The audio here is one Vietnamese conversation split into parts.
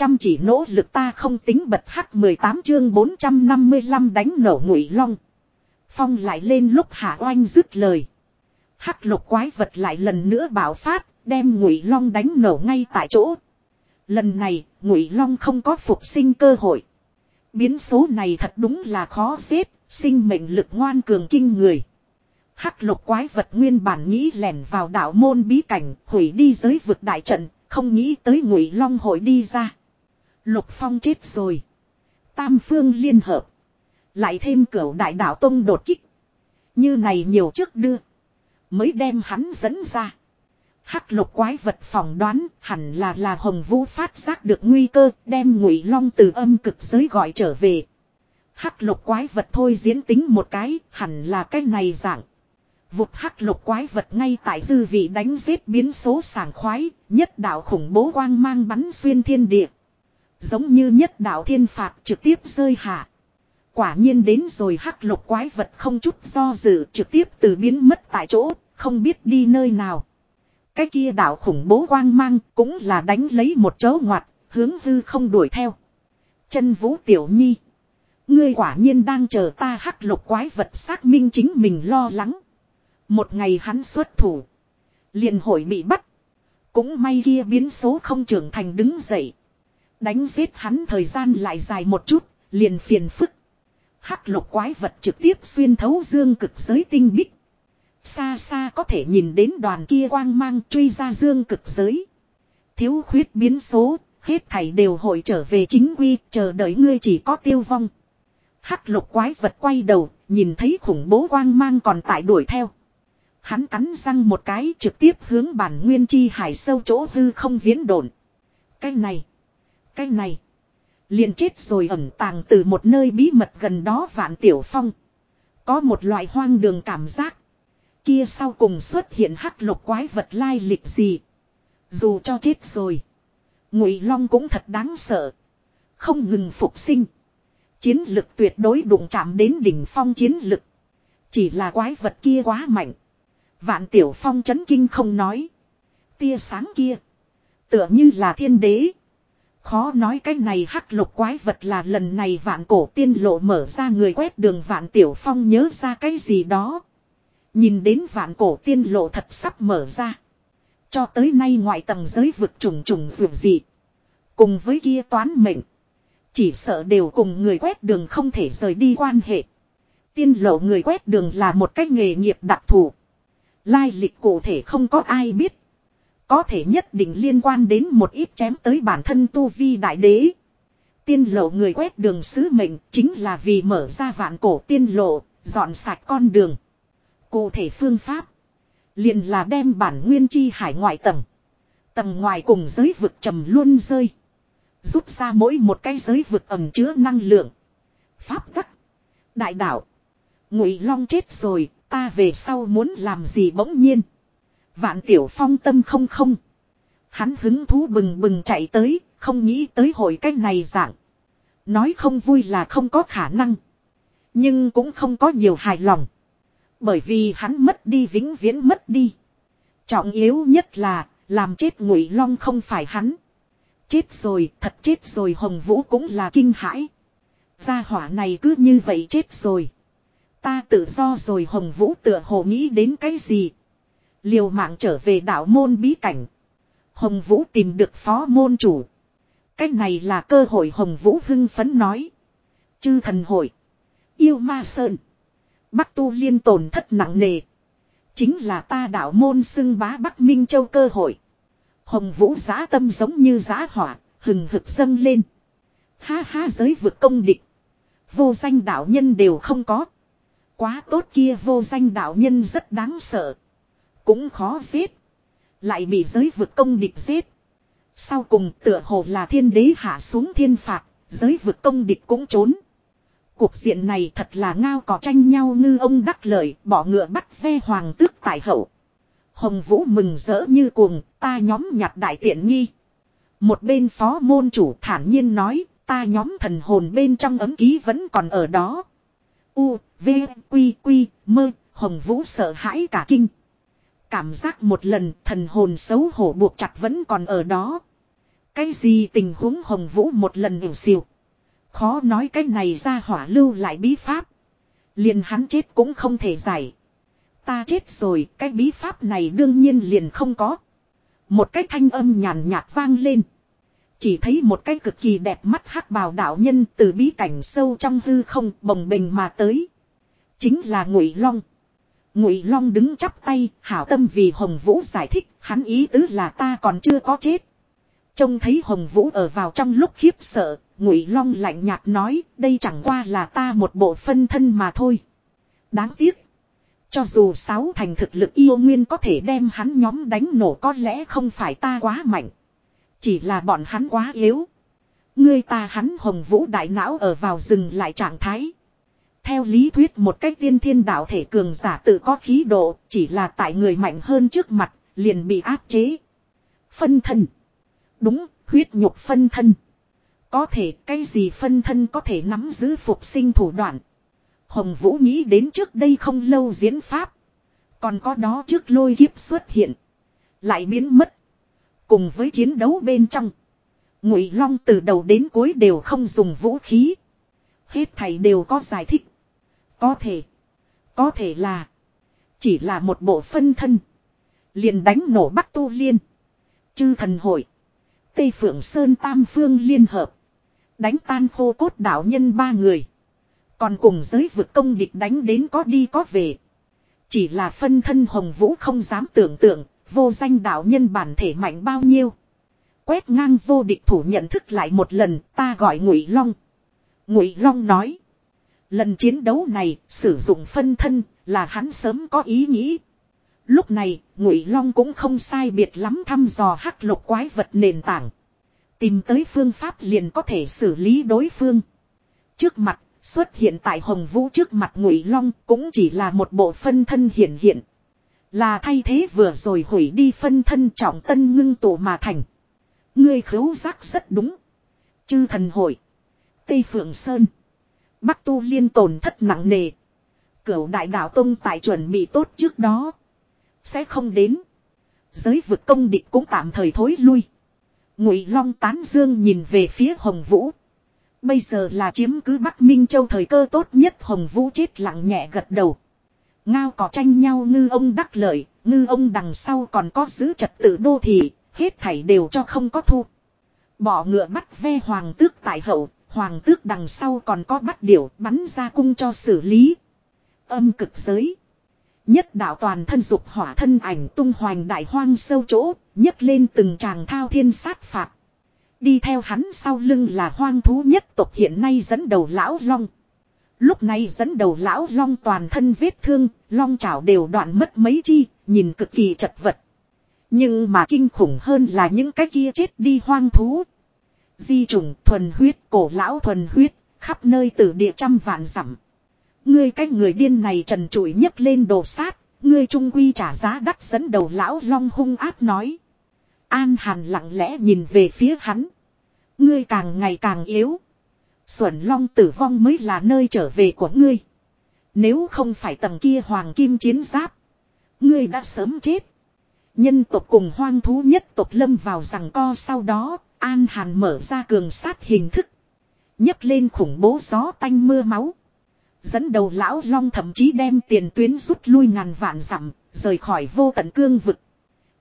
chăm chỉ nỗ lực ta không tính bật hắc 18 chương 455 đánh nổ ngụy long. Phong lại lên lúc hạ oanh dứt lời. Hắc lục quái vật lại lần nữa bảo phát, đem ngụy long đánh nổ ngay tại chỗ. Lần này, ngụy long không có phục sinh cơ hội. Biến số này thật đúng là khó xếp sinh mệnh lực ngoan cường kinh người. Hắc lục quái vật nguyên bản nghĩ lẻn vào đảo môn bí cảnh, hủy đi giới vực đại trận, không nghĩ tới ngụy long hội đi ra. Lục phong chết rồi. Tam phương liên hợp. Lại thêm cửu đại đạo tông đột kích. Như này nhiều trước đưa. Mới đem hắn dẫn ra. Hắc lục quái vật phỏng đoán hẳn là là Hồng Vũ phát giác được nguy cơ đem ngụy long từ âm cực giới gọi trở về. Hắc lục quái vật thôi diễn tính một cái hẳn là cái này dạng. Vụt hắc lục quái vật ngay tại dư vị đánh giết biến số sảng khoái, nhất đạo khủng bố quang mang bắn xuyên thiên địa. Giống như nhất đạo thiên phạt trực tiếp rơi hạ. Quả nhiên đến rồi hắc lục quái vật không chút do dự trực tiếp từ biến mất tại chỗ, không biết đi nơi nào. Cái kia đạo khủng bố quang mang cũng là đánh lấy một chấu ngoặt, hướng hư không đuổi theo. Chân vũ tiểu nhi. Ngươi quả nhiên đang chờ ta hắc lục quái vật xác minh chính mình lo lắng. Một ngày hắn xuất thủ. liền hội bị bắt. Cũng may kia biến số không trưởng thành đứng dậy. Đánh giết hắn thời gian lại dài một chút, liền phiền phức. Hắc lục quái vật trực tiếp xuyên thấu dương cực giới tinh bích. Xa xa có thể nhìn đến đoàn kia quang mang truy ra dương cực giới. Thiếu khuyết biến số, hết thảy đều hội trở về chính quy, chờ đợi ngươi chỉ có tiêu vong. Hắc lục quái vật quay đầu, nhìn thấy khủng bố quang mang còn tại đuổi theo. Hắn cắn răng một cái trực tiếp hướng bản nguyên chi hải sâu chỗ hư không viễn đồn. Cái này, cái này, liền chết rồi ẩn tàng từ một nơi bí mật gần đó vạn tiểu phong. Có một loại hoang đường cảm giác. Kia sau cùng xuất hiện hắc lục quái vật lai lịch gì. Dù cho chết rồi. Ngụy Long cũng thật đáng sợ. Không ngừng phục sinh. Chiến lực tuyệt đối đụng chạm đến đỉnh phong chiến lực. Chỉ là quái vật kia quá mạnh. Vạn Tiểu Phong chấn kinh không nói. Tia sáng kia. Tựa như là thiên đế. Khó nói cái này hắc lục quái vật là lần này vạn cổ tiên lộ mở ra người quét đường vạn Tiểu Phong nhớ ra cái gì đó. Nhìn đến vạn cổ tiên lộ thật sắp mở ra. Cho tới nay ngoại tầng giới vực trùng trùng dù gì. Cùng với kia toán mệnh. Chỉ sợ đều cùng người quét đường không thể rời đi quan hệ. Tiên lộ người quét đường là một cái nghề nghiệp đặc thù. Lai lịch cụ thể không có ai biết. Có thể nhất định liên quan đến một ít chém tới bản thân tu vi đại đế. Tiên lộ người quét đường sứ mệnh chính là vì mở ra vạn cổ tiên lộ, dọn sạch con đường. Cụ thể phương pháp. liền là đem bản nguyên chi hải ngoại tầng. Tầng ngoài cùng giới vực trầm luôn rơi. Rút ra mỗi một cái giới vực ẩm chứa năng lượng. Pháp tắc. Đại đạo. Ngụy Long chết rồi, Ta về sau muốn làm gì bỗng nhiên. Vạn tiểu phong tâm không không. Hắn hứng thú bừng bừng chạy tới, không nghĩ tới hội cách này dạng. Nói không vui là không có khả năng. Nhưng cũng không có nhiều hài lòng. Bởi vì hắn mất đi vĩnh viễn mất đi. Trọng yếu nhất là, làm chết ngụy long không phải hắn. Chết rồi, thật chết rồi Hồng Vũ cũng là kinh hãi. Gia hỏa này cứ như vậy chết rồi. Ta tự do rồi Hồng Vũ tựa hồ nghĩ đến cái gì. Liều mạng trở về đạo môn bí cảnh. Hồng Vũ tìm được phó môn chủ. Cách này là cơ hội Hồng Vũ hưng phấn nói. Chư thần hội. Yêu ma sơn. Bắc tu liên tổn thất nặng nề. Chính là ta đạo môn xưng bá Bắc Minh Châu cơ hội. Hồng Vũ giá tâm giống như giá hỏa, hừng hực dâng lên. Ha ha giới vực công địch. Vô danh đạo nhân đều không có. Quá tốt kia vô danh đạo nhân rất đáng sợ. Cũng khó giết. Lại bị giới vực công địch giết. Sau cùng tựa hồ là thiên đế hạ xuống thiên phạt, giới vực công địch cũng trốn. Cuộc diện này thật là ngao có tranh nhau ngư ông đắc lợi, bỏ ngựa bắt ve hoàng tước tại hậu. Hồng Vũ mừng rỡ như cuồng, ta nhóm nhặt đại tiện nghi. Một bên phó môn chủ thản nhiên nói, ta nhóm thần hồn bên trong ấm ký vẫn còn ở đó. U, V, Quy, Quy, Mơ, Hồng Vũ sợ hãi cả kinh. Cảm giác một lần thần hồn xấu hổ buộc chặt vẫn còn ở đó. Cái gì tình huống hồng vũ một lần hiểu xìu. Khó nói cái này ra hỏa lưu lại bí pháp. Liền hắn chết cũng không thể giải. Ta chết rồi, cái bí pháp này đương nhiên liền không có. Một cái thanh âm nhàn nhạt vang lên. Chỉ thấy một cái cực kỳ đẹp mắt hắc bào đạo nhân từ bí cảnh sâu trong hư không bồng bềnh mà tới. Chính là Ngụy Long. Ngụy Long đứng chắp tay, hảo tâm vì Hồng Vũ giải thích, hắn ý tứ là ta còn chưa có chết. Trông thấy Hồng Vũ ở vào trong lúc khiếp sợ, Ngụy Long lạnh nhạt nói, đây chẳng qua là ta một bộ phân thân mà thôi. Đáng tiếc. Cho dù sáu thành thực lực yêu nguyên có thể đem hắn nhóm đánh nổ có lẽ không phải ta quá mạnh. Chỉ là bọn hắn quá yếu. Ngươi ta hắn hồng vũ đại não ở vào rừng lại trạng thái. Theo lý thuyết một cách tiên thiên đạo thể cường giả tự có khí độ, chỉ là tại người mạnh hơn trước mặt, liền bị áp chế. Phân thân. Đúng, huyết nhục phân thân. Có thể cái gì phân thân có thể nắm giữ phục sinh thủ đoạn. Hồng Vũ nghĩ đến trước đây không lâu diễn pháp. Còn có đó trước lôi kiếp xuất hiện. Lại biến mất. Cùng với chiến đấu bên trong. Ngụy Long từ đầu đến cuối đều không dùng vũ khí. Hết thầy đều có giải thích. Có thể. Có thể là. Chỉ là một bộ phân thân. liền đánh nổ Bắc Tu Liên. Chư thần hội. Tây Phượng Sơn Tam Phương liên hợp. Đánh tan khô cốt đạo nhân ba người. Còn cùng giới vực công địch đánh đến có đi có về. Chỉ là phân thân hồng vũ không dám tưởng tượng, vô danh đạo nhân bản thể mạnh bao nhiêu. Quét ngang vô địch thủ nhận thức lại một lần, ta gọi Ngụy Long. Ngụy Long nói. Lần chiến đấu này, sử dụng phân thân, là hắn sớm có ý nghĩ. Lúc này, Ngụy Long cũng không sai biệt lắm thăm dò hắc lục quái vật nền tảng. Tìm tới phương pháp liền có thể xử lý đối phương. Trước mặt, Xuất hiện tại Hồng Vũ trước mặt Ngụy Long cũng chỉ là một bộ phân thân hiển hiện. Là thay thế vừa rồi hủy đi phân thân trọng tân ngưng tụ mà thành. Ngươi khấu giác rất đúng. Chư thần hội. Tây Phượng Sơn. Bắc Tu liên tồn thất nặng nề. Cửu đại đạo tông tại chuẩn bị tốt trước đó. Sẽ không đến. Giới vực công địch cũng tạm thời thối lui. Ngụy Long tán dương nhìn về phía Hồng Vũ. Bây giờ là chiếm cứ Bắc Minh Châu thời cơ tốt nhất Hồng Vũ chết lặng nhẹ gật đầu. Ngao có tranh nhau ngư ông đắc lợi, ngư ông đằng sau còn có giữ trật tự đô thị, hết thảy đều cho không có thu. Bỏ ngựa bắt ve hoàng tước tại hậu, hoàng tước đằng sau còn có bắt điểu bắn ra cung cho xử lý. Âm cực giới. Nhất đạo toàn thân dục hỏa thân ảnh tung hoành đại hoang sâu chỗ, nhấc lên từng tràng thao thiên sát phạt. Đi theo hắn sau lưng là hoang thú nhất tộc hiện nay dẫn đầu lão long. Lúc này dẫn đầu lão long toàn thân vết thương, long chảo đều đoạn mất mấy chi, nhìn cực kỳ chật vật. Nhưng mà kinh khủng hơn là những cái kia chết đi hoang thú. Di trùng thuần huyết, cổ lão thuần huyết, khắp nơi từ địa trăm vạn dặm. Ngươi cái người điên này trần trụi nhấc lên đồ sát, ngươi trung quy trả giá đắt dẫn đầu lão long hung áp nói. An Hàn lặng lẽ nhìn về phía hắn. Ngươi càng ngày càng yếu. Xuẩn long tử vong mới là nơi trở về của ngươi. Nếu không phải tầng kia hoàng kim chiến giáp. Ngươi đã sớm chết. Nhân tộc cùng hoang thú nhất tộc lâm vào rằng co sau đó. An Hàn mở ra cường sát hình thức. nhấc lên khủng bố gió tanh mưa máu. Dẫn đầu lão long thậm chí đem tiền tuyến rút lui ngàn vạn dặm, rời khỏi vô tận cương vực.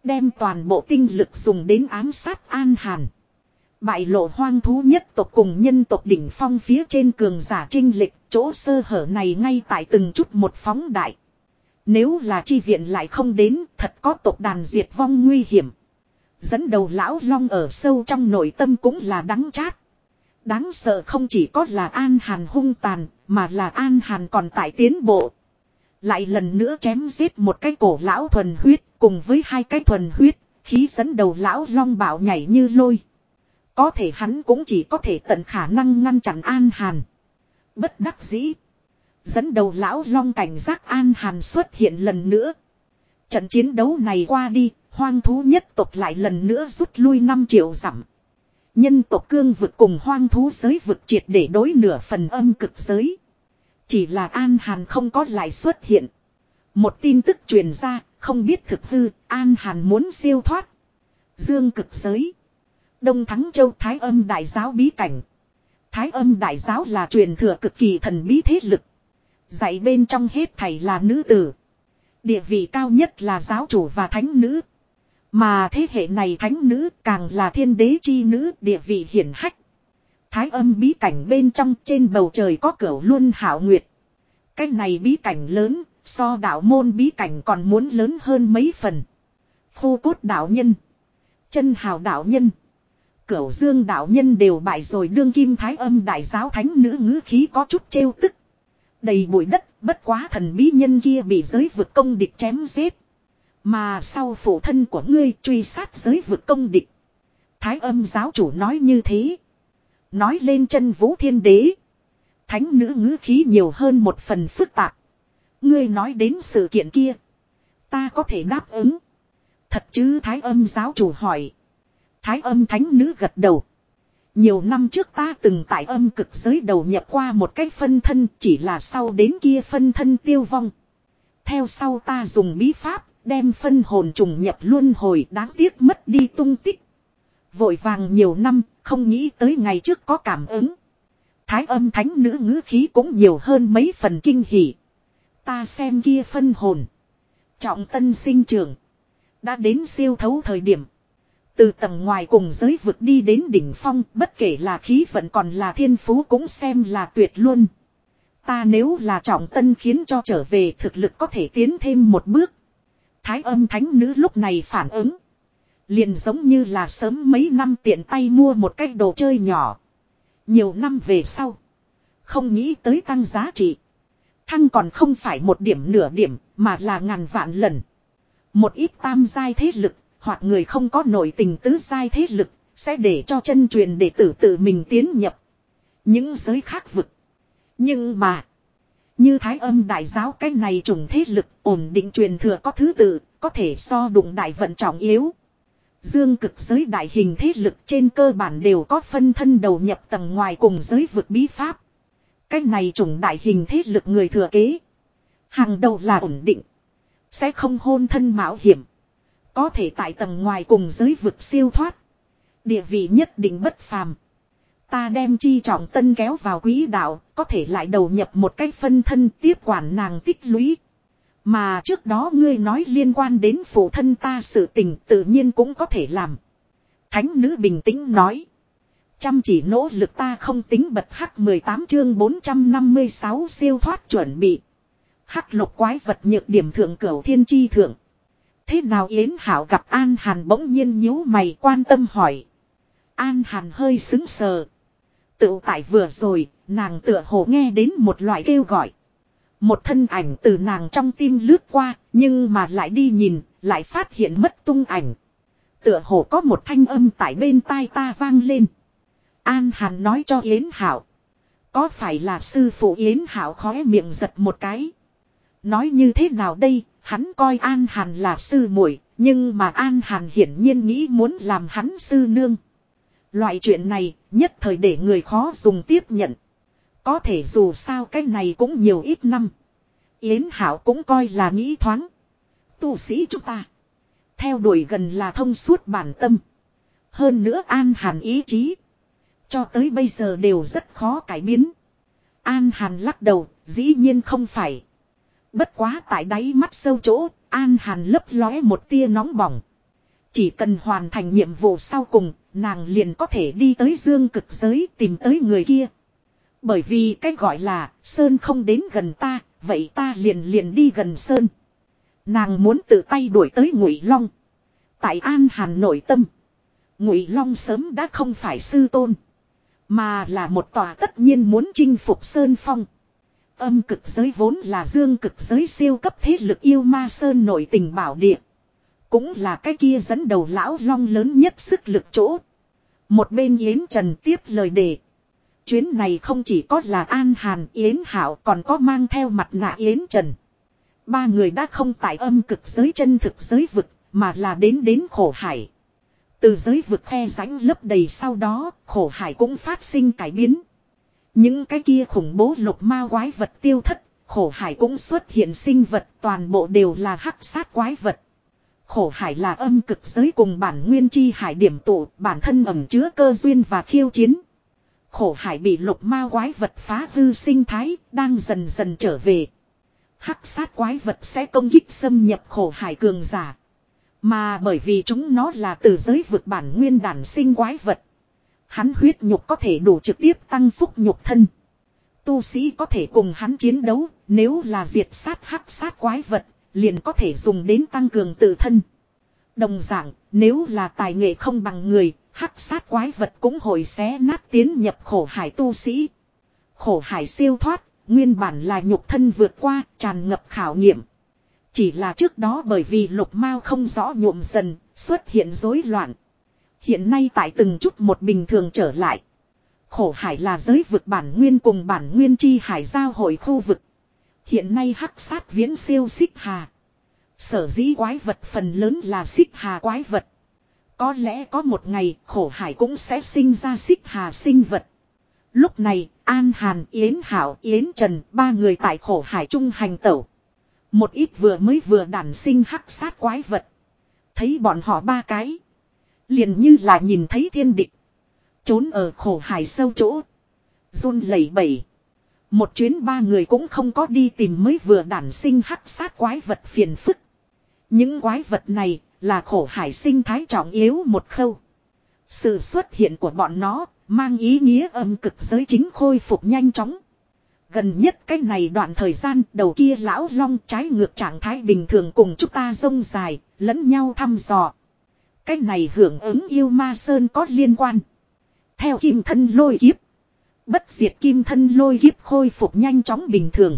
Đem toàn bộ tinh lực dùng đến ám sát An Hàn. Bại lộ hoang thú nhất tộc cùng nhân tộc đỉnh phong phía trên cường giả trinh lịch, chỗ sơ hở này ngay tại từng chút một phóng đại. Nếu là chi viện lại không đến, thật có tộc đàn diệt vong nguy hiểm. Dẫn đầu lão long ở sâu trong nội tâm cũng là đắng chát. Đáng sợ không chỉ có là An Hàn hung tàn, mà là An Hàn còn tại tiến bộ. Lại lần nữa chém giết một cái cổ lão thuần huyết, cùng với hai cái thuần huyết, khí dẫn đầu lão long bảo nhảy như lôi. Có thể hắn cũng chỉ có thể tận khả năng ngăn chặn An Hàn. Bất đắc dĩ. Dẫn đầu lão long cảnh giác An Hàn xuất hiện lần nữa. Trận chiến đấu này qua đi, hoang thú nhất tộc lại lần nữa rút lui 5 triệu dặm. Nhân tộc cương vực cùng hoang thú giới vực triệt để đối nửa phần âm cực giới. Chỉ là An Hàn không có lại xuất hiện. Một tin tức truyền ra, không biết thực hư, An Hàn muốn siêu thoát. Dương cực giới. Đông Thắng Châu Thái âm đại giáo bí cảnh. Thái âm đại giáo là truyền thừa cực kỳ thần bí thế lực. Dạy bên trong hết thầy là nữ tử. Địa vị cao nhất là giáo chủ và thánh nữ. Mà thế hệ này thánh nữ càng là thiên đế chi nữ địa vị hiển hách. Thái âm bí cảnh bên trong trên bầu trời có cửa luôn hảo nguyệt. Cái này bí cảnh lớn, so đạo môn bí cảnh còn muốn lớn hơn mấy phần. Khô cốt đạo nhân. Chân hào đạo nhân. Cửu dương đạo nhân đều bại rồi đương kim thái âm đại giáo thánh nữ ngữ khí có chút trêu tức. Đầy bụi đất, bất quá thần bí nhân kia bị giới vực công địch chém giết. Mà sau phụ thân của ngươi truy sát giới vực công địch. Thái âm giáo chủ nói như thế. Nói lên chân vũ thiên đế. Thánh nữ ngữ khí nhiều hơn một phần phức tạp. Ngươi nói đến sự kiện kia. Ta có thể đáp ứng. Thật chứ thái âm giáo chủ hỏi. Thái âm thánh nữ gật đầu. Nhiều năm trước ta từng tại âm cực giới đầu nhập qua một cái phân thân, chỉ là sau đến kia phân thân tiêu vong. Theo sau ta dùng bí pháp đem phân hồn trùng nhập luân hồi đáng tiếc mất đi tung tích. Vội vàng nhiều năm không nghĩ tới ngày trước có cảm ứng. Thái âm thánh nữ ngữ khí cũng nhiều hơn mấy phần kinh hỉ. Ta xem kia phân hồn. Trọng tân sinh trưởng. Đã đến siêu thấu thời điểm. Từ tầng ngoài cùng giới vực đi đến đỉnh phong, bất kể là khí vận còn là thiên phú cũng xem là tuyệt luôn. Ta nếu là trọng tân khiến cho trở về thực lực có thể tiến thêm một bước. Thái âm thánh nữ lúc này phản ứng. Liền giống như là sớm mấy năm tiện tay mua một cái đồ chơi nhỏ. Nhiều năm về sau. Không nghĩ tới tăng giá trị. Thăng còn không phải một điểm nửa điểm mà là ngàn vạn lần. Một ít tam giai thế lực hoặc người không có nội tình tứ sai thế lực, sẽ để cho chân truyền đệ tử tự mình tiến nhập. Những giới khác vực. Nhưng mà, như thái âm đại giáo cái này trùng thế lực ổn định truyền thừa có thứ tự, có thể so đụng đại vận trọng yếu. Dương cực giới đại hình thế lực trên cơ bản đều có phân thân đầu nhập tầng ngoài cùng giới vực bí pháp. Cái này trùng đại hình thế lực người thừa kế. Hàng đầu là ổn định. Sẽ không hôn thân mạo hiểm. Có thể tại tầng ngoài cùng giới vực siêu thoát. Địa vị nhất định bất phàm. Ta đem chi trọng tân kéo vào quỹ đạo, có thể lại đầu nhập một cách phân thân tiếp quản nàng tích lũy. Mà trước đó ngươi nói liên quan đến phụ thân ta sự tình tự nhiên cũng có thể làm. Thánh nữ bình tĩnh nói. Chăm chỉ nỗ lực ta không tính bật hắc 18 chương 456 siêu thoát chuẩn bị. Hắc lục quái vật nhược điểm thượng cửu thiên chi thượng. Thế nào Yến Hảo gặp An Hàn bỗng nhiên nhíu mày quan tâm hỏi. An Hàn hơi xứng sờ. Tự tại vừa rồi, nàng tựa hồ nghe đến một loại kêu gọi. Một thân ảnh từ nàng trong tim lướt qua, nhưng mà lại đi nhìn, lại phát hiện mất tung ảnh. Tựa hồ có một thanh âm tại bên tai ta vang lên. An Hàn nói cho Yến Hảo. Có phải là sư phụ Yến Hảo khóe miệng giật một cái. Nói như thế nào đây, Hắn coi An Hàn là sư muội, nhưng mà An Hàn hiển nhiên nghĩ muốn làm hắn sư nương. Loại chuyện này nhất thời để người khó dùng tiếp nhận. Có thể dù sao cái này cũng nhiều ít năm. Yến Hảo cũng coi là nghĩ thoáng. Tu sĩ chúng ta. Theo đuổi gần là thông suốt bản tâm. Hơn nữa An Hàn ý chí. Cho tới bây giờ đều rất khó cải biến. An Hàn lắc đầu, dĩ nhiên không phải. Bất quá tại đáy mắt sâu chỗ, An Hàn lấp lóe một tia nóng bỏng. Chỉ cần hoàn thành nhiệm vụ sau cùng, nàng liền có thể đi tới dương cực giới tìm tới người kia. Bởi vì cái gọi là Sơn không đến gần ta, vậy ta liền liền đi gần Sơn. Nàng muốn tự tay đuổi tới Ngụy Long. Tại An Hàn nội tâm, Ngụy Long sớm đã không phải sư tôn, mà là một tòa tất nhiên muốn chinh phục Sơn Phong. Âm cực giới vốn là dương cực giới siêu cấp thế lực yêu ma sơn nổi tình bảo địa. Cũng là cái kia dẫn đầu lão long lớn nhất sức lực chỗ. Một bên Yến Trần tiếp lời đề. Chuyến này không chỉ có là An Hàn Yến Hảo còn có mang theo mặt nạ Yến Trần. Ba người đã không tại âm cực giới chân thực giới vực mà là đến đến khổ hải. Từ giới vực khe rãnh lấp đầy sau đó khổ hải cũng phát sinh cải biến. Những cái kia khủng bố lục ma quái vật tiêu thất, khổ hải cũng xuất hiện sinh vật toàn bộ đều là hắc sát quái vật. Khổ hải là âm cực giới cùng bản nguyên chi hải điểm tụ, bản thân ẩm chứa cơ duyên và khiêu chiến. Khổ hải bị lục ma quái vật phá hư sinh thái, đang dần dần trở về. Hắc sát quái vật sẽ công kích xâm nhập khổ hải cường giả. Mà bởi vì chúng nó là từ giới vực bản nguyên đản sinh quái vật. Hắn huyết nhục có thể đủ trực tiếp tăng phúc nhục thân. Tu sĩ có thể cùng hắn chiến đấu, nếu là diệt sát hắc sát quái vật, liền có thể dùng đến tăng cường tự thân. Đồng dạng, nếu là tài nghệ không bằng người, hắc sát quái vật cũng hồi xé nát tiến nhập khổ hải tu sĩ. Khổ hải siêu thoát, nguyên bản là nhục thân vượt qua, tràn ngập khảo nghiệm. Chỉ là trước đó bởi vì lục mao không rõ nhuộm dần, xuất hiện rối loạn. Hiện nay tại từng chút một bình thường trở lại. Khổ hải là giới vực bản nguyên cùng bản nguyên chi hải giao hội khu vực. Hiện nay hắc sát viễn siêu xích hà. Sở dĩ quái vật phần lớn là xích hà quái vật. Có lẽ có một ngày khổ hải cũng sẽ sinh ra xích hà sinh vật. Lúc này, An Hàn, Yến Hảo, Yến Trần, ba người tại khổ hải trung hành tẩu. Một ít vừa mới vừa đản sinh hắc sát quái vật. Thấy bọn họ ba cái. Liền như là nhìn thấy thiên địch. Trốn ở khổ hải sâu chỗ. run lẩy bẩy. Một chuyến ba người cũng không có đi tìm mới vừa đản sinh hắc sát quái vật phiền phức. Những quái vật này là khổ hải sinh thái trọng yếu một khâu. Sự xuất hiện của bọn nó mang ý nghĩa âm cực giới chính khôi phục nhanh chóng. Gần nhất cái này đoạn thời gian đầu kia lão long trái ngược trạng thái bình thường cùng chúng ta rông dài, lẫn nhau thăm dò. Cái này hưởng ứng yêu ma sơn có liên quan. Theo kim thân lôi kiếp. Bất diệt kim thân lôi kiếp khôi phục nhanh chóng bình thường.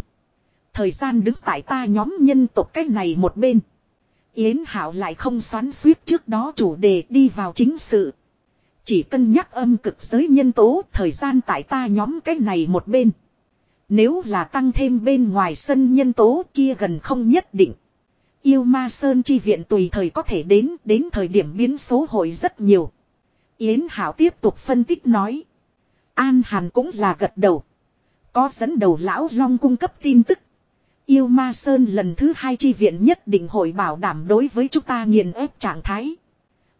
Thời gian đứng tại ta nhóm nhân tộc cái này một bên. Yến Hảo lại không xoắn suýt trước đó chủ đề đi vào chính sự. Chỉ cân nhắc âm cực giới nhân tố thời gian tại ta nhóm cái này một bên. Nếu là tăng thêm bên ngoài sân nhân tố kia gần không nhất định. Yêu ma sơn chi viện tùy thời có thể đến, đến thời điểm biến số hội rất nhiều. Yến Hảo tiếp tục phân tích nói. An Hàn cũng là gật đầu. Có dẫn đầu lão long cung cấp tin tức. Yêu ma sơn lần thứ hai chi viện nhất định hội bảo đảm đối với chúng ta nghiền ép trạng thái.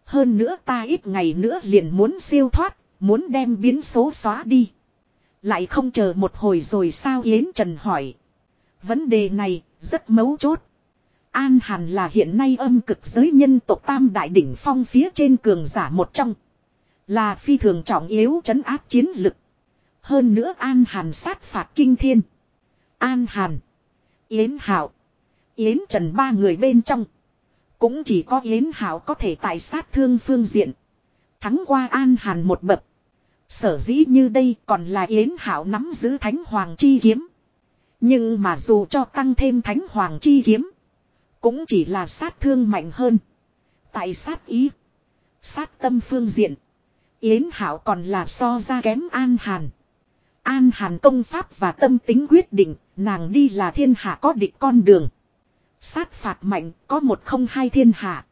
Hơn nữa ta ít ngày nữa liền muốn siêu thoát, muốn đem biến số xóa đi. Lại không chờ một hồi rồi sao Yến Trần hỏi. Vấn đề này rất mấu chốt. An Hàn là hiện nay âm cực giới nhân tộc tam đại đỉnh phong phía trên cường giả một trong. Là phi thường trọng yếu trấn áp chiến lực. Hơn nữa An Hàn sát phạt kinh thiên. An Hàn. Yến Hảo. Yến Trần ba người bên trong. Cũng chỉ có Yến Hảo có thể tại sát thương phương diện. Thắng qua An Hàn một bậc. Sở dĩ như đây còn là Yến Hảo nắm giữ Thánh Hoàng Chi Kiếm. Nhưng mà dù cho tăng thêm Thánh Hoàng Chi Kiếm. Cũng chỉ là sát thương mạnh hơn. Tại sát ý. Sát tâm phương diện. Yến Hảo còn là so ra kém An Hàn. An Hàn công pháp và tâm tính quyết định, nàng đi là thiên hạ có địch con đường. Sát phạt mạnh, có một không hai thiên hạ.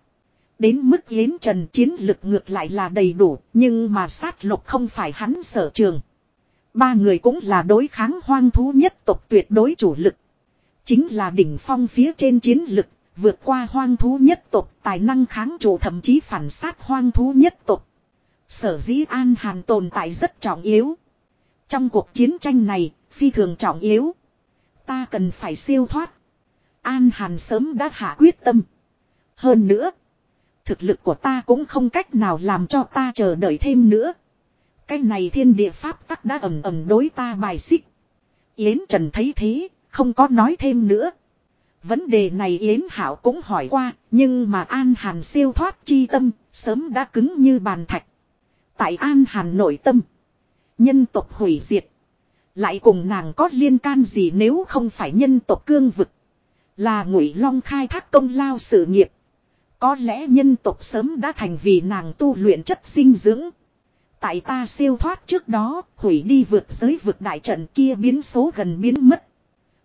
Đến mức Yến Trần chiến lực ngược lại là đầy đủ, nhưng mà sát lục không phải hắn sở trường. Ba người cũng là đối kháng hoang thú nhất tộc tuyệt đối chủ lực. Chính là đỉnh phong phía trên chiến lực, vượt qua hoang thú nhất tộc, tài năng kháng chủ thậm chí phản sát hoang thú nhất tộc. Sở dĩ An Hàn tồn tại rất trọng yếu. Trong cuộc chiến tranh này, phi thường trọng yếu. Ta cần phải siêu thoát. An Hàn sớm đã hạ quyết tâm. Hơn nữa, thực lực của ta cũng không cách nào làm cho ta chờ đợi thêm nữa. Cái này thiên địa pháp tắc đã ẩm ẩm đối ta bài xích. Yến Trần thấy thế, không có nói thêm nữa. Vấn đề này Yến Hảo cũng hỏi qua, nhưng mà An Hàn siêu thoát chi tâm, sớm đã cứng như bàn thạch. Tại An Hàn nội tâm. Nhân tộc hủy diệt. Lại cùng nàng có liên can gì nếu không phải nhân tộc cương vực. Là ngụy long khai thác công lao sự nghiệp. Có lẽ nhân tộc sớm đã thành vì nàng tu luyện chất sinh dưỡng. Tại ta siêu thoát trước đó, hủy đi vượt giới vực đại trận kia biến số gần biến mất.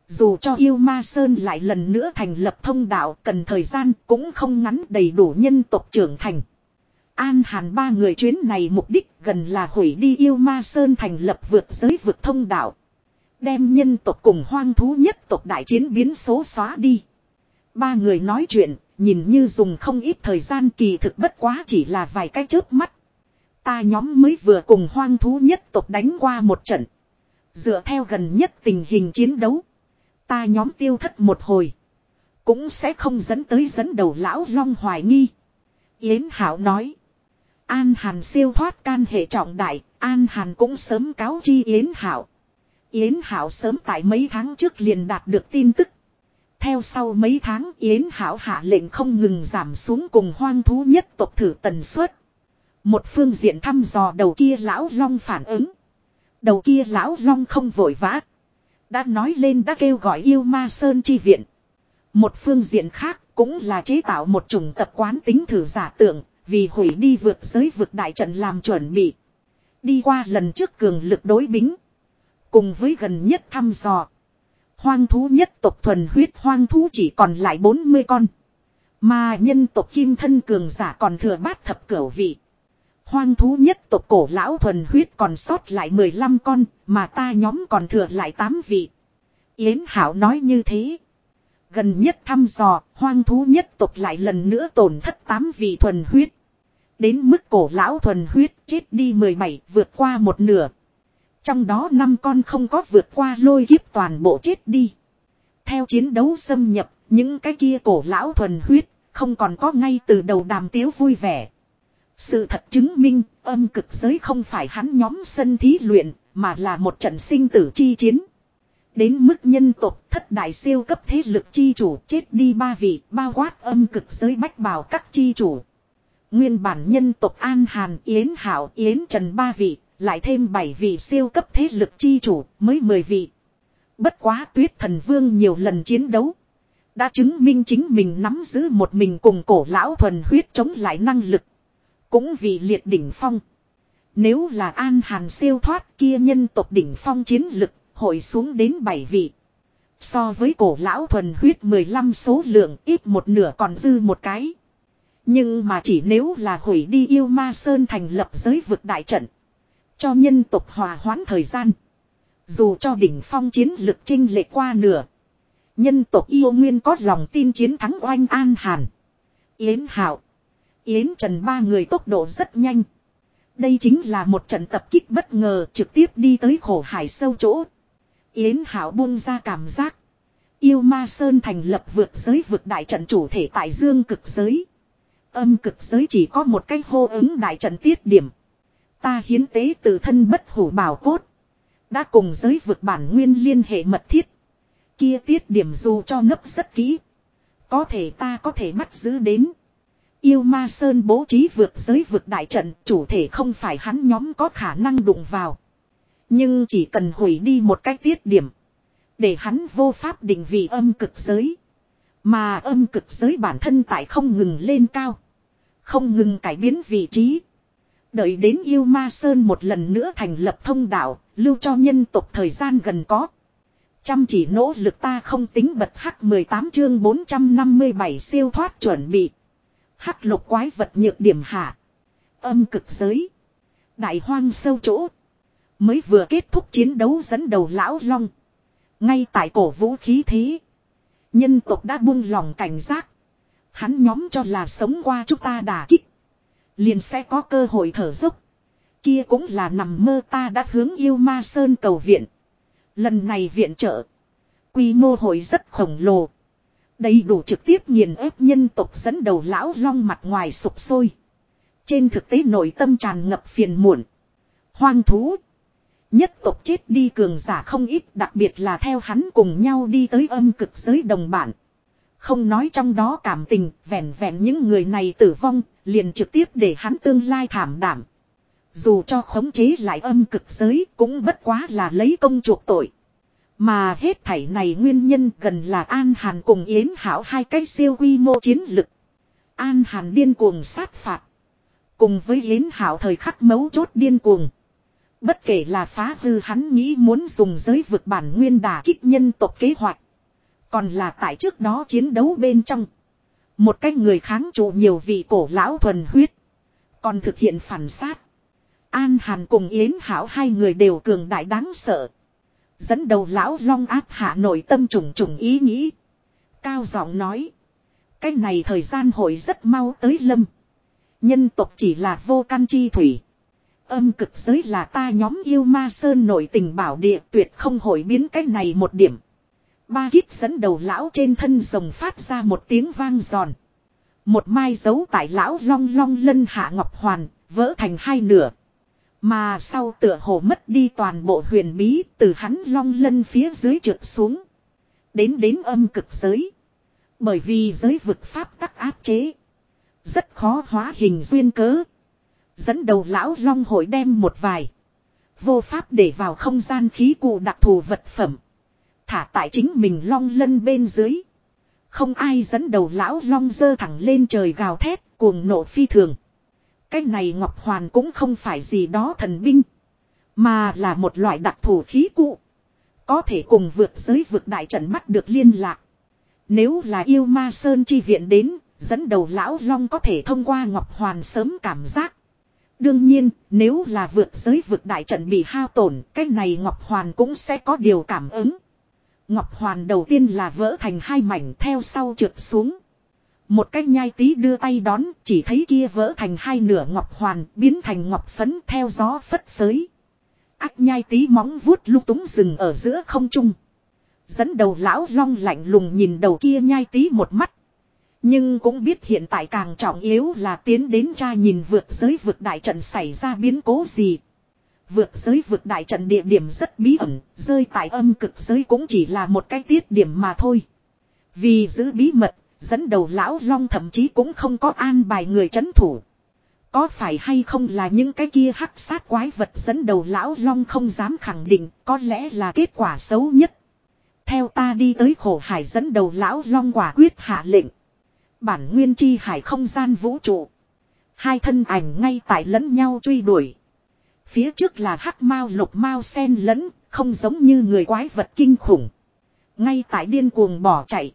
Dù cho yêu ma sơn lại lần nữa thành lập thông đạo cần thời gian cũng không ngắn đầy đủ nhân tộc trưởng thành. An Hàn ba người chuyến này mục đích gần là hủy đi yêu ma sơn thành lập vượt giới vượt thông đạo. Đem nhân tộc cùng hoang thú nhất tộc đại chiến biến số xóa đi. Ba người nói chuyện, nhìn như dùng không ít thời gian kỳ thực bất quá chỉ là vài cái chớp mắt. Ta nhóm mới vừa cùng hoang thú nhất tộc đánh qua một trận. Dựa theo gần nhất tình hình chiến đấu. Ta nhóm tiêu thất một hồi. Cũng sẽ không dẫn tới dẫn đầu lão long hoài nghi. Yến Hảo nói. An Hàn siêu thoát can hệ trọng đại. An Hàn cũng sớm cáo chi Yến Hảo. Yến Hảo sớm tại mấy tháng trước liền đạt được tin tức. Theo sau mấy tháng Yến Hảo hạ lệnh không ngừng giảm xuống cùng hoang thú nhất tộc thử tần suất. Một phương diện thăm dò đầu kia lão long phản ứng. Đầu kia lão long không vội vã. Đã nói lên đã kêu gọi yêu ma sơn chi viện. Một phương diện khác cũng là chế tạo một chủng tập quán tính thử giả tượng, vì hủy đi vượt giới vượt đại trận làm chuẩn bị. Đi qua lần trước cường lực đối bính. Cùng với gần nhất thăm dò. Hoang thú nhất tộc thuần huyết hoang thú chỉ còn lại 40 con. Mà nhân tộc kim thân cường giả còn thừa bát thập cửu vị. Hoang thú nhất tộc cổ lão thuần huyết còn sót lại 15 con, mà ta nhóm còn thừa lại 8 vị. Yến Hảo nói như thế. Gần nhất thăm dò, hoang thú nhất tộc lại lần nữa tổn thất tám vị thuần huyết. Đến mức cổ lão thuần huyết chết đi 17 vượt qua một nửa. Trong đó năm con không có vượt qua lôi kiếp toàn bộ chết đi. Theo chiến đấu xâm nhập, những cái kia cổ lão thuần huyết, không còn có ngay từ đầu đàm tiếu vui vẻ. Sự thật chứng minh, âm cực giới không phải hắn nhóm sân thí luyện, mà là một trận sinh tử chi chiến. Đến mức nhân tộc thất đại siêu cấp thế lực chi chủ chết đi ba vị, bao quát âm cực giới bách bào các chi chủ. Nguyên bản nhân tộc An Hàn, Yến Hảo, Yến Trần ba vị, lại thêm bảy vị siêu cấp thế lực chi chủ, mới 10 vị. Bất quá tuyết thần vương nhiều lần chiến đấu. Đã chứng minh chính mình nắm giữ một mình cùng cổ lão thuần huyết chống lại năng lực. Cũng vì liệt đỉnh phong. Nếu là an hàn siêu thoát kia nhân tộc đỉnh phong chiến lực, hội xuống đến 7 vị. So với cổ lão thuần huyết 15 số lượng, ít một nửa còn dư một cái. Nhưng mà chỉ nếu là hủy đi yêu ma sơn thành lập giới vực đại trận. Cho nhân tộc hòa hoãn thời gian. Dù cho đỉnh phong chiến lực trinh lệ qua nửa. Nhân tộc yêu nguyên có lòng tin chiến thắng oanh an hàn. Yến Hạo. Yến Trần ba người tốc độ rất nhanh. Đây chính là một trận tập kích bất ngờ trực tiếp đi tới khổ hải sâu chỗ. Yến Hảo buông ra cảm giác. Yêu ma sơn thành lập vượt giới vượt đại trận chủ thể tại dương cực giới. Âm cực giới chỉ có một cách hô ứng đại trận tiết điểm. Ta hiến tế từ thân bất hủ bảo cốt. Đã cùng giới vượt bản nguyên liên hệ mật thiết. Kia tiết điểm dù cho nấp rất kỹ. Có thể ta có thể bắt giữ đến. Yêu ma sơn bố trí vượt giới vượt đại trận chủ thể không phải hắn nhóm có khả năng đụng vào. Nhưng chỉ cần hủy đi một cái tiết điểm. Để hắn vô pháp định vị âm cực giới. Mà âm cực giới bản thân tại không ngừng lên cao. Không ngừng cải biến vị trí. Đợi đến yêu ma sơn một lần nữa thành lập thông đạo, lưu cho nhân tộc thời gian gần có. Chăm chỉ nỗ lực ta không tính bật hắc 18 chương 457 siêu thoát chuẩn bị. Hắc lục quái vật nhược điểm hạ. Âm cực giới. Đại hoang sâu chỗ. Mới vừa kết thúc chiến đấu dẫn đầu lão long. Ngay tại cổ vũ khí thế. Nhân tộc đã buông lòng cảnh giác. Hắn nhóm cho là sống qua chúng ta đả kích. Liền sẽ có cơ hội thở dốc. Kia cũng là nằm mơ ta đã hướng yêu ma sơn cầu viện. Lần này viện trợ. Quy mô hội rất khổng lồ. Đầy đủ trực tiếp nghiền ép nhân tộc dẫn đầu lão long mặt ngoài sụp sôi. Trên thực tế nội tâm tràn ngập phiền muộn. Hoang thú. Nhất tộc chết đi cường giả không ít đặc biệt là theo hắn cùng nhau đi tới âm cực giới đồng bản. Không nói trong đó cảm tình, vẹn vẹn những người này tử vong, liền trực tiếp để hắn tương lai thảm đảm. Dù cho khống chế lại âm cực giới cũng bất quá là lấy công chuộc tội. Mà hết thảy này nguyên nhân gần là An Hàn cùng Yến Hảo hai cái siêu quy mô chiến lực. An Hàn điên cuồng sát phạt. Cùng với Yến Hảo thời khắc mấu chốt điên cuồng. Bất kể là phá hư hắn nghĩ muốn dùng giới vực bản nguyên đà kích nhân tộc kế hoạch. Còn là tại trước đó chiến đấu bên trong. Một cái người kháng trụ nhiều vị cổ lão thuần huyết. Còn thực hiện phản sát. An Hàn cùng Yến Hảo hai người đều cường đại đáng sợ. Dẫn đầu lão long áp hạ nội tâm trùng trùng ý nghĩ. Cao giọng nói. Cái này thời gian hội rất mau tới lâm. Nhân tộc chỉ là vô can chi thủy. Âm cực giới là ta nhóm yêu ma sơn nổi tình bảo địa tuyệt không hội biến cái này một điểm. Ba kít dẫn đầu lão trên thân rồng phát ra một tiếng vang giòn. Một mai dấu tại lão long long lân hạ ngọc hoàn, vỡ thành hai nửa. Mà sau tựa hồ mất đi toàn bộ huyền bí từ hắn long lân phía dưới trượt xuống. Đến đến âm cực giới. Bởi vì giới vực pháp tắc áp chế. Rất khó hóa hình duyên cớ. Dẫn đầu lão long hội đem một vài. Vô pháp để vào không gian khí cụ đặc thù vật phẩm. Thả tại chính mình long lân bên dưới. Không ai dẫn đầu lão long dơ thẳng lên trời gào thét cuồng nộ phi thường. Cái này Ngọc Hoàn cũng không phải gì đó thần binh. Mà là một loại đặc thù khí cụ. Có thể cùng vượt giới vượt đại trận bắt được liên lạc. Nếu là yêu ma sơn chi viện đến, dẫn đầu lão long có thể thông qua Ngọc Hoàn sớm cảm giác. Đương nhiên, nếu là vượt giới vượt đại trận bị hao tổn, cái này Ngọc Hoàn cũng sẽ có điều cảm ứng. Ngọc Hoàn đầu tiên là vỡ thành hai mảnh theo sau trượt xuống. Một cái nhai tí đưa tay đón, chỉ thấy kia vỡ thành hai nửa Ngọc Hoàn, biến thành Ngọc Phấn theo gió phất phới. Ác nhai tí móng vuốt lung túng rừng ở giữa không trung. Dẫn đầu lão long lạnh lùng nhìn đầu kia nhai tí một mắt. Nhưng cũng biết hiện tại càng trọng yếu là tiến đến tra nhìn vượt giới vượt đại trận xảy ra biến cố gì. Vượt giới vượt đại trận địa điểm rất bí ẩn, rơi tại âm cực giới cũng chỉ là một cái tiết điểm mà thôi. Vì giữ bí mật, dẫn đầu lão long thậm chí cũng không có an bài người chấn thủ. Có phải hay không là những cái kia hắc sát quái vật dẫn đầu lão long không dám khẳng định, có lẽ là kết quả xấu nhất. Theo ta đi tới khổ hải dẫn đầu lão long quả quyết hạ lệnh. Bản nguyên chi hải không gian vũ trụ. Hai thân ảnh ngay tại lẫn nhau truy đuổi. Phía trước là hắc mao lục mao sen lẫn, không giống như người quái vật kinh khủng. Ngay tại điên cuồng bỏ chạy.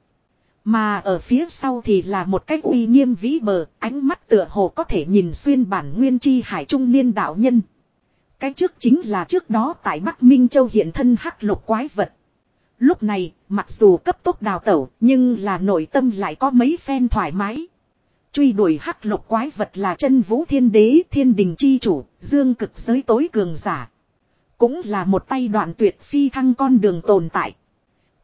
Mà ở phía sau thì là một cách uy nghiêm vĩ bờ, ánh mắt tựa hồ có thể nhìn xuyên bản nguyên chi hải trung niên đạo nhân. Cái trước chính là trước đó tại Bắc Minh Châu hiện thân hắc lục quái vật. Lúc này, mặc dù cấp tốc đào tẩu, nhưng là nội tâm lại có mấy phen thoải mái. Truy đuổi hắc lục quái vật là chân vũ thiên đế thiên đình chi chủ, dương cực giới tối cường giả. Cũng là một tay đoạn tuyệt phi thăng con đường tồn tại.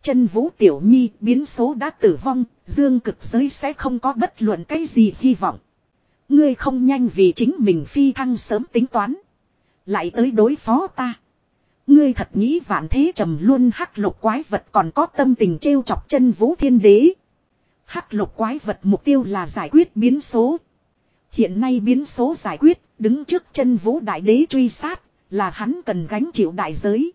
Chân vũ tiểu nhi biến số đã tử vong, dương cực giới sẽ không có bất luận cái gì hy vọng. Ngươi không nhanh vì chính mình phi thăng sớm tính toán. Lại tới đối phó ta. Ngươi thật nghĩ vạn thế trầm luôn hắc lục quái vật còn có tâm tình trêu chọc chân vũ thiên đế. Hắc lục quái vật mục tiêu là giải quyết biến số. Hiện nay biến số giải quyết, đứng trước chân vũ đại đế truy sát, là hắn cần gánh chịu đại giới.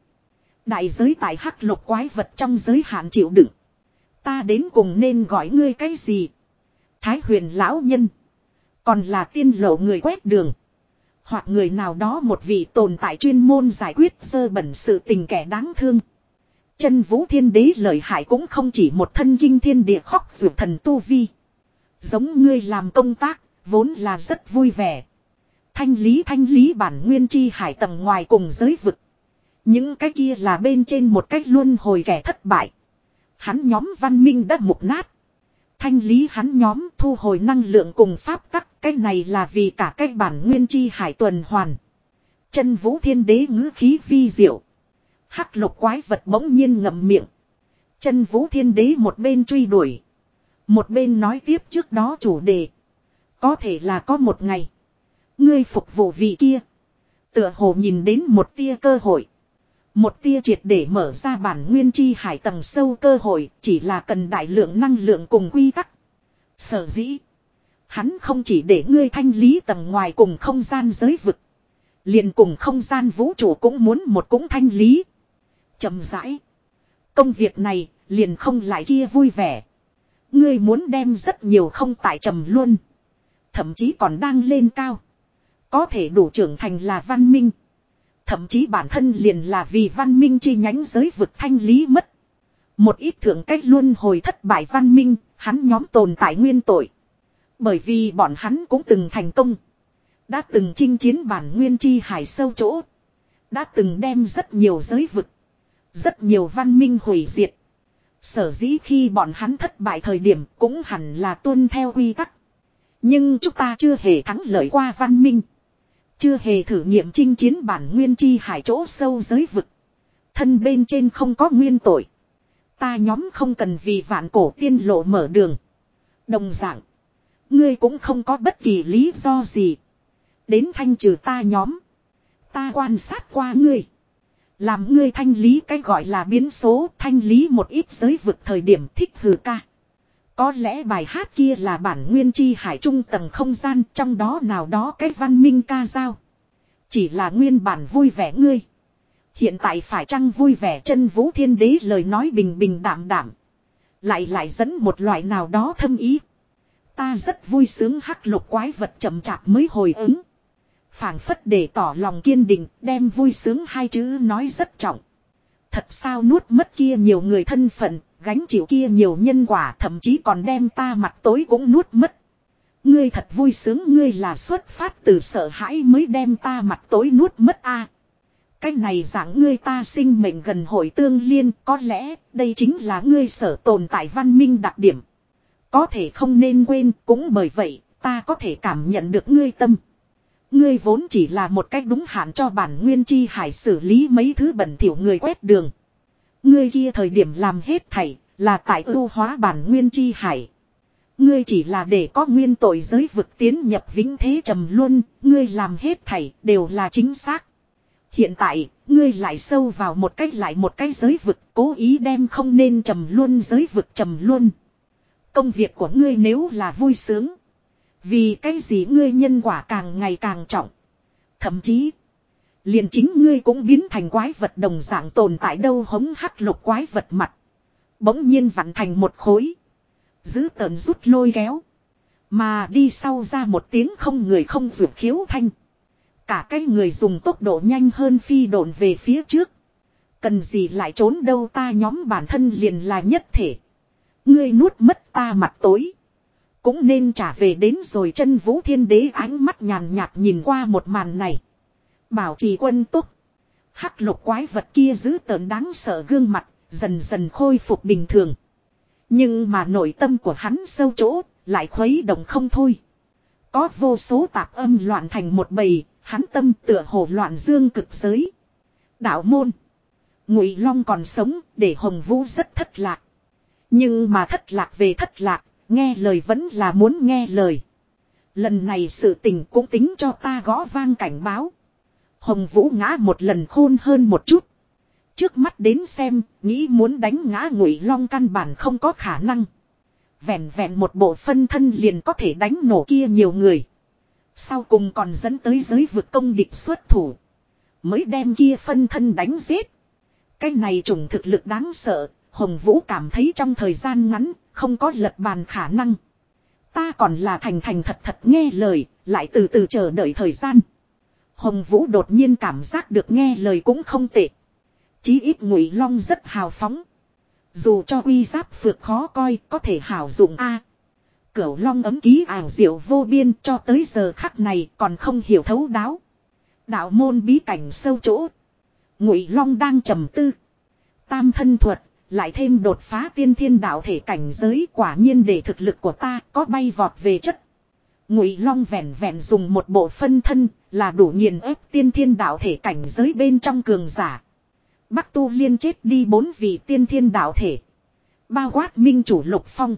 Đại giới tại hắc lục quái vật trong giới hạn chịu đựng. Ta đến cùng nên gọi ngươi cái gì? Thái huyền lão nhân. Còn là tiên lộ người quét đường. Hoặc người nào đó một vị tồn tại chuyên môn giải quyết sơ bẩn sự tình kẻ đáng thương. Chân vũ thiên đế lợi hại cũng không chỉ một thân kinh thiên địa khóc ruột thần tu vi. Giống ngươi làm công tác, vốn là rất vui vẻ. Thanh lý thanh lý bản nguyên chi hải tầng ngoài cùng giới vực. Những cái kia là bên trên một cách luôn hồi kẻ thất bại. Hắn nhóm văn minh đã mục nát. Thanh lý hắn nhóm thu hồi năng lượng cùng pháp tắc. Cái này là vì cả cái bản nguyên chi hải tuần hoàn. Chân vũ thiên đế ngữ khí vi diệu. Hắc lục quái vật bỗng nhiên ngậm miệng. Chân vũ thiên đế một bên truy đuổi. Một bên nói tiếp trước đó chủ đề. Có thể là có một ngày. Ngươi phục vụ vị kia. Tựa hồ nhìn đến một tia cơ hội. Một tia triệt để mở ra bản nguyên chi hải tầng sâu cơ hội, chỉ là cần đại lượng năng lượng cùng quy tắc. Sở dĩ. Hắn không chỉ để ngươi thanh lý tầng ngoài cùng không gian giới vực. liền cùng không gian vũ trụ cũng muốn một cũng thanh lý. chậm rãi. Công việc này liền không lại kia vui vẻ. Ngươi muốn đem rất nhiều không tại trầm luôn. Thậm chí còn đang lên cao. Có thể đủ trưởng thành là văn minh. Thậm chí bản thân liền là vì văn minh chi nhánh giới vực thanh lý mất. Một ít thượng cách luôn hồi thất bại văn minh, hắn nhóm tồn tại nguyên tội. Bởi vì bọn hắn cũng từng thành công. Đã từng chinh chiến bản nguyên chi hải sâu chỗ. Đã từng đem rất nhiều giới vực. Rất nhiều văn minh hủy diệt. Sở dĩ khi bọn hắn thất bại thời điểm cũng hẳn là tuân theo quy tắc. Nhưng chúng ta chưa hề thắng lợi qua văn minh. Chưa hề thử nghiệm chinh chiến bản nguyên chi hải chỗ sâu giới vực. Thân bên trên không có nguyên tội. Ta nhóm không cần vì vạn cổ tiên lộ mở đường. Đồng dạng. Ngươi cũng không có bất kỳ lý do gì. Đến thanh trừ ta nhóm. Ta quan sát qua ngươi. Làm ngươi thanh lý cái gọi là biến số, thanh lý một ít giới vực thời điểm thích hừ ca. Có lẽ bài hát kia là bản nguyên chi hải trung tầng không gian trong đó nào đó cái văn minh ca dao. Chỉ là nguyên bản vui vẻ ngươi. Hiện tại phải chăng vui vẻ chân vũ thiên đế lời nói bình bình đảm đảm. Lại lại dẫn một loại nào đó thâm ý. Ta rất vui sướng hắc lục quái vật chậm chạp mới hồi ứng phảng phất để tỏ lòng kiên định, đem vui sướng hai chữ nói rất trọng. Thật sao nuốt mất kia nhiều người thân phận, gánh chịu kia nhiều nhân quả thậm chí còn đem ta mặt tối cũng nuốt mất. Ngươi thật vui sướng ngươi là xuất phát từ sợ hãi mới đem ta mặt tối nuốt mất a. À, cái này dạng ngươi ta sinh mệnh gần hội tương liên có lẽ đây chính là ngươi sở tồn tại văn minh đặc điểm. Có thể không nên quên cũng bởi vậy ta có thể cảm nhận được ngươi tâm. Ngươi vốn chỉ là một cách đúng hạn cho bản nguyên chi hải xử lý mấy thứ bẩn thỉu người quét đường. Ngươi kia thời điểm làm hết thảy, là tại ưu hóa bản nguyên chi hải. Ngươi chỉ là để có nguyên tội giới vực tiến nhập vĩnh thế trầm luân, ngươi làm hết thảy đều là chính xác. Hiện tại, ngươi lại sâu vào một cách lại một cái giới vực, cố ý đem không nên trầm luân giới vực trầm luân. Công việc của ngươi nếu là vui sướng, vì cái gì ngươi nhân quả càng ngày càng trọng. Thậm chí. Liền chính ngươi cũng biến thành quái vật đồng dạng tồn tại đâu hống hắc lục quái vật mặt. Bỗng nhiên vặn thành một khối. Giữ tờn rút lôi kéo. Mà đi sau ra một tiếng không người không vượt khiếu thanh. Cả cái người dùng tốc độ nhanh hơn phi độn về phía trước. Cần gì lại trốn đâu ta nhóm bản thân liền là nhất thể. Ngươi nuốt mất ta mặt tối. Cũng nên trả về đến rồi chân vũ thiên đế ánh mắt nhàn nhạt nhìn qua một màn này. Bảo trì quân túc. Hắc lục quái vật kia giữ tợn đáng sợ gương mặt, dần dần khôi phục bình thường. Nhưng mà nội tâm của hắn sâu chỗ, lại khuấy động không thôi. Có vô số tạp âm loạn thành một bầy, hắn tâm tựa hồ loạn dương cực giới. Đạo môn. Ngụy Long còn sống, để Hồng Vũ rất thất lạc. Nhưng mà thất lạc về thất lạc, Nghe lời vẫn là muốn nghe lời. Lần này sự tình cũng tính cho ta gõ vang cảnh báo. Hồng Vũ ngã một lần khôn hơn một chút. Trước mắt đến xem, nghĩ muốn đánh ngã ngụy long căn bản không có khả năng. Vẹn vẹn một bộ phân thân liền có thể đánh nổ kia nhiều người. Sau cùng còn dẫn tới giới vực công địch xuất thủ. Mới đem kia phân thân đánh giết. Cái này trùng thực lực đáng sợ, Hồng Vũ cảm thấy trong thời gian ngắn, không có lật bàn khả năng. Ta còn là thành thành thật thật nghe lời, lại từ từ chờ đợi thời gian. Hồng Vũ đột nhiên cảm giác được nghe lời cũng không tệ. Chí ít Ngụy Long rất hào phóng. Dù cho uy giáp phược khó coi, có thể hảo dụng a. Cửu Long ấm ký ảo diệu vô biên cho tới giờ khắc này còn không hiểu thấu đáo. Đạo môn bí cảnh sâu chỗ. Ngụy Long đang trầm tư. Tam thân thuật, lại thêm đột phá tiên thiên đạo thể cảnh giới quả nhiên để thực lực của ta có bay vọt về chất. Ngụy Long vẹn vẹn dùng một bộ phân thân là đủ nghiền ép tiên thiên đạo thể cảnh giới bên trong cường giả. Bắc Tu Liên chết đi bốn vị tiên thiên đạo thể. Bao quát minh chủ lục phong.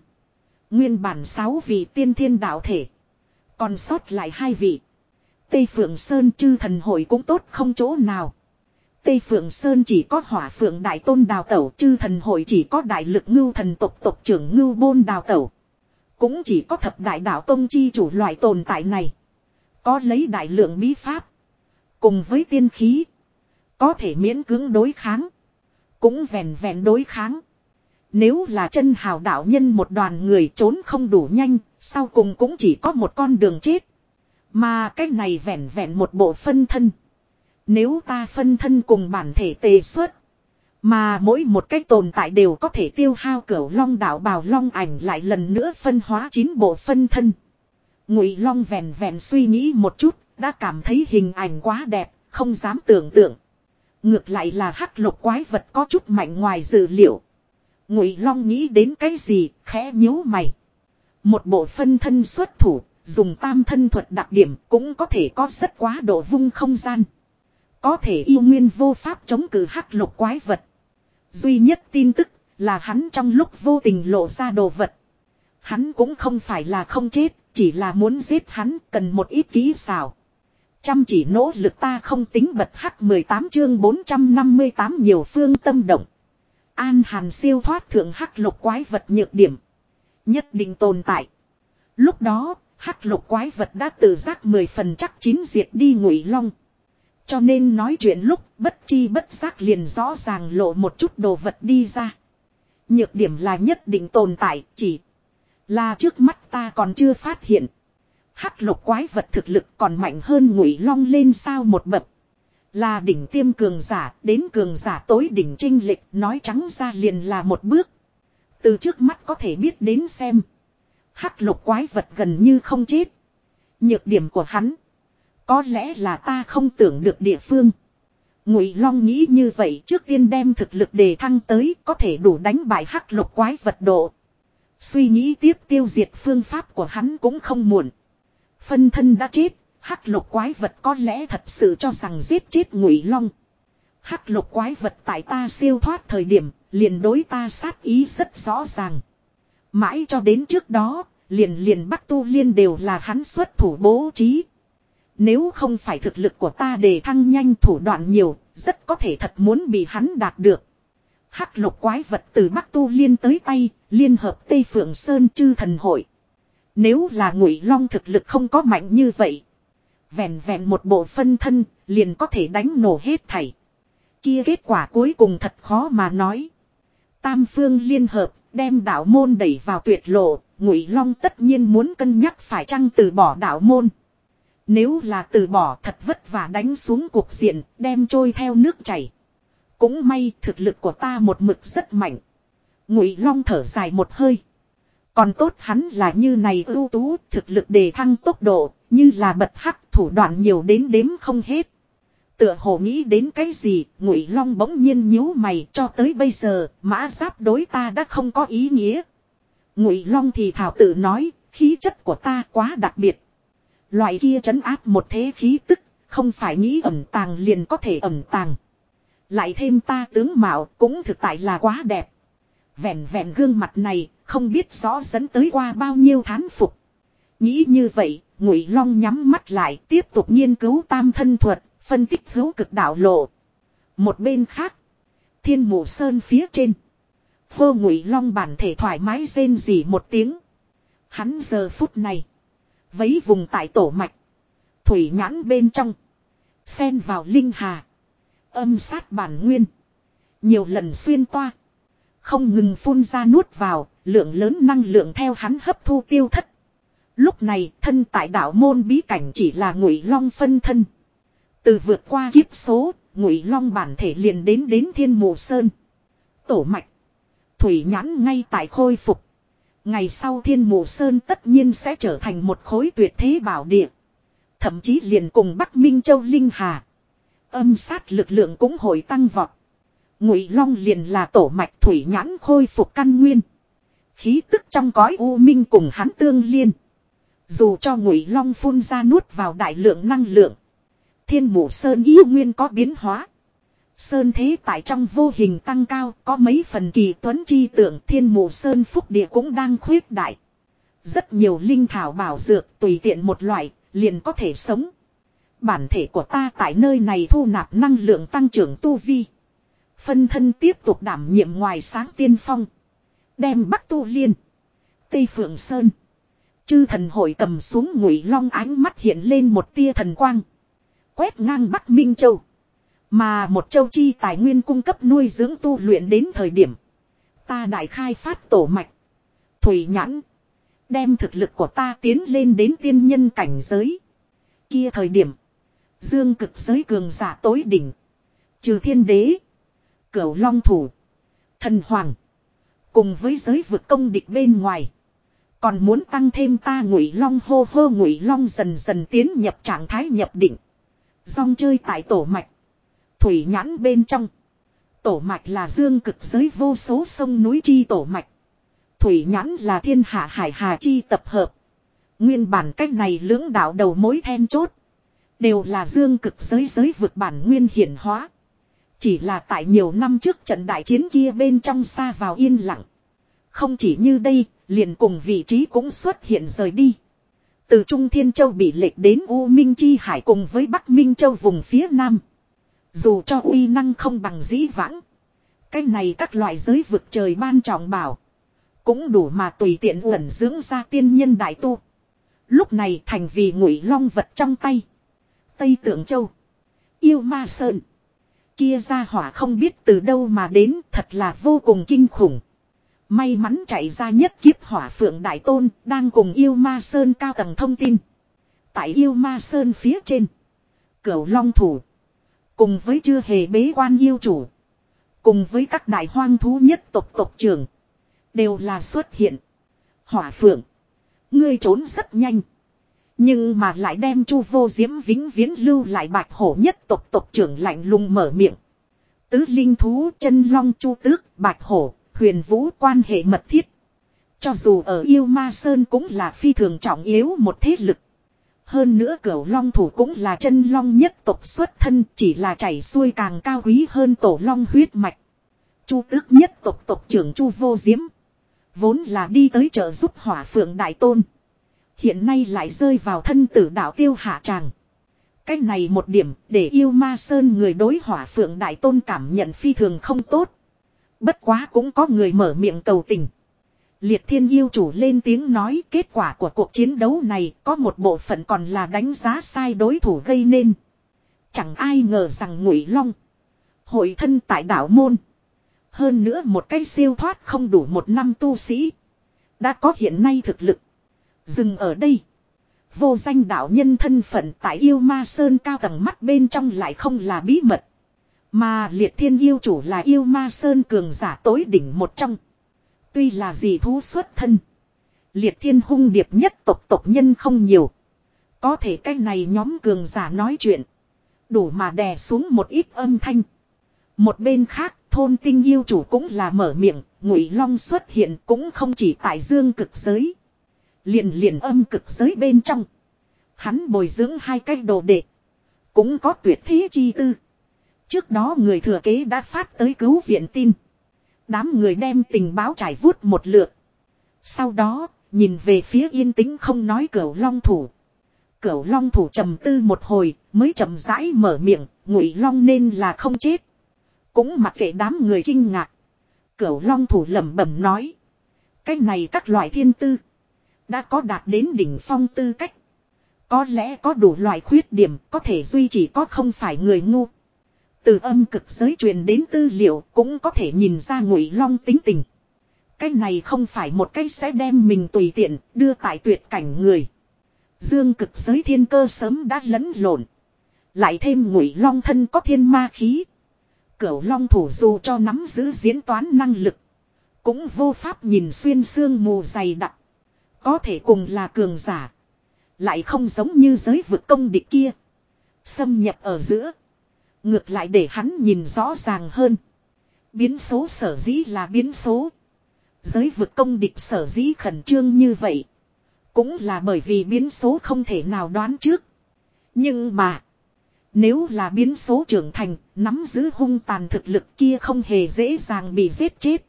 Nguyên bản sáu vị tiên thiên đạo thể. Còn sót lại hai vị. Tây Phượng Sơn chư thần hội cũng tốt không chỗ nào. Tây Phượng Sơn chỉ có hỏa phượng đại tôn đào tẩu, chư thần hội chỉ có đại lực ngưu thần tộc tộc trưởng ngưu bôn đào tẩu. Cũng chỉ có thập đại đạo tông chi chủ loại tồn tại này. Có lấy đại lượng bí pháp. Cùng với tiên khí. Có thể miễn cưỡng đối kháng. Cũng vẹn vẹn đối kháng. Nếu là chân hào đạo nhân một đoàn người trốn không đủ nhanh, sau cùng cũng chỉ có một con đường chết. Mà cái này vẹn vẹn một bộ phân thân. Nếu ta phân thân cùng bản thể tề xuất. Mà mỗi một cách tồn tại đều có thể tiêu hao cửu long đạo bào long ảnh lại lần nữa phân hóa chín bộ phân thân. Ngụy long vèn vèn suy nghĩ một chút, đã cảm thấy hình ảnh quá đẹp, không dám tưởng tượng. Ngược lại là hắc lục quái vật có chút mạnh ngoài dự liệu. Ngụy Long nghĩ đến cái gì, khẽ nhíu mày. Một bộ phân thân xuất thủ, dùng tam thân thuật đặc điểm cũng có thể có rất quá độ vung không gian. Có thể yêu nguyên vô pháp chống cự hắc lục quái vật. Duy nhất tin tức là hắn trong lúc vô tình lộ ra đồ vật. Hắn cũng không phải là không chết, chỉ là muốn giết hắn cần một ít kỹ xảo. Chăm chỉ nỗ lực ta không tính bật hắc 18 chương 458 nhiều phương tâm động. An hàn siêu thoát thượng hắc lục quái vật nhược điểm. Nhất định tồn tại. Lúc đó, hắc lục quái vật đã tự giác mười phần chắc chín diệt đi ngụy long. Cho nên nói chuyện lúc bất chi bất giác liền rõ ràng lộ một chút đồ vật đi ra. Nhược điểm là nhất định tồn tại, chỉ là trước mắt ta còn chưa phát hiện. Hắc lục quái vật thực lực còn mạnh hơn ngụy long lên sao một bậc. Là đỉnh tiêm cường giả, đến cường giả tối đỉnh trinh lịch, nói trắng ra liền là một bước. Từ trước mắt có thể biết đến xem. Hắc lục quái vật gần như không chết. Nhược điểm của hắn. Có lẽ là ta không tưởng được địa phương. Ngụy Long nghĩ như vậy trước tiên đem thực lực đề thăng tới có thể đủ đánh bại hắc lục quái vật độ. Suy nghĩ tiếp tiêu diệt phương pháp của hắn cũng không muộn. Phân thân đã chết, hắc lục quái vật có lẽ thật sự cho rằng giết chết Ngụy Long. Hắc lục quái vật tại ta siêu thoát thời điểm, liền đối ta sát ý rất rõ ràng. Mãi cho đến trước đó, liền liền Bắc Tu Liên đều là hắn xuất thủ bố trí. Nếu không phải thực lực của ta đề thăng nhanh thủ đoạn nhiều, rất có thể thật muốn bị hắn đạt được. Hắc lục quái vật từ Bắc Tu Liên tới tay, liên hợp Tây Phượng Sơn chư thần hội. Nếu là ngụy long thực lực không có mạnh như vậy. Vẹn vẹn một bộ phân thân, liền có thể đánh nổ hết thảy. Kia kết quả cuối cùng thật khó mà nói. Tam phương liên hợp, đem đạo môn đẩy vào tuyệt lộ, ngụy long tất nhiên muốn cân nhắc phải chăng từ bỏ đạo môn. Nếu là từ bỏ thật vất vả đánh xuống cuộc diện, đem trôi theo nước chảy. Cũng may thực lực của ta một mực rất mạnh. Ngụy Long thở dài một hơi. Còn tốt hắn là như này ưu tú, thực lực đề thăng tốc độ, như là bật hắc thủ đoạn nhiều đến đếm không hết. Tựa hồ nghĩ đến cái gì, Ngụy Long bỗng nhiên nhíu mày cho tới bây giờ, mã giáp đối ta đã không có ý nghĩa. Ngụy Long thì thảo tự nói, khí chất của ta quá đặc biệt. Loại kia trấn áp một thế khí tức, không phải nghĩ ẩn tàng liền có thể ẩn tàng. Lại thêm ta tướng mạo cũng thực tại là quá đẹp. Vẹn vẹn gương mặt này, không biết rõ dẫn tới qua bao nhiêu thán phục. Nghĩ như vậy, Ngụy Long nhắm mắt lại, tiếp tục nghiên cứu tam thân thuật, phân tích hữu cực đạo lộ. Một bên khác, Thiên Mộ Sơn phía trên, Vô Ngụy Long bản thể thoải mái rên rỉ một tiếng. Hắn giờ phút này, vấy vùng tại tổ mạch, thủy nhãn bên trong, xen vào linh hà, âm sát bản nguyên, nhiều lần xuyên toa. Không ngừng phun ra nuốt vào, lượng lớn năng lượng theo hắn hấp thu tiêu thất. Lúc này thân tại đạo môn bí cảnh chỉ là ngụy long phân thân. Từ vượt qua kiếp số, ngụy long bản thể liền đến đến thiên mù sơn. Tổ mạch. Thủy nhãn ngay tại khôi phục. Ngày sau thiên mù sơn tất nhiên sẽ trở thành một khối tuyệt thế bảo địa. Thậm chí liền cùng Bắc Minh Châu Linh Hà. Âm sát lực lượng cũng hội tăng vọt. Ngụy Long liền là tổ mạch thủy nhãn khôi phục căn nguyên. Khí tức trong cõi u minh cùng hắn tương liên. Dù cho Ngụy Long phun ra nuốt vào đại lượng năng lượng, Thiên Mộ Sơn yêu nguyên có biến hóa. Sơn thế tại trong vô hình tăng cao, có mấy phần kỳ tuấn chi tượng Thiên Mộ Sơn phúc địa cũng đang khuyết đại. Rất nhiều linh thảo bảo dược tùy tiện một loại, liền có thể sống. Bản thể của ta tại nơi này thu nạp năng lượng tăng trưởng tu vi. Phân thân tiếp tục đảm nhiệm ngoài sáng tiên phong. Đem Bắc Tu Liên. Tây Phượng Sơn. Chư thần hội cầm xuống ngụy long ánh mắt hiện lên một tia thần quang. Quét ngang Bắc Minh Châu. Mà một châu chi tài nguyên cung cấp nuôi dưỡng tu luyện đến thời điểm. Ta đại khai phát tổ mạch. Thủy nhãn. Đem thực lực của ta tiến lên đến tiên nhân cảnh giới. Kia thời điểm. Dương cực giới cường giả tối đỉnh. Trừ thiên đế. Cửu long thủ. Thần hoàng. Cùng với giới vực công địch bên ngoài. Còn muốn tăng thêm ta ngụy long hô hô ngụy long dần dần tiến nhập trạng thái nhập định. Dòng chơi tại tổ mạch. Thủy nhãn bên trong. Tổ mạch là dương cực giới vô số sông núi chi tổ mạch. Thủy nhãn là thiên hạ hải hà chi tập hợp. Nguyên bản cách này lưỡng đạo đầu mối then chốt. Đều là dương cực giới giới vực bản nguyên hiển hóa. Chỉ là tại nhiều năm trước trận đại chiến kia bên trong xa vào yên lặng. Không chỉ như đây, liền cùng vị trí cũng xuất hiện rời đi. Từ Trung Thiên Châu bị lệch đến U Minh Chi Hải cùng với Bắc Minh Châu vùng phía Nam. Dù cho uy năng không bằng dĩ vãng. Cái này các loại giới vực trời ban trọng bảo. Cũng đủ mà tùy tiện uẩn dưỡng ra tiên nhân đại tu. Lúc này thành vì ngụy long vật trong tay. Tây Tượng Châu. Yêu Ma Sơn. Kia ra hỏa không biết từ đâu mà đến, thật là vô cùng kinh khủng. May mắn chạy ra nhất kiếp hỏa phượng đại tôn, đang cùng yêu ma sơn cao tầng thông tin. Tại yêu ma sơn phía trên. Cửu long thủ. Cùng với chưa hề bế quan yêu chủ. Cùng với các đại hoang thú nhất tộc tộc trưởng. Đều là xuất hiện. Hỏa phượng. Ngươi trốn rất nhanh. Nhưng mà lại đem chu vô diễm vĩnh viễn lưu lại bạch hổ nhất tộc tộc trưởng lạnh lùng mở miệng. Tứ linh thú, chân long, chu tước, bạch hổ, huyền vũ quan hệ mật thiết. Cho dù ở yêu ma sơn cũng là phi thường trọng yếu một thế lực. Hơn nữa cửu long thủ cũng là chân long nhất tộc xuất thân, chỉ là chảy xuôi càng cao quý hơn tổ long huyết mạch. Chu tước nhất tộc tộc trưởng Chu vô diễm. Vốn là đi tới trợ giúp hỏa phượng đại tôn. Hiện nay lại rơi vào thân tử đạo tiêu hạ tràng. Cái này một điểm để yêu ma sơn người đối hỏa phượng đại tôn cảm nhận phi thường không tốt. Bất quá cũng có người mở miệng cầu tình. Liệt thiên yêu chủ lên tiếng nói kết quả của cuộc chiến đấu này có một bộ phận còn là đánh giá sai đối thủ gây nên. Chẳng ai ngờ rằng ngụy long. Hội thân tại đảo môn. Hơn nữa một cái siêu thoát không đủ một năm tu sĩ. Đã có hiện nay thực lực. Dừng ở đây. Vô danh đạo nhân thân phận tại yêu ma sơn cao tầng mắt bên trong lại không là bí mật. Mà liệt thiên yêu chủ là yêu ma sơn cường giả tối đỉnh một trong. Tuy là gì thú xuất thân. Liệt thiên hung điệp nhất tộc tộc nhân không nhiều. Có thể cái này nhóm cường giả nói chuyện. Đủ mà đè xuống một ít âm thanh. Một bên khác, thôn tinh yêu chủ cũng là mở miệng. Ngụy long xuất hiện cũng không chỉ tại dương cực giới. Liền liền âm cực giới bên trong. Hắn bồi dưỡng hai cái đồ đệ. Cũng có tuyệt thế chi tư. Trước đó người thừa kế đã phát tới cứu viện tin. Đám người đem tình báo trải vuốt một lượt. Sau đó, nhìn về phía yên tĩnh không nói cửu long thủ. Cửu long thủ trầm tư một hồi, mới chậm rãi mở miệng, ngụy long nên là không chết. Cũng mặc kệ đám người kinh ngạc. Cửu long thủ lẩm bẩm nói. Cái này các loại thiên tư. Đã có đạt đến đỉnh phong tư cách. Có lẽ có đủ loại khuyết điểm có thể duy trì có không phải người ngu. Từ âm cực giới truyền đến tư liệu cũng có thể nhìn ra ngụy long tính tình. Cái này không phải một cái sẽ đem mình tùy tiện đưa tại tuyệt cảnh người. Dương cực giới thiên cơ sớm đã lẫn lộn. Lại thêm ngụy long thân có thiên ma khí. Cửu long thủ dù cho nắm giữ diễn toán năng lực. Cũng vô pháp nhìn xuyên xương mù dày đặc. Có thể cùng là cường giả. Lại không giống như giới vực công địch kia. Xâm nhập ở giữa. Ngược lại để hắn nhìn rõ ràng hơn. Biến số sở dĩ là biến số. Giới vực công địch sở dĩ khẩn trương như vậy. Cũng là bởi vì biến số không thể nào đoán trước. Nhưng mà. Nếu là biến số trưởng thành, nắm giữ hung tàn thực lực kia không hề dễ dàng bị giết chết.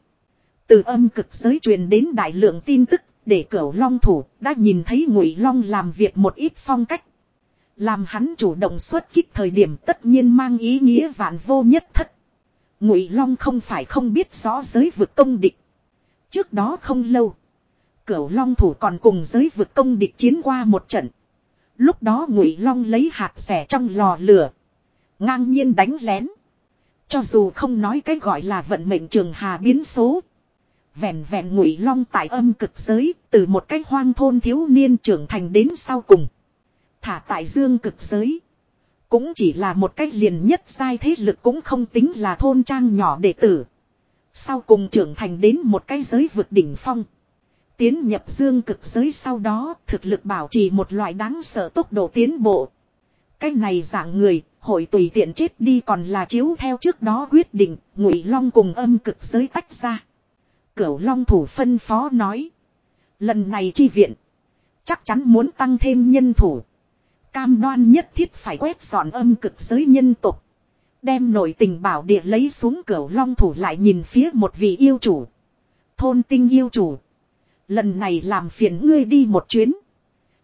Từ âm cực giới truyền đến đại lượng tin tức, để cửu long thủ đã nhìn thấy ngụy long làm việc một ít phong cách. Làm hắn chủ động xuất kích thời điểm tất nhiên mang ý nghĩa vạn vô nhất thất. Ngụy Long không phải không biết rõ giới vực công địch. Trước đó không lâu, Cửu Long thủ còn cùng giới vực công địch chiến qua một trận. Lúc đó Ngụy Long lấy hạt xẻ trong lò lửa, ngang nhiên đánh lén. Cho dù không nói cái gọi là vận mệnh trường hà biến số, vẹn vẹn Ngụy Long tại âm cực giới, từ một cái hoang thôn thiếu niên trưởng thành đến sau cùng. Thả tại dương cực giới. Cũng chỉ là một cách liền nhất sai thế lực cũng không tính là thôn trang nhỏ đệ tử. Sau cùng trưởng thành đến một cái giới vượt đỉnh phong. Tiến nhập dương cực giới sau đó thực lực bảo trì một loại đáng sợ tốc độ tiến bộ. Cái này dạng người, Hội tùy tiện chết đi còn là chiếu theo trước đó quyết định, ngụy long cùng âm cực giới tách ra. Cửu long thủ phân phó nói. Lần này chi viện. Chắc chắn muốn tăng thêm nhân thủ. Cam đoan nhất thiết phải quét dọn âm cực giới nhân tục. Đem nội tình bảo địa lấy xuống cửa long thủ lại nhìn phía một vị yêu chủ. Thôn tinh yêu chủ. Lần này làm phiền ngươi đi một chuyến.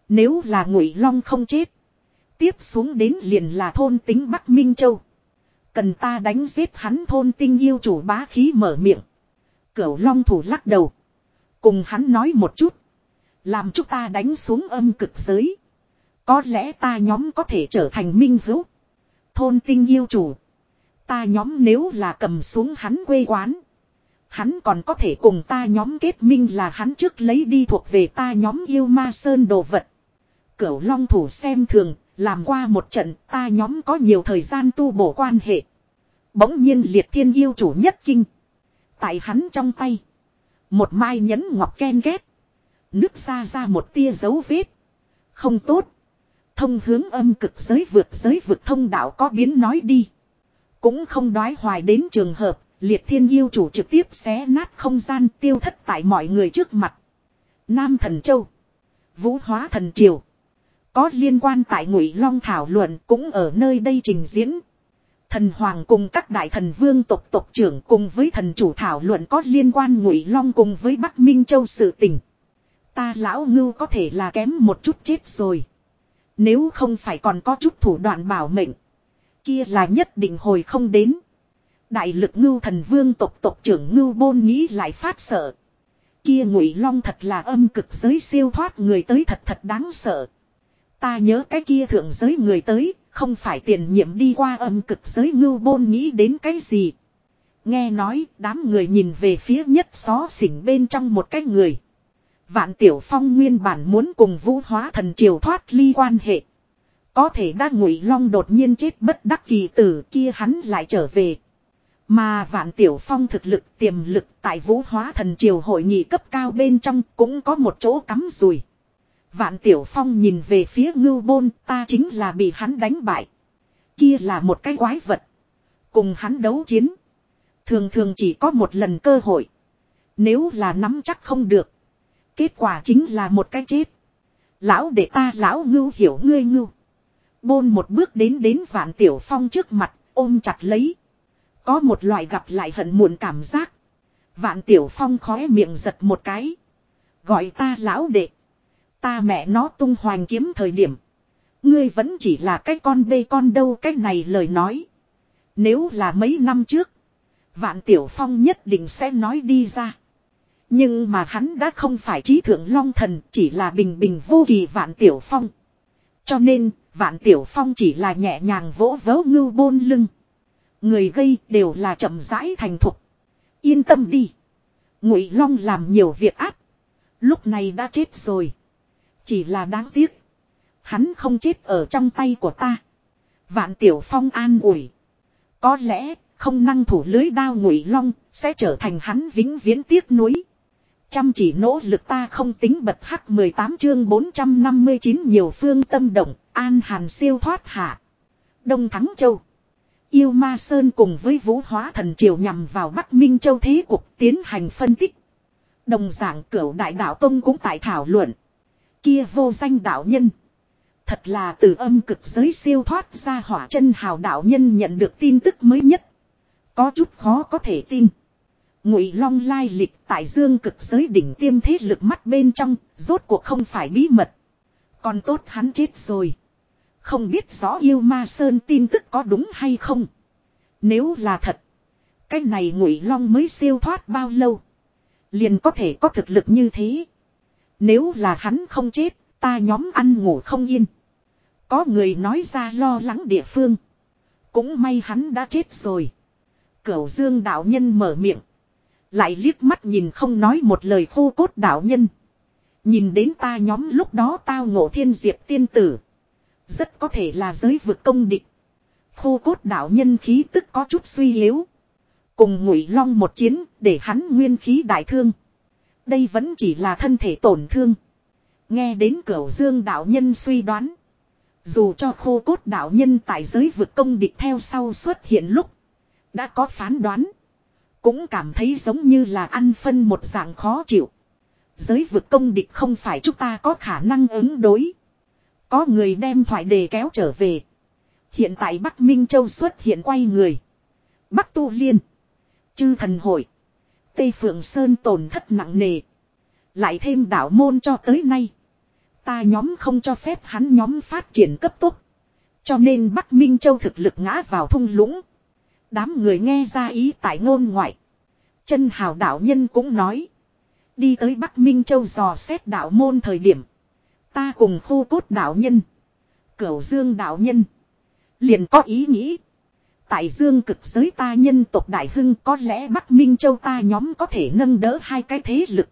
Nếu là ngụy long không chết. Tiếp xuống đến liền là thôn tính Bắc Minh Châu. Cần ta đánh giết hắn thôn tinh yêu chủ bá khí mở miệng. Cửu long thủ lắc đầu. Cùng hắn nói một chút. Làm chúng ta đánh xuống âm cực giới. Có lẽ ta nhóm có thể trở thành minh hữu. Thôn tinh yêu chủ. Ta nhóm nếu là cầm xuống hắn quê quán. Hắn còn có thể cùng ta nhóm kết minh là hắn trước lấy đi thuộc về ta nhóm yêu ma sơn đồ vật. Cửu long thủ xem thường, làm qua một trận ta nhóm có nhiều thời gian tu bổ quan hệ. Bỗng nhiên liệt thiên yêu chủ nhất kinh. Tại hắn trong tay. Một mai nhẫn ngọc ken ghét. Nước ra ra một tia dấu vết. Không tốt. Thông hướng âm cực giới vượt giới vượt thông đạo có biến nói đi. Cũng không đoái hoài đến trường hợp, liệt thiên yêu chủ trực tiếp xé nát không gian tiêu thất tại mọi người trước mặt. Nam thần châu. Vũ hóa thần triều. Có liên quan tại ngụy long thảo luận cũng ở nơi đây trình diễn. Thần hoàng cùng các đại thần vương tộc tộc trưởng cùng với thần chủ thảo luận có liên quan ngụy long cùng với bắc minh châu sự tình. Ta lão ngưu có thể là kém một chút chết rồi. Nếu không phải còn có chút thủ đoạn bảo mệnh. Kia là nhất định hồi không đến. Đại lực ngưu thần vương tộc tộc trưởng ngưu bôn nghĩ lại phát sợ. Kia ngụy long thật là âm cực giới siêu thoát người tới thật thật đáng sợ. Ta nhớ cái kia thượng giới người tới, không phải tiền nhiệm đi qua âm cực giới ngưu bôn nghĩ đến cái gì. Nghe nói, đám người nhìn về phía nhất xó xỉnh bên trong một cái người. Vạn Tiểu Phong nguyên bản muốn cùng vũ hóa thần triều thoát ly quan hệ. Có thể đã ngụy long đột nhiên chết bất đắc kỳ tử kia hắn lại trở về. Mà Vạn Tiểu Phong thực lực, tiềm lực tại vũ hóa thần triều hội nghị cấp cao bên trong cũng có một chỗ cắm rùi. Vạn Tiểu Phong nhìn về phía ngưu bôn, ta chính là bị hắn đánh bại. Kia là một cái quái vật. Cùng hắn đấu chiến. Thường thường chỉ có một lần cơ hội. Nếu là nắm chắc không được. Kết quả chính là một cái chết. Lão để ta lão ngưu hiểu ngươi ngưu. Bôn một bước đến đến vạn tiểu phong trước mặt, ôm chặt lấy. Có một loại gặp lại hận muộn cảm giác. Vạn tiểu phong khóe miệng giật một cái. Gọi ta lão đệ. Ta mẹ nó tung hoành kiếm thời điểm. Ngươi vẫn chỉ là cái con bê con đâu cái này lời nói. Nếu là mấy năm trước. Vạn tiểu phong nhất định sẽ nói đi ra. Nhưng mà hắn đã không phải trí thượng long thần chỉ là bình bình vô kỳ vạn tiểu phong. Cho nên, vạn tiểu phong chỉ là nhẹ nhàng vỗ vớ ngưu bôn lưng. Người gây đều là chậm rãi thành thục. Yên tâm đi. Ngụy long làm nhiều việc ác. Lúc này đã chết rồi. Chỉ là đáng tiếc. Hắn không chết ở trong tay của ta. Vạn tiểu phong an ủi. Có lẽ, không năng thủ lưới đao ngụy long, sẽ trở thành hắn vĩnh viễn tiếc nuối. Chăm chỉ nỗ lực ta không tính bật hắc 18 chương 459 nhiều phương tâm động, an hàn siêu thoát hạ. Đông Thắng Châu. Yêu Ma Sơn cùng với vũ hóa thần triều nhằm vào Bắc Minh Châu thế cục tiến hành phân tích. Đồng giảng cửu đại đạo Tông cũng tại thảo luận. Kia vô danh đạo nhân. Thật là từ âm cực giới siêu thoát ra hỏa chân hào đạo nhân nhận được tin tức mới nhất. Có chút khó có thể tin. Ngụy Long lai lịch tại dương cực giới đỉnh tiêm thế lực mắt bên trong, rốt cuộc không phải bí mật. Còn tốt hắn chết rồi. Không biết rõ yêu ma sơn tin tức có đúng hay không. Nếu là thật, cái này Ngụy Long mới siêu thoát bao lâu, liền có thể có thực lực như thế. Nếu là hắn không chết, ta nhóm ăn ngủ không yên. Có người nói ra lo lắng địa phương. Cũng may hắn đã chết rồi. Cửu Dương đạo nhân mở miệng. Lại liếc mắt nhìn không nói một lời khô cốt đạo nhân. Nhìn đến ta nhóm lúc đó tao ngộ thiên diệp tiên tử. Rất có thể là giới vực công địch. Khô cốt đạo nhân khí tức có chút suy yếu. Cùng ngụy long một chiến để hắn nguyên khí đại thương. Đây vẫn chỉ là thân thể tổn thương. Nghe đến cửu dương đạo nhân suy đoán. Dù cho khô cốt đạo nhân tại giới vực công địch theo sau xuất hiện lúc. Đã có phán đoán. Cũng cảm thấy giống như là ăn phân một dạng khó chịu. Giới vực công địch không phải chúng ta có khả năng ứng đối. Có người đem thoại đề kéo trở về. Hiện tại Bắc Minh Châu xuất hiện quay người. Bắc Tu Liên. Chư thần hội. Tây Phượng Sơn tổn thất nặng nề. Lại thêm đảo môn cho tới nay. Ta nhóm không cho phép hắn nhóm phát triển cấp tốc. Cho nên Bắc Minh Châu thực lực ngã vào thung lũng. Đám người nghe ra ý tại ngôn ngoại. Chân hào đạo nhân cũng nói. Đi tới Bắc Minh Châu dò xét đạo môn thời điểm. Ta cùng khu cốt đạo nhân. Cửu dương đạo nhân. Liền có ý nghĩ. Tại dương cực giới ta nhân tộc đại hưng có lẽ Bắc Minh Châu ta nhóm có thể nâng đỡ hai cái thế lực.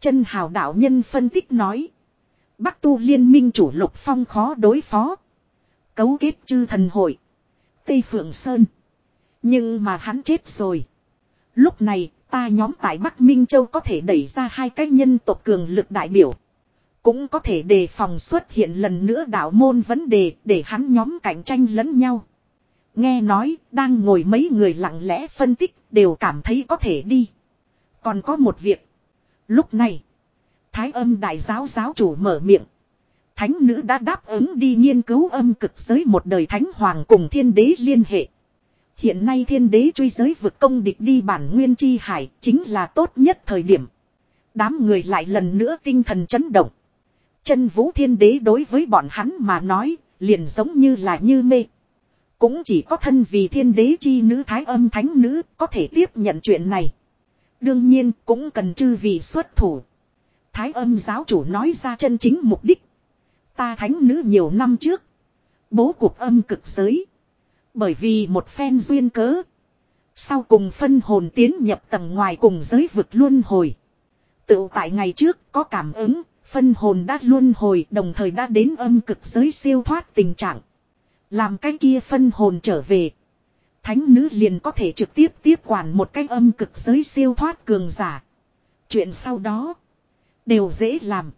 Chân hào đạo nhân phân tích nói. Bắc tu liên minh chủ lục phong khó đối phó. Cấu kết chư thần hội. Tây Phượng Sơn. Nhưng mà hắn chết rồi. Lúc này ta nhóm tại Bắc Minh Châu có thể đẩy ra hai cái nhân tộc cường lực đại biểu. Cũng có thể đề phòng xuất hiện lần nữa đạo môn vấn đề để hắn nhóm cạnh tranh lẫn nhau. Nghe nói, đang ngồi mấy người lặng lẽ phân tích, đều cảm thấy có thể đi. Còn có một việc. Lúc này, Thái âm đại giáo giáo chủ mở miệng. Thánh nữ đã đáp ứng đi nghiên cứu âm cực giới một đời thánh hoàng cùng thiên đế liên hệ. Hiện nay thiên đế truy giới vực công địch đi bản nguyên chi hải chính là tốt nhất thời điểm. Đám người lại lần nữa tinh thần chấn động. Chân vũ thiên đế đối với bọn hắn mà nói, liền giống như là như mê. Cũng chỉ có thân vì thiên đế chi nữ thái âm thánh nữ có thể tiếp nhận chuyện này. Đương nhiên cũng cần chư vị xuất thủ. Thái âm giáo chủ nói ra chân chính mục đích. Ta thánh nữ nhiều năm trước. Bố cuộc âm cực giới. Bởi vì một phen duyên cớ. Sau cùng phân hồn tiến nhập tầng ngoài cùng giới vực luân hồi. Tự tại ngày trước có cảm ứng, phân hồn đã luân hồi đồng thời đã đến âm cực giới siêu thoát tình trạng. Làm cái kia phân hồn trở về. Thánh nữ liền có thể trực tiếp tiếp quản một cái âm cực giới siêu thoát cường giả. Chuyện sau đó. Đều dễ làm.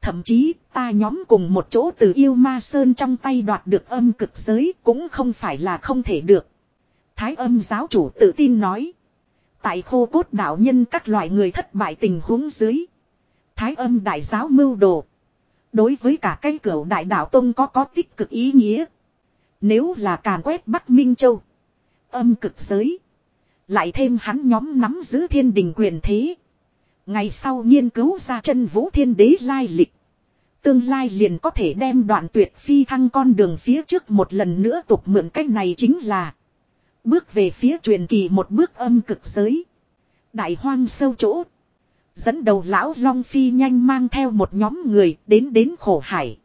Thậm chí, ta nhóm cùng một chỗ từ yêu ma sơn trong tay đoạt được âm cực giới cũng không phải là không thể được. Thái âm giáo chủ tự tin nói. Tại khô cốt đạo nhân các loại người thất bại tình huống dưới. Thái âm đại giáo mưu đồ. Đối với cả cái cửa đại đạo tông có có tích cực ý nghĩa. Nếu là càn quét Bắc Minh Châu. Âm cực giới. Lại thêm hắn nhóm nắm giữ thiên đình quyền thế. Ngày sau nghiên cứu ra chân vũ thiên đế lai lịch. Tương lai liền có thể đem đoạn tuyệt phi thăng con đường phía trước một lần nữa tục mượn cách này chính là. Bước về phía truyền kỳ một bước âm cực giới. Đại hoang sâu chỗ. Dẫn đầu lão Long Phi nhanh mang theo một nhóm người đến đến khổ hải.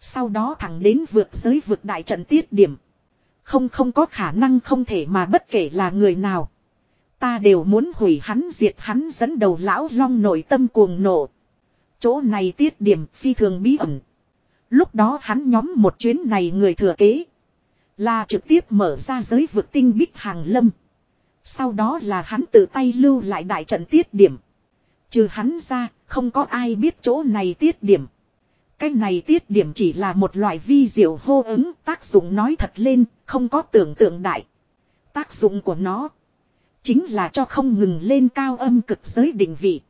Sau đó thẳng đến vượt giới vượt đại trận tiết điểm. Không không có khả năng không thể mà bất kể là người nào. Ta đều muốn hủy hắn diệt hắn dẫn đầu lão long nội tâm cuồng nộ. Chỗ này tiết điểm phi thường bí ẩn. Lúc đó hắn nhóm một chuyến này người thừa kế. Là trực tiếp mở ra giới vực tinh bích hàng lâm. Sau đó là hắn tự tay lưu lại đại trận tiết điểm. Trừ hắn ra, không có ai biết chỗ này tiết điểm. Cái này tiết điểm chỉ là một loại vi diệu hô ứng tác dụng nói thật lên, không có tưởng tượng đại. Tác dụng của nó chính là cho không ngừng lên cao âm cực giới định vị.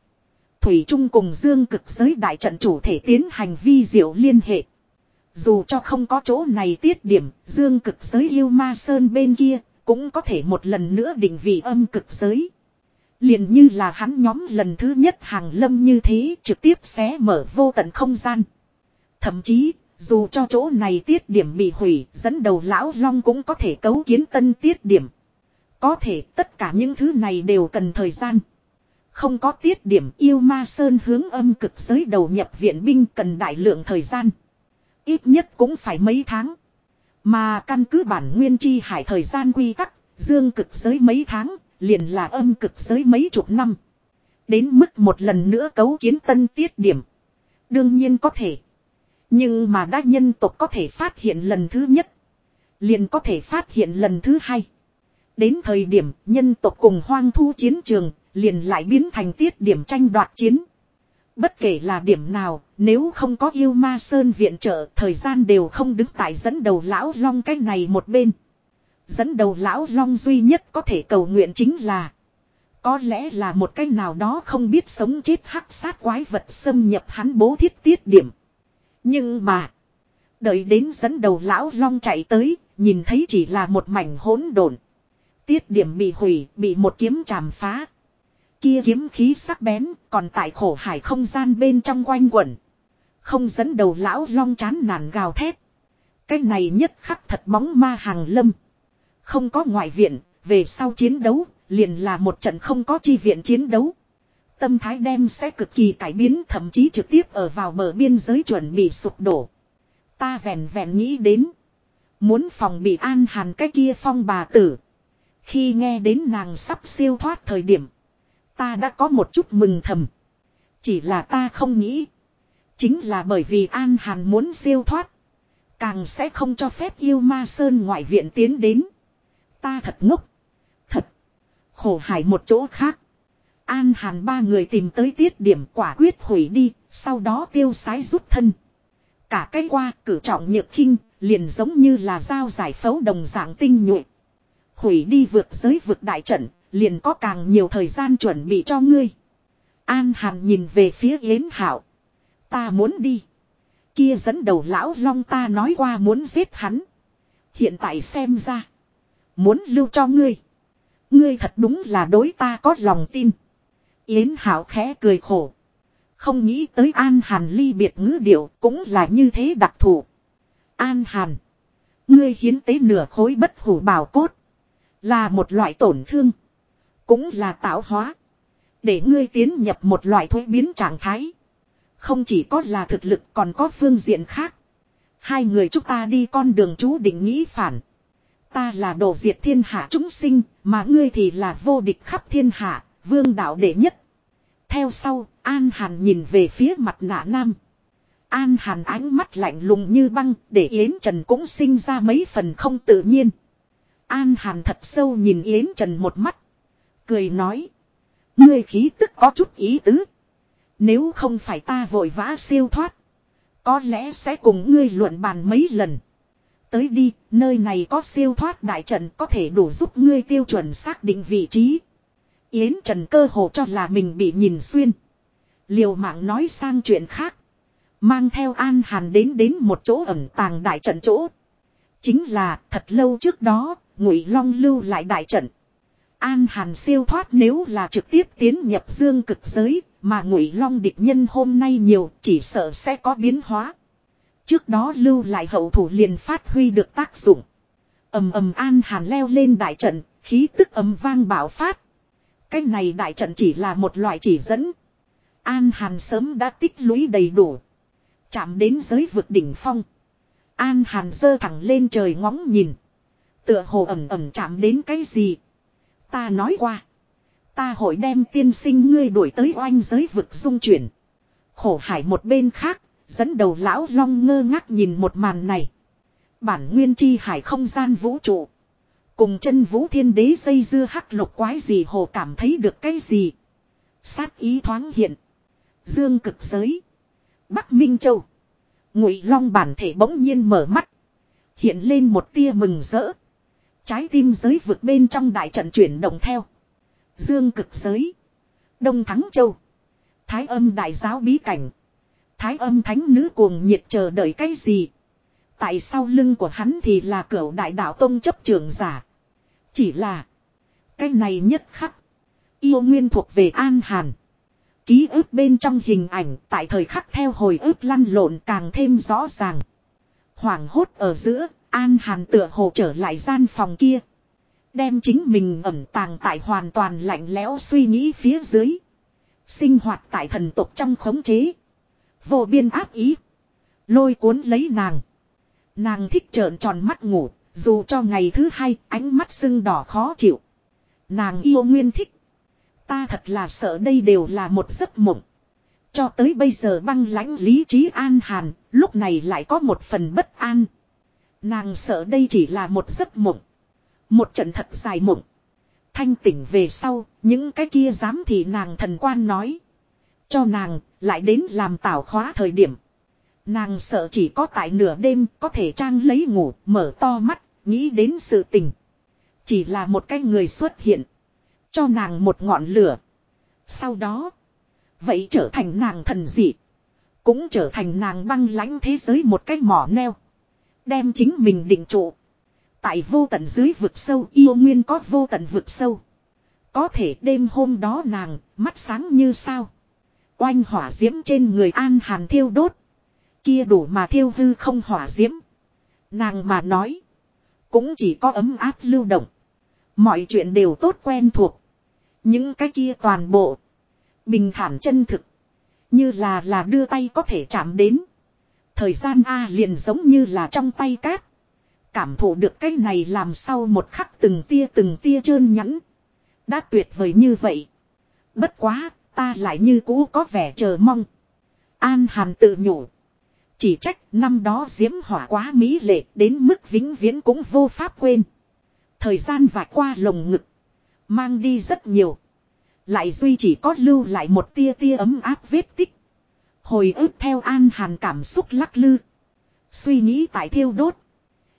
Thủy Trung cùng dương cực giới đại trận chủ thể tiến hành vi diệu liên hệ. Dù cho không có chỗ này tiết điểm, dương cực giới yêu ma sơn bên kia, cũng có thể một lần nữa định vị âm cực giới. liền như là hắn nhóm lần thứ nhất hàng lâm như thế trực tiếp xé mở vô tận không gian. Thậm chí, dù cho chỗ này tiết điểm bị hủy, dẫn đầu lão long cũng có thể cấu kiến tân tiết điểm. Có thể tất cả những thứ này đều cần thời gian. Không có tiết điểm yêu ma sơn hướng âm cực giới đầu nhập viện binh cần đại lượng thời gian. Ít nhất cũng phải mấy tháng. Mà căn cứ bản nguyên chi hải thời gian quy tắc, dương cực giới mấy tháng, liền là âm cực giới mấy chục năm. Đến mức một lần nữa cấu kiến tân tiết điểm. Đương nhiên có thể. Nhưng mà đa nhân tộc có thể phát hiện lần thứ nhất. Liền có thể phát hiện lần thứ hai. Đến thời điểm nhân tộc cùng hoang thu chiến trường, liền lại biến thành tiết điểm tranh đoạt chiến. Bất kể là điểm nào, nếu không có yêu ma sơn viện trợ thời gian đều không đứng tại dẫn đầu lão long cái này một bên. Dẫn đầu lão long duy nhất có thể cầu nguyện chính là có lẽ là một cái nào đó không biết sống chết hắc sát quái vật xâm nhập hắn bố thiết tiết điểm. Nhưng mà. Đợi đến dẫn đầu lão long chạy tới. Nhìn thấy chỉ là một mảnh hỗn độn. Tiết điểm bị hủy. Bị một kiếm chàm phá. Kia kiếm khí sắc bén. Còn tại khổ hải không gian bên trong quanh quẩn. Không dẫn đầu lão long chán nản gào thét. Cái này nhất khắc thật bóng ma hàng lâm. Không có ngoại viện. Về sau chiến đấu, liền là một trận không có chi viện chiến đấu. Tâm thái đem sẽ cực kỳ cải biến, thậm chí trực tiếp ở vào bờ biên giới chuẩn bị sụp đổ. Ta vẹn vẹn nghĩ đến. Muốn phòng bị an hàn cái kia phong bà tử. Khi nghe đến nàng sắp siêu thoát thời điểm. Ta đã có một chút mừng thầm. Chỉ là ta không nghĩ. Chính là bởi vì an hàn muốn siêu thoát. Càng sẽ không cho phép yêu ma sơn ngoại viện tiến đến. Ta thật ngốc. Khổ hải một chỗ khác. An hàn ba người tìm tới tiết điểm quả quyết hủy đi, sau đó tiêu sái rút thân. Cả cái qua cử trọng nhược khinh, liền giống như là dao giải phẫu đồng dạng tinh nhuệ. Hủy đi vượt giới vượt đại trận, liền có càng nhiều thời gian chuẩn bị cho ngươi. An hàn nhìn về phía Yến Hảo. Ta muốn đi. Kia dẫn đầu lão long ta nói qua muốn giết hắn. Hiện tại xem ra. Muốn lưu cho ngươi. Ngươi thật đúng là đối ta có lòng tin. Yến Hảo khẽ cười khổ. Không nghĩ tới An Hàn ly biệt ngữ điệu cũng là như thế đặc thù. An Hàn. Ngươi hiến tế nửa khối bất hủ bảo cốt. Là một loại tổn thương. Cũng là tạo hóa. Để ngươi tiến nhập một loại thuế biến trạng thái. Không chỉ có là thực lực còn có phương diện khác. Hai người chúng ta đi con đường chú định nghĩ phản. Ta là đồ diệt thiên hạ chúng sinh, mà ngươi thì là vô địch khắp thiên hạ, vương đạo đệ nhất. Theo sau, An Hàn nhìn về phía mặt nạ nam. An Hàn ánh mắt lạnh lùng như băng, để Yến Trần cũng sinh ra mấy phần không tự nhiên. An Hàn thật sâu nhìn Yến Trần một mắt. Cười nói. Ngươi khí tức có chút ý tứ. Nếu không phải ta vội vã siêu thoát. Có lẽ sẽ cùng ngươi luận bàn mấy lần tới đi, nơi này có siêu thoát đại trận có thể đủ giúp ngươi tiêu chuẩn xác định vị trí. Yến Trần cơ hồ cho là mình bị nhìn xuyên. Liều mạng nói sang chuyện khác. Mang theo An Hàn đến đến một chỗ ẩn tàng đại trận chỗ. Chính là thật lâu trước đó, Ngụy Long lưu lại đại trận. An Hàn siêu thoát nếu là trực tiếp tiến nhập dương cực giới, mà Ngụy Long địch nhân hôm nay nhiều, chỉ sợ sẽ có biến hóa. Trước đó lưu lại hậu thủ liền phát huy được tác dụng. ầm ầm an hàn leo lên đại trận, khí tức ầm vang bảo phát. Cái này đại trận chỉ là một loại chỉ dẫn. An hàn sớm đã tích lũy đầy đủ. Chạm đến giới vực đỉnh phong. An hàn dơ thẳng lên trời ngóng nhìn. Tựa hồ ẩm ẩm chạm đến cái gì. Ta nói qua. Ta hội đem tiên sinh ngươi đuổi tới oanh giới vực dung chuyển. Khổ hải một bên khác, Dẫn đầu lão long ngơ ngác nhìn một màn này. Bản nguyên chi hải không gian vũ trụ. Cùng chân vũ thiên đế dây dưa hắc lục quái gì hồ cảm thấy được cái gì. Sát ý thoáng hiện. Dương cực giới. Bắc Minh Châu. Ngụy long bản thể bỗng nhiên mở mắt. Hiện lên một tia mừng rỡ. Trái tim giới vượt bên trong đại trận chuyển động theo. Dương cực giới. Đông Thắng Châu. Thái âm đại giáo bí cảnh. Thái âm thánh nữ cuồng nhiệt chờ đợi cái gì? Tại sau lưng của hắn thì là cửu đại đạo tông chấp trường giả. Chỉ là. Cái này nhất khắc. Yêu nguyên thuộc về An Hàn. Ký ức bên trong hình ảnh tại thời khắc theo hồi ức lăn lộn càng thêm rõ ràng. Hoảng hốt ở giữa, An Hàn tựa hồ trở lại gian phòng kia. Đem chính mình ẩm tàng tại hoàn toàn lạnh lẽo suy nghĩ phía dưới. Sinh hoạt tại thần tục trong khống chế. Vô biên áp ý. Lôi cuốn lấy nàng. Nàng thích trợn tròn mắt ngủ. Dù cho ngày thứ hai ánh mắt sưng đỏ khó chịu. Nàng yêu nguyên thích. Ta thật là sợ đây đều là một giấc mộng. Cho tới bây giờ băng lãnh lý trí an hàn. Lúc này lại có một phần bất an. Nàng sợ đây chỉ là một giấc mộng. Một trận thật dài mộng. Thanh tỉnh về sau, những cái kia dám thì nàng thần quan nói. cho nàng, lại đến làm tảo khóa thời điểm. Nàng sợ chỉ có tại nửa đêm có thể trang lấy ngủ, mở to mắt, nghĩ đến sự tình. Chỉ là một cái người xuất hiện. Cho nàng một ngọn lửa. Sau đó. Vậy trở thành nàng thần dị. Cũng trở thành nàng băng lãnh thế giới một cái mỏ neo. Đem chính mình định trụ. Tại vô tận dưới vực sâu yêu nguyên có vô tận vực sâu. Có thể đêm hôm đó nàng, mắt sáng như sao. Oanh hỏa diễm trên người an hàn thiêu đốt. Kia đủ mà thiêu hư không hỏa diễm. Nàng mà nói. Cũng chỉ có ấm áp lưu động. Mọi chuyện đều tốt quen thuộc. Những cái kia toàn bộ. Bình thản chân thực. Như là là đưa tay có thể chạm đến. Thời gian A liền giống như là trong tay cát. Cảm thụ được cái này làm sau một khắc từng tia từng tia trơn nhẵn. Đã tuyệt vời như vậy. Bất quá, ta lại như cũ có vẻ chờ mong. An Hàn tự nhủ. Chỉ trách năm đó diễm hỏa quá mỹ lệ đến mức vĩnh viễn cũng vô pháp quên. Thời gian vạch qua lồng ngực. Mang đi rất nhiều. Lại duy chỉ có lưu lại một tia tia ấm áp vết tích. Hồi ức theo an hàn cảm xúc lắc lư. Suy nghĩ tại thiêu đốt.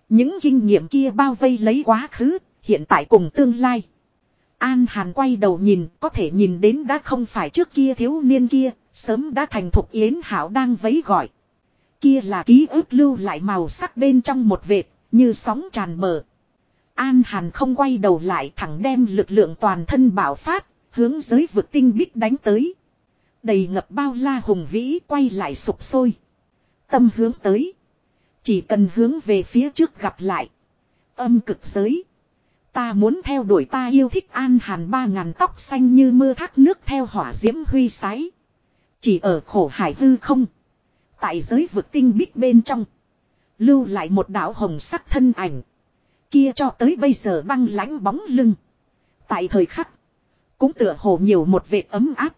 Những kinh nghiệm kia bao vây lấy quá khứ, hiện tại cùng tương lai. An Hàn quay đầu nhìn, có thể nhìn đến đã không phải trước kia thiếu niên kia, sớm đã thành thục Yến Hảo đang vấy gọi. Kia là ký ức lưu lại màu sắc bên trong một vệt, như sóng tràn bờ. An Hàn không quay đầu lại thẳng đem lực lượng toàn thân bảo phát, hướng giới vực tinh bích đánh tới. Đầy ngập bao la hùng vĩ quay lại sụp sôi. Tâm hướng tới. Chỉ cần hướng về phía trước gặp lại. Âm cực giới. Ta muốn theo đuổi ta yêu thích an hàn ba ngàn tóc xanh như mưa thác nước theo hỏa diễm huy sái. Chỉ ở khổ hải hư không. Tại giới vực tinh bích bên trong. Lưu lại một đạo hồng sắc thân ảnh. Kia cho tới bây giờ băng lãnh bóng lưng. Tại thời khắc. Cũng tựa hồ nhiều một vệt ấm áp.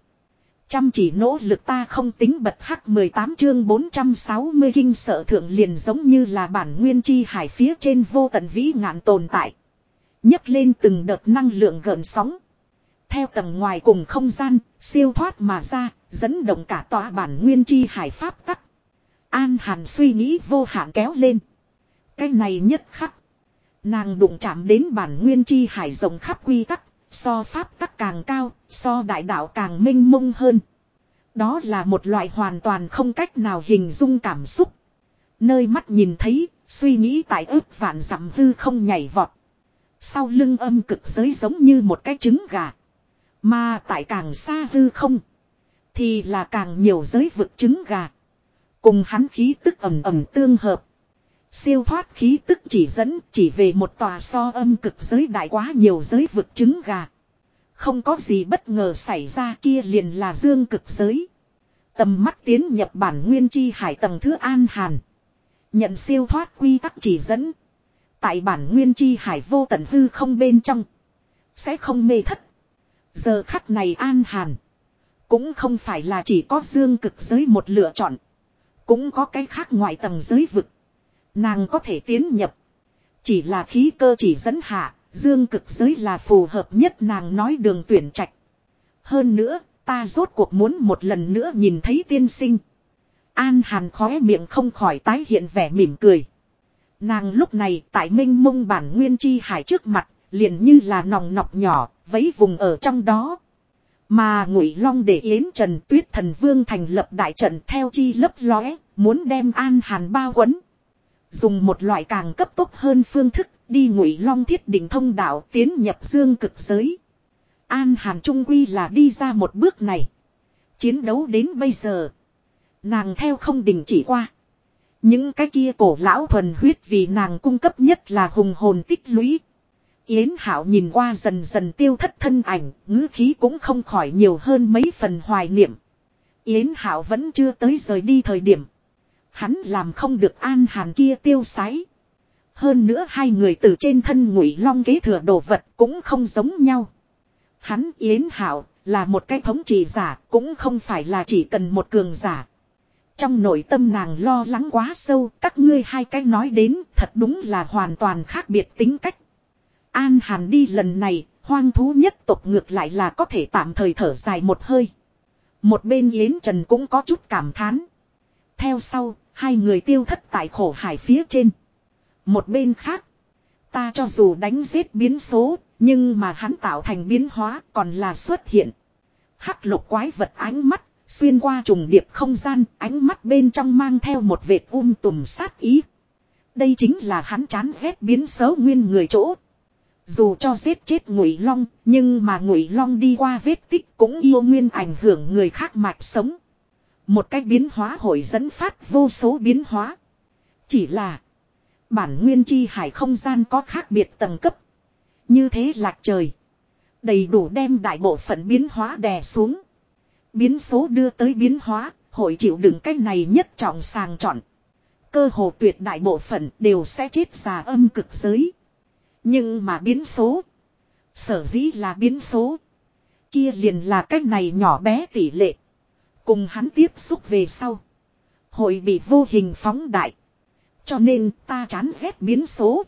Chăm chỉ nỗ lực ta không tính bật hắc 18 chương 460 kinh sợ thượng liền giống như là bản nguyên chi hải phía trên vô tận vĩ ngạn tồn tại nhấc lên từng đợt năng lượng gợn sóng. Theo tầng ngoài cùng không gian, siêu thoát mà ra, dẫn động cả tòa bản nguyên chi hải pháp tắc. An Hàn suy nghĩ vô hạn kéo lên. Cái này nhất khắc. Nàng đụng chạm đến bản nguyên chi hải rộng khắp quy tắc, so pháp tắc càng cao, so đại đạo càng minh mông hơn. Đó là một loại hoàn toàn không cách nào hình dung cảm xúc. Nơi mắt nhìn thấy, suy nghĩ tại ước vạn dặm hư không nhảy vọt. Sau lưng âm cực giới giống như một cái trứng gà. Mà tại càng xa hư không. Thì là càng nhiều giới vực trứng gà. Cùng hắn khí tức ẩm ẩm tương hợp. Siêu thoát khí tức chỉ dẫn chỉ về một tòa so âm cực giới đại quá nhiều giới vực trứng gà. Không có gì bất ngờ xảy ra kia liền là dương cực giới. Tầm mắt tiến nhập bản nguyên chi hải tầng thứ an hàn. Nhận siêu thoát quy tắc chỉ dẫn. Tại bản nguyên chi hải vô tận hư không bên trong. Sẽ không mê thất. Giờ khắc này an hàn. Cũng không phải là chỉ có dương cực giới một lựa chọn. Cũng có cái khác ngoài tầng giới vực. Nàng có thể tiến nhập. Chỉ là khí cơ chỉ dẫn hạ. Dương cực giới là phù hợp nhất nàng nói đường tuyển trạch. Hơn nữa, ta rốt cuộc muốn một lần nữa nhìn thấy tiên sinh. An hàn khóe miệng không khỏi tái hiện vẻ mỉm cười. Nàng lúc này tại minh mông bản nguyên chi hải trước mặt, liền như là nòng nọc nhỏ, vấy vùng ở trong đó. Mà ngụy long để yến trần tuyết thần vương thành lập đại trận theo chi lấp lóe, muốn đem an hàn bao quấn. Dùng một loại càng cấp tốc hơn phương thức, đi ngụy long thiết định thông đạo tiến nhập dương cực giới. An hàn trung quy là đi ra một bước này. Chiến đấu đến bây giờ. Nàng theo không đình chỉ qua. Những cái kia cổ lão thuần huyết vì nàng cung cấp nhất là hùng hồn tích lũy. Yến Hảo nhìn qua dần dần tiêu thất thân ảnh, ngữ khí cũng không khỏi nhiều hơn mấy phần hoài niệm. Yến Hảo vẫn chưa tới rời đi thời điểm. Hắn làm không được an hàn kia tiêu sái. Hơn nữa hai người từ trên thân ngụy long kế thừa đồ vật cũng không giống nhau. Hắn Yến Hảo là một cái thống trị giả cũng không phải là chỉ cần một cường giả. Trong nội tâm nàng lo lắng quá sâu, các ngươi hai cái nói đến thật đúng là hoàn toàn khác biệt tính cách. An Hàn đi lần này, hoang thú nhất tộc ngược lại là có thể tạm thời thở dài một hơi. Một bên Yến Trần cũng có chút cảm thán. Theo sau, hai người tiêu thất tại khổ hải phía trên. Một bên khác, ta cho dù đánh giết biến số, nhưng mà hắn tạo thành biến hóa còn là xuất hiện. Hắc lục quái vật ánh mắt, xuyên qua trùng điệp không gian, ánh mắt bên trong mang theo một vệt um tùm sát ý. Đây chính là hắn chán ghét biến số nguyên người chỗ. Dù cho giết chết ngụy long, nhưng mà ngụy long đi qua vết tích cũng yêu nguyên ảnh hưởng người khác mạch sống. Một cách biến hóa hội dẫn phát vô số biến hóa. Chỉ là bản nguyên chi hải không gian có khác biệt tầng cấp. Như thế lạc trời. Đầy đủ đem đại bộ phận biến hóa đè xuống. Biến số đưa tới biến hóa, hội chịu đựng cái này nhất trọng sàng chọn. Cơ hồ tuyệt đại bộ phận đều sẽ chết già âm cực giới. Nhưng mà biến số. Sở dĩ là biến số. Kia liền là cách này nhỏ bé tỷ lệ. Cùng hắn tiếp xúc về sau. Hội bị vô hình phóng đại. Cho nên ta chán ghét biến số.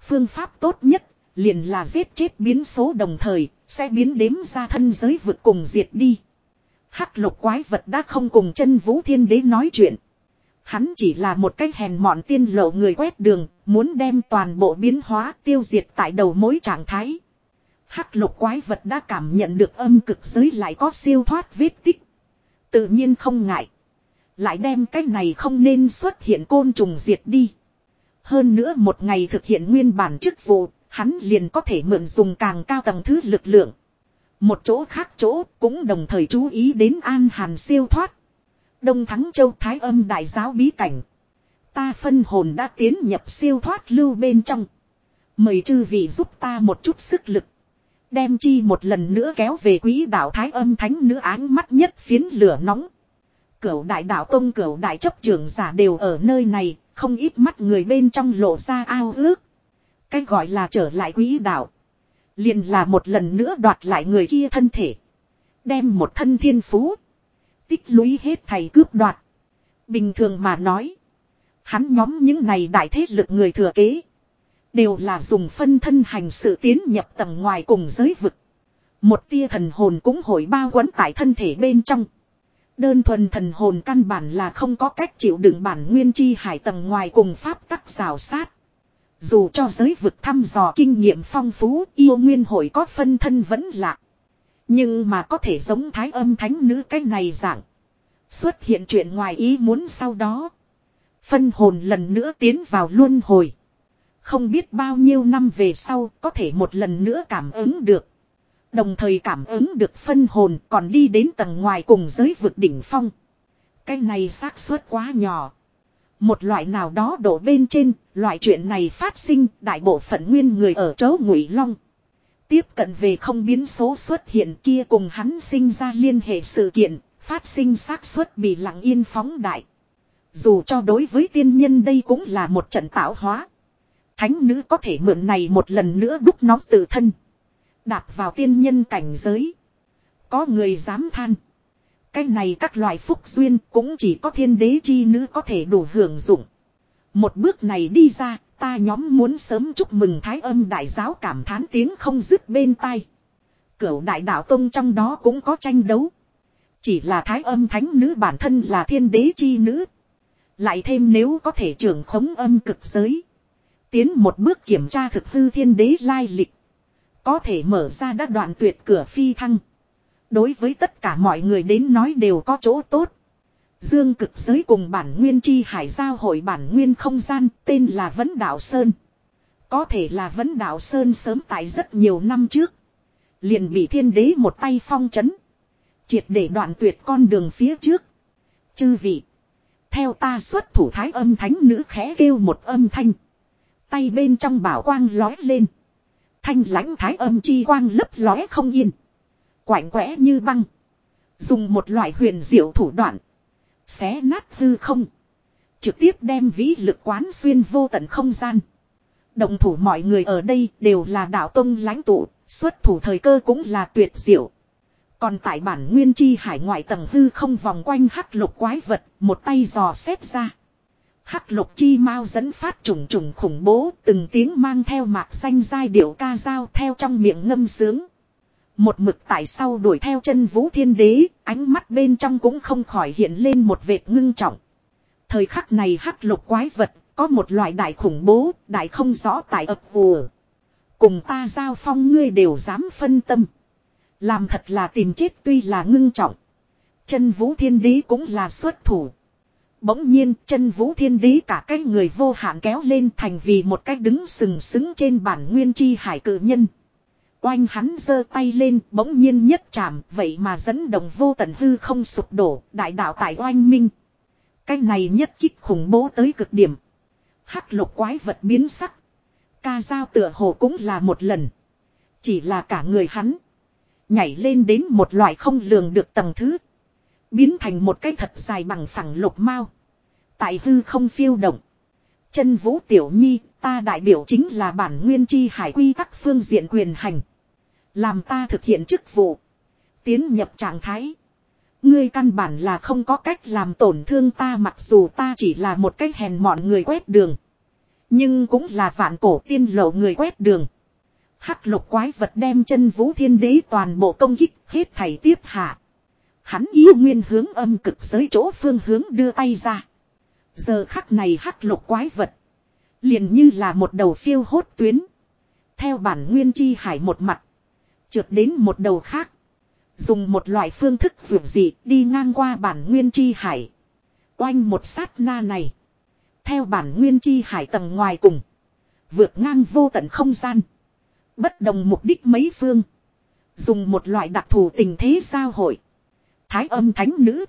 Phương pháp tốt nhất liền là giết chết biến số đồng thời sẽ biến đếm ra thân giới vượt cùng diệt đi. Hắc lục quái vật đã không cùng chân vũ thiên đế nói chuyện. Hắn chỉ là một cái hèn mọn tiên lộ người quét đường, muốn đem toàn bộ biến hóa tiêu diệt tại đầu mối trạng thái. Hắc lục quái vật đã cảm nhận được âm cực giới lại có siêu thoát vết tích. Tự nhiên không ngại. Lại đem cái này không nên xuất hiện côn trùng diệt đi. Hơn nữa một ngày thực hiện nguyên bản chức vụ, hắn liền có thể mượn dùng càng cao tầng thứ lực lượng. Một chỗ khác chỗ cũng đồng thời chú ý đến an hàn siêu thoát. Đông Thắng Châu Thái âm đại giáo bí cảnh. Ta phân hồn đã tiến nhập siêu thoát lưu bên trong. Mời chư vị giúp ta một chút sức lực. Đem chi một lần nữa kéo về quý đạo Thái âm thánh nữ áng mắt nhất phiến lửa nóng. Cửu đại đạo tông cửu đại chấp trưởng giả đều ở nơi này, không ít mắt người bên trong lộ ra ao ước. Cái gọi là trở lại quý đạo. liền là một lần nữa đoạt lại người kia thân thể. Đem một thân thiên phú tích lũy hết thầy cướp đoạt. Bình thường mà nói. Hắn nhóm những này đại thế lực người thừa kế. Đều là dùng phân thân hành sự tiến nhập tầng ngoài cùng giới vực. Một tia thần hồn cũng hồi bao quấn tại thân thể bên trong. Đơn thuần thần hồn căn bản là không có cách chịu đựng bản nguyên chi hải tầng ngoài cùng pháp tắc rào sát. Dù cho giới vực thăm dò kinh nghiệm phong phú, yêu nguyên hội có phân thân vẫn lạ. Nhưng mà có thể giống thái âm thánh nữ cái này dạng. Xuất hiện chuyện ngoài ý muốn sau đó. Phân hồn lần nữa tiến vào luân hồi. Không biết bao nhiêu năm về sau có thể một lần nữa cảm ứng được. Đồng thời cảm ứng được phân hồn còn đi đến tầng ngoài cùng giới vực đỉnh phong. Cái này xác suất quá nhỏ. Một loại nào đó đổ bên trên, loại chuyện này phát sinh đại bộ phận nguyên người ở chỗ ngụy long. Tiếp cận về không biến số xuất hiện kia cùng hắn sinh ra liên hệ sự kiện, phát sinh xác suất bị lặng yên phóng đại. Dù cho đối với tiên nhân đây cũng là một trận tạo hóa. Thánh nữ có thể mượn này một lần nữa đúc nó tự thân. Đạp vào tiên nhân cảnh giới. Có người dám than. Cái này các loại phúc duyên cũng chỉ có thiên đế chi nữ có thể đủ hưởng dụng. Một bước này đi ra, ta nhóm muốn sớm chúc mừng thái âm đại giáo cảm thán tiếng không dứt bên tai. Cửu đại đạo tông trong đó cũng có tranh đấu. Chỉ là thái âm thánh nữ bản thân là thiên đế chi nữ. Lại thêm nếu có thể trưởng khống âm cực giới. Tiến một bước kiểm tra thực hư thiên đế lai lịch. Có thể mở ra đã đoạn tuyệt cửa phi thăng. Đối với tất cả mọi người đến nói đều có chỗ tốt. Dương cực giới cùng bản nguyên chi hải giao hội bản nguyên không gian, tên là Vấn Đạo Sơn. Có thể là Vấn Đạo Sơn sớm tại rất nhiều năm trước. Liền bị thiên đế một tay phong chấn. Triệt để đoạn tuyệt con đường phía trước. Chư vị. Theo ta xuất thủ thái âm thánh nữ khẽ kêu một âm thanh. Tay bên trong bảo quang lói lên. Thanh lãnh thái âm chi quang lấp lóe không yên. Quạnh quẽ như băng. Dùng một loại huyền diệu thủ đoạn. Xé nát hư không. Trực tiếp đem vĩ lực quán xuyên vô tận không gian. Động thủ mọi người ở đây đều là đạo tông lãnh tụ. Xuất thủ thời cơ cũng là tuyệt diệu. Còn tại bản nguyên chi hải ngoại tầng hư không vòng quanh hắc lục quái vật, một tay dò xét ra. Hắc lục chi mau dẫn phát trùng trùng khủng bố, từng tiếng mang theo mạc xanh giai điệu ca dao theo trong miệng ngâm sướng. Một mực tại sau đuổi theo chân vũ thiên đế, ánh mắt bên trong cũng không khỏi hiện lên một vệt ngưng trọng. Thời khắc này hắc lục quái vật, có một loại đại khủng bố, đại không rõ tại ập vùa. Cùng ta giao phong ngươi đều dám phân tâm. Làm thật là tìm chết tuy là ngưng trọng. Chân vũ thiên đế cũng là xuất thủ. Bỗng nhiên, chân vũ thiên đế cả cái người vô hạn kéo lên thành vì một cái đứng sừng sững trên bản nguyên chi hải cử nhân. Oanh hắn giơ tay lên, bỗng nhiên nhất chạm, vậy mà dẫn động vô tận hư không sụp đổ, đại đạo tại oanh minh. Cái này nhất kích khủng bố tới cực điểm. Hắc lục quái vật biến sắc. Ca giao tựa hồ cũng là một lần. Chỉ là cả người hắn. Nhảy lên đến một loại không lường được tầng thứ. Biến thành một cái thật dài bằng phẳng lục mau. Tại hư không phiêu động. Chân vũ tiểu nhi, ta đại biểu chính là bản nguyên chi hải quy tắc phương diện quyền hành. Làm ta thực hiện chức vụ. Tiến nhập trạng thái. Ngươi căn bản là không có cách làm tổn thương ta mặc dù ta chỉ là một cái hèn mọn người quét đường. Nhưng cũng là vạn cổ tiên lộ người quét đường. Hắc lục quái vật đem chân vũ thiên đế toàn bộ công kích hết thảy tiếp hạ. Hắn yêu nguyên hướng âm cực giới chỗ phương hướng đưa tay ra. Giờ khắc này hắc lục quái vật. Liền như là một đầu phiêu hốt tuyến. Theo bản nguyên chi hải một mặt. Trượt đến một đầu khác. Dùng một loại phương thức vượt dị đi ngang qua bản nguyên chi hải. Oanh một sát na này. Theo bản nguyên chi hải tầng ngoài cùng. Vượt ngang vô tận không gian. Bất đồng mục đích mấy phương. Dùng một loại đặc thù tình thế giao hội. Thái âm thánh nữ.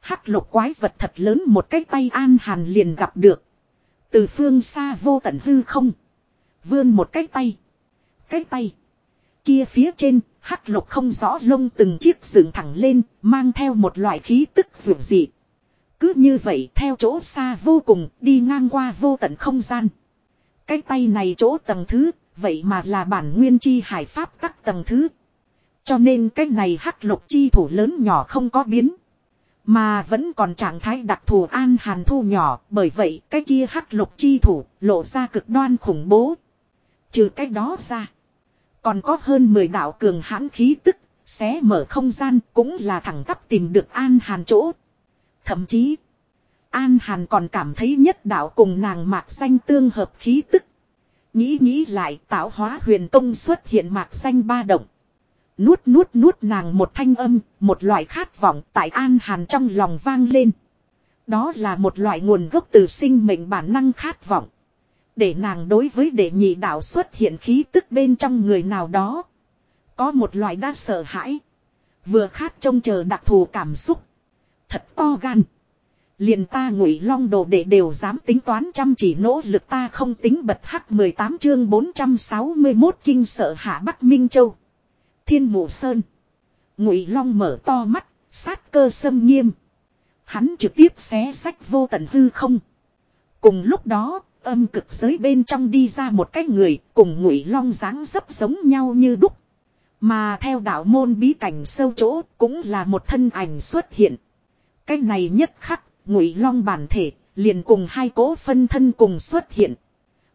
Hắc lục quái vật thật lớn một cái tay an hàn liền gặp được. Từ phương xa vô tận hư không. Vươn một cái tay. Cái tay. Kia phía trên, hắc lục không rõ lông từng chiếc dựng thẳng lên, mang theo một loại khí tức dù dị. Cứ như vậy theo chỗ xa vô cùng, đi ngang qua vô tận không gian. Cái tay này chỗ tầng thứ, vậy mà là bản nguyên chi hải pháp các tầng thứ. Cho nên cái này hắc lục chi thủ lớn nhỏ không có biến. Mà vẫn còn trạng thái đặc thù an hàn thu nhỏ, bởi vậy cái kia hắc lục chi thủ lộ ra cực đoan khủng bố. Trừ cái đó ra. Còn có hơn 10 đạo cường hãn khí tức, xé mở không gian cũng là thẳng tắp tìm được an hàn chỗ. Thậm chí, an hàn còn cảm thấy nhất đạo cùng nàng mạc xanh tương hợp khí tức. Nghĩ nghĩ lại tạo hóa huyền công xuất hiện mạc xanh ba động. Nuốt nuốt nuốt nàng một thanh âm, một loại khát vọng tại an hàn trong lòng vang lên. Đó là một loại nguồn gốc từ sinh mệnh bản năng khát vọng. Để nàng đối với đệ nhị đạo xuất hiện khí tức bên trong người nào đó. Có một loại đa sợ hãi. Vừa khát trông chờ đặc thù cảm xúc. Thật to gan. Liền ta ngụy long đồ đệ đều dám tính toán chăm chỉ nỗ lực ta không tính bật hắc 18 chương 461 kinh sợ hạ Bắc Minh Châu. Thiên mộ sơn. Ngụy long mở to mắt, sát cơ sâm nghiêm. Hắn trực tiếp xé sách vô tận hư không. Cùng lúc đó, âm cực giới bên trong đi ra một cái người cùng ngụy long dáng dấp giống nhau như đúc. Mà theo đạo môn bí cảnh sâu chỗ cũng là một thân ảnh xuất hiện. Cái này nhất khắc, ngụy long bản thể, liền cùng hai cố phân thân cùng xuất hiện.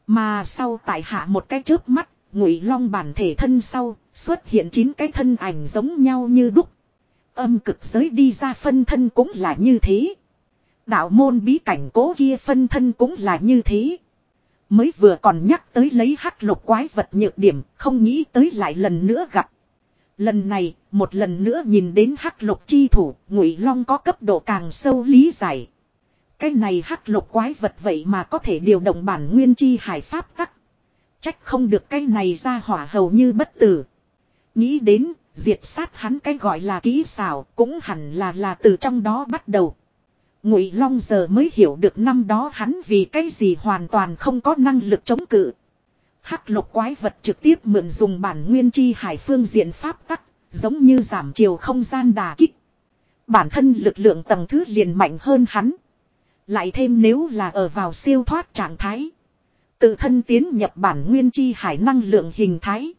Mà sau tại hạ một cái chớp mắt, ngụy long bản thể thân sau, xuất hiện chín cái thân ảnh giống nhau như đúc. Âm cực giới đi ra phân thân cũng là như thế. Đạo môn bí cảnh cố kia phân thân cũng là như thế. Mới vừa còn nhắc tới lấy hắc lục quái vật nhược điểm, không nghĩ tới lại lần nữa gặp. Lần này, một lần nữa nhìn đến hắc lục chi thủ, ngụy long có cấp độ càng sâu lý giải. Cái này hắc lục quái vật vậy mà có thể điều động bản nguyên chi hải pháp tắc. Trách không được cái này ra hỏa hầu như bất tử. Nghĩ đến, diệt sát hắn cái gọi là kỹ xảo, cũng hẳn là là từ trong đó bắt đầu. Ngụy Long giờ mới hiểu được năm đó hắn vì cái gì hoàn toàn không có năng lực chống cự. Hắc lục quái vật trực tiếp mượn dùng bản nguyên chi hải phương diện pháp tắc, giống như giảm chiều không gian đà kích. Bản thân lực lượng tầng thứ liền mạnh hơn hắn. Lại thêm nếu là ở vào siêu thoát trạng thái. Tự thân tiến nhập bản nguyên chi hải năng lượng hình thái.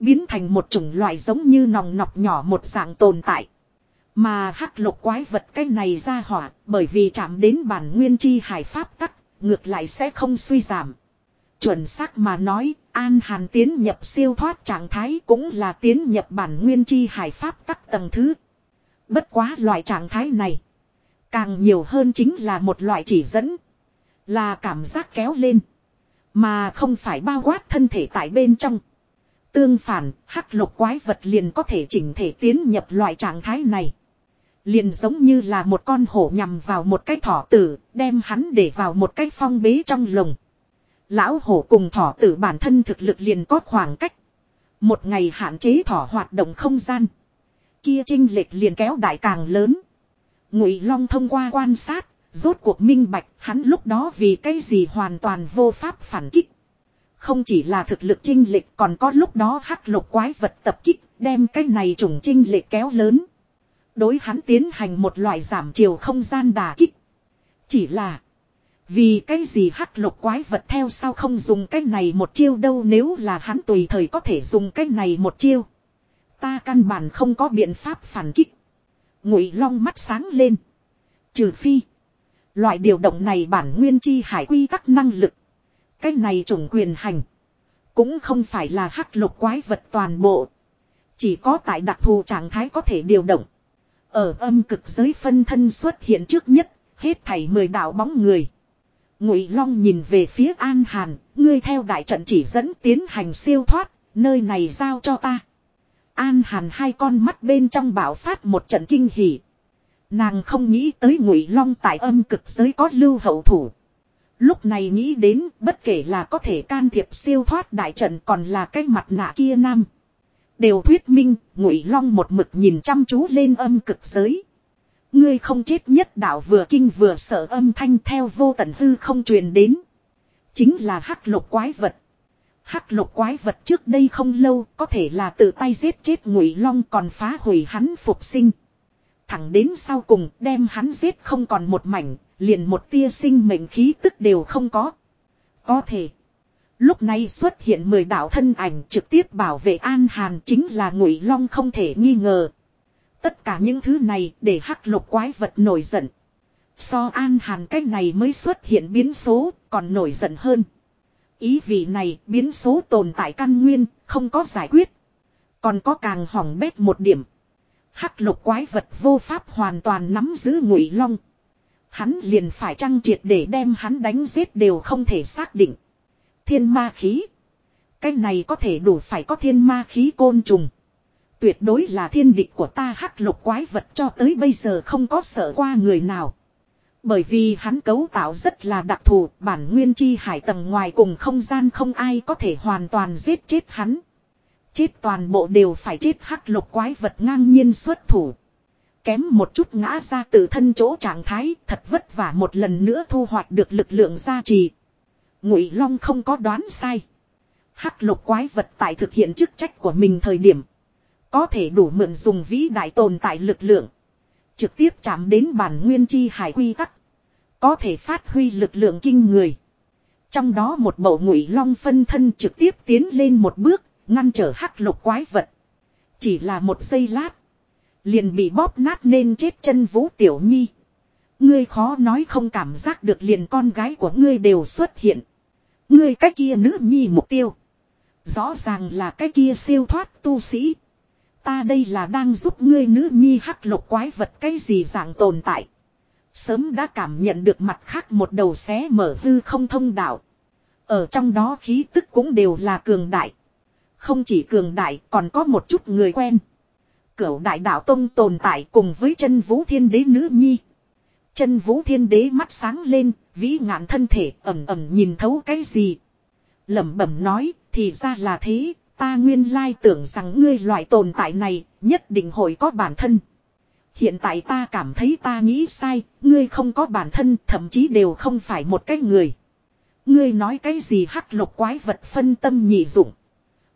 Biến thành một chủng loại giống như nòng nọc nhỏ một dạng tồn tại. Mà hắc lục quái vật cái này ra hỏa, bởi vì chạm đến bản nguyên chi hải pháp tắc, ngược lại sẽ không suy giảm. Chuẩn xác mà nói, An Hàn tiến nhập siêu thoát trạng thái cũng là tiến nhập bản nguyên chi hải pháp tắc tầng thứ. Bất quá loại trạng thái này. Càng nhiều hơn chính là một loại chỉ dẫn. Là cảm giác kéo lên. Mà không phải bao quát thân thể tại bên trong. Tương phản, hắc lục quái vật liền có thể chỉnh thể tiến nhập loại trạng thái này. Liền giống như là một con hổ nhằm vào một cái thỏ tử, đem hắn để vào một cái phong bế trong lồng. Lão hổ cùng thỏ tử bản thân thực lực liền có khoảng cách. Một ngày hạn chế thỏ hoạt động không gian. Kia trinh lệch liền kéo đại càng lớn. Ngụy Long thông qua quan sát, rốt cuộc minh bạch hắn lúc đó vì cái gì hoàn toàn vô pháp phản kích. Không chỉ là thực lực trinh lệch còn có lúc đó hắc lục quái vật tập kích, đem cái này trùng trinh lịch kéo lớn. Đối hắn tiến hành một loại giảm chiều không gian đà kích. Chỉ là vì cái gì hắc lục quái vật theo sao không dùng cái này một chiêu đâu nếu là hắn tùy thời có thể dùng cái này một chiêu. Ta căn bản không có biện pháp phản kích. Ngụy long mắt sáng lên. Trừ phi. Loại điều động này bản nguyên chi hải quy tắc năng lực. Cái này chủng quyền hành. Cũng không phải là hắc lục quái vật toàn bộ. Chỉ có tại đặc thù trạng thái có thể điều động. Ở âm cực giới phân thân xuất hiện trước nhất, hết thảy mười đạo bóng người. Ngụy Long nhìn về phía An Hàn, ngươi theo đại trận chỉ dẫn tiến hành siêu thoát, nơi này giao cho ta. An Hàn hai con mắt bên trong bạo phát một trận kinh hỉ. Nàng không nghĩ tới Ngụy Long tại âm cực giới có lưu hậu thủ. Lúc này nghĩ đến bất kể là có thể can thiệp siêu thoát đại trận còn là cái mặt nạ kia nam. Đều thuyết minh, Ngụy Long một mực nhìn chăm chú lên âm cực giới. Ngươi không chết nhất đạo vừa kinh vừa sợ âm thanh theo vô tận hư không truyền đến. Chính là hắc lục quái vật. Hắc lục quái vật trước đây không lâu có thể là tự tay giết chết ngụy long còn phá hủy hắn phục sinh. Thẳng đến sau cùng đem hắn giết không còn một mảnh, liền một tia sinh mệnh khí tức đều không có. Có thể. Lúc này xuất hiện mười đạo thân ảnh trực tiếp bảo vệ An Hàn chính là Ngụy Long không thể nghi ngờ. Tất cả những thứ này để hắc lục quái vật nổi giận. So An Hàn cách này mới xuất hiện biến số, còn nổi giận hơn. Ý vị này biến số tồn tại căn nguyên, không có giải quyết. Còn có càng hỏng bét một điểm. Hắc lục quái vật vô pháp hoàn toàn nắm giữ ngụy long. Hắn liền phải trăng triệt để đem hắn đánh giết đều không thể xác định. Thiên ma khí. Cái này có thể đủ phải có thiên ma khí côn trùng. Tuyệt đối là thiên địch của ta hắc lục quái vật cho tới bây giờ không có sợ qua người nào. Bởi vì hắn cấu tạo rất là đặc thù, bản nguyên chi hải tầng ngoài cùng không gian không ai có thể hoàn toàn giết chết hắn. Chết toàn bộ đều phải chết hắc lục quái vật ngang nhiên xuất thủ. Kém một chút ngã ra từ thân chỗ trạng thái, thật vất vả một lần nữa thu hoạch được lực lượng gia trì. Ngụy Long không có đoán sai. Hắc lục quái vật tại thực hiện chức trách của mình thời điểm. Có thể đủ mượn dùng vĩ đại tồn tại lực lượng. Trực tiếp chạm đến bản nguyên chi hải quy tắc. Có thể phát huy lực lượng kinh người. Trong đó một bầu ngụy long phân thân trực tiếp tiến lên một bước, ngăn trở hắc lục quái vật. Chỉ là một giây lát. Liền bị bóp nát nên chết chân vũ tiểu nhi. Ngươi khó nói không cảm giác được liền con gái của ngươi đều xuất hiện. Ngươi cái kia nữ nhi mục tiêu. Rõ ràng là cái kia siêu thoát tu sĩ. Ta đây là đang giúp ngươi nữ nhi hắc lục quái vật cái gì dạng tồn tại. Sớm đã cảm nhận được mặt khác một đầu xé mở hư không thông đạo. Ở trong đó khí tức cũng đều là cường đại. Không chỉ cường đại còn có một chút người quen. Cửu đại đạo tông tồn tại cùng với chân vũ thiên đế nữ nhi. Chân vũ thiên đế mắt sáng lên, vĩ ngạn thân thể ẩm ẩm nhìn thấu cái gì. lẩm bẩm nói, thì ra là thế, Ta nguyên lai tưởng rằng ngươi loại tồn tại này nhất định hội có bản thân. Hiện tại ta cảm thấy ta nghĩ sai, ngươi không có bản thân thậm chí đều không phải một cái người. Ngươi nói cái gì hắc lục quái vật phân tâm nhị dụng.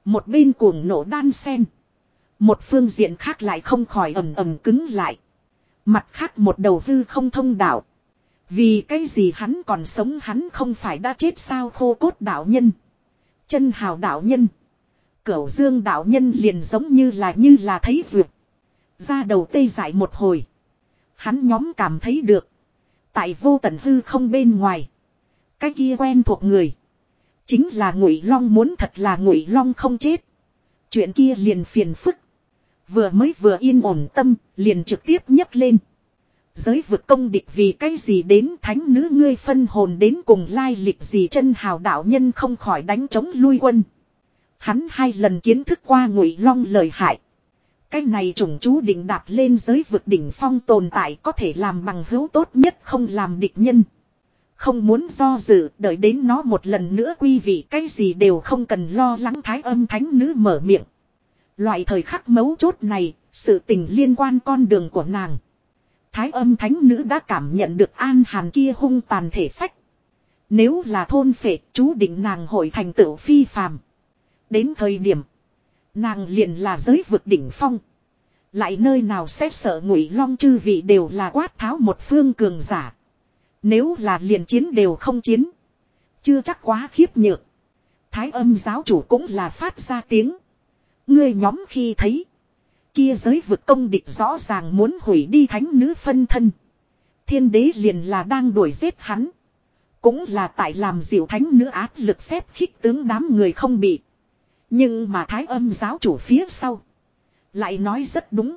Một bên cuồng nổ đan sen. Một phương diện khác lại không khỏi ầm ầm cứng lại. Mặt khác một đầu hư không thông đạo. Vì cái gì hắn còn sống hắn không phải đã chết sao khô cốt đạo nhân. Chân hào đạo nhân. Cửu dương đạo nhân liền giống như là như là thấy duyệt. Ra đầu tê dại một hồi. Hắn nhóm cảm thấy được. Tại vô tận hư không bên ngoài. Cái kia quen thuộc người. Chính là ngụy long muốn thật là ngụy long không chết. Chuyện kia liền phiền phức. Vừa mới vừa yên ổn tâm, liền trực tiếp nhấc lên. Giới vực công địch vì cái gì đến thánh nữ ngươi phân hồn đến cùng lai lịch gì chân hào đạo nhân không khỏi đánh chống lui quân. Hắn hai lần kiến thức qua ngụy long lời hại. Cái này trùng chú định đạp lên giới vực đỉnh phong tồn tại có thể làm bằng hữu tốt nhất không làm địch nhân. Không muốn do dự đợi đến nó một lần nữa quy vị cái gì đều không cần lo lắng thái âm thánh nữ mở miệng. Loại thời khắc mấu chốt này, sự tình liên quan con đường của nàng. Thái âm thánh nữ đã cảm nhận được an hàn kia hung tàn thể phách. Nếu là thôn phệ chú định nàng hội thành tựu phi phàm. Đến thời điểm, nàng liền là giới vực đỉnh phong. Lại nơi nào sẽ sợ ngụy long chư vị đều là quát tháo một phương cường giả. Nếu là liền chiến đều không chiến. Chưa chắc quá khiếp nhược. Thái âm giáo chủ cũng là phát ra tiếng. người nhóm khi thấy. Kia giới vực công địch rõ ràng muốn hủy đi thánh nữ phân thân. Thiên đế liền là đang đuổi giết hắn. Cũng là tại làm diệu thánh nữ áp lực phép khích tướng đám người không bị. Nhưng mà thái âm giáo chủ phía sau. Lại nói rất đúng.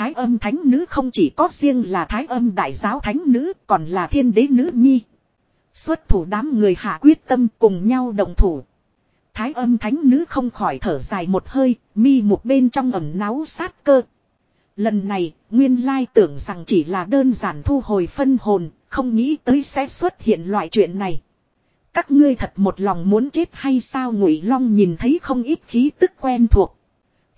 Thái âm thánh nữ không chỉ có riêng là thái âm đại giáo thánh nữ còn là thiên đế nữ nhi. Xuất thủ đám người hạ quyết tâm cùng nhau đồng thủ. Thái âm thánh nữ không khỏi thở dài một hơi, mi một bên trong ẩm náu sát cơ. Lần này, nguyên lai tưởng rằng chỉ là đơn giản thu hồi phân hồn, không nghĩ tới sẽ xuất hiện loại chuyện này. Các ngươi thật một lòng muốn chết hay sao ngụy long nhìn thấy không ít khí tức quen thuộc.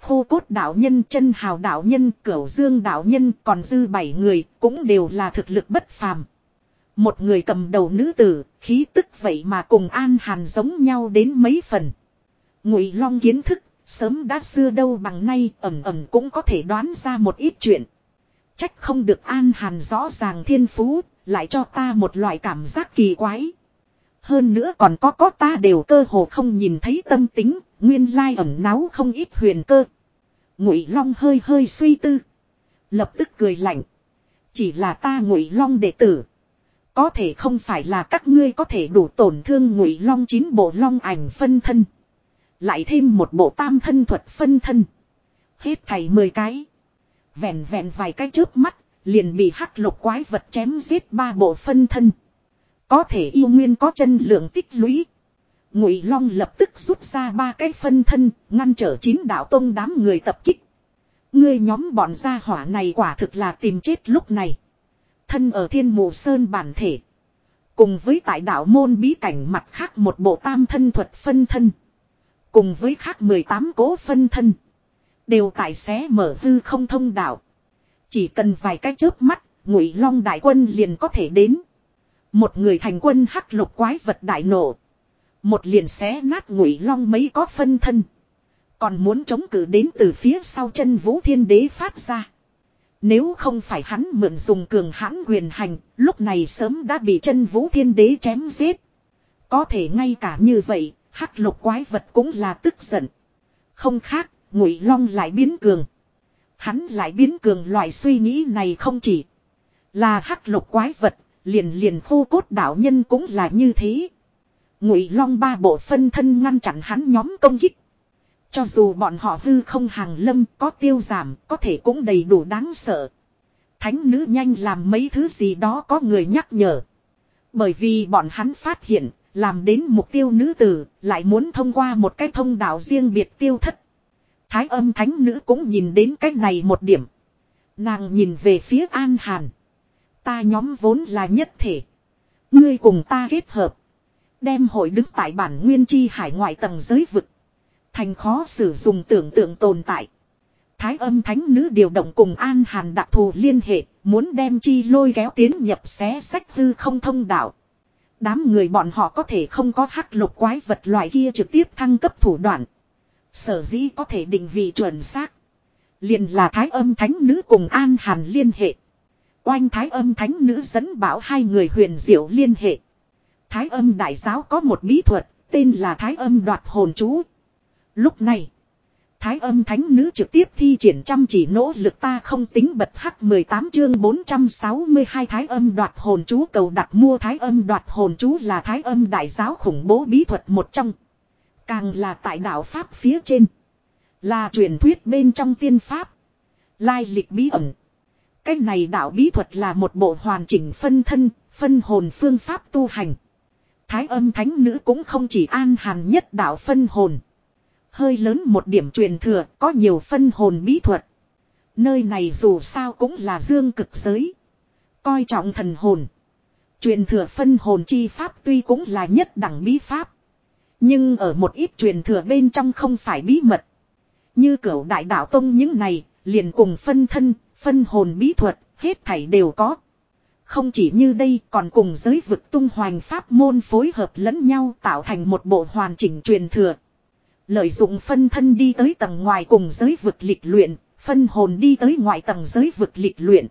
Khô cốt đạo nhân chân hào đạo nhân cửu dương đạo nhân còn dư bảy người cũng đều là thực lực bất phàm. Một người cầm đầu nữ tử, khí tức vậy mà cùng An Hàn giống nhau đến mấy phần. Ngụy Long kiến thức, sớm đã xưa đâu bằng nay, ẩm ẩm cũng có thể đoán ra một ít chuyện. Trách không được An Hàn rõ ràng thiên phú, lại cho ta một loại cảm giác kỳ quái. Hơn nữa còn có có ta đều cơ hồ không nhìn thấy tâm tính, nguyên lai ẩm náu không ít huyền cơ. Ngụy Long hơi hơi suy tư, lập tức cười lạnh. Chỉ là ta Ngụy Long đệ tử, có thể không phải là các ngươi có thể đủ tổn thương Ngụy Long chín bộ long ảnh phân thân, lại thêm một bộ tam thân thuật phân thân, hết thảy mười cái, vẹn vẹn vài cái chớp mắt, liền bị hắc lục quái vật chém giết ba bộ phân thân. Có thể yêu nguyên có chân lượng tích lũy. Ngụy Long lập tức rút ra ba cái phân thân, ngăn trở chín đạo tông đám người tập kích. Ngươi nhóm bọn gia hỏa này quả thực là tìm chết lúc này. Thân ở thiên mù sơn bản thể. Cùng với tại đạo môn bí cảnh mặt khác một bộ tam thân thuật phân thân. Cùng với khác 18 cố phân thân. Đều tại xé mở hư không thông đạo. Chỉ cần vài cái chớp mắt, ngụy long đại quân liền có thể đến. Một người thành quân hắc lục quái vật đại nổ. Một liền xé nát ngụy long mấy có phân thân. Còn muốn chống cự đến từ phía sau chân vũ thiên đế phát ra. Nếu không phải hắn mượn dùng cường hãn quyền hành, lúc này sớm đã bị chân vũ thiên đế chém giết. Có thể ngay cả như vậy, hắc lục quái vật cũng là tức giận. Không khác, ngụy long lại biến cường. Hắn lại biến cường loại suy nghĩ này không chỉ là hắc lục quái vật, liền liền khô cốt đạo nhân cũng là như thế. Ngụy Long ba bộ phân thân ngăn chặn hắn nhóm công kích. Cho dù bọn họ hư không hàng lâm có tiêu giảm, có thể cũng đầy đủ đáng sợ. Thánh nữ nhanh làm mấy thứ gì đó có người nhắc nhở. Bởi vì bọn hắn phát hiện, làm đến mục tiêu nữ tử, lại muốn thông qua một cái thông đạo riêng biệt tiêu thất. Thái âm thánh nữ cũng nhìn đến cái này một điểm. Nàng nhìn về phía An Hàn. Ta nhóm vốn là nhất thể. Ngươi cùng ta kết hợp. Đem hội đứng tại bản nguyên chi hải ngoại tầng giới vực. Thành khó sử dụng tưởng tượng tồn tại. Thái âm thánh nữ điều động cùng An Hàn đặc thù liên hệ, muốn đem chi lôi kéo tiến nhập xé sách hư không thông đạo. Đám người bọn họ có thể không có hắc lục quái vật loại kia trực tiếp thăng cấp thủ đoạn. Sở dĩ có thể định vị chuẩn xác. Liền là thái âm thánh nữ cùng An Hàn liên hệ. Oanh thái âm thánh nữ dẫn bảo hai người huyền diệu liên hệ. Thái âm đại giáo có một bí thuật, tên là thái âm đoạt hồn chú. Lúc này, Thái âm thánh nữ trực tiếp thi triển chăm chỉ nỗ lực ta không tính bật hắc 18 chương 462 thái âm đoạt hồn chú cầu đặt mua thái âm đoạt hồn chú là thái âm đại giáo khủng bố bí thuật một trong. Càng là tại đạo Pháp phía trên. Là truyền thuyết bên trong tiên Pháp. Lai lịch bí ẩn. Cái này đạo bí thuật là một bộ hoàn chỉnh phân thân, phân hồn phương pháp tu hành. Thái âm thánh nữ cũng không chỉ an hàn nhất đạo phân hồn. Hơi lớn một điểm truyền thừa có nhiều phân hồn bí thuật. Nơi này dù sao cũng là dương cực giới. Coi trọng thần hồn. Truyền thừa phân hồn chi pháp tuy cũng là nhất đẳng bí pháp. Nhưng ở một ít truyền thừa bên trong không phải bí mật. Như cửu đại đạo tông những này, liền cùng phân thân, phân hồn bí thuật, hết thảy đều có. Không chỉ như đây còn cùng giới vực tung hoành pháp môn phối hợp lẫn nhau tạo thành một bộ hoàn chỉnh truyền thừa. Lợi dụng phân thân đi tới tầng ngoài cùng giới vực lịch luyện, phân hồn đi tới ngoài tầng giới vực lịch luyện.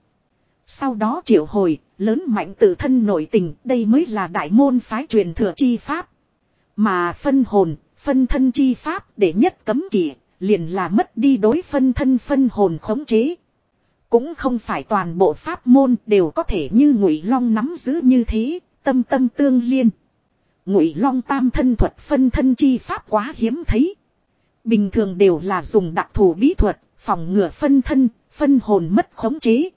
Sau đó triệu hồi, lớn mạnh tự thân nội tình, đây mới là đại môn phái truyền thừa chi pháp. Mà phân hồn, phân thân chi pháp để nhất cấm kỵ, liền là mất đi đối phân thân phân hồn khống chế. Cũng không phải toàn bộ pháp môn đều có thể như ngụy long nắm giữ như thế, tâm tâm tương liên. Ngụy long tam thân thuật phân thân chi pháp quá hiếm thấy. Bình thường đều là dùng đặc thù bí thuật, phòng ngừa phân thân, phân hồn mất khống chế.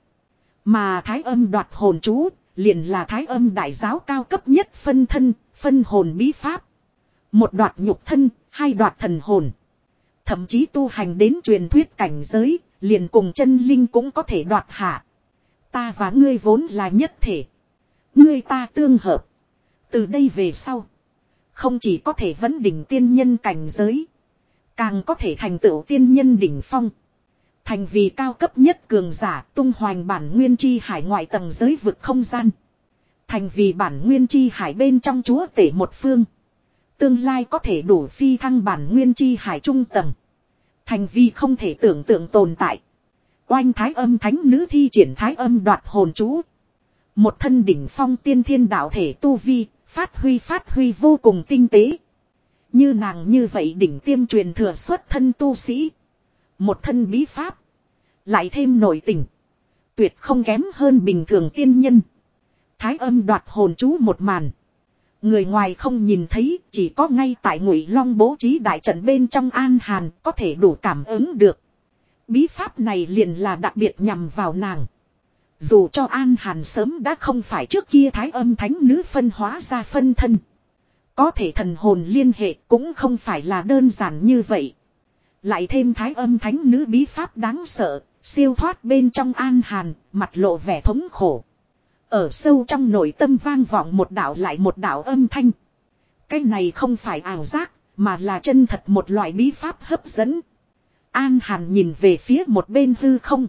Mà thái âm đoạt hồn chú, liền là thái âm đại giáo cao cấp nhất phân thân, phân hồn bí pháp. Một đoạt nhục thân, hai đoạt thần hồn. Thậm chí tu hành đến truyền thuyết cảnh giới, liền cùng chân linh cũng có thể đoạt hạ. Ta và ngươi vốn là nhất thể. Ngươi ta tương hợp. Từ đây về sau. Không chỉ có thể vấn đỉnh tiên nhân cảnh giới. Càng có thể thành tựu tiên nhân đỉnh phong. Thành vì cao cấp nhất cường giả tung hoành bản nguyên chi hải ngoại tầng giới vực không gian. Thành vì bản nguyên chi hải bên trong chúa tể một phương. Tương lai có thể đủ phi thăng bản nguyên chi hải trung tầng. Thành vi không thể tưởng tượng tồn tại. Oanh thái âm thánh nữ thi triển thái âm đoạt hồn chú. Một thân đỉnh phong tiên thiên đạo thể tu vi, phát huy phát huy vô cùng tinh tế. Như nàng như vậy đỉnh tiêm truyền thừa xuất thân tu sĩ. Một thân bí pháp. Lại thêm nổi tình. Tuyệt không kém hơn bình thường tiên nhân. Thái âm đoạt hồn chú một màn. Người ngoài không nhìn thấy, chỉ có ngay tại ngụy long bố trí đại trận bên trong an hàn có thể đủ cảm ứng được. Bí pháp này liền là đặc biệt nhằm vào nàng. Dù cho an hàn sớm đã không phải trước kia thái âm thánh nữ phân hóa ra phân thân. Có thể thần hồn liên hệ cũng không phải là đơn giản như vậy. Lại thêm thái âm thánh nữ bí pháp đáng sợ, siêu thoát bên trong an hàn, mặt lộ vẻ thống khổ. Ở sâu trong nội tâm vang vọng một đạo lại một đạo âm thanh. Cái này không phải ảo giác, mà là chân thật một loại bí pháp hấp dẫn. An Hàn nhìn về phía một bên hư không.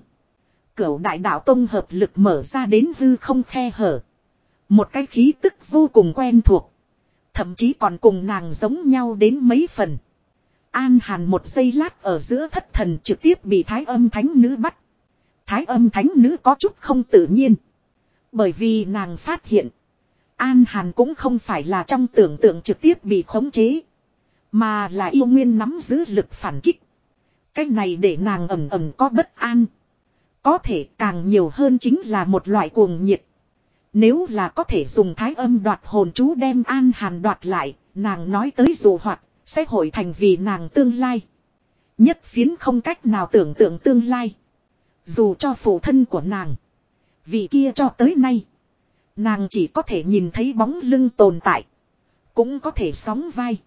Cửu đại đạo tông hợp lực mở ra đến hư không khe hở. Một cái khí tức vô cùng quen thuộc. Thậm chí còn cùng nàng giống nhau đến mấy phần. An Hàn một giây lát ở giữa thất thần trực tiếp bị thái âm thánh nữ bắt. Thái âm thánh nữ có chút không tự nhiên. Bởi vì nàng phát hiện. An Hàn cũng không phải là trong tưởng tượng trực tiếp bị khống chế. Mà là yêu nguyên nắm giữ lực phản kích. Cái này để nàng ẩm ẩm có bất an. Có thể càng nhiều hơn chính là một loại cuồng nhiệt. Nếu là có thể dùng thái âm đoạt hồn chú đem An Hàn đoạt lại, nàng nói tới dù hoạt, sẽ hội thành vì nàng tương lai. Nhất phiến không cách nào tưởng tượng tương lai. Dù cho phụ thân của nàng. Vị kia cho tới nay. Nàng chỉ có thể nhìn thấy bóng lưng tồn tại. Cũng có thể sóng vai.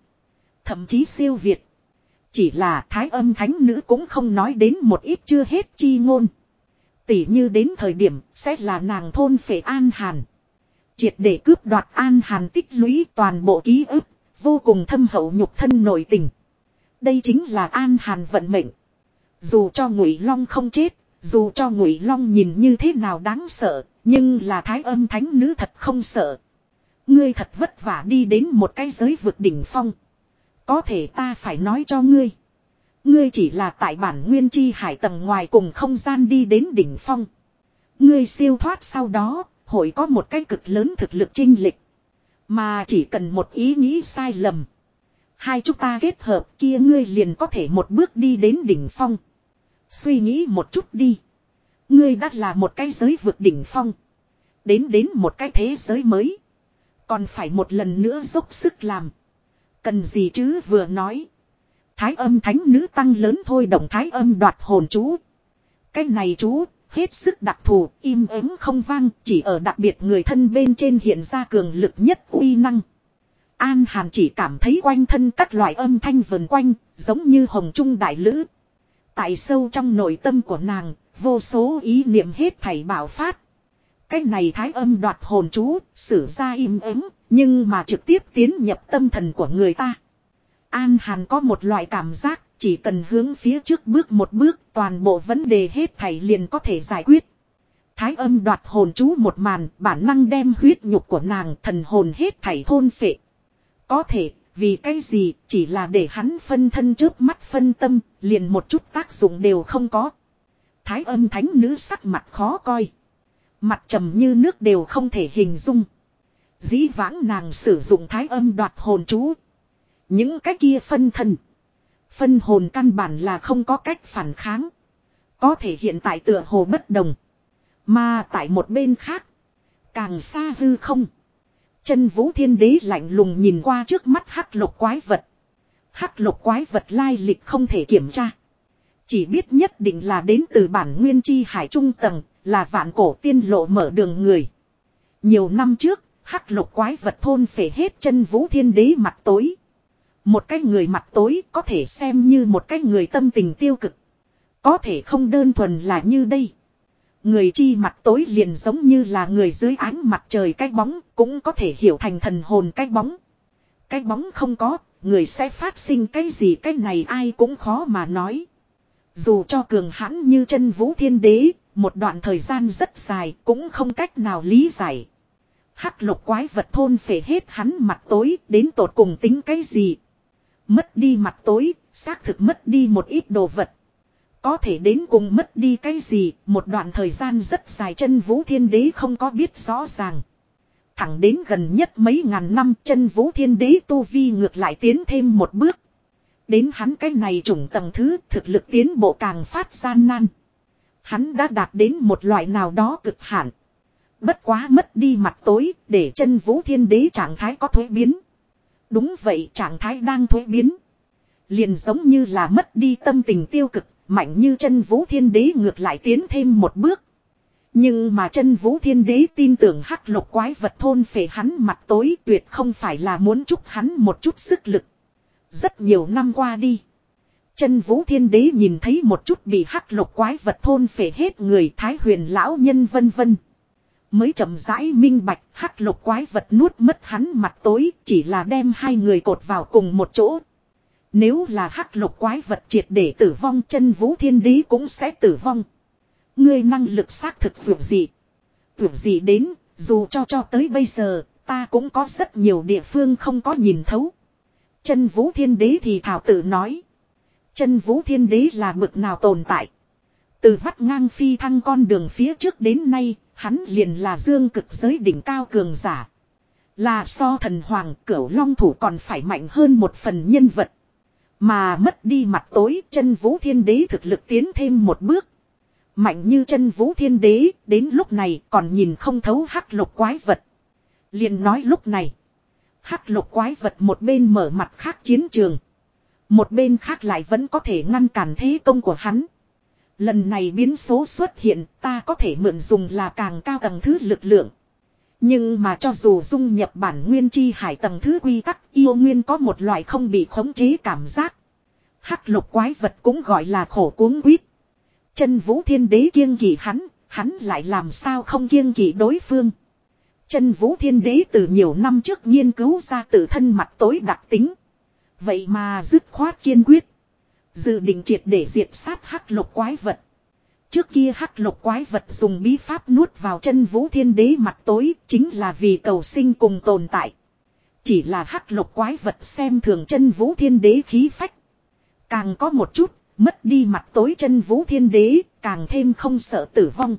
Thậm chí siêu việt. Chỉ là thái âm thánh nữ cũng không nói đến một ít chưa hết chi ngôn. Tỷ như đến thời điểm sẽ là nàng thôn phệ An Hàn. Triệt để cướp đoạt An Hàn tích lũy toàn bộ ký ức, vô cùng thâm hậu nhục thân nội tình. Đây chính là An Hàn vận mệnh. Dù cho Ngụy Long không chết, dù cho Ngụy Long nhìn như thế nào đáng sợ, nhưng là thái âm thánh nữ thật không sợ. Ngươi thật vất vả đi đến một cái giới vượt đỉnh phong. Có thể ta phải nói cho ngươi. Ngươi chỉ là tại bản nguyên chi hải tầng ngoài cùng không gian đi đến đỉnh phong. Ngươi siêu thoát sau đó, hội có một cái cực lớn thực lực chinh lịch. Mà chỉ cần một ý nghĩ sai lầm. Hai chúng ta kết hợp kia ngươi liền có thể một bước đi đến đỉnh phong. Suy nghĩ một chút đi. Ngươi đã là một cái giới vượt đỉnh phong. Đến đến một cái thế giới mới. Còn phải một lần nữa dốc sức làm. Cần gì chứ vừa nói. Thái âm thánh nữ tăng lớn thôi động thái âm đoạt hồn chú. Cái này chú, hết sức đặc thù, im ắng không vang, chỉ ở đặc biệt người thân bên trên hiện ra cường lực nhất uy năng. An Hàn chỉ cảm thấy quanh thân các loại âm thanh vần quanh, giống như hồng trung đại lữ. Tại sâu trong nội tâm của nàng, vô số ý niệm hết thảy bảo phát. Cái này thái âm đoạt hồn chú, sử ra im ắng, nhưng mà trực tiếp tiến nhập tâm thần của người ta. An Hàn có một loại cảm giác, chỉ cần hướng phía trước bước một bước, toàn bộ vấn đề hết thảy liền có thể giải quyết. Thái âm đoạt hồn chú một màn, bản năng đem huyết nhục của nàng thần hồn hết thảy thôn phệ. Có thể, vì cái gì, chỉ là để hắn phân thân trước mắt phân tâm, liền một chút tác dụng đều không có. Thái âm thánh nữ sắc mặt khó coi. Mặt trầm như nước đều không thể hình dung. Dĩ vãng nàng sử dụng thái âm đoạt hồn chú. Những cái kia phân thân. Phân hồn căn bản là không có cách phản kháng. Có thể hiện tại tựa hồ bất đồng. Mà tại một bên khác. Càng xa hư không. Chân vũ thiên đế lạnh lùng nhìn qua trước mắt hắc lục quái vật. Hắc lục quái vật lai lịch không thể kiểm tra. Chỉ biết nhất định là đến từ bản nguyên chi hải trung tầng, là vạn cổ tiên lộ mở đường người. Nhiều năm trước, hắc lục quái vật thôn phể hết chân vũ thiên đế mặt tối. Một cái người mặt tối có thể xem như một cái người tâm tình tiêu cực. Có thể không đơn thuần là như đây. Người chi mặt tối liền giống như là người dưới ánh mặt trời cái bóng, cũng có thể hiểu thành thần hồn cái bóng. Cái bóng không có, người sẽ phát sinh cái gì cái này ai cũng khó mà nói. Dù cho cường hãn như chân vũ thiên đế, một đoạn thời gian rất dài cũng không cách nào lý giải. Hắc lục quái vật thôn phể hết hắn mặt tối đến tột cùng tính cái gì. Mất đi mặt tối, xác thực mất đi một ít đồ vật. Có thể đến cùng mất đi cái gì, một đoạn thời gian rất dài chân vũ thiên đế không có biết rõ ràng. Thẳng đến gần nhất mấy ngàn năm chân vũ thiên đế tu vi ngược lại tiến thêm một bước. Đến hắn cái này chủng tầng thứ thực lực tiến bộ càng phát gian nan. Hắn đã đạt đến một loại nào đó cực hạn. Bất quá mất đi mặt tối để chân vũ thiên đế trạng thái có thuế biến. Đúng vậy trạng thái đang thuế biến. Liền giống như là mất đi tâm tình tiêu cực, mạnh như chân vũ thiên đế ngược lại tiến thêm một bước. Nhưng mà chân vũ thiên đế tin tưởng hắc lục quái vật thôn phệ hắn mặt tối tuyệt không phải là muốn chúc hắn một chút sức lực. Rất nhiều năm qua đi. Chân vũ thiên đế nhìn thấy một chút bị hắc lục quái vật thôn phệ hết người thái huyền lão nhân vân vân. Mới chậm rãi minh bạch hắc lục quái vật nuốt mất hắn mặt tối chỉ là đem hai người cột vào cùng một chỗ. Nếu là hắc lục quái vật triệt để tử vong chân vũ thiên đế cũng sẽ tử vong. Ngươi năng lực xác thực vượt gì. Vượt gì đến, dù cho cho tới bây giờ, ta cũng có rất nhiều địa phương không có nhìn thấu. Chân vũ thiên đế thì thảo tự nói. Chân vũ thiên đế là bực nào tồn tại. Từ vắt ngang phi thăng con đường phía trước đến nay, hắn liền là dương cực giới đỉnh cao cường giả. Là so thần hoàng cửu long thủ còn phải mạnh hơn một phần nhân vật. Mà mất đi mặt tối chân vũ thiên đế thực lực tiến thêm một bước. Mạnh như chân vũ thiên đế, đến lúc này còn nhìn không thấu hắc lục quái vật. liền nói lúc này. Hắc lục quái vật một bên mở mặt khác chiến trường. Một bên khác lại vẫn có thể ngăn cản thế công của hắn. Lần này biến số xuất hiện ta có thể mượn dùng là càng cao tầng thứ lực lượng. Nhưng mà cho dù dung nhập bản nguyên chi hải tầng thứ quy tắc yêu nguyên có một loại không bị khống chế cảm giác. Hắc lục quái vật cũng gọi là khổ cuốn quýt. Chân vũ thiên đế kiêng kỵ hắn, hắn lại làm sao không kiêng kỵ đối phương. Chân vũ thiên đế từ nhiều năm trước nghiên cứu ra tự thân mặt tối đặc tính. Vậy mà dứt khoát kiên quyết. Dự định triệt để diệt sát hắc lục quái vật. Trước kia hắc lục quái vật dùng bí pháp nuốt vào chân vũ thiên đế mặt tối chính là vì cầu sinh cùng tồn tại. Chỉ là hắc lục quái vật xem thường chân vũ thiên đế khí phách. Càng có một chút, mất đi mặt tối chân vũ thiên đế, càng thêm không sợ tử vong.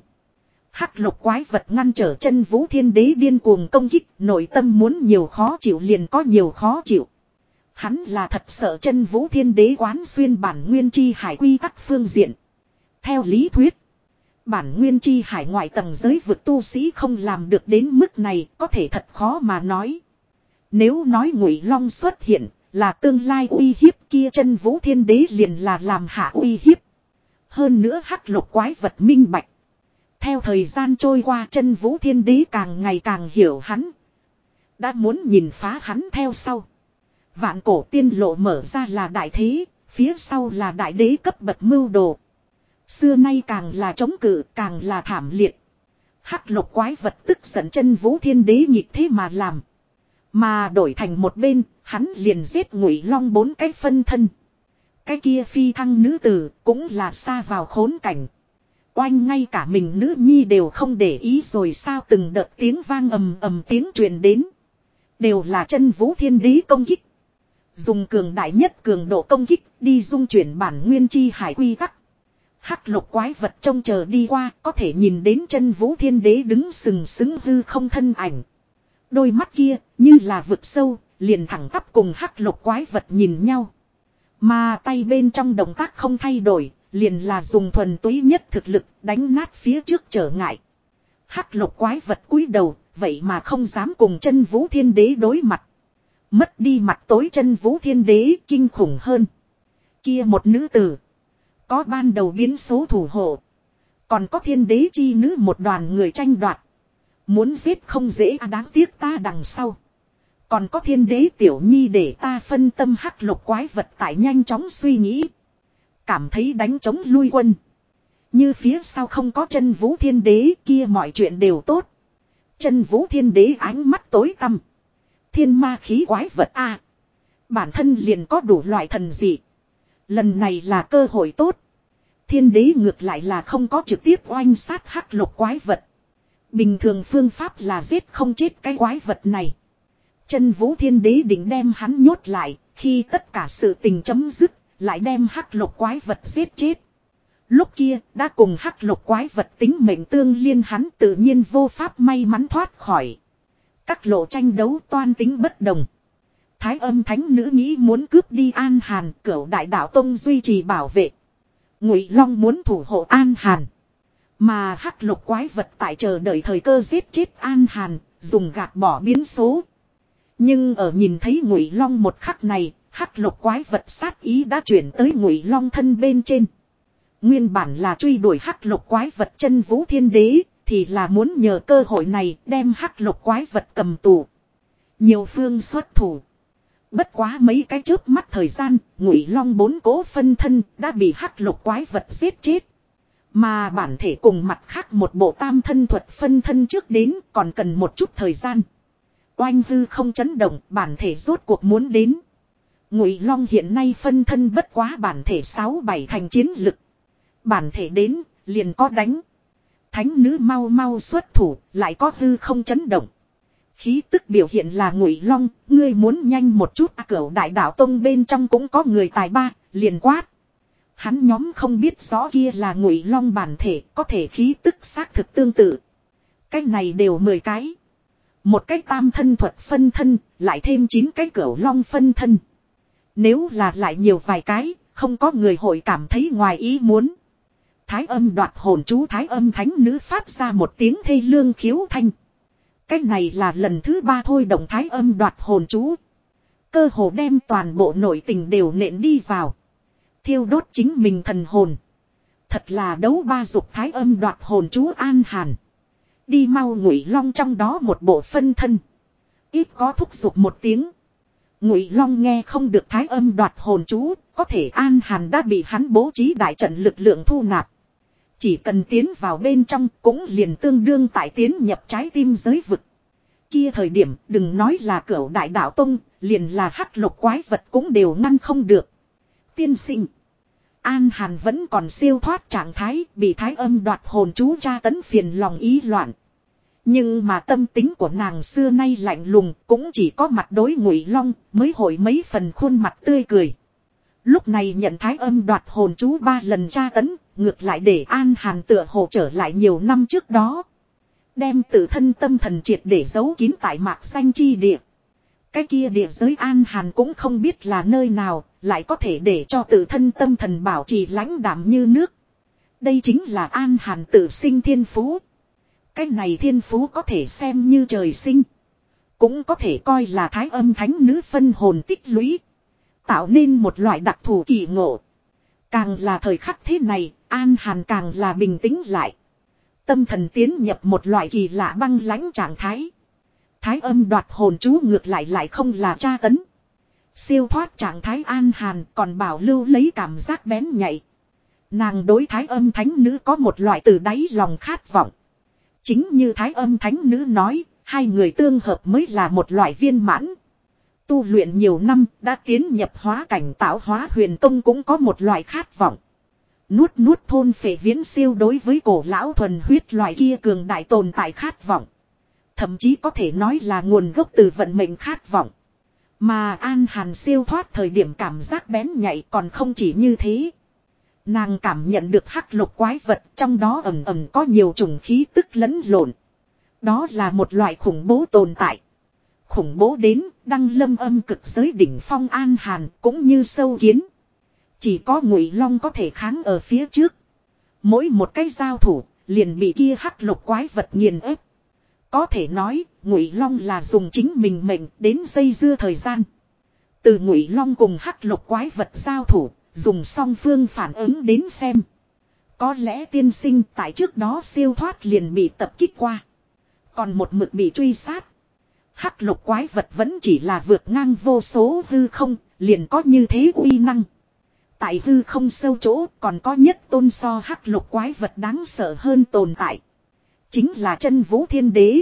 Hắc lục quái vật ngăn trở chân vũ thiên đế điên cuồng công kích, nội tâm muốn nhiều khó chịu liền có nhiều khó chịu. Hắn là thật sợ chân vũ thiên đế quán xuyên bản nguyên chi hải quy tắc phương diện. Theo lý thuyết. Bản nguyên chi hải ngoại tầng giới vực tu sĩ không làm được đến mức này có thể thật khó mà nói. Nếu nói ngụy long xuất hiện là tương lai uy hiếp kia chân vũ thiên đế liền là làm hạ uy hiếp. Hơn nữa hắc lục quái vật minh bạch. Theo thời gian trôi qua chân vũ thiên đế càng ngày càng hiểu hắn. Đã muốn nhìn phá hắn theo sau. Vạn cổ tiên lộ mở ra là đại thế, phía sau là đại đế cấp bậc mưu đồ. Xưa nay càng là chống cự, càng là thảm liệt. Hắc lục quái vật tức giận chân vũ thiên đế nhịp thế mà làm. Mà đổi thành một bên, hắn liền giết ngụy long bốn cái phân thân. Cái kia phi thăng nữ tử cũng là xa vào khốn cảnh. Oanh ngay cả mình nữ nhi đều không để ý rồi sao từng đợt tiếng vang ầm ầm tiếng truyền đến. Đều là chân vũ thiên đế công kích. Dùng cường đại nhất cường độ công kích đi dung chuyển bản nguyên chi hải quy tắc. Hắc lục quái vật trông chờ đi qua, có thể nhìn đến chân vũ thiên đế đứng sừng sững hư không thân ảnh. Đôi mắt kia, như là vực sâu, liền thẳng tắp cùng hắc lục quái vật nhìn nhau. Mà tay bên trong động tác không thay đổi, liền là dùng thuần túy nhất thực lực đánh nát phía trước trở ngại. Hắc lục quái vật cúi đầu, vậy mà không dám cùng chân vũ thiên đế đối mặt. Mất đi mặt tối chân vũ thiên đế kinh khủng hơn. Kia một nữ tử. Có ban đầu biến số thủ hộ. Còn có thiên đế chi nữ một đoàn người tranh đoạt. Muốn giết không dễ à, đáng tiếc ta đằng sau. Còn có thiên đế tiểu nhi để ta phân tâm hắc lục quái vật tại nhanh chóng suy nghĩ. Cảm thấy đánh chống lui quân. Như phía sau không có chân vũ thiên đế, kia mọi chuyện đều tốt. Chân vũ thiên đế ánh mắt tối tăm. Thiên ma khí quái vật a Bản thân liền có đủ loại thần dị. Lần này là cơ hội tốt. Thiên đế ngược lại là không có trực tiếp oanh sát hắc lục quái vật. Bình thường phương pháp là giết không chết cái quái vật này. Chân vũ thiên đế định đem hắn nhốt lại, khi tất cả sự tình chấm dứt, lại đem hắc lục quái vật giết chết. Lúc kia, đã cùng hắc lục quái vật tính mệnh tương liên hắn tự nhiên vô pháp may mắn thoát khỏi. Các lộ tranh đấu toan tính bất đồng. Thái âm thánh nữ nghĩ muốn cướp đi An Hàn, cửu đại đạo tông duy trì bảo vệ. Ngụy Long muốn thủ hộ An Hàn. Mà hắc lục quái vật tại chờ đợi thời cơ giết chết An Hàn, dùng gạt bỏ biến số. Nhưng ở nhìn thấy Ngụy Long một khắc này, hắc lục quái vật sát ý đã chuyển tới Ngụy Long thân bên trên. Nguyên bản là truy đuổi hắc lục quái vật chân vũ thiên đế, thì là muốn nhờ cơ hội này đem hắc lục quái vật cầm tù. Nhiều phương xuất thủ. Bất quá mấy cái trước mắt thời gian, ngụy long bốn cố phân thân đã bị hắc lục quái vật giết chết. Mà bản thể cùng mặt khác một bộ tam thân thuật phân thân trước đến còn cần một chút thời gian. Oanh hư không chấn động, bản thể rốt cuộc muốn đến. Ngụy Long hiện nay phân thân bất quá bản thể sáu bảy thành chiến lực. Bản thể đến, liền có đánh. Thánh nữ mau mau xuất thủ, lại có hư không chấn động. Khí tức biểu hiện là ngụy long, ngươi muốn nhanh một chút à, cửu đại đạo tông bên trong cũng có người tài ba, liền quát. Hắn nhóm không biết rõ kia là ngụy long bản thể, có thể khí tức xác thực tương tự. Cái này đều 10 cái. Một cái tam thân thuật phân thân, lại thêm chín cái cửu long phân thân. Nếu là lại nhiều vài cái, không có người hội cảm thấy ngoài ý muốn. Thái âm đoạt hồn chú thái âm thánh nữ phát ra một tiếng thê lương khiếu thanh. Cái này là lần thứ ba thôi, động thái âm đoạt hồn chú. Cơ hồ đem toàn bộ nội tình đều nện đi vào. Thiêu đốt chính mình thần hồn. Thật là đấu ba dục thái âm đoạt hồn chú an hàn. Đi mau ngụy long trong đó một bộ phân thân. Ít có thúc giục một tiếng. Ngụy long nghe không được thái âm đoạt hồn chú. Có thể an hàn đã bị hắn bố trí đại trận lực lượng thu nạp. Chỉ cần tiến vào bên trong cũng liền tương đương tại tiến nhập trái tim giới vực. Kia thời điểm đừng nói là cửa đại đạo tông, liền là hắc lục quái vật cũng đều ngăn không được. Tiên sinh. An Hàn vẫn còn siêu thoát trạng thái, bị thái âm đoạt hồn chú tra tấn phiền lòng ý loạn. Nhưng mà tâm tính của nàng xưa nay lạnh lùng, cũng chỉ có mặt đối ngụy long, mới hội mấy phần khuôn mặt tươi cười. Lúc này nhận thái âm đoạt hồn chú ba lần tra tấn, ngược lại để An Hàn tựa hồ trở lại nhiều năm trước đó. Đem tự thân tâm thần triệt để giấu kín tại mạc xanh chi địa. Cái kia địa giới an hàn cũng không biết là nơi nào, lại có thể để cho tự thân tâm thần bảo trì lãnh đảm như nước. Đây chính là an hàn tự sinh thiên phú. Cái này thiên phú có thể xem như trời sinh. Cũng có thể coi là thái âm thánh nữ phân hồn tích lũy. Tạo nên một loại đặc thù kỳ ngộ. Càng là thời khắc thế này, An Hàn càng là bình tĩnh lại. Tâm thần tiến nhập một loại kỳ lạ băng lãnh trạng thái. Thái âm đoạt hồn chú ngược lại lại không là tra tấn. Siêu thoát trạng thái An Hàn còn bảo lưu lấy cảm giác bén nhạy. Nàng đối thái âm thánh nữ có một loại từ đáy lòng khát vọng. Chính như thái âm thánh nữ nói, hai người tương hợp mới là một loại viên mãn. Tu luyện nhiều năm, đã tiến nhập hóa cảnh tạo hóa huyền tông cũng có một loại khát vọng. Nuốt nuốt thôn phệ viễn siêu đối với cổ lão thuần huyết loại kia cường đại tồn tại khát vọng. Thậm chí có thể nói là nguồn gốc từ vận mệnh khát vọng. Mà An Hàn siêu thoát thời điểm cảm giác bén nhạy còn không chỉ như thế. Nàng cảm nhận được hắc lục quái vật trong đó ẩm ẩm có nhiều chủng khí tức lẫn lộn. Đó là một loại khủng bố tồn tại. Khủng bố đến đăng lâm âm cực giới đỉnh phong An Hàn cũng như sâu kiến. Chỉ có ngụy long có thể kháng ở phía trước. Mỗi một cái giao thủ liền bị kia hắc lục quái vật nghiền ép. Có thể nói, Ngụy Long là dùng chính mình mệnh đến dây dưa thời gian. Từ Ngụy Long cùng hắc lục quái vật giao thủ, dùng song phương phản ứng đến xem. Có lẽ tiên sinh tại trước đó siêu thoát liền bị tập kích qua. Còn một mực bị truy sát. Hắc lục quái vật vẫn chỉ là vượt ngang vô số hư không, liền có như thế uy năng. Tại hư không sâu chỗ còn có nhất tôn so hắc lục quái vật đáng sợ hơn tồn tại. Chính là chân vũ thiên đế.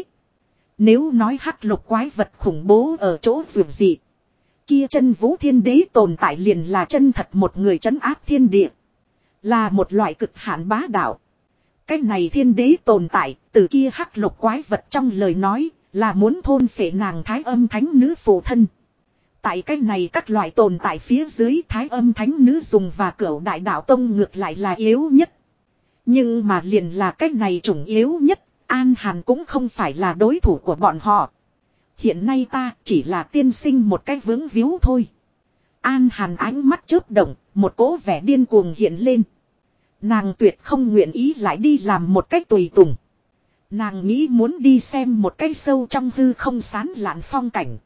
Nếu nói hắc lục quái vật khủng bố ở chỗ dù gì. Kia chân vũ thiên đế tồn tại liền là chân thật một người trấn áp thiên địa. Là một loại cực hạn bá đạo. Cái này thiên đế tồn tại, từ kia hắc lục quái vật trong lời nói, là muốn thôn phệ nàng thái âm thánh nữ phụ thân. Tại cái này các loại tồn tại phía dưới thái âm thánh nữ dùng và cửu đại đạo tông ngược lại là yếu nhất. Nhưng mà liền là cách này chủng yếu nhất, An Hàn cũng không phải là đối thủ của bọn họ. Hiện nay ta chỉ là tiên sinh một cái vướng víu thôi. An Hàn ánh mắt chớp động, một cỗ vẻ điên cuồng hiện lên. Nàng tuyệt không nguyện ý lại đi làm một cách tùy tùng. Nàng nghĩ muốn đi xem một cái sâu trong hư không sán lạn phong cảnh.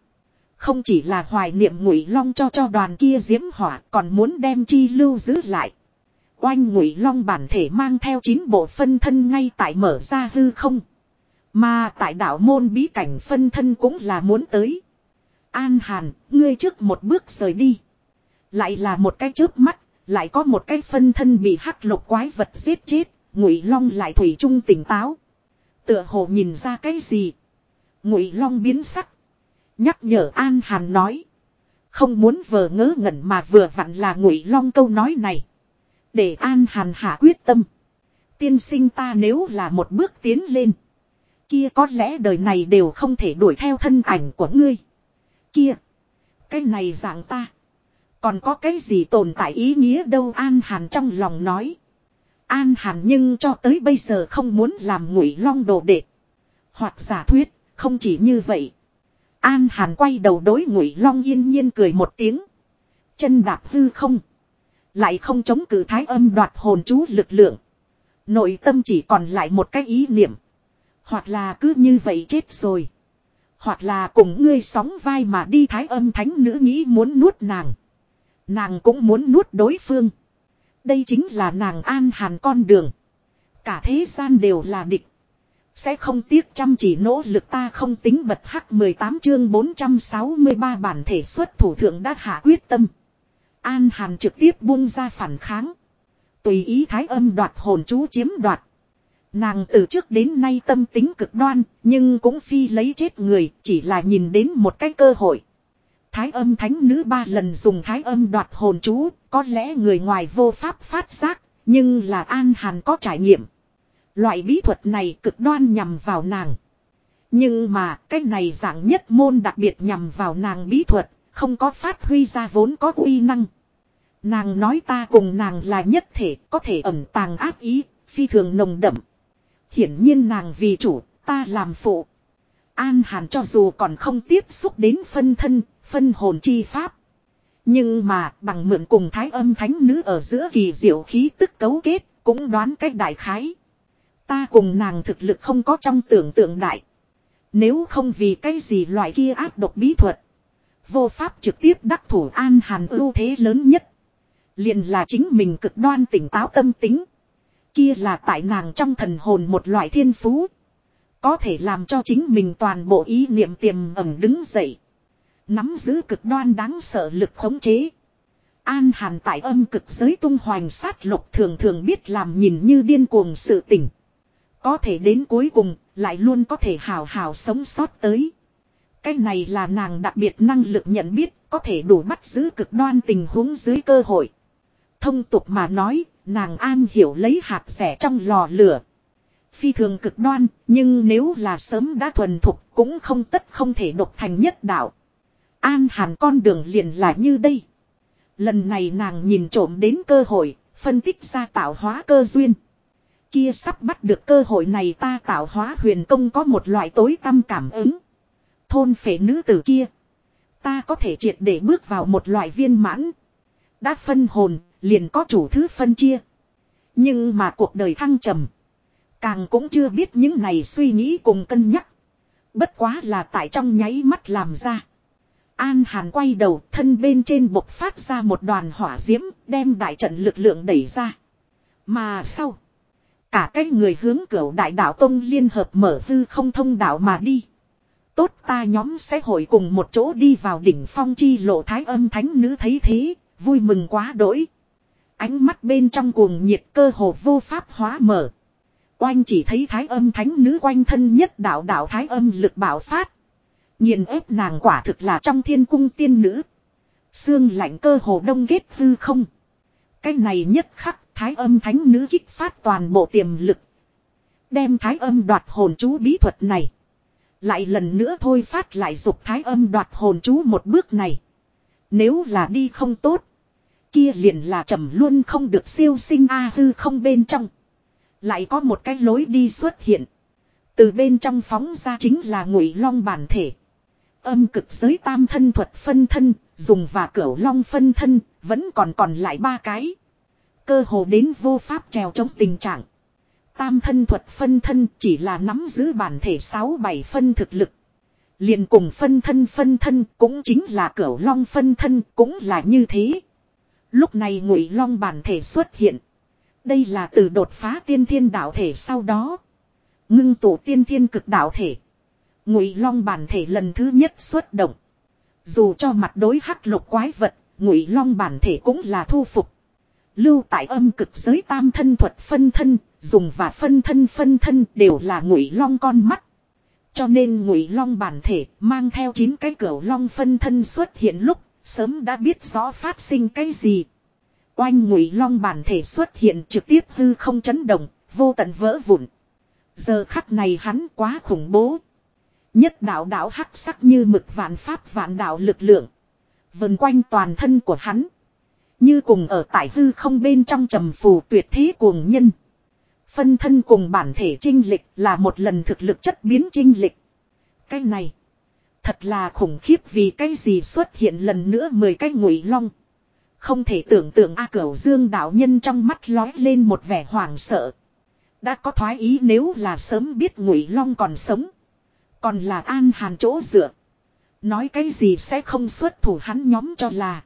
Không chỉ là hoài niệm ngụy long cho cho đoàn kia diễm hỏa còn muốn đem chi lưu giữ lại. Oanh ngụy long bản thể mang theo chín bộ phân thân ngay tại mở ra hư không. Mà tại đảo môn bí cảnh phân thân cũng là muốn tới. An Hàn, ngươi trước một bước rời đi. Lại là một cái chớp mắt, lại có một cái phân thân bị hắc lục quái vật giết chết, Ngụy Long lại thủy chung tỉnh táo. Tựa hồ nhìn ra cái gì? Ngụy Long biến sắc, nhắc nhở An Hàn nói, không muốn vờ ngớ ngẩn mà vừa vặn là Ngụy Long câu nói này. Để An Hàn hạ quyết tâm. Tiên sinh ta nếu là một bước tiến lên. Kia có lẽ đời này đều không thể đuổi theo thân ảnh của ngươi. Kia. Cái này dạng ta. Còn có cái gì tồn tại ý nghĩa đâu An Hàn trong lòng nói. An Hàn nhưng cho tới bây giờ không muốn làm ngụy long đồ đệ. Hoặc giả thuyết, không chỉ như vậy. An Hàn quay đầu đối ngụy long yên nhiên cười một tiếng. Chân đạp hư không. Lại không chống cự thái âm đoạt hồn chú lực lượng. Nội tâm chỉ còn lại một cái ý niệm. Hoặc là cứ như vậy chết rồi. Hoặc là cùng ngươi sóng vai mà đi thái âm thánh nữ nghĩ muốn nuốt nàng. Nàng cũng muốn nuốt đối phương. Đây chính là nàng an hàn con đường. Cả thế gian đều là địch. Sẽ không tiếc chăm chỉ nỗ lực ta không tính bật hắc 18 chương 463 bản thể xuất thủ thượng đã hạ quyết tâm. An Hàn trực tiếp buông ra phản kháng. Tùy ý thái âm đoạt hồn chú chiếm đoạt. Nàng từ trước đến nay tâm tính cực đoan, nhưng cũng phi lấy chết người, chỉ là nhìn đến một cái cơ hội. Thái âm thánh nữ ba lần dùng thái âm đoạt hồn chú, có lẽ người ngoài vô pháp phát giác, nhưng là An Hàn có trải nghiệm. Loại bí thuật này cực đoan nhằm vào nàng. Nhưng mà cái này dạng nhất môn đặc biệt nhằm vào nàng bí thuật, không có phát huy ra vốn có uy năng. Nàng nói ta cùng nàng là nhất thể, có thể ẩn tàng áp ý, phi thường nồng đậm. Hiển nhiên nàng vì chủ, ta làm phụ. An Hàn cho dù còn không tiếp xúc đến phân thân, phân hồn chi pháp. Nhưng mà bằng mượn cùng thái âm thánh nữ ở giữa kỳ diệu khí tức cấu kết, cũng đoán cách đại khái. Ta cùng nàng thực lực không có trong tưởng tượng đại. Nếu không vì cái gì loại kia áp độc bí thuật. Vô pháp trực tiếp đắc thủ an hàn ưu thế lớn nhất. liền là chính mình cực đoan tỉnh táo tâm tính. Kia là tại nàng trong thần hồn một loại thiên phú. Có thể làm cho chính mình toàn bộ ý niệm tiềm ẩm đứng dậy. Nắm giữ cực đoan đáng sợ lực khống chế. An hàn tại âm cực giới tung hoành sát lục thường thường biết làm nhìn như điên cuồng sự tỉnh. Có thể đến cuối cùng, lại luôn có thể hào hào sống sót tới. Cái này là nàng đặc biệt năng lực nhận biết, có thể đủ bắt giữ cực đoan tình huống dưới cơ hội. Thông tục mà nói, nàng an hiểu lấy hạt rẻ trong lò lửa. Phi thường cực đoan, nhưng nếu là sớm đã thuần thục cũng không tất không thể độc thành nhất đạo. An hàn con đường liền là như đây. Lần này nàng nhìn trộm đến cơ hội, phân tích ra tạo hóa cơ duyên. Kia sắp bắt được cơ hội này ta tạo hóa huyền công có một loại tối tâm cảm ứng. Thôn phệ nữ tử kia. Ta có thể triệt để bước vào một loại viên mãn. Đã phân hồn, liền có chủ thứ phân chia. Nhưng mà cuộc đời thăng trầm. Càng cũng chưa biết những này suy nghĩ cùng cân nhắc. Bất quá là tại trong nháy mắt làm ra. An Hàn quay đầu thân bên trên bộc phát ra một đoàn hỏa diễm đem đại trận lực lượng đẩy ra. Mà sau. Cả cái người hướng cửa đại đạo tông liên hợp mở hư không thông đạo mà đi. Tốt ta nhóm sẽ hội cùng một chỗ đi vào đỉnh phong chi lộ thái âm thánh nữ thấy thế, vui mừng quá đỗi. Ánh mắt bên trong cuồng nhiệt cơ hồ vô pháp hóa mở. Oanh chỉ thấy thái âm thánh nữ quanh thân nhất đạo đạo thái âm lực bảo phát. Nhìn ép nàng quả thực là trong thiên cung tiên nữ. Xương lạnh cơ hồ đông ghét hư không. Cái này nhất khắc, thái âm thánh nữ kích phát toàn bộ tiềm lực. Đem thái âm đoạt hồn chú bí thuật này. Lại lần nữa thôi phát lại dục thái âm đoạt hồn chú một bước này. Nếu là đi không tốt. Kia liền là trầm luôn không được siêu sinh a hư không bên trong. Lại có một cái lối đi xuất hiện. Từ bên trong phóng ra chính là ngụy long bản thể. Âm cực giới tam thân thuật phân thân, dùng và cửu long phân thân, vẫn còn còn lại ba cái. Cơ hồ đến vô pháp trèo chống tình trạng. Tam thân thuật phân thân chỉ là nắm giữ bản thể 6-7 phân thực lực. liền cùng phân thân phân thân cũng chính là cửu long phân thân cũng là như thế. Lúc này ngụy long bản thể xuất hiện. Đây là từ đột phá tiên thiên đạo thể sau đó. Ngưng tụ tiên thiên cực đạo thể. Ngụy long bản thể lần thứ nhất xuất động. Dù cho mặt đối hắc lục quái vật, ngụy long bản thể cũng là thu phục. Lưu tại âm cực giới tam thân thuật phân thân, dùng và phân thân phân thân đều là ngụy long con mắt. Cho nên ngụy long bản thể mang theo chín cái cửa long phân thân xuất hiện lúc, sớm đã biết rõ phát sinh cái gì. Oanh ngụy long bản thể xuất hiện trực tiếp hư không chấn động, vô tận vỡ vụn. Giờ khắc này hắn quá khủng bố. Nhất đạo đạo hắc sắc như mực vạn pháp vạn đạo lực lượng. Vần quanh toàn thân của hắn. Như cùng ở tại hư không bên trong trầm phù tuyệt thế cuồng nhân. Phân thân cùng bản thể trinh lịch là một lần thực lực chất biến trinh lịch. Cái này. Thật là khủng khiếp vì cái gì xuất hiện lần nữa mười cái ngụy long. Không thể tưởng tượng A Cửu Dương đạo nhân trong mắt lói lên một vẻ hoảng sợ. Đã có thoái ý nếu là sớm biết Ngụy Long còn sống. Còn là an hàn chỗ dựa. Nói cái gì sẽ không xuất thủ hắn nhóm cho là.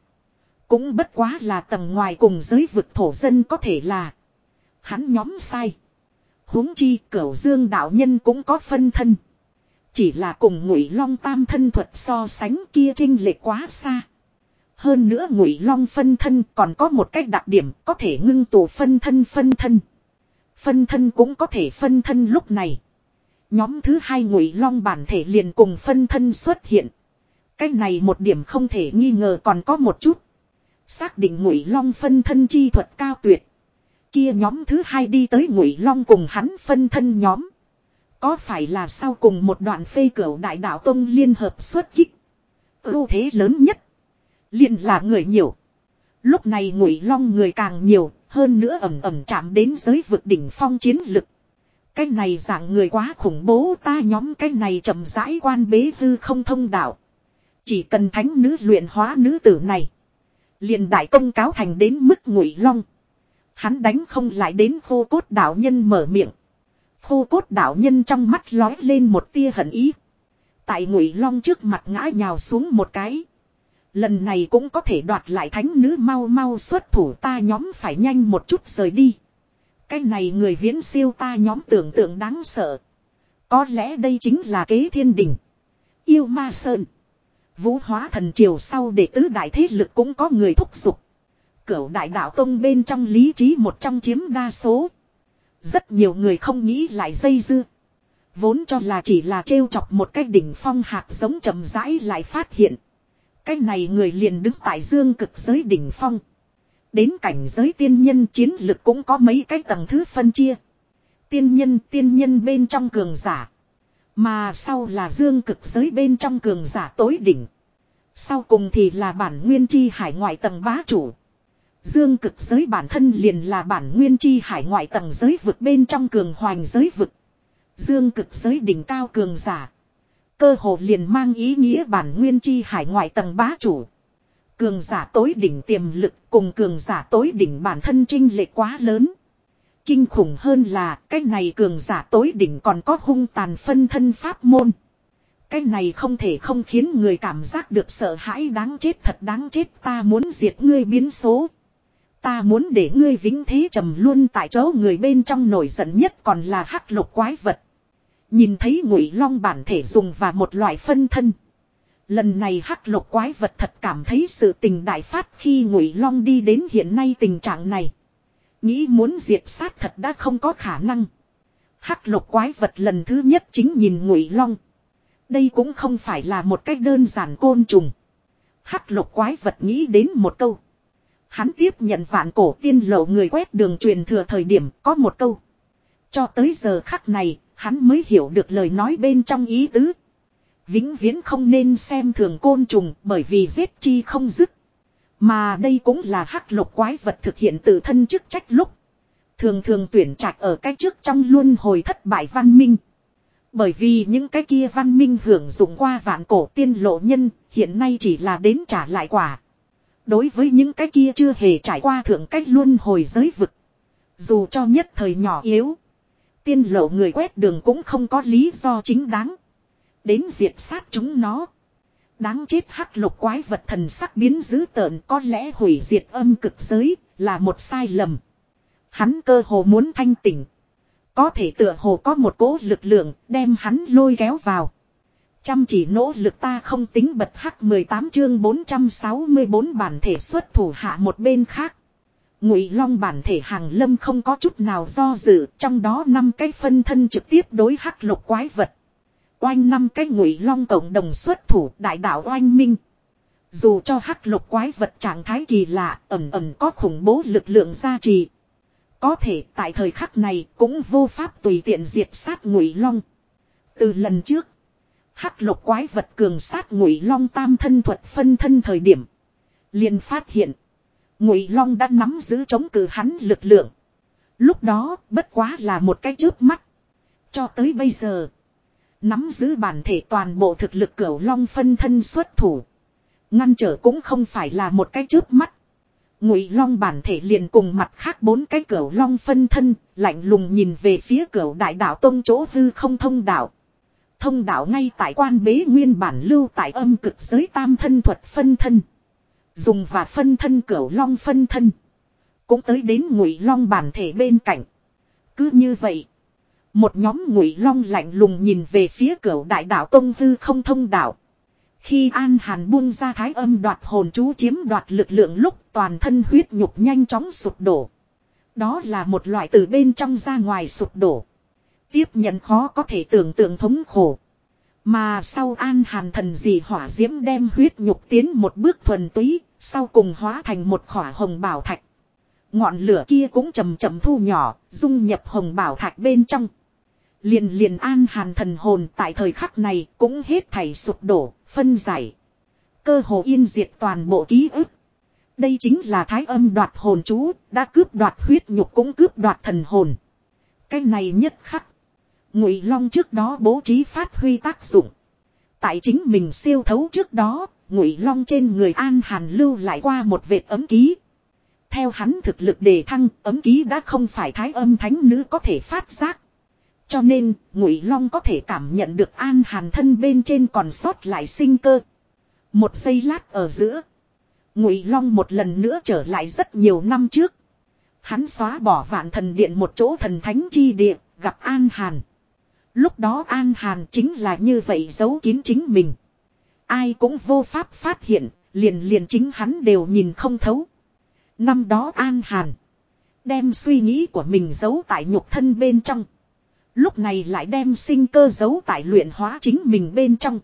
Cũng bất quá là tầng ngoài cùng giới vực thổ dân có thể là. Hắn nhóm sai. huống chi cửu dương đạo nhân cũng có phân thân. Chỉ là cùng ngụy long tam thân thuật so sánh kia trinh lệch quá xa. Hơn nữa ngụy long phân thân còn có một cách đặc điểm có thể ngưng tụ phân thân phân thân. Phân thân cũng có thể phân thân lúc này. Nhóm thứ hai ngụy long bản thể liền cùng phân thân xuất hiện. Cái này một điểm không thể nghi ngờ còn có một chút. Xác định ngụy long phân thân chi thuật cao tuyệt. Kia nhóm thứ hai đi tới ngụy long cùng hắn phân thân nhóm. Có phải là sau cùng một đoạn phê cửu đại đạo tông liên hợp xuất kích. Ưu thế lớn nhất. liền là người nhiều. Lúc này ngụy long người càng nhiều, hơn nữa ẩm ẩm chạm đến giới vực đỉnh phong chiến lực. Cái này dạng người quá khủng bố, ta nhóm cái này chậm rãi quan bế hư không thông đạo. Chỉ cần thánh nữ luyện hóa nữ tử này. liền đại công cáo thành đến mức ngụy long. Hắn đánh không lại đến khô cốt đạo nhân mở miệng. Khô cốt đạo nhân trong mắt lói lên một tia hận ý. Tại ngụy long trước mặt ngã nhào xuống một cái. Lần này cũng có thể đoạt lại thánh nữ mau mau xuất thủ, ta nhóm phải nhanh một chút rời đi. Cái này người viễn siêu ta nhóm tưởng tượng đáng sợ. Có lẽ đây chính là kế thiên đình. Yêu ma sơn. Vũ hóa thần triều sau để tứ đại thế lực cũng có người thúc giục. Cửu đại đạo tông bên trong lý trí một trong chiếm đa số. Rất nhiều người không nghĩ lại dây dưa. Vốn cho là chỉ là trêu chọc một cái đỉnh phong hạt giống chậm rãi lại phát hiện. Cái này người liền đứng tại dương cực giới đỉnh phong. Đến cảnh giới tiên nhân chiến lực cũng có mấy cái tầng thứ phân chia. Tiên nhân tiên nhân bên trong cường giả. Mà sau là dương cực giới bên trong cường giả tối đỉnh. Sau cùng thì là bản nguyên chi hải ngoại tầng bá chủ. Dương cực giới bản thân liền là bản nguyên chi hải ngoại tầng giới vực bên trong cường hoành giới vực. Dương cực giới đỉnh cao cường giả. Cơ hồ liền mang ý nghĩa bản nguyên chi hải ngoại tầng bá chủ. Cường giả tối đỉnh tiềm lực cùng cường giả tối đỉnh bản thân trinh lệ quá lớn. Kinh khủng hơn là, cái này cường giả tối đỉnh còn có hung tàn phân thân pháp môn. Cái này không thể không khiến người cảm giác được sợ hãi đáng chết thật đáng chết ta muốn diệt ngươi biến số. Ta muốn để ngươi vĩnh thế trầm luôn tại chỗ người bên trong nổi giận nhất còn là hắc lục quái vật. Nhìn thấy ngụy long bản thể dùng và một loại phân thân. Lần này hắc lục quái vật thật cảm thấy sự tình đại phát khi ngụy long đi đến hiện nay tình trạng này. Nghĩ muốn diệt sát thật đã không có khả năng. Hắc lục quái vật lần thứ nhất chính nhìn ngụy long. Đây cũng không phải là một cách đơn giản côn trùng. Hắc lục quái vật nghĩ đến một câu. Hắn tiếp nhận vạn cổ tiên lộ người quét đường truyền thừa thời điểm có một câu. Cho tới giờ khắc này, hắn mới hiểu được lời nói bên trong ý tứ. Vĩnh viễn không nên xem thường côn trùng bởi vì giết chi không dứt. Mà đây cũng là hắc lục quái vật thực hiện tự thân chức trách lúc. Thường thường tuyển trạch ở cái trước trong luôn hồi thất bại văn minh. Bởi vì những cái kia văn minh hưởng dụng qua vạn cổ tiên lộ nhân, hiện nay chỉ là đến trả lại quả. Đối với những cái kia chưa hề trải qua thượng cách luôn hồi giới vực. Dù cho nhất thời nhỏ yếu. Tiên lộ người quét đường cũng không có lý do chính đáng. Đến diệt sát chúng nó. Đáng chết hắc lục quái vật thần sắc biến dữ tợn có lẽ hủy diệt âm cực giới là một sai lầm. Hắn cơ hồ muốn thanh tỉnh. Có thể tựa hồ có một cỗ lực lượng đem hắn lôi kéo vào. Chăm chỉ nỗ lực ta không tính bật hắc 18 chương 464 bản thể xuất thủ hạ một bên khác. Ngụy Long bản thể hàng lâm không có chút nào do dự, trong đó năm cái phân thân trực tiếp đối hắc lục quái vật. Oanh năm cái Ngụy Long cộng đồng xuất thủ, đại đạo oanh minh. Dù cho hắc lục quái vật trạng thái kỳ lạ, ẩn ẩn có khủng bố lực lượng gia trì. Có thể tại thời khắc này cũng vô pháp tùy tiện diệt sát Ngụy Long. Từ lần trước, hắc lục quái vật cường sát Ngụy Long tam thân thuật phân thân thời điểm, liền phát hiện Ngụy Long đã nắm giữ chống cự hắn lực lượng. Lúc đó, bất quá là một cái chớp mắt. Cho tới bây giờ, nắm giữ bản thể toàn bộ thực lực Cửu Long phân thân xuất thủ, ngăn trở cũng không phải là một cái chớp mắt. Ngụy Long bản thể liền cùng mặt khác bốn cái Cửu Long phân thân, lạnh lùng nhìn về phía Cửu Đại Đạo Tông chỗ hư không thông đạo. Thông đạo ngay tại quan bế nguyên bản lưu tại âm cực giới tam thân thuật phân thân. Dùng và phân thân cửu long phân thân. Cũng tới đến ngụy long bản thể bên cạnh. Cứ như vậy. Một nhóm ngụy long lạnh lùng nhìn về phía cửa đại đạo tông Tư không thông đạo. Khi An Hàn buông ra thái âm đoạt hồn chú chiếm đoạt lực lượng lúc toàn thân huyết nhục nhanh chóng sụp đổ. Đó là một loại từ bên trong ra ngoài sụp đổ. Tiếp nhận khó có thể tưởng tượng thống khổ. Mà sau An Hàn thần dị hỏa diễm đem huyết nhục tiến một bước thuần túy, sau cùng hóa thành một khỏa hồng bảo thạch. Ngọn lửa kia cũng chầm chậm thu nhỏ, dung nhập hồng bảo thạch bên trong. Liền liền an hàn thần hồn tại thời khắc này cũng hết thảy sụp đổ, phân giải. Cơ hồ yên diệt toàn bộ ký ức. Đây chính là thái âm đoạt hồn chú, đã cướp đoạt huyết nhục cũng cướp đoạt thần hồn. Cái này nhất khắc. Ngụy Long trước đó bố trí phát huy tác dụng. Tại chính mình siêu thấu trước đó, Ngụy Long trên người An Hàn lưu lại qua một vệt ấm ký. Theo hắn thực lực đề thăng, ấm ký đã không phải thái âm thánh nữ có thể phát giác. Cho nên, Ngụy Long có thể cảm nhận được An Hàn thân bên trên còn sót lại sinh cơ. Một giây lát ở giữa, Ngụy Long một lần nữa trở lại rất nhiều năm trước. Hắn xóa bỏ vạn thần điện một chỗ thần thánh chi địa, gặp An Hàn. Lúc đó An Hàn chính là như vậy giấu kín chính mình. Ai cũng vô pháp phát hiện, liền liền chính hắn đều nhìn không thấu. Năm đó An Hàn. Đem suy nghĩ của mình giấu tại nhục thân bên trong. Lúc này lại đem sinh cơ giấu tại luyện hóa chính mình bên trong.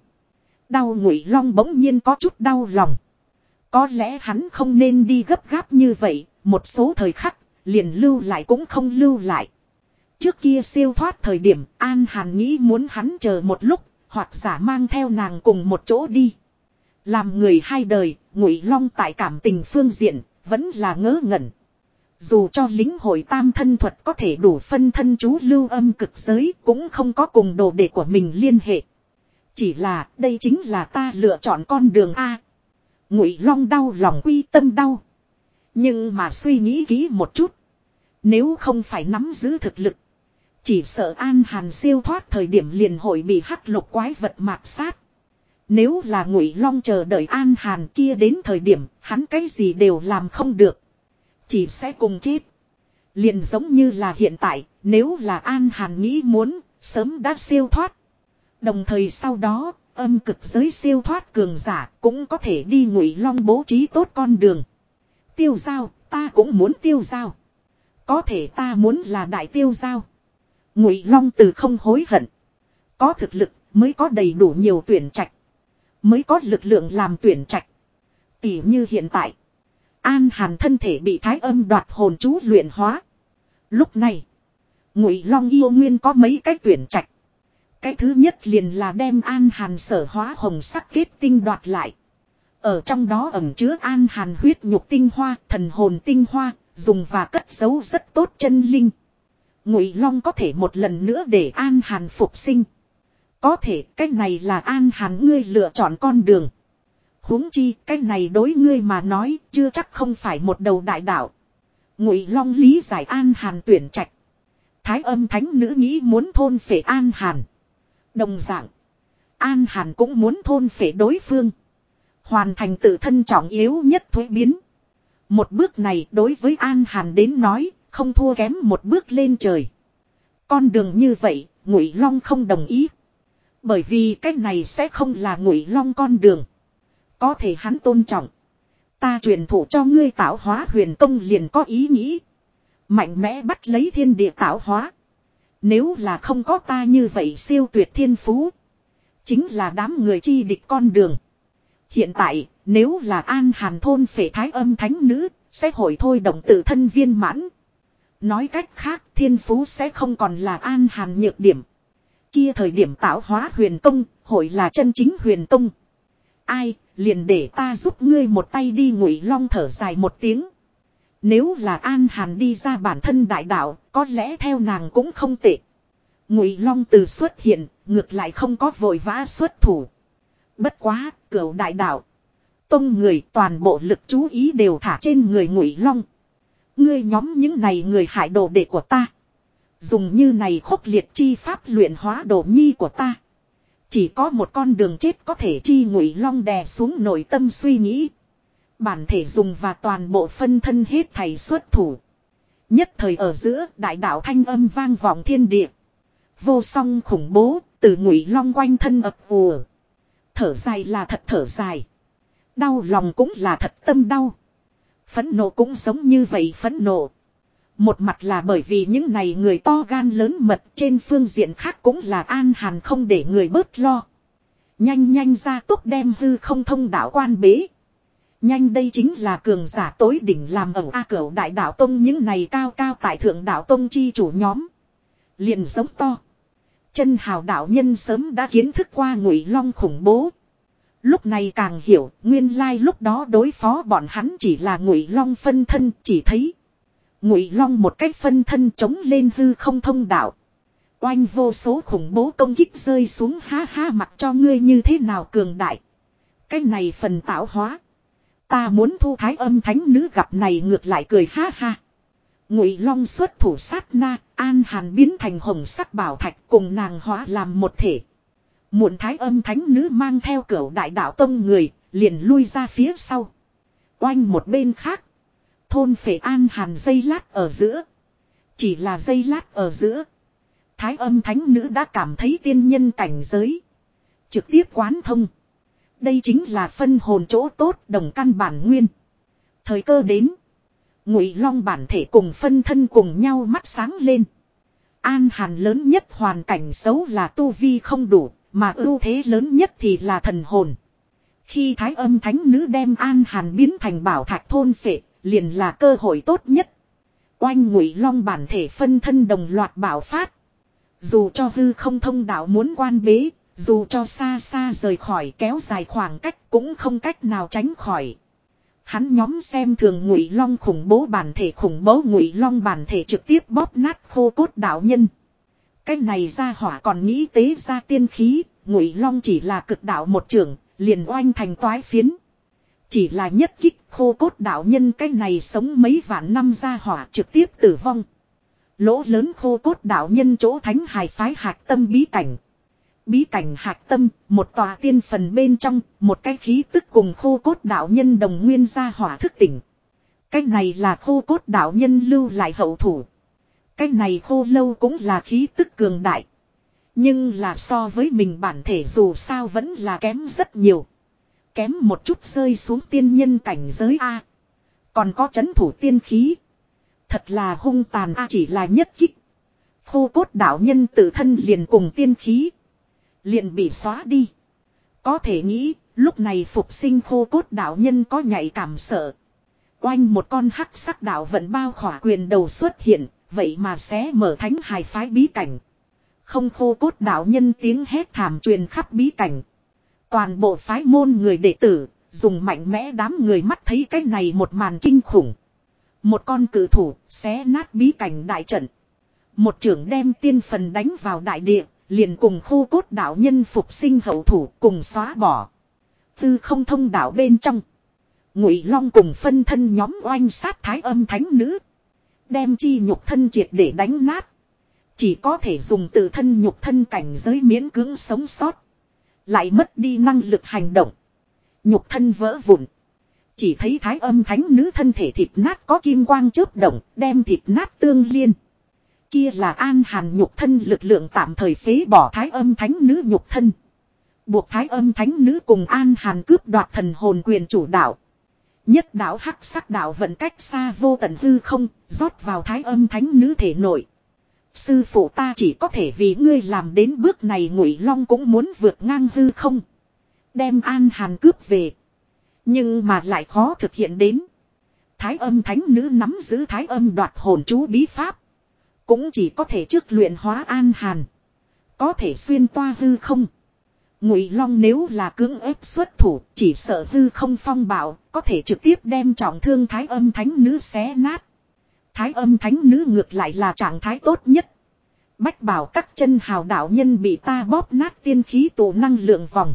Đau ngụy long bỗng nhiên có chút đau lòng. Có lẽ hắn không nên đi gấp gáp như vậy, một số thời khắc, liền lưu lại cũng không lưu lại. Trước kia siêu thoát thời điểm, An Hàn nghĩ muốn hắn chờ một lúc, hoặc giả mang theo nàng cùng một chỗ đi. Làm người hai đời, ngụy long tại cảm tình phương diện, vẫn là ngớ ngẩn. Dù cho lính hội tam thân thuật có thể đủ phân thân chú lưu âm cực giới cũng không có cùng đồ đệ của mình liên hệ. Chỉ là đây chính là ta lựa chọn con đường A. Ngụy long đau lòng quy tâm đau. Nhưng mà suy nghĩ kỹ một chút. Nếu không phải nắm giữ thực lực. Chỉ sợ An Hàn siêu thoát thời điểm liền hội bị hắc lục quái vật mạt sát. Nếu là ngụy long chờ đợi An Hàn kia đến thời điểm, hắn cái gì đều làm không được. Chỉ sẽ cùng chết. Liền giống như là hiện tại, nếu là An Hàn nghĩ muốn, sớm đã siêu thoát. Đồng thời sau đó, âm cực giới siêu thoát cường giả cũng có thể đi ngụy long bố trí tốt con đường. Tiêu giao, ta cũng muốn tiêu giao. Có thể ta muốn là đại tiêu giao. Ngụy long từ không hối hận. Có thực lực mới có đầy đủ nhiều tuyển trạch. Mới có lực lượng làm tuyển trạch. Tỉ như hiện tại. An hàn thân thể bị thái âm đoạt hồn chú luyện hóa. Lúc này. Ngụy long yêu nguyên có mấy cái tuyển trạch. Cái thứ nhất liền là đem an hàn sở hóa hồng sắc kết tinh đoạt lại. Ở trong đó ẩn chứa an hàn huyết nhục tinh hoa, thần hồn tinh hoa, dùng và cất giấu rất tốt chân linh. Ngụy Long có thể một lần nữa để an hàn phục sinh. Có thể cái này là an hàn ngươi lựa chọn con đường huống chi cái này đối ngươi mà nói chưa chắc không phải một đầu đại đạo. Ngụy Long lý giải an hàn tuyển trạch. Thái âm thánh nữ nghĩ muốn thôn phệ an hàn. Đồng dạng. An hàn cũng muốn thôn phệ đối phương. Hoàn thành tự thân trọng yếu nhất thuế biến. Một bước này đối với An Hàn đến nói, không thua kém một bước lên trời. Con đường như vậy, Ngụy Long không đồng ý. Bởi vì cái này sẽ không là Ngụy Long con đường. Có thể hắn tôn trọng. Ta truyền thụ cho ngươi tạo hóa huyền công liền có ý nghĩ. Mạnh mẽ bắt lấy thiên địa tạo hóa. Nếu là không có ta như vậy siêu tuyệt thiên phú. Chính là đám người chi địch con đường. Hiện tại, nếu là An Hàn thôn phệ thái âm thánh nữ, sẽ hội thôi động tự thân viên mãn. Nói cách khác, thiên phú sẽ không còn là An Hàn nhược điểm. Kia thời điểm tạo hóa huyền công, hội là chân chính huyền công. Ai, liền để ta giúp ngươi một tay đi ngụy long thở dài một tiếng. Nếu là An Hàn đi ra bản thân đại đạo, có lẽ theo nàng cũng không tệ. Ngụy Long từ xuất hiện, ngược lại không có vội vã xuất thủ. Bất quá, cửu đại đạo. Tông người toàn bộ lực chú ý đều thả trên người ngụy long. Ngươi nhóm những này người hại đồ đệ của ta. Dùng như này khốc liệt chi pháp luyện hóa đồ nhi của ta. Chỉ có một con đường chết có thể chi ngụy long đè xuống nội tâm suy nghĩ. Bản thể dùng và toàn bộ phân thân hết thầy xuất thủ. Nhất thời ở giữa đại đạo thanh âm vang vọng thiên địa. Vô song khủng bố, từ ngụy long quanh thân ập ùa. Thở dài là thật thở dài. Đau lòng cũng là thật tâm đau. Phẫn nộ cũng giống như vậy phẫn nộ. Một mặt là bởi vì những này người to gan lớn mật trên phương diện khác cũng là an hàn không để người bớt lo. Nhanh nhanh ra tốt đem hư không thông đạo quan bế. Nhanh đây chính là cường giả tối đỉnh làm ở A cửu đại đạo tông những này cao cao tại thượng đạo tông chi chủ nhóm. liền giống to. Chân hào đạo nhân sớm đã kiến thức qua ngụy long khủng bố. Lúc này càng hiểu, nguyên lai lúc đó đối phó bọn hắn chỉ là ngụy long phân thân, chỉ thấy. Ngụy long một cách phân thân chống lên hư không thông đạo. Oanh vô số khủng bố công kích rơi xuống ha ha mặc cho ngươi như thế nào cường đại. Cái này phần tạo hóa. Ta muốn thu thái âm thánh nữ gặp này ngược lại cười ha ha. Ngụy Long xuất thủ sát na, An Hàn biến thành hồng sắc bảo thạch cùng nàng hóa làm một thể. Muộn thái âm thánh nữ mang theo cửu đại đạo tông người, liền lui ra phía sau. Oanh một bên khác. Thôn phệ An Hàn dây lát ở giữa. Chỉ là dây lát ở giữa. Thái âm thánh nữ đã cảm thấy tiên nhân cảnh giới. Trực tiếp quán thông. Đây chính là phân hồn chỗ tốt đồng căn bản nguyên. Thời cơ đến. Ngụy long bản thể cùng phân thân cùng nhau mắt sáng lên. An hàn lớn nhất hoàn cảnh xấu là tu vi không đủ, mà ưu thế lớn nhất thì là thần hồn. Khi thái âm thánh nữ đem an hàn biến thành bảo thạch thôn phệ, liền là cơ hội tốt nhất. Oanh ngụy long bản thể phân thân đồng loạt bảo phát. Dù cho hư không thông đạo muốn quan bế, dù cho xa xa rời khỏi kéo dài khoảng cách cũng không cách nào tránh khỏi. Hắn nhóm xem thường ngụy long khủng bố bản thể khủng bố ngụy long bản thể trực tiếp bóp nát khô cốt đạo nhân. Cái này ra hỏa còn nghĩ tế ra tiên khí, ngụy long chỉ là cực đạo một trưởng, liền oanh thành toái phiến. Chỉ là nhất kích khô cốt đạo nhân cái này sống mấy vạn năm ra hỏa trực tiếp tử vong. Lỗ lớn khô cốt đạo nhân chỗ thánh hài phái hạc tâm bí cảnh. Bí cảnh hạc tâm, một tòa tiên phần bên trong, một cái khí tức cùng khô cốt đạo nhân đồng nguyên ra hỏa thức tỉnh. Cái này là khô cốt đạo nhân lưu lại hậu thủ. Cái này khô lâu cũng là khí tức cường đại. Nhưng là so với mình bản thể dù sao vẫn là kém rất nhiều. Kém một chút rơi xuống tiên nhân cảnh giới A. Còn có chấn thủ tiên khí. Thật là hung tàn A chỉ là nhất kích. Khô cốt đạo nhân tự thân liền cùng tiên khí. Liền bị xóa đi. Có thể nghĩ, lúc này phục sinh khô cốt đạo nhân có nhạy cảm sợ. Oanh một con hắc sắc đạo vẫn bao khỏa quyền đầu xuất hiện, vậy mà sẽ mở thánh hài phái bí cảnh. Không khô cốt đạo nhân tiếng hét thảm truyền khắp bí cảnh. Toàn bộ phái môn người đệ tử, dùng mạnh mẽ đám người mắt thấy cái này một màn kinh khủng. Một con cử thủ, xé nát bí cảnh đại trận. Một trưởng đem tiên phần đánh vào đại địa, liền cùng khu cốt đạo nhân phục sinh hậu thủ cùng xóa bỏ. Tư không thông đạo bên trong. Ngụy Long cùng phân thân nhóm oanh sát thái âm thánh nữ. Đem chi nhục thân triệt để đánh nát. Chỉ có thể dùng tự thân nhục thân cảnh giới miễn cưỡng sống sót. Lại mất đi năng lực hành động. Nhục thân vỡ vụn. Chỉ thấy thái âm thánh nữ thân thể thịt nát có kim quang chớp động, đem thịt nát tương liên. Kia là an hàn nhục thân lực lượng tạm thời phế bỏ thái âm thánh nữ nhục thân. Buộc thái âm thánh nữ cùng an hàn cướp đoạt thần hồn quyền chủ đạo. Nhất đạo hắc sắc đạo vận cách xa vô tận hư không, rót vào thái âm thánh nữ thể nội. Sư phụ ta chỉ có thể vì ngươi làm đến bước này ngụy long cũng muốn vượt ngang hư không. Đem an hàn cướp về. Nhưng mà lại khó thực hiện đến. Thái âm thánh nữ nắm giữ thái âm đoạt hồn chú bí pháp. Cũng chỉ có thể trước luyện hóa an hàn. Có thể xuyên toa hư không. Ngụy Long nếu là cưỡng ép xuất thủ, chỉ sợ hư không phong bạo, có thể trực tiếp đem trọng thương thái âm thánh nữ xé nát. Thái âm thánh nữ ngược lại là trạng thái tốt nhất. Bách bảo các chân hào đạo nhân bị ta bóp nát tiên khí tụ năng lượng vòng.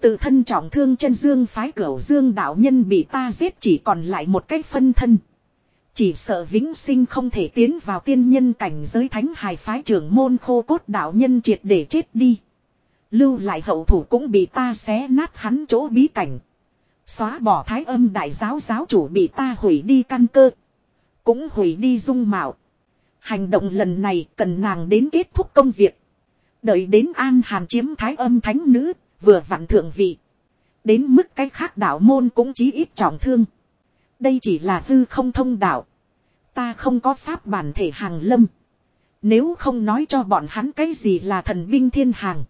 Tự thân trọng thương chân dương phái cửu dương đạo nhân bị ta giết chỉ còn lại một cách phân thân. Chỉ sợ vĩnh sinh không thể tiến vào tiên nhân cảnh giới thánh hài phái trưởng môn khô cốt đạo nhân triệt để chết đi. Lưu lại hậu thủ cũng bị ta xé nát hắn chỗ bí cảnh. Xóa bỏ thái âm đại giáo giáo chủ bị ta hủy đi căn cơ. Cũng hủy đi dung mạo. Hành động lần này cần nàng đến kết thúc công việc. Đợi đến an hàn chiếm thái âm thánh nữ, vừa vặn thượng vị. Đến mức cái khác đạo môn cũng chí ít trọng thương. Đây chỉ là hư không thông đạo. Ta không có pháp bản thể hàng lâm. Nếu không nói cho bọn hắn cái gì là thần binh thiên hàng.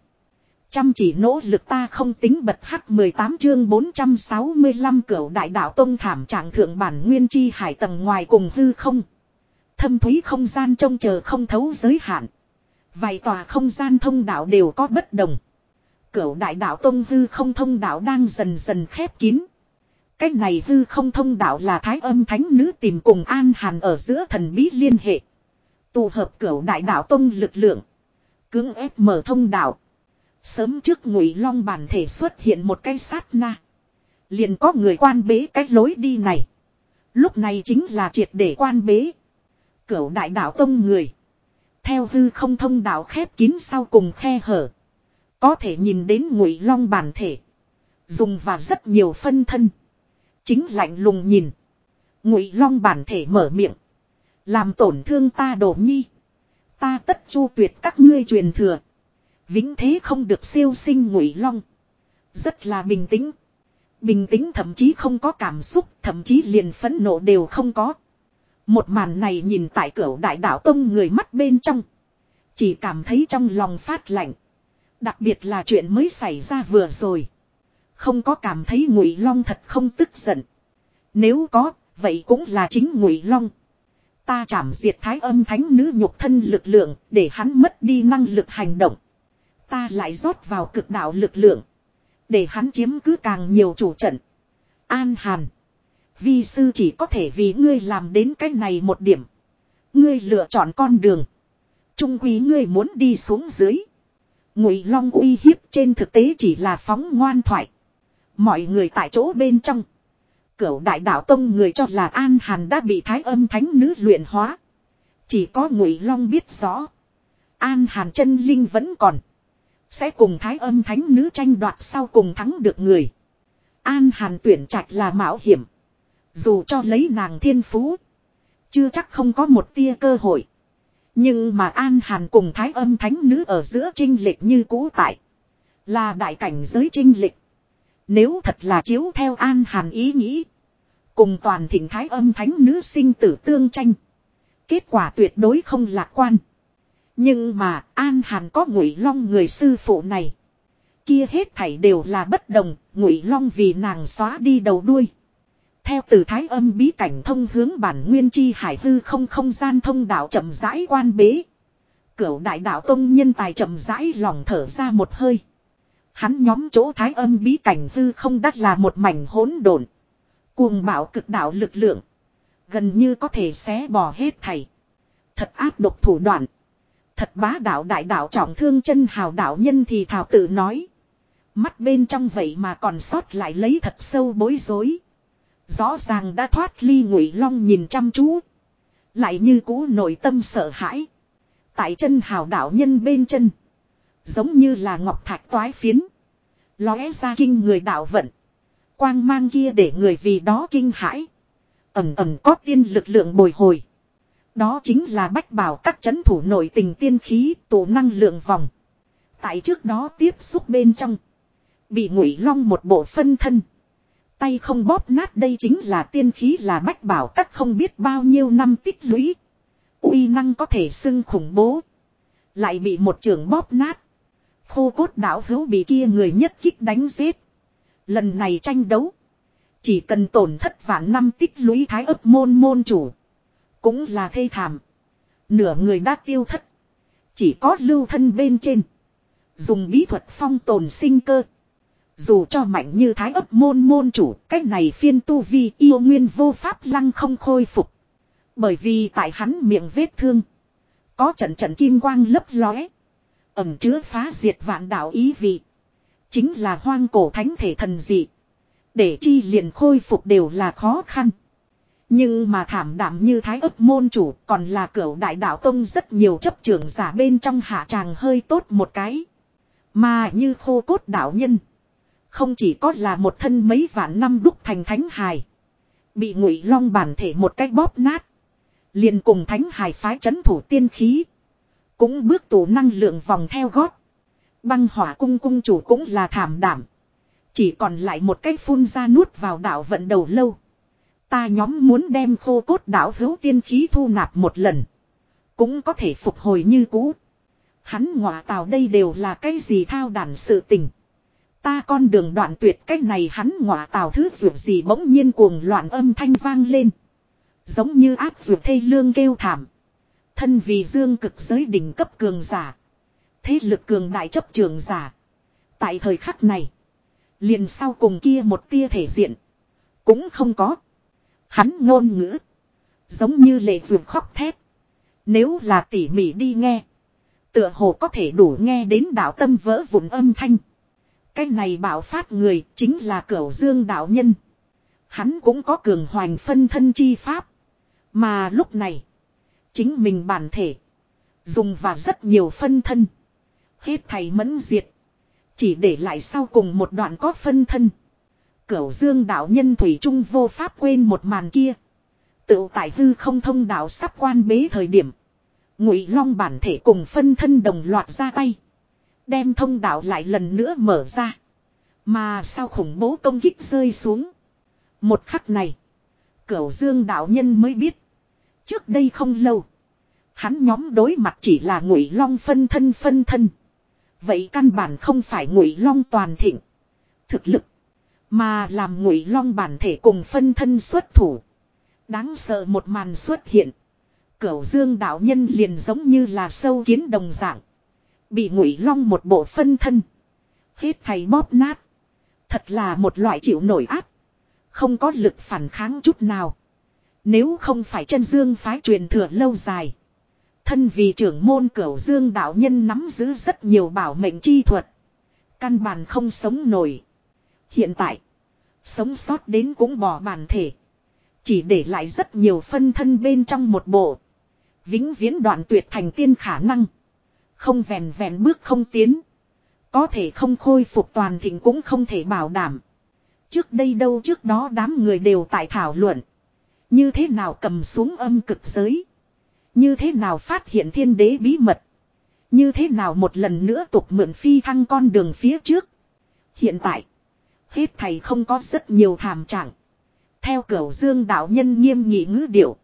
Chăm chỉ nỗ lực ta không tính bật hắc 18 chương 465 cửu đại đạo tông thảm trạng thượng bản nguyên chi hải tầng ngoài cùng hư không. Thâm thúy không gian trông chờ không thấu giới hạn. Vài tòa không gian thông đạo đều có bất đồng. Cửu đại đạo tông hư không thông đạo đang dần dần khép kín. Cách này hư không thông đạo là thái âm thánh nữ tìm cùng an hàn ở giữa thần bí liên hệ. Tụ hợp cửu đại đạo tông lực lượng. Cưỡng ép mở thông đạo. Sớm trước ngụy long bản thể xuất hiện một cái sát na. Liền có người quan bế cái lối đi này. Lúc này chính là triệt để quan bế. Cửu đại đạo tông người. Theo hư không thông đạo khép kín sau cùng khe hở. Có thể nhìn đến ngụy long bản thể. Dùng và rất nhiều phân thân. Chính lạnh lùng nhìn. Ngụy long bản thể mở miệng. Làm tổn thương ta đổ nhi. Ta tất chu tuyệt các ngươi truyền thừa. Vĩnh thế không được siêu sinh ngụy long. Rất là bình tĩnh. Bình tĩnh thậm chí không có cảm xúc, thậm chí liền phẫn nộ đều không có. Một màn này nhìn tại cửa đại đạo tông người mắt bên trong. Chỉ cảm thấy trong lòng phát lạnh. Đặc biệt là chuyện mới xảy ra vừa rồi. Không có cảm thấy ngụy long thật không tức giận. Nếu có, vậy cũng là chính ngụy long. Ta chảm diệt thái âm thánh nữ nhục thân lực lượng để hắn mất đi năng lực hành động. Ta lại rót vào cực đạo lực lượng. Để hắn chiếm cứ càng nhiều chủ trận. An Hàn. Vi sư chỉ có thể vì ngươi làm đến cái này một điểm. Ngươi lựa chọn con đường. Trung quý ngươi muốn đi xuống dưới. Ngụy Long uy hiếp trên thực tế chỉ là phóng ngoan thoại. Mọi người tại chỗ bên trong. Cửu đại đạo tông người cho là An Hàn đã bị thái âm thánh nữ luyện hóa. Chỉ có Ngụy Long biết rõ. An Hàn chân linh vẫn còn. Sẽ cùng thái âm thánh nữ tranh đoạt sau cùng thắng được người. An Hàn tuyển trạch là mạo hiểm. Dù cho lấy nàng thiên phú. Chưa chắc không có một tia cơ hội. Nhưng mà An Hàn cùng thái âm thánh nữ ở giữa trinh lịch như cũ tại. Là đại cảnh giới trinh lịch. Nếu thật là chiếu theo An Hàn ý nghĩ. Cùng toàn thịnh thái âm thánh nữ sinh tử tương tranh. Kết quả tuyệt đối không lạc quan. Nhưng mà An Hàn có ngụy long người sư phụ này. Kia hết thảy đều là bất đồng, ngụy long vì nàng xóa đi đầu đuôi. Theo từ thái âm bí cảnh thông hướng bản nguyên chi hải hư không không gian thông đạo chậm rãi quan bế. Cửu đại đạo tông nhân tài chậm rãi lòng thở ra một hơi. Hắn nhóm chỗ thái âm bí cảnh hư không đắt là một mảnh hỗn độn. Cuồng bạo cực đạo lực lượng. Gần như có thể xé bỏ hết thảy. Thật áp độc thủ đoạn. Thật bá đạo đại đạo trọng thương chân hào đạo nhân thì thảo tự nói. Mắt bên trong vậy mà còn sót lại lấy thật sâu bối rối. Rõ ràng đã thoát ly ngụy long nhìn chăm chú. Lại như cũ nội tâm sợ hãi. Tại chân hào đạo nhân bên chân. Giống như là ngọc thạch toái phiến. Lóe ra kinh người đạo vận. Quang mang kia để người vì đó kinh hãi. Ẩm ẩm có tiên lực lượng bồi hồi. Đó chính là bách bảo các chấn thủ nội tình tiên khí tổ năng lượng vòng. Tại trước đó tiếp xúc bên trong. Bị ngụy long một bộ phân thân. Tay không bóp nát đây chính là tiên khí là bách bảo các không biết bao nhiêu năm tích lũy. uy năng có thể xưng khủng bố. Lại bị một trường bóp nát. Khô cốt đảo hữu bị kia người nhất kích đánh giết. Lần này tranh đấu. Chỉ cần tổn thất vạn năm tích lũy thái ấp môn môn chủ. Cũng là thê thảm. Nửa người đã tiêu thất. Chỉ có lưu thân bên trên. Dùng bí thuật phong tồn sinh cơ. Dù cho mạnh như thái ấp môn môn chủ, cách này phiên tu vi yêu nguyên vô pháp lăng không khôi phục. Bởi vì tại hắn miệng vết thương. Có trận trận kim quang lấp lóe. Ẩm chứa phá diệt vạn đạo ý vị. Chính là hoang cổ thánh thể thần dị. Để chi liền khôi phục đều là khó khăn. Nhưng mà thảm đảm như thái ấp môn chủ còn là cửu đại đạo tông rất nhiều chấp trưởng giả bên trong hạ tràng hơi tốt một cái. Mà như khô cốt đạo nhân. Không chỉ có là một thân mấy vạn năm đúc thành thánh hài. Bị ngụy long bản thể một cách bóp nát. liền cùng thánh hài phái chấn thủ tiên khí. Cũng bước tủ năng lượng vòng theo gót. Băng hỏa cung cung chủ cũng là thảm đảm. Chỉ còn lại một cách phun ra nuốt vào đạo vận đầu lâu. Ta nhóm muốn đem khô cốt đảo hữu tiên khí thu nạp một lần. Cũng có thể phục hồi như cũ. Hắn ngọa tào đây đều là cái gì thao đàn sự tình. Ta con đường đoạn tuyệt cách này hắn ngọa tào thứ dù gì bỗng nhiên cuồng loạn âm thanh vang lên. Giống như áp dù thê lương kêu thảm. Thân vì dương cực giới đỉnh cấp cường giả. Thế lực cường đại chấp trường giả. Tại thời khắc này. Liền sau cùng kia một tia thể diện. Cũng không có. Hắn ngôn ngữ. Giống như lệ vượt khóc thét. Nếu là tỉ mỉ đi nghe. Tựa hồ có thể đủ nghe đến đạo tâm vỡ vụn âm thanh. Cái này bảo phát người chính là cửu dương đạo nhân. Hắn cũng có cường hoành phân thân chi pháp. Mà lúc này, chính mình bản thể, dùng và rất nhiều phân thân. Hết thầy mẫn diệt. Chỉ để lại sau cùng một đoạn có phân thân. Cửu dương đạo nhân Thủy Trung vô pháp quên một màn kia. Tự tại hư không thông đạo sắp quan bế thời điểm. Ngụy Long bản thể cùng phân thân đồng loạt ra tay. Đem thông đạo lại lần nữa mở ra. Mà sao khủng bố công kích rơi xuống. Một khắc này. Cửu dương đạo nhân mới biết. Trước đây không lâu. Hắn nhóm đối mặt chỉ là ngụy long phân thân phân thân. Vậy căn bản không phải ngụy long toàn thịnh. Thực lực. Mà làm ngụy long bản thể cùng phân thân xuất thủ. Đáng sợ một màn xuất hiện. Cửu dương đạo nhân liền giống như là sâu kiến đồng dạng. Bị ngụy long một bộ phân thân. Hết thầy bóp nát. Thật là một loại chịu nổi áp. Không có lực phản kháng chút nào. Nếu không phải chân dương phái truyền thừa lâu dài. Thân vì trưởng môn cửu dương đạo nhân nắm giữ rất nhiều bảo mệnh chi thuật. Căn bản không sống nổi. Hiện tại. Sống sót đến cũng bỏ bản thể. Chỉ để lại rất nhiều phân thân bên trong một bộ. Vĩnh viễn đoạn tuyệt thành tiên khả năng. Không vèn vèn bước không tiến. Có thể không khôi phục toàn thịnh cũng không thể bảo đảm. Trước đây đâu trước đó đám người đều tại thảo luận. Như thế nào cầm xuống âm cực giới. Như thế nào phát hiện thiên đế bí mật. Như thế nào một lần nữa tục mượn phi thăng con đường phía trước. Hiện tại. Hết thầy không có rất nhiều thảm trạng. Theo cửu dương đạo nhân nghiêm nghị ngữ điệu.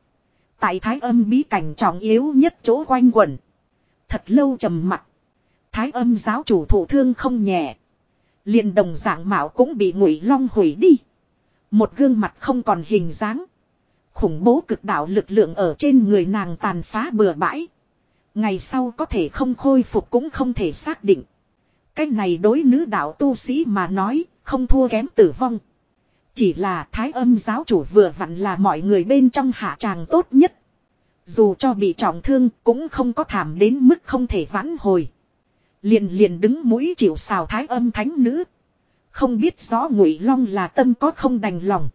Tại thái âm bí cảnh trọng yếu nhất chỗ quanh quẩn. Thật lâu trầm mặc. Thái âm giáo chủ thủ thương không nhẹ. liền đồng dạng mạo cũng bị ngụy long hủy đi. Một gương mặt không còn hình dáng. Khủng bố cực đạo lực lượng ở trên người nàng tàn phá bừa bãi. Ngày sau có thể không khôi phục cũng không thể xác định. Cái này đối nữ đạo tu sĩ mà nói, không thua kém tử vong. Chỉ là thái âm giáo chủ vừa vặn là mọi người bên trong hạ tràng tốt nhất. Dù cho bị trọng thương cũng không có thảm đến mức không thể vãn hồi. Liền liền đứng mũi chịu xào thái âm thánh nữ. Không biết rõ ngụy long là tâm có không đành lòng.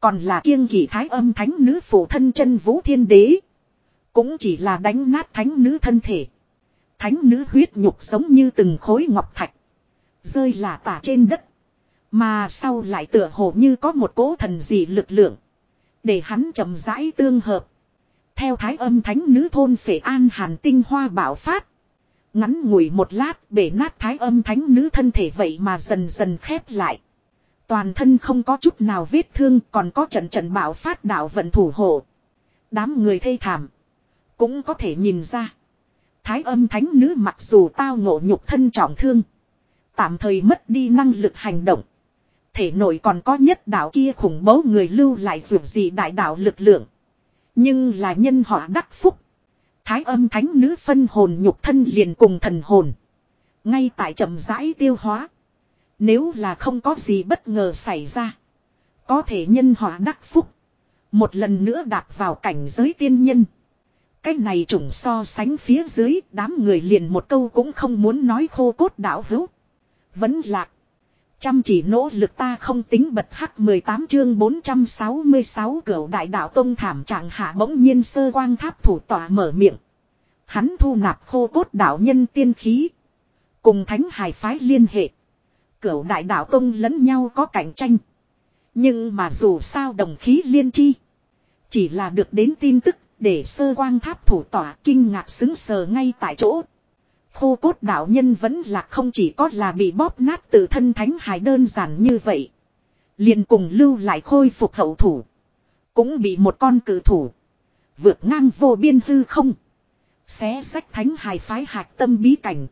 Còn là kiêng kỵ thái âm thánh nữ phụ thân chân vũ thiên đế. Cũng chỉ là đánh nát thánh nữ thân thể. Thánh nữ huyết nhục giống như từng khối ngọc thạch. Rơi là tả trên đất. Mà sau lại tựa hồ như có một cố thần dị lực lượng. Để hắn chậm rãi tương hợp. Theo thái âm thánh nữ thôn phệ an hàn tinh hoa bảo phát. Ngắn ngủi một lát bể nát thái âm thánh nữ thân thể vậy mà dần dần khép lại. Toàn thân không có chút nào vết thương, còn có trận trận bảo phát đạo vận thủ hộ. Đám người thê thảm. Cũng có thể nhìn ra. Thái âm thánh nữ mặc dù tao ngộ nhục thân trọng thương. Tạm thời mất đi năng lực hành động. Thể nội còn có nhất đạo kia khủng bố người lưu lại dù gì đại đạo lực lượng. Nhưng là nhân họ đắc phúc. Thái âm thánh nữ phân hồn nhục thân liền cùng thần hồn. Ngay tại chậm rãi tiêu hóa. Nếu là không có gì bất ngờ xảy ra. Có thể nhân họ đắc phúc. Một lần nữa đạp vào cảnh giới tiên nhân. Cái này trùng so sánh phía dưới, đám người liền một câu cũng không muốn nói khô cốt đạo hữu. Vẫn lạc. Chăm chỉ nỗ lực ta không tính bật hắc 18 chương 466 cửu đại đạo tông thảm trạng hạ bỗng nhiên sơ quang tháp thủ tỏa mở miệng. Hắn thu nạp khô cốt đạo nhân tiên khí. Cùng thánh hải phái liên hệ. Cửu đại đạo tông lẫn nhau có cạnh tranh. Nhưng mà dù sao đồng khí liên chi. Chỉ là được đến tin tức để sơ quang tháp thủ tỏa kinh ngạc xứng sờ ngay tại chỗ. Khô cốt đạo nhân vẫn là không chỉ có là bị bóp nát từ thân thánh hải đơn giản như vậy. liền cùng lưu lại khôi phục hậu thủ. Cũng bị một con cử thủ. Vượt ngang vô biên hư không. Xé sách thánh hải phái hạc tâm bí cảnh.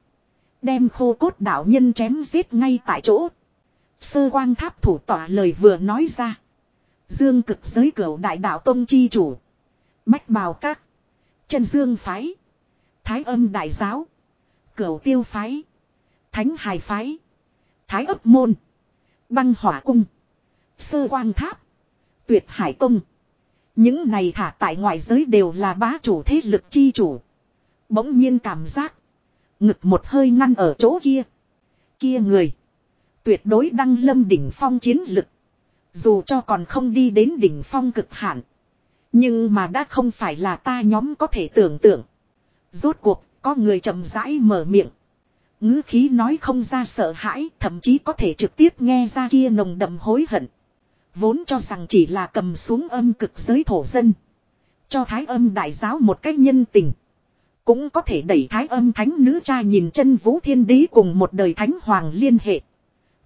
Đem khô cốt đạo nhân chém giết ngay tại chỗ. Sơ quang tháp thủ tỏa lời vừa nói ra. Dương cực giới cửu đại đạo tông chi chủ. Bách bào các. Chân dương phái. Thái âm đại giáo. Cửu tiêu phái. Thánh hài phái. Thái ấp môn. Băng hỏa cung. Sơ quang tháp. Tuyệt hải tông. Những này thả tại ngoại giới đều là bá chủ thế lực chi chủ. Bỗng nhiên cảm giác. Ngực một hơi ngăn ở chỗ kia. Kia người. Tuyệt đối đăng lâm đỉnh phong chiến lực. Dù cho còn không đi đến đỉnh phong cực hạn. Nhưng mà đã không phải là ta nhóm có thể tưởng tượng. Rốt cuộc, có người chậm rãi mở miệng. ngữ khí nói không ra sợ hãi, thậm chí có thể trực tiếp nghe ra kia nồng đậm hối hận. Vốn cho rằng chỉ là cầm xuống âm cực giới thổ dân. Cho thái âm đại giáo một cách nhân tình. Cũng có thể đẩy thái âm thánh nữ cha nhìn chân vũ thiên đế cùng một đời thánh hoàng liên hệ.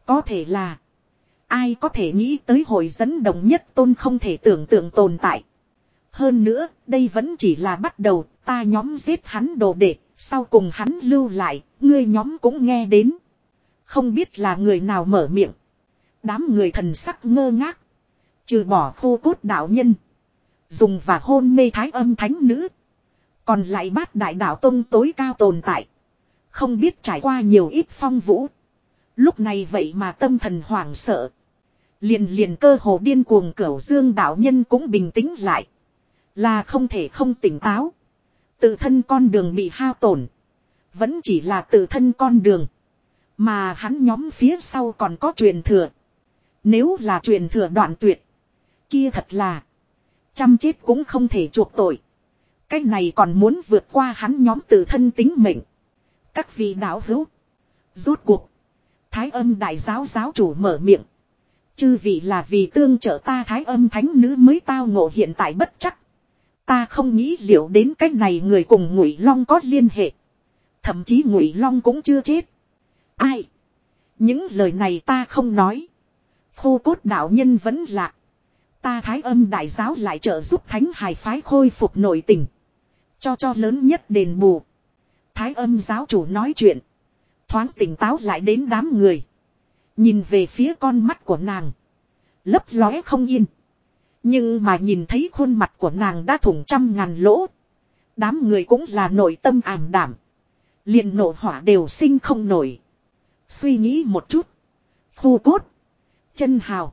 Có thể là. Ai có thể nghĩ tới hội dẫn đồng nhất tôn không thể tưởng tượng tồn tại. Hơn nữa, đây vẫn chỉ là bắt đầu, ta nhóm giết hắn đồ đệ, sau cùng hắn lưu lại, ngươi nhóm cũng nghe đến. Không biết là người nào mở miệng. Đám người thần sắc ngơ ngác. Trừ bỏ khô cốt đạo nhân. Dùng và hôn mê thái âm thánh nữ. Còn lại bát đại đạo tông tối cao tồn tại. Không biết trải qua nhiều ít phong vũ. Lúc này vậy mà tâm thần hoảng sợ. Liền liền cơ hồ điên cuồng cửu dương đạo nhân cũng bình tĩnh lại. Là không thể không tỉnh táo. Tự thân con đường bị hao tổn. Vẫn chỉ là tự thân con đường. Mà hắn nhóm phía sau còn có truyền thừa. Nếu là truyền thừa đoạn tuyệt. Kia thật là. Chăm chết cũng không thể chuộc tội. Cái này còn muốn vượt qua hắn nhóm tự thân tính mệnh. Các vị đạo hữu. Rốt cuộc. Thái âm đại giáo giáo chủ mở miệng. Chư vị là vì tương trợ ta thái âm thánh nữ mới tao ngộ hiện tại bất chắc. Ta không nghĩ liệu đến cách này người cùng ngụy long có liên hệ. Thậm chí ngụy long cũng chưa chết. Ai? Những lời này ta không nói. Khô cốt đạo nhân vẫn lạ. Ta thái âm đại giáo lại trợ giúp thánh hài phái khôi phục nội tình. Cho cho lớn nhất đền bù. Thái âm giáo chủ nói chuyện. Thoáng tỉnh táo lại đến đám người. Nhìn về phía con mắt của nàng. Lấp lóe không yên. Nhưng mà nhìn thấy khuôn mặt của nàng đã thủng trăm ngàn lỗ. Đám người cũng là nội tâm ảm đảm. liền nổ hỏa đều sinh không nổi. Suy nghĩ một chút. Khu cốt. Chân hào.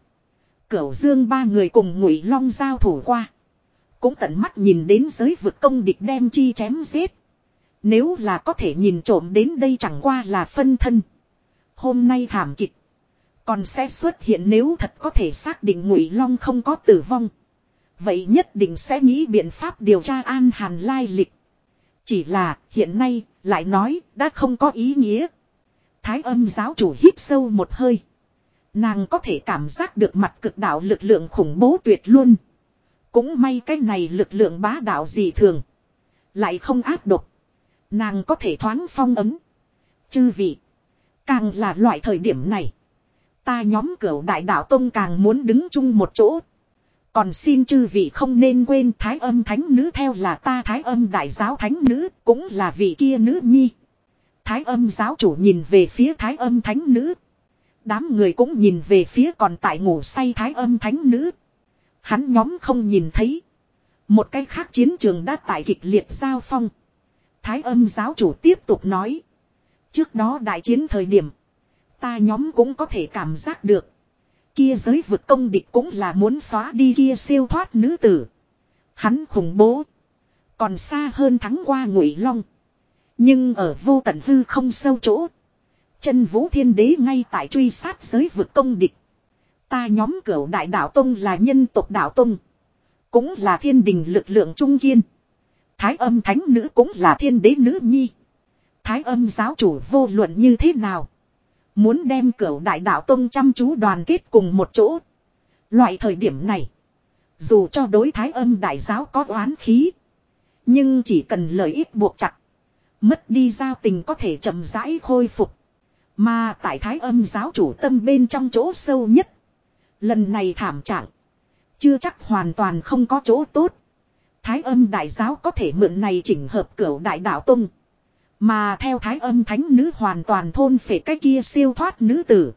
Cửu dương ba người cùng ngụy long giao thủ qua. Cũng tận mắt nhìn đến giới vực công địch đem chi chém giết. Nếu là có thể nhìn trộm đến đây chẳng qua là phân thân. Hôm nay thảm kịch. Còn sẽ xuất hiện nếu thật có thể xác định ngụy long không có tử vong. Vậy nhất định sẽ nghĩ biện pháp điều tra an hàn lai lịch. Chỉ là, hiện nay, lại nói, đã không có ý nghĩa. Thái âm giáo chủ hít sâu một hơi. Nàng có thể cảm giác được mặt cực đạo lực lượng khủng bố tuyệt luôn. Cũng may cái này lực lượng bá đạo gì thường. Lại không áp độc. Nàng có thể thoáng phong ấm. Chư vị. Càng là loại thời điểm này. Ta nhóm cửu đại đạo tông càng muốn đứng chung một chỗ. Còn xin chư vị không nên quên thái âm thánh nữ theo là ta thái âm đại giáo thánh nữ, cũng là vị kia nữ nhi. Thái âm giáo chủ nhìn về phía thái âm thánh nữ. Đám người cũng nhìn về phía còn tại ngủ say thái âm thánh nữ. Hắn nhóm không nhìn thấy. Một cái khác chiến trường đã tại kịch liệt giao phong. Thái âm giáo chủ tiếp tục nói. Trước đó đại chiến thời điểm. Ta nhóm cũng có thể cảm giác được. Kia giới vực công địch cũng là muốn xóa đi kia siêu thoát nữ tử. Hắn khủng bố. Còn xa hơn thắng qua ngụy long. Nhưng ở vô tận hư không sâu chỗ. Chân vũ thiên đế ngay tại truy sát giới vực công địch. Ta nhóm cửu đại đạo tông là nhân tộc đạo tông. Cũng là thiên đình lực lượng trung kiên. Thái âm thánh nữ cũng là thiên đế nữ nhi. Thái âm giáo chủ vô luận như thế nào. Muốn đem cửu đại đạo tông chăm chú đoàn kết cùng một chỗ. Loại thời điểm này. Dù cho đối thái âm đại giáo có oán khí. Nhưng chỉ cần lợi ích buộc chặt. Mất đi giao tình có thể chậm rãi khôi phục. Mà tại thái âm giáo chủ tâm bên trong chỗ sâu nhất. Lần này thảm trạng. Chưa chắc hoàn toàn không có chỗ tốt. Thái âm đại giáo có thể mượn này chỉnh hợp cửu đại đạo tông. Mà theo thái âm thánh nữ hoàn toàn thôn phệ cái kia siêu thoát nữ tử.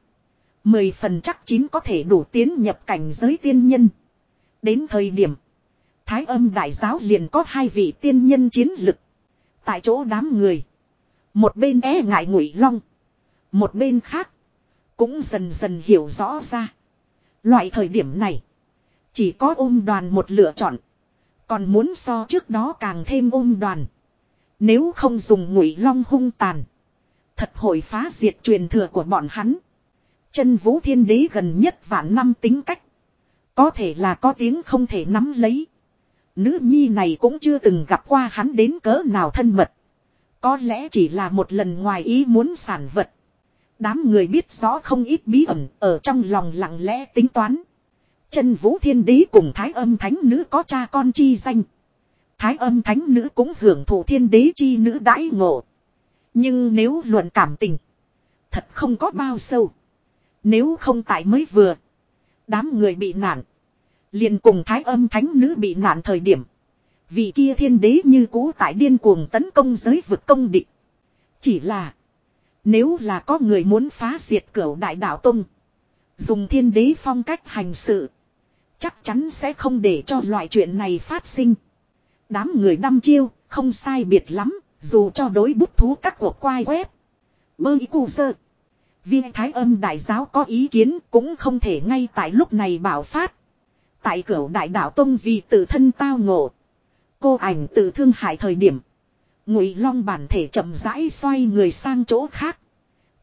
Mười phần chắc chín có thể đủ tiến nhập cảnh giới tiên nhân. Đến thời điểm. Thái âm đại giáo liền có hai vị tiên nhân chiến lực. Tại chỗ đám người. Một bên e ngại ngụy long. Một bên khác. Cũng dần dần hiểu rõ ra. Loại thời điểm này. Chỉ có ôm đoàn một lựa chọn. Còn muốn so trước đó càng thêm ôm đoàn. Nếu không dùng ngụy long hung tàn. Thật hội phá diệt truyền thừa của bọn hắn. Chân vũ thiên đế gần nhất vạn năm tính cách. Có thể là có tiếng không thể nắm lấy. Nữ nhi này cũng chưa từng gặp qua hắn đến cỡ nào thân mật. Có lẽ chỉ là một lần ngoài ý muốn sản vật. Đám người biết rõ không ít bí ẩn ở trong lòng lặng lẽ tính toán. Chân vũ thiên đế cùng thái âm thánh nữ có cha con chi danh. Thái âm thánh nữ cũng hưởng thụ thiên đế chi nữ đãi ngộ. Nhưng nếu luận cảm tình. Thật không có bao sâu. Nếu không tại mới vừa. Đám người bị nạn. liền cùng thái âm thánh nữ bị nạn thời điểm. Vị kia thiên đế như cũ tại điên cuồng tấn công giới vực công địch. Chỉ là. Nếu là có người muốn phá diệt cửu đại đạo tông. Dùng thiên đế phong cách hành sự. Chắc chắn sẽ không để cho loại chuyện này phát sinh. Đám người đăm chiêu, không sai biệt lắm, dù cho đối bút thú các cuộc quai web. Bơ ý cụ sơ. Viên thái âm đại giáo có ý kiến cũng không thể ngay tại lúc này bảo phát. Tại cửa đại đạo tông vì tự thân tao ngộ. Cô ảnh tự thương hại thời điểm. Ngụy Long bản thể chậm rãi xoay người sang chỗ khác.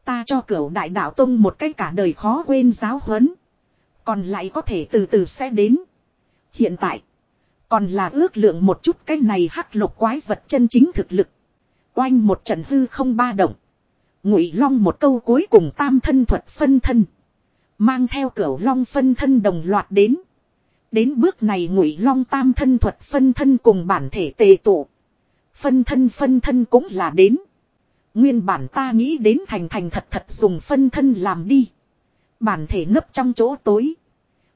Ta cho cửa đại đạo tông một cái cả đời khó quên giáo huấn. Còn lại có thể từ từ sẽ đến. Hiện tại. Còn là ước lượng một chút cái này hắc lục quái vật chân chính thực lực. Oanh một trận hư không ba động. Ngụy Long một câu cuối cùng tam thân thuật phân thân. Mang theo cửu long phân thân đồng loạt đến. Đến bước này Ngụy Long tam thân thuật phân thân cùng bản thể tề tụ. Phân thân phân thân cũng là đến. Nguyên bản ta nghĩ đến thành thành thật thật dùng phân thân làm đi. Bản thể nấp trong chỗ tối.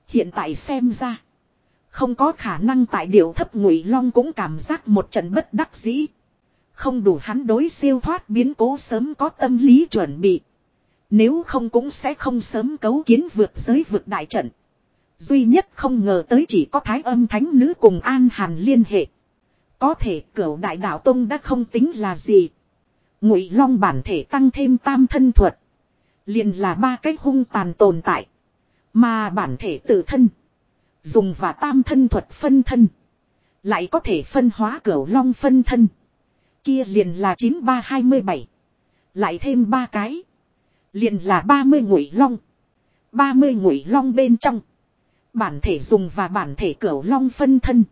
Hiện tại xem ra. Không có khả năng tại điều thấp ngụy long cũng cảm giác một trận bất đắc dĩ. Không đủ hắn đối siêu thoát biến cố sớm có tâm lý chuẩn bị. Nếu không cũng sẽ không sớm cấu kiến vượt giới vượt đại trận. Duy nhất không ngờ tới chỉ có thái âm thánh nữ cùng an hàn liên hệ. Có thể cửu đại đạo tông đã không tính là gì. Ngụy long bản thể tăng thêm tam thân thuật. liền là ba cách hung tàn tồn tại. Mà bản thể tự thân. Dùng và tam thân thuật phân thân. Lại có thể phân hóa cửu long phân thân. Kia liền là 9327. Lại thêm ba cái. Liền là 30 ngụy long. 30 ngụy long bên trong. Bản thể dùng và bản thể cửu long phân thân.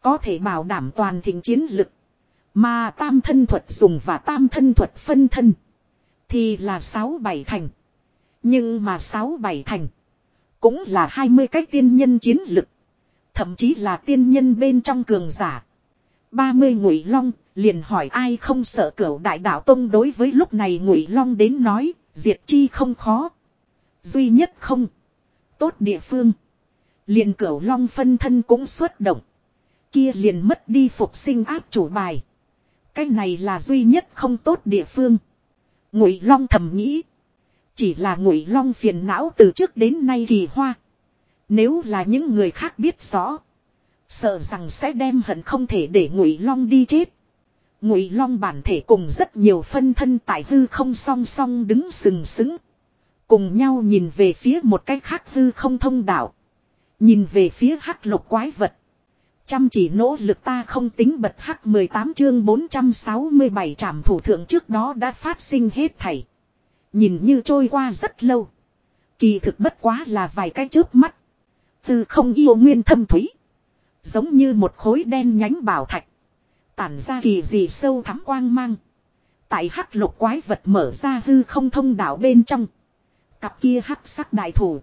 Có thể bảo đảm toàn thịnh chiến lực. Mà tam thân thuật dùng và tam thân thuật phân thân. Thì là 6-7 thành. Nhưng mà 6-7 thành. Cũng là 20 cái tiên nhân chiến lực. Thậm chí là tiên nhân bên trong cường giả. 30 ngụy long liền hỏi ai không sợ cửu đại đạo tông đối với lúc này ngụy long đến nói, diệt chi không khó, duy nhất không, tốt địa phương liền cửu long phân thân cũng xuất động kia liền mất đi phục sinh áp chủ bài cái này là duy nhất không tốt địa phương ngụy long thầm nghĩ chỉ là ngụy long phiền não từ trước đến nay kỳ hoa. Nếu là những người khác biết rõ, sợ rằng sẽ đem hận không thể để ngụy long đi chết. Ngụy long bản thể cùng rất nhiều phân thân tại hư không song song đứng sừng sững, cùng nhau nhìn về phía một cái khác hư không thông đạo, nhìn về phía hắc lục quái vật. Chăm chỉ nỗ lực ta không tính bật hắc 18 chương 467 trảm thủ thượng trước đó đã phát sinh hết thảy nhìn như trôi qua rất lâu kỳ thực bất quá là vài cái chớp mắt từ không yêu nguyên thâm thúy giống như một khối đen nhánh bảo thạch Tản ra kỳ gì sâu thắm quang mang. Tại hắc lục quái vật mở ra hư không thông đạo bên trong. Cặp kia hắc sắc đại thủ.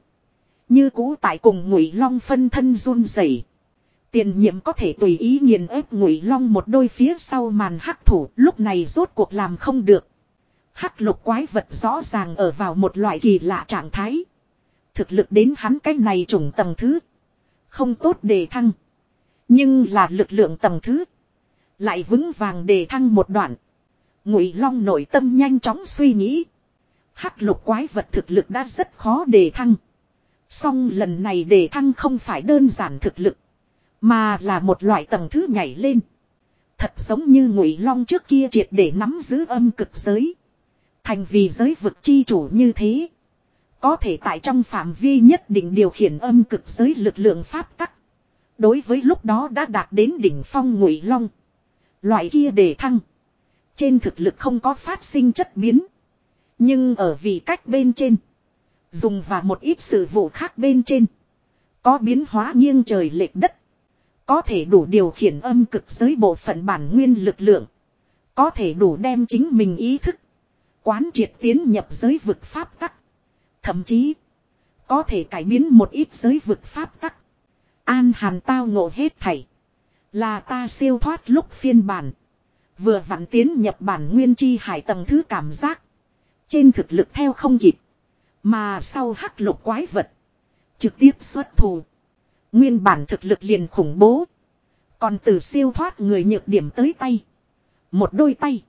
Như cũ tại cùng ngụy long phân thân run rẩy. Tiền nhiệm có thể tùy ý nghiền ép ngụy long một đôi phía sau màn hắc thủ, lúc này rốt cuộc làm không được. Hắc lục quái vật rõ ràng ở vào một loại kỳ lạ trạng thái. Thực lực đến hắn cái này trùng tầng thứ. Không tốt đề thăng. Nhưng là lực lượng tầng thứ. Lại vững vàng đề thăng một đoạn. Ngụy Long nội tâm nhanh chóng suy nghĩ. Hắc lục quái vật thực lực đã rất khó đề thăng. Song lần này đề thăng không phải đơn giản thực lực. Mà là một loại tầng thứ nhảy lên. Thật giống như Ngụy Long trước kia triệt để nắm giữ âm cực giới. Thành vì giới vực chi chủ như thế. Có thể tại trong phạm vi nhất định điều khiển âm cực giới lực lượng pháp tắc. Đối với lúc đó đã đạt đến đỉnh phong Ngụy Long. Loại kia đề thăng. Trên thực lực không có phát sinh chất biến. Nhưng ở vị cách bên trên. Dùng và một ít sự vụ khác bên trên. Có biến hóa nghiêng trời lệch đất. Có thể đủ điều khiển âm cực giới bộ phận bản nguyên lực lượng. Có thể đủ đem chính mình ý thức. Quán triệt tiến nhập giới vực pháp tắc. Thậm chí. Có thể cải biến một ít giới vực pháp tắc. An hàn tao ngộ hết thảy. Là ta siêu thoát lúc phiên bản. Vừa vặn tiến nhập bản nguyên chi hải tầng thứ cảm giác. Trên thực lực theo không kịp. Mà sau hắc lục quái vật. Trực tiếp xuất thủ. Nguyên bản thực lực liền khủng bố. Còn từ siêu thoát người nhược điểm tới tay. Một đôi tay.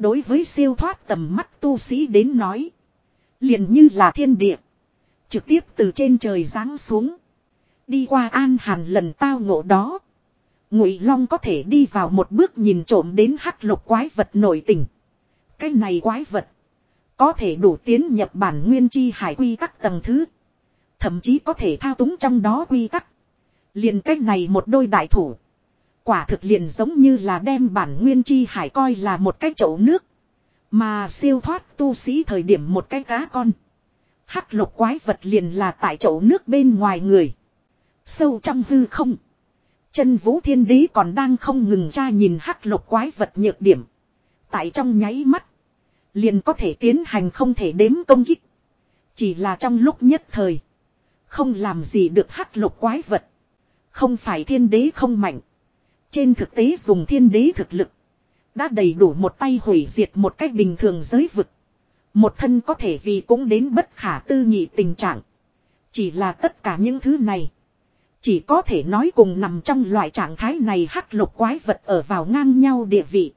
Đối với siêu thoát tầm mắt tu sĩ đến nói. Liền như là thiên địa. Trực tiếp từ trên trời giáng xuống. Đi qua an hàn lần tao ngộ đó. Ngụy Long có thể đi vào một bước nhìn trộm đến hắc lục quái vật nổi tình. Cái này quái vật. Có thể đủ tiến nhập bản nguyên chi hải quy tắc tầng thứ. Thậm chí có thể thao túng trong đó quy tắc. Liền cách này một đôi đại thủ. Quả thực liền giống như là đem bản nguyên chi hải coi là một cái chậu nước. Mà siêu thoát tu sĩ thời điểm một cái cá con. Hắc lục quái vật liền là tại chậu nước bên ngoài người. Sâu trong hư không. Chân vũ thiên đế còn đang không ngừng tra nhìn hắc lục quái vật nhược điểm. Tại trong nháy mắt. Liền có thể tiến hành không thể đếm công kích. Chỉ là trong lúc nhất thời. Không làm gì được hắc lục quái vật. Không phải thiên đế không mạnh. Trên thực tế dùng thiên đế thực lực. Đã đầy đủ một tay hủy diệt một cách bình thường giới vực. Một thân có thể vì cũng đến bất khả tư nghị tình trạng. Chỉ là tất cả những thứ này. Chỉ có thể nói cùng nằm trong loại trạng thái này hắc lục quái vật ở vào ngang nhau địa vị.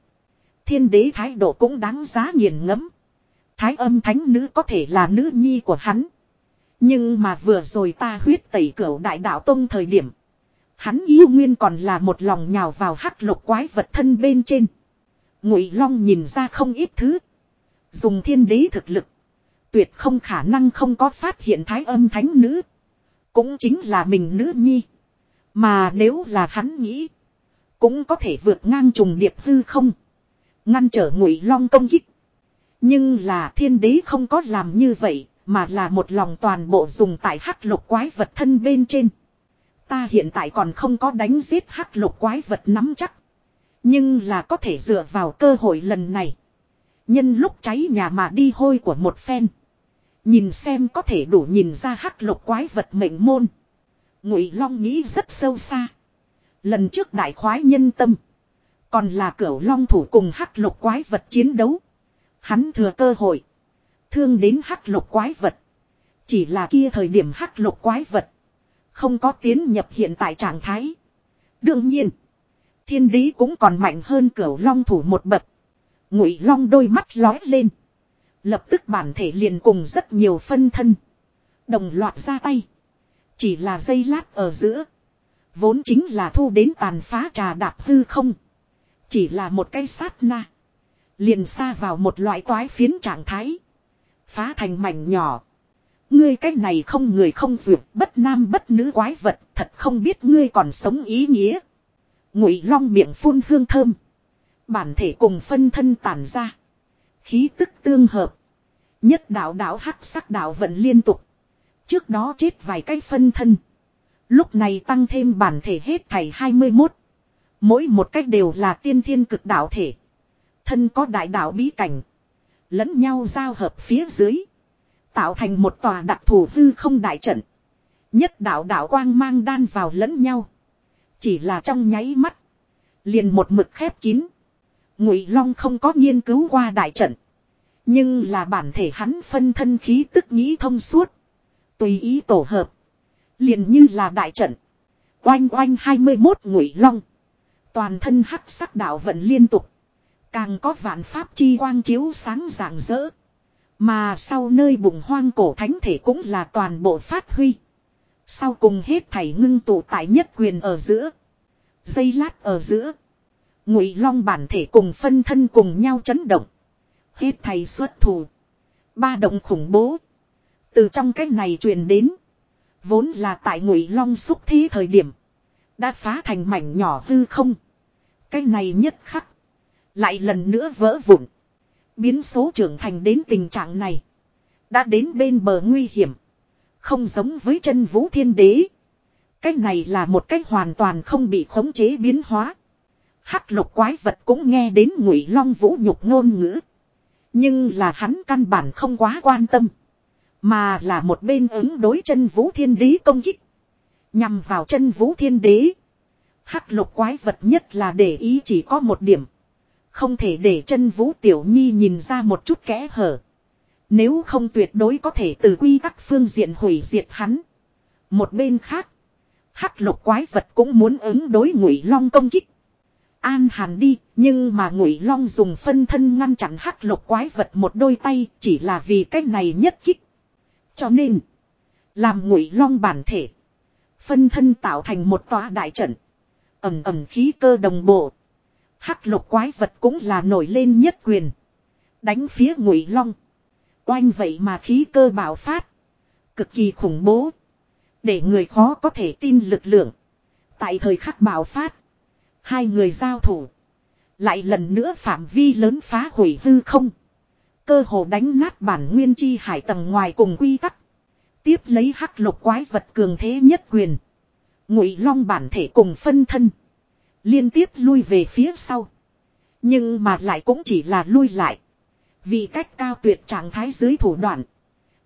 Thiên đế thái độ cũng đáng giá nghiền ngẫm. Thái âm thánh nữ có thể là nữ nhi của hắn. Nhưng mà vừa rồi ta huyết tẩy cửu đại đạo tông thời điểm. Hắn yêu nguyên còn là một lòng nhào vào hắc lục quái vật thân bên trên. Ngụy Long nhìn ra không ít thứ. Dùng thiên đế thực lực. Tuyệt không khả năng không có phát hiện thái âm thánh nữ. Cũng chính là mình nữ nhi. Mà nếu là hắn nghĩ. Cũng có thể vượt ngang trùng điệp hư không. Ngăn trở ngụy long công kích. Nhưng là thiên đế không có làm như vậy. Mà là một lòng toàn bộ dùng tại hắc lục quái vật thân bên trên. Ta hiện tại còn không có đánh giết hắc lục quái vật nắm chắc. Nhưng là có thể dựa vào cơ hội lần này. Nhân lúc cháy nhà mà đi hôi của một phen. Nhìn xem có thể đủ nhìn ra hắc lục quái vật mệnh môn. Ngụy Long nghĩ rất sâu xa. Lần trước đại khoái nhân tâm. Còn là cửu long thủ cùng hắc lục quái vật chiến đấu. Hắn thừa cơ hội. Thương đến hắc lục quái vật. Chỉ là kia thời điểm hắc lục quái vật. Không có tiến nhập hiện tại trạng thái. Đương nhiên. Thiên đế cũng còn mạnh hơn cửu long thủ một bậc. Ngụy long đôi mắt lói lên. Lập tức bản thể liền cùng rất nhiều phân thân. Đồng loạt ra tay. Chỉ là dây lát ở giữa. Vốn chính là thu đến tàn phá trà đạp hư không. Chỉ là một cái sát na. Liền xa vào một loại toái phiến trạng thái. Phá thành mảnh nhỏ. Ngươi cái này không người không duyệt bất nam bất nữ quái vật, thật không biết ngươi còn sống ý nghĩa. Ngụy long miệng phun hương thơm. Bản thể cùng phân thân tản ra. Khí tức tương hợp. Nhất đạo đạo hắc sắc đạo vận liên tục. Trước đó chết vài cái phân thân. Lúc này tăng thêm bản thể hết thảy 21. Mỗi một cách đều là tiên thiên cực đạo thể. Thân có đại đạo bí cảnh. Lẫn nhau giao hợp phía dưới. Tạo thành một tòa đặc thù hư không đại trận. Nhất đạo đạo quang mang đan vào lẫn nhau. Chỉ là trong nháy mắt. Liền một mực khép kín. Ngụy Long không có nghiên cứu qua đại trận. Nhưng là bản thể hắn phân thân khí tức nghĩ thông suốt. Tùy ý tổ hợp. Liền như là đại trận. Oanh oanh 21 Ngụy Long. Toàn thân hắc sắc đạo vận liên tục. Càng có vạn pháp chi quang chiếu sáng rạng rỡ. Mà sau nơi bụng hoang cổ thánh thể cũng là toàn bộ phát huy. Sau cùng hết thảy ngưng tụ tại nhất quyền ở giữa. Dây lát ở giữa. Ngụy long bản thể cùng phân thân cùng nhau chấn động. Hết thầy xuất thủ. Ba động khủng bố. Từ trong cách này truyền đến. Vốn là tại ngụy long xúc thí thời điểm. Đã phá thành mảnh nhỏ hư không. Cái này nhất khắc. Lại lần nữa vỡ vụn. Biến số trưởng thành đến tình trạng này. Đã đến bên bờ nguy hiểm. Không giống với chân vũ thiên đế. Cách này là một cách hoàn toàn không bị khống chế biến hóa. Hắc lục quái vật cũng nghe đến ngụy long vũ nhục ngôn ngữ. Nhưng là hắn căn bản không quá quan tâm. Mà là một bên ứng đối chân vũ thiên đế công kích. Nhằm vào chân vũ thiên đế. Hắc lục quái vật nhất là để ý chỉ có một điểm. Không thể để chân vũ tiểu nhi nhìn ra một chút kẽ hở. Nếu không tuyệt đối có thể từ quy tắc phương diện hủy diệt hắn. Một bên khác. Hắc lục quái vật cũng muốn ứng đối ngụy long công kích. An hàn đi, nhưng mà ngụy long dùng phân thân ngăn chặn hắc lục quái vật một đôi tay chỉ là vì cách này nhất kích. Cho nên, làm ngụy long bản thể. Phân thân tạo thành một tòa đại trận. Ẩm ẩm khí cơ đồng bộ. Hắc lục quái vật cũng là nổi lên nhất quyền. Đánh phía ngụy long. Oanh vậy mà khí cơ bạo phát. Cực kỳ khủng bố. Để người khó có thể tin lực lượng. Tại thời khắc bạo phát. Hai người giao thủ. Lại lần nữa phạm vi lớn phá hủy hư không. Cơ hồ đánh nát bản nguyên chi hải tầng ngoài cùng quy tắc. Tiếp lấy hắc lục quái vật cường thế nhất quyền. Ngụy long bản thể cùng phân thân. Liên tiếp lui về phía sau. Nhưng mà lại cũng chỉ là lui lại. Vì cách cao tuyệt trạng thái dưới thủ đoạn.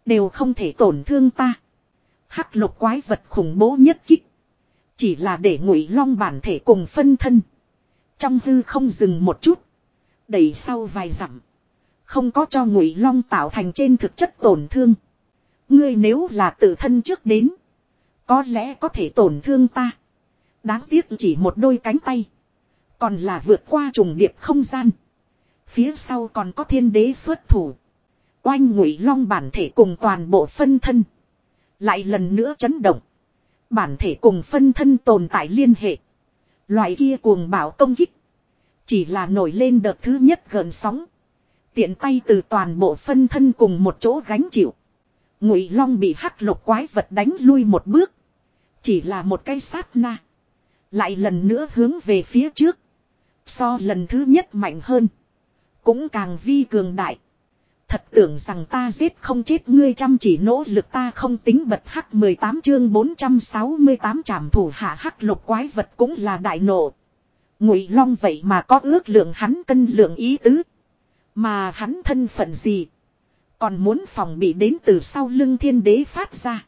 Đều không thể tổn thương ta. Hắc lục quái vật khủng bố nhất kích. Chỉ là để ngụy long bản thể cùng phân thân. Trong hư không dừng một chút. Đẩy sau vài dặm. Không có cho ngụy long tạo thành trên thực chất tổn thương. Ngươi nếu là tự thân trước đến. Có lẽ có thể tổn thương ta. Đáng tiếc chỉ một đôi cánh tay. Còn là vượt qua trùng điệp không gian. Phía sau còn có thiên đế xuất thủ. Oanh ngụy long bản thể cùng toàn bộ phân thân. Lại lần nữa chấn động. Bản thể cùng phân thân tồn tại liên hệ. Loại kia cuồng bảo công kích. Chỉ là nổi lên đợt thứ nhất gần sóng. Tiện tay từ toàn bộ phân thân cùng một chỗ gánh chịu. Ngụy Long bị hắc lục quái vật đánh lui một bước. Chỉ là một cái sát na. Lại lần nữa hướng về phía trước. So lần thứ nhất mạnh hơn. Cũng càng vi cường đại. Thật tưởng rằng ta giết không chết ngươi chăm chỉ nỗ lực ta không tính bật hắc 18 chương 468 trảm thủ hạ hắc lục quái vật cũng là đại nộ. Ngụy Long vậy mà có ước lượng hắn cân lượng ý tứ. Mà hắn thân phận gì? Còn muốn phòng bị đến từ sau lưng thiên đế phát ra.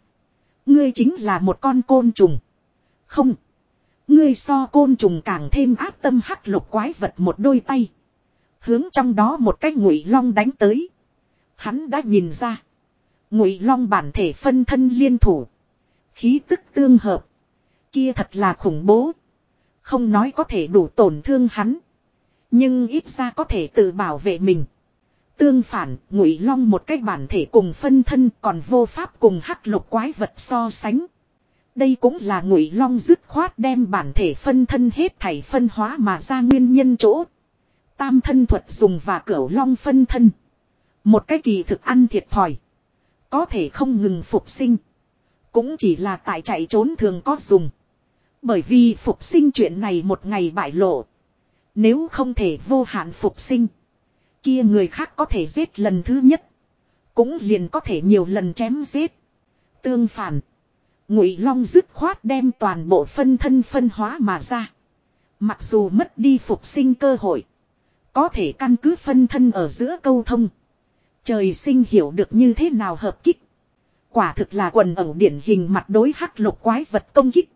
Ngươi chính là một con côn trùng. Không. Ngươi so côn trùng càng thêm áp tâm hắc lục quái vật một đôi tay. Hướng trong đó một cái ngụy long đánh tới. Hắn đã nhìn ra. Ngụy long bản thể phân thân liên thủ. Khí tức tương hợp. Kia thật là khủng bố. Không nói có thể đủ tổn thương hắn. Nhưng ít ra có thể tự bảo vệ mình. Tương phản, ngụy long một cách bản thể cùng phân thân còn vô pháp cùng hắc lục quái vật so sánh. Đây cũng là ngụy long dứt khoát đem bản thể phân thân hết thảy phân hóa mà ra nguyên nhân chỗ. Tam thân thuật dùng và cửu long phân thân. Một cái kỳ thực ăn thiệt thòi. Có thể không ngừng phục sinh. Cũng chỉ là tại chạy trốn thường có dùng. Bởi vì phục sinh chuyện này một ngày bại lộ. Nếu không thể vô hạn phục sinh. Kia người khác có thể giết lần thứ nhất. Cũng liền có thể nhiều lần chém giết. Tương phản. Ngụy Long dứt khoát đem toàn bộ phân thân phân hóa mà ra. Mặc dù mất đi phục sinh cơ hội. Có thể căn cứ phân thân ở giữa câu thông. Trời sinh hiểu được như thế nào hợp kích. Quả thực là quần ẩu điển hình mặt đối hắc lục quái vật công kích.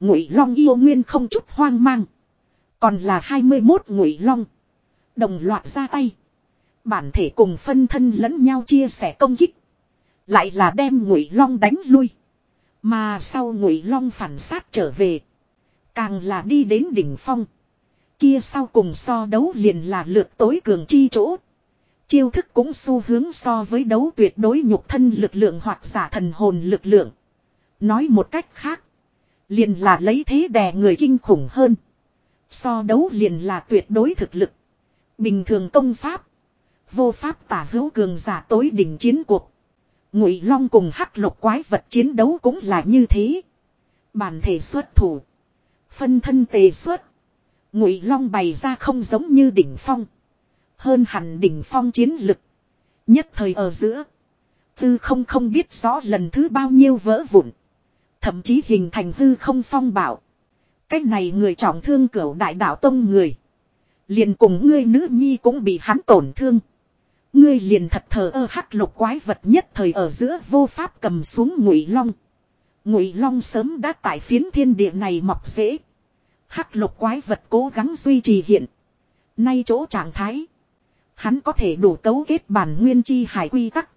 Ngụy Long yêu nguyên không chút hoang mang. Còn là 21 Ngụy Long. Đồng loạt ra tay. Bản thể cùng phân thân lẫn nhau chia sẻ công kích. Lại là đem Ngụy Long đánh lui. Mà sau Ngụy Long phản sát trở về. Càng là đi đến đỉnh phong. Kia sau cùng so đấu liền là lượt tối cường chi chỗ. Chiêu thức cũng xu hướng so với đấu tuyệt đối nhục thân lực lượng hoặc giả thần hồn lực lượng. Nói một cách khác. Liền là lấy thế đè người kinh khủng hơn. So đấu liền là tuyệt đối thực lực. Bình thường công pháp. Vô pháp tả hữu cường giả tối đỉnh chiến cuộc. Ngụy Long cùng hắc lục quái vật chiến đấu cũng là như thế. Bản thể xuất thủ. Phân thân tề xuất. Ngụy Long bày ra không giống như đỉnh phong. Hơn hẳn đỉnh phong chiến lực. Nhất thời ở giữa. Tư không không biết rõ lần thứ bao nhiêu vỡ vụn. Thậm chí hình thành hư không phong bảo. Cách này người trọng thương cửu đại đạo tông người. Liền cùng ngươi nữ nhi cũng bị hắn tổn thương. Ngươi liền thật thờ ơ hắc lục quái vật nhất thời ở giữa vô pháp cầm xuống ngụy long. Ngụy long sớm đã tại phiến thiên địa này mọc dễ. Hắc lục quái vật cố gắng duy trì hiện. Nay chỗ trạng thái. Hắn có thể đủ cấu kết bản nguyên chi hải quy tắc.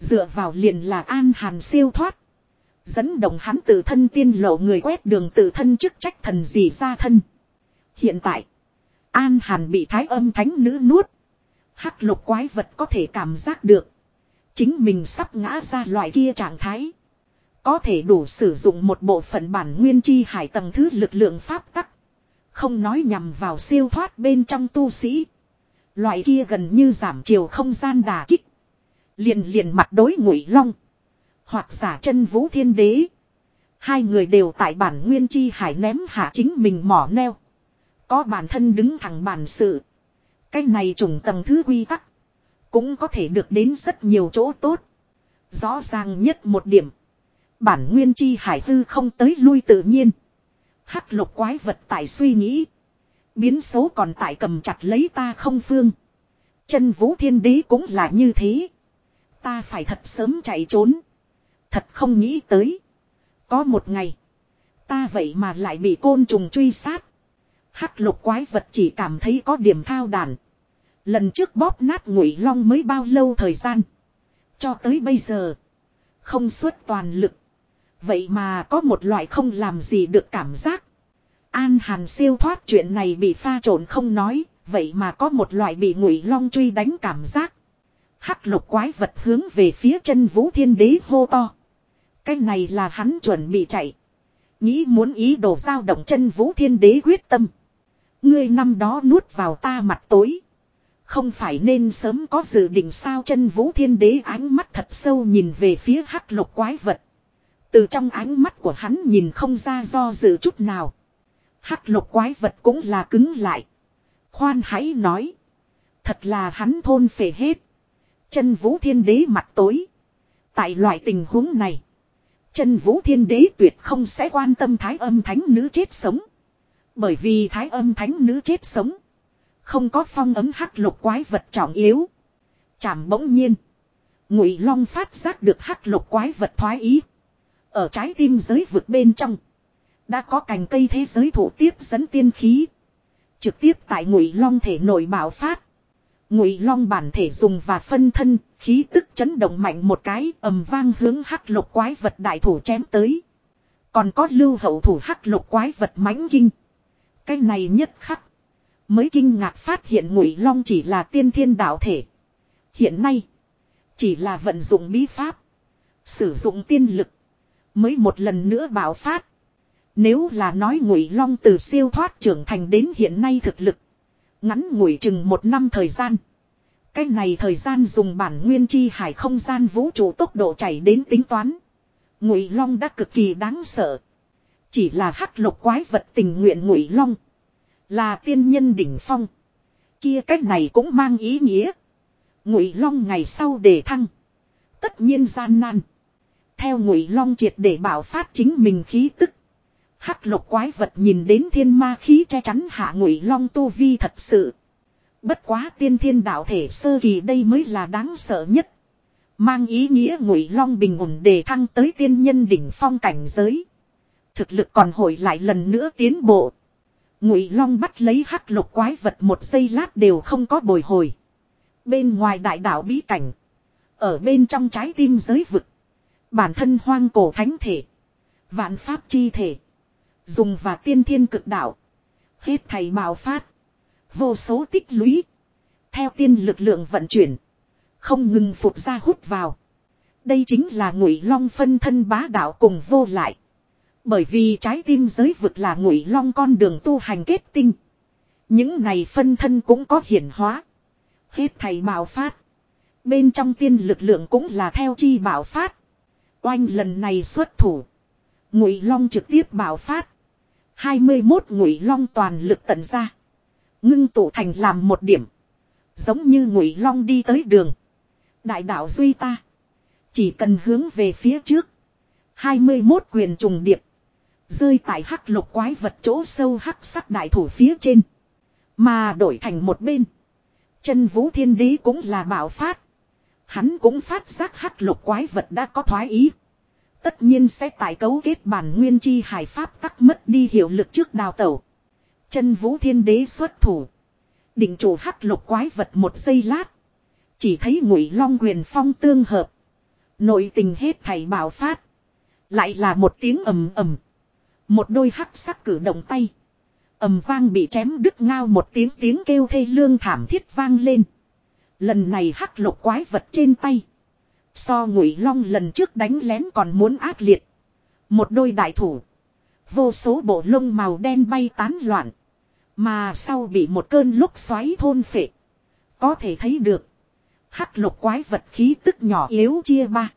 Dựa vào liền là an hàn siêu thoát. Dẫn động hắn tự thân tiên lộ người quét đường tự thân chức trách thần gì ra thân. Hiện tại. An hàn bị thái âm thánh nữ nuốt. Hắc lục quái vật có thể cảm giác được. Chính mình sắp ngã ra loại kia trạng thái. Có thể đủ sử dụng một bộ phận bản nguyên chi hải tầng thứ lực lượng pháp tắc. Không nói nhằm vào siêu thoát bên trong tu sĩ. Loại kia gần như giảm chiều không gian đà kích. Liền liền mặt đối ngụy long. Hoặc giả chân vũ thiên đế. Hai người đều tại bản nguyên chi hải ném hạ chính mình mỏ neo. Có bản thân đứng thẳng bản sự. Cái này trùng tầng thứ quy tắc. Cũng có thể được đến rất nhiều chỗ tốt. Rõ ràng nhất một điểm. Bản nguyên chi hải tư không tới lui tự nhiên. Hắc lục quái vật tại suy nghĩ. Biến số còn tại cầm chặt lấy ta không phương. Chân vũ thiên đế cũng là như thế. Ta phải thật sớm chạy trốn. Thật không nghĩ tới. Có một ngày. Ta vậy mà lại bị côn trùng truy sát. Hắc lục quái vật chỉ cảm thấy có điểm thao đàn. Lần trước bóp nát ngụy long mới bao lâu thời gian. Cho tới bây giờ. Không suốt toàn lực. Vậy mà có một loại không làm gì được cảm giác. An Hàn siêu thoát chuyện này bị pha trộn không nói, vậy mà có một loại bị ngụy long truy đánh cảm giác. Hắc lục quái vật hướng về phía chân vũ thiên đế hô to. Cái này là hắn chuẩn bị chạy. Nghĩ muốn ý đồ giao động chân vũ thiên đế quyết tâm. Ngươi năm đó nuốt vào ta mặt tối. Không phải nên sớm có dự định sao chân vũ thiên đế ánh mắt thật sâu nhìn về phía hắc lục quái vật. Từ trong ánh mắt của hắn nhìn không ra do dự chút nào. Hắc lục quái vật cũng là cứng lại. Khoan hãy nói. Thật là hắn thôn phệ hết. Chân vũ thiên đế mặt tối. Tại loại tình huống này. Chân vũ thiên đế tuyệt không sẽ quan tâm thái âm thánh nữ chết sống. Bởi vì thái âm thánh nữ chết sống. Không có phong ấm hắc lục quái vật trọng yếu. Chảm bỗng nhiên. Ngụy Long phát giác được hắc lục quái vật thoái ý. Ở trái tim giới vực bên trong. Đã có cành cây thế giới thủ tiếp dẫn tiên khí. Trực tiếp tại Ngụy Long thể nội bạo phát. Ngụy Long bản thể dùng và phân thân, khí tức chấn động mạnh một cái, ầm vang hướng hắc lục quái vật đại thủ chém tới. Còn có lưu hậu thủ hắc lục quái vật mãnh kinh. Cái này nhất khắc. Mới kinh ngạc phát hiện Ngụy Long chỉ là tiên thiên đạo thể. Hiện nay, chỉ là vận dụng bí pháp, sử dụng tiên lực, mới một lần nữa bạo phát. Nếu là nói Ngụy Long từ siêu thoát trưởng thành đến hiện nay thực lực, ngắn ngủi chừng một năm thời gian. Cái này thời gian dùng bản nguyên chi hải không gian vũ trụ tốc độ chảy đến tính toán. Ngụy Long đã cực kỳ đáng sợ. Chỉ là hắc lục quái vật tình nguyện Ngụy Long. Là tiên nhân đỉnh phong. Kia cách này cũng mang ý nghĩa. Ngụy Long ngày sau đề thăng. Tất nhiên gian nan. Theo Ngụy Long triệt để bảo phát chính mình khí tức. Hắc lục quái vật nhìn đến thiên ma khí che chắn hạ Ngụy Long tu vi thật sự. Bất quá tiên thiên đạo thể sơ kỳ đây mới là đáng sợ nhất. Mang ý nghĩa Ngụy Long bình ổn đề thăng tới tiên nhân đỉnh phong cảnh giới. Thực lực còn hồi lại lần nữa tiến bộ. Ngụy Long bắt lấy hắc lục quái vật một giây lát đều không có bồi hồi. Bên ngoài đại đảo bí cảnh. Ở bên trong trái tim giới vực. Bản thân hoang cổ thánh thể. Vạn pháp chi thể. Dùng và tiên thiên cực đạo. Hết thầy bạo phát. Vô số tích lũy. Theo tiên lực lượng vận chuyển. Không ngừng phục ra hút vào. Đây chính là ngụy long phân thân bá đạo cùng vô lại. Bởi vì trái tim giới vực là ngụy long con đường tu hành kết tinh. Những này phân thân cũng có hiển hóa. Hết thầy bạo phát. Bên trong tiên lực lượng cũng là theo chi bạo phát. Oanh lần này xuất thủ. Ngụy long trực tiếp bạo phát. 21 ngụy long toàn lực tận ra. Ngưng tụ thành làm một điểm. Giống như ngụy long đi tới đường. Đại đạo duy ta. Chỉ cần hướng về phía trước. 21 quyền trùng điệp. Rơi tại hắc lục quái vật chỗ sâu hắc sắc đại thủ phía trên. Mà đổi thành một bên. Chân vũ thiên đế cũng là bảo phát. Hắn cũng phát giác hắc lục quái vật đã có thoái ý. Tất nhiên sẽ tại cấu kết bản nguyên chi hải pháp tắc mất đi hiệu lực trước đào tẩu. Chân vũ thiên đế xuất thủ. Định chủ hắc lục quái vật một giây lát. Chỉ thấy ngụy long quyền phong tương hợp. Nội tình hết thảy bảo phát. Lại là một tiếng ầm ầm. Một đôi hắc sắc cử động tay. ầm vang bị chém đứt ngao một tiếng tiếng kêu thê lương thảm thiết vang lên. Lần này hắc lục quái vật trên tay. So ngụy long lần trước đánh lén còn muốn ác liệt. Một đôi đại thủ. Vô số bộ lông màu đen bay tán loạn. Mà sau bị một cơn lúc xoáy thôn phệ. Có thể thấy được. Hắc lục quái vật khí tức nhỏ yếu chia ba.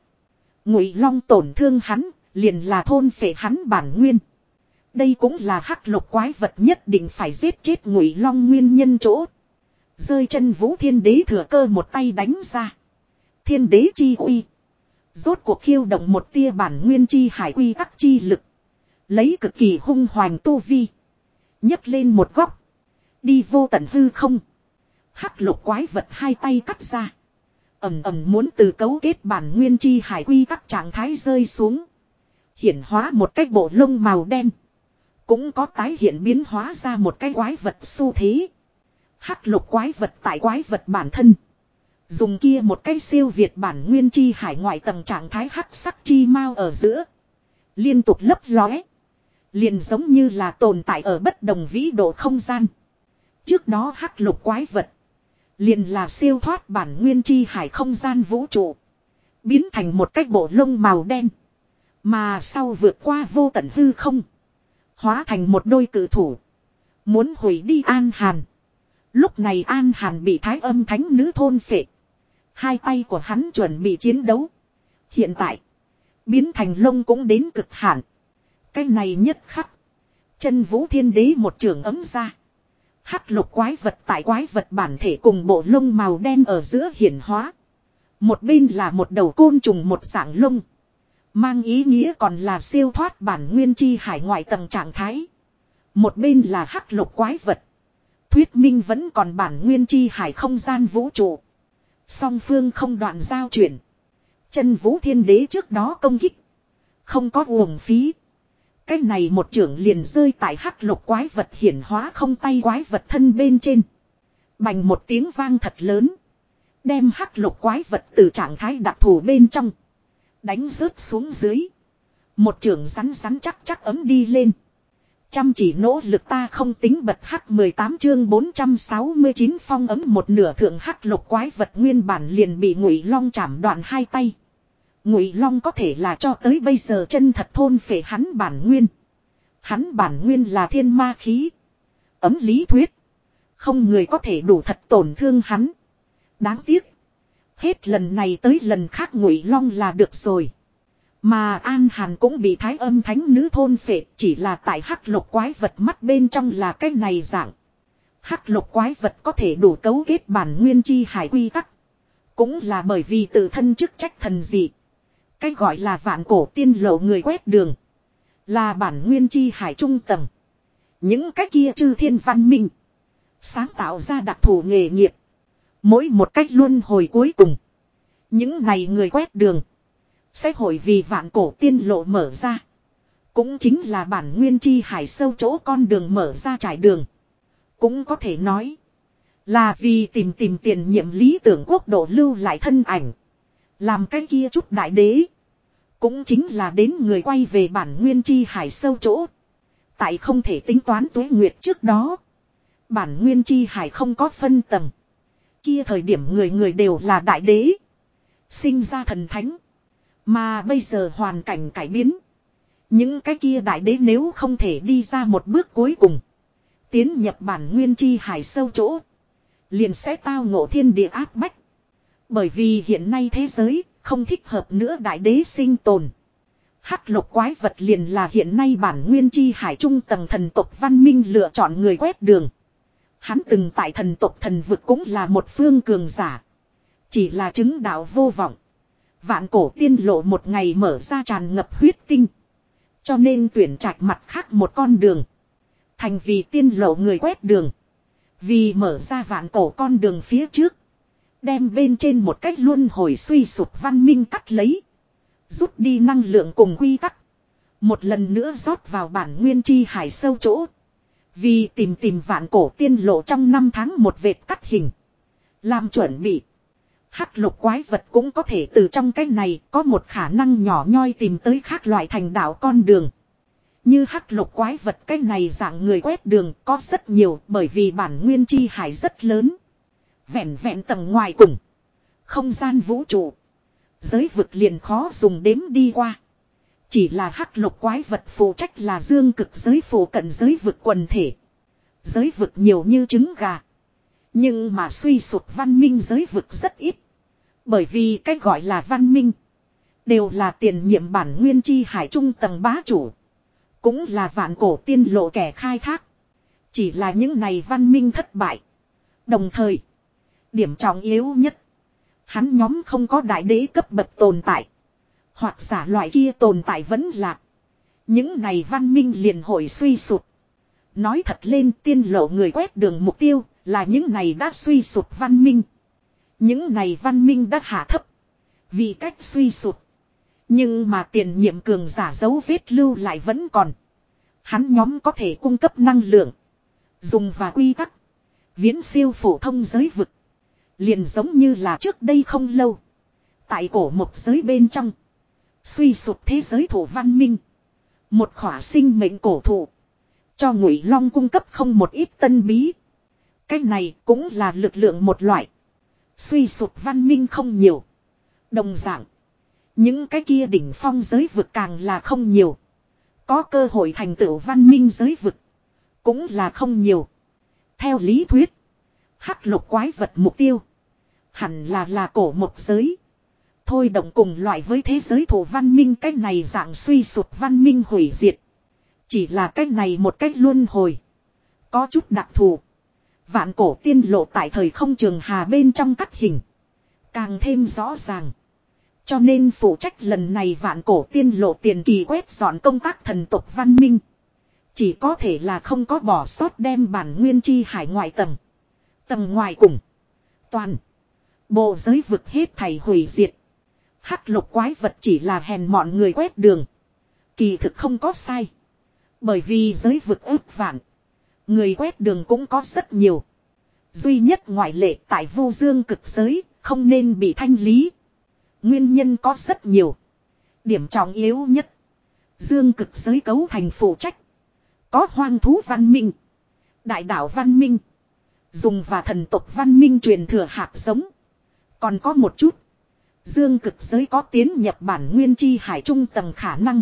Ngụy long tổn thương hắn, liền là thôn phệ hắn bản nguyên. Đây cũng là hắc lục quái vật nhất định phải giết chết ngụy long nguyên nhân chỗ. Rơi chân vũ thiên đế thừa cơ một tay đánh ra. Thiên đế chi uy. Rốt cuộc khiêu động một tia bản nguyên chi hải quy tắc chi lực. Lấy cực kỳ hung hoành tu vi. nhấc lên một góc. Đi vô tận hư không. Hắc lục quái vật hai tay cắt ra. ầm ầm muốn từ cấu kết bản nguyên chi hải quy tắc trạng thái rơi xuống. Hiển hóa một cái bộ lông màu đen. Cũng có tái hiện biến hóa ra một cái quái vật xu thế. Hắc lục quái vật tại quái vật bản thân. Dùng kia một cái siêu việt bản nguyên chi hải ngoại tầng trạng thái hắc sắc chi mau ở giữa. Liên tục lấp lóe. Liền giống như là tồn tại ở bất đồng vĩ độ không gian. Trước đó hắc lục quái vật. Liền là siêu thoát bản nguyên chi hải không gian vũ trụ. Biến thành một cái bộ lông màu đen. Mà sau vượt qua vô tận hư không. Hóa thành một đôi cử thủ. Muốn hủy đi An Hàn. Lúc này An Hàn bị thái âm thánh nữ thôn phệ. Hai tay của hắn chuẩn bị chiến đấu. Hiện tại. Biến thành lông cũng đến cực hạn. Cái này nhất khắc. Chân vũ thiên đế một trường ấm ra. Hắc lục quái vật tại quái vật bản thể cùng bộ lông màu đen ở giữa hiển hóa. Một bên là một đầu côn trùng một dạng lông. Mang ý nghĩa còn là siêu thoát bản nguyên chi hải ngoại tầng trạng thái. Một bên là hắc lục quái vật. Thuyết minh vẫn còn bản nguyên chi hải không gian vũ trụ. Song phương không đoạn giao chuyển. Chân vũ thiên đế trước đó công kích. Không có uổng phí. Cái này một trưởng liền rơi tại hắc lục quái vật hiển hóa không tay quái vật thân bên trên. Bành một tiếng vang thật lớn. Đem hắc lục quái vật từ trạng thái đặc thù bên trong. Đánh rớt xuống dưới. Một trưởng rắn rắn chắc chắc ấm đi lên. Chăm chỉ nỗ lực ta không tính bật hắc 18 chương 469 phong ấm một nửa thượng hắc lục quái vật nguyên bản liền bị ngụy long chạm đoạn hai tay. Ngụy long có thể là cho tới bây giờ chân thật thôn phệ hắn bản nguyên. Hắn bản nguyên là thiên ma khí. Ấm lý thuyết. Không người có thể đủ thật tổn thương hắn. Đáng tiếc. Hết lần này tới lần khác ngụy long là được rồi. Mà An Hàn cũng bị thái âm thánh nữ thôn phệ, chỉ là tại hắc lục quái vật mắt bên trong là cái này dạng. Hắc lục quái vật có thể đủ cấu kết bản nguyên chi hải quy tắc. Cũng là bởi vì tự thân chức trách thần dị. Cái gọi là vạn cổ tiên lộ người quét đường. Là bản nguyên chi hải trung tầng. Những cái kia chư thiên văn minh. Sáng tạo ra đặc thù nghề nghiệp. Mỗi một cách luân hồi cuối cùng. Những này người quét đường. Sẽ hội vì vạn cổ tiên lộ mở ra. Cũng chính là bản nguyên chi hải sâu chỗ con đường mở ra trải đường. Cũng có thể nói. Là vì tìm tìm tiền nhiệm lý tưởng quốc độ lưu lại thân ảnh. Làm cái kia chút đại đế. Cũng chính là đến người quay về bản nguyên chi hải sâu chỗ. Tại không thể tính toán tuế nguyệt trước đó. Bản nguyên chi hải không có phân tầng. Kia thời điểm người người đều là đại đế. Sinh ra thần thánh. Mà bây giờ hoàn cảnh cải biến. Những cái kia đại đế nếu không thể đi ra một bước cuối cùng. Tiến nhập bản nguyên chi hải sâu chỗ. Liền sẽ tao ngộ thiên địa áp bách. Bởi vì hiện nay thế giới không thích hợp nữa đại đế sinh tồn. Hắc lục quái vật liền là hiện nay bản nguyên chi hải trung tầng thần tộc văn minh lựa chọn người quét đường. Hắn từng tại thần tộc thần vực cũng là một phương cường giả. Chỉ là chứng đạo vô vọng. Vạn cổ tiên lộ một ngày mở ra tràn ngập huyết tinh. Cho nên tuyển trạch mặt khác một con đường. Thành vì tiên lộ người quét đường. Vì mở ra vạn cổ con đường phía trước. Đem bên trên một cách luôn hồi suy sụp văn minh cắt lấy. Rút đi năng lượng cùng quy tắc. Một lần nữa rót vào bản nguyên chi hải sâu chỗ. Vì tìm tìm vạn cổ tiên lộ trong năm tháng một vệt cắt hình. Làm chuẩn bị. Hắc lục quái vật cũng có thể từ trong cái này có một khả năng nhỏ nhoi tìm tới khác loại thành đạo con đường. Như hắc lục quái vật cái này dạng người quét đường có rất nhiều bởi vì bản nguyên chi hải rất lớn. Vẹn vẹn tầng ngoài cùng. Không gian vũ trụ. Giới vực liền khó dùng đếm đi qua. Chỉ là hắc lục quái vật phụ trách là dương cực giới phổ cận giới vực quần thể. Giới vực nhiều như trứng gà. Nhưng mà suy sụp văn minh giới vực rất ít. Bởi vì cái gọi là văn minh. Đều là tiền nhiệm bản nguyên chi hải trung tầng bá chủ. Cũng là vạn cổ tiên lộ kẻ khai thác. Chỉ là những này văn minh thất bại. Đồng thời. Điểm trọng yếu nhất. Hắn nhóm không có đại đế cấp bậc tồn tại. Hoặc giả loại kia tồn tại vẫn lạc Những này văn minh liền hồi suy sụp. Nói thật lên tiên lộ người quét đường mục tiêu là những này đã suy sụp văn minh. Những này văn minh đã hạ thấp. Vì cách suy sụp. Nhưng mà tiền nhiệm cường giả dấu vết lưu lại vẫn còn. Hắn nhóm có thể cung cấp năng lượng. Dùng và quy tắc. Viễn siêu phổ thông giới vực. Liền giống như là trước đây không lâu. Tại cổ một giới bên trong. Suy sụp thế giới thủ văn minh. Một khỏa sinh mệnh cổ thụ. Cho ngụy long cung cấp không một ít tân bí. Cái này cũng là lực lượng một loại. Suy sụp văn minh không nhiều. Đồng dạng. Những cái kia đỉnh phong giới vực càng là không nhiều. Có cơ hội thành tựu văn minh giới vực. Cũng là không nhiều. Theo lý thuyết. Hắc lục quái vật mục tiêu. Hẳn là là cổ một giới. Thôi động cùng loại với thế giới thủ văn minh cách này dạng suy sụp văn minh hủy diệt. Chỉ là cách này một cách luân hồi. Có chút đặc thù. Vạn cổ tiên lộ tại thời không trường hà bên trong cắt hình. Càng thêm rõ ràng. Cho nên phụ trách lần này vạn cổ tiên lộ tiền kỳ quét dọn công tác thần tục văn minh. Chỉ có thể là không có bỏ sót đem bản nguyên chi hải ngoại tầng. Tầng ngoài cùng. Toàn. Bộ giới vực hết thầy hủy diệt. Hắc lục quái vật chỉ là hèn mọn người quét đường. Kỳ thực không có sai. Bởi vì giới vực ước vạn. Người quét đường cũng có rất nhiều. Duy nhất ngoại lệ tại vô dương cực giới, không nên bị thanh lý. Nguyên nhân có rất nhiều. Điểm trọng yếu nhất. Dương cực giới cấu thành phụ trách. Có hoang thú văn minh. Đại đảo văn minh. Dùng và thần tục văn minh truyền thừa hạt giống. Còn có một chút. Dương cực giới có tiến nhập bản nguyên chi hải trung tầng khả năng.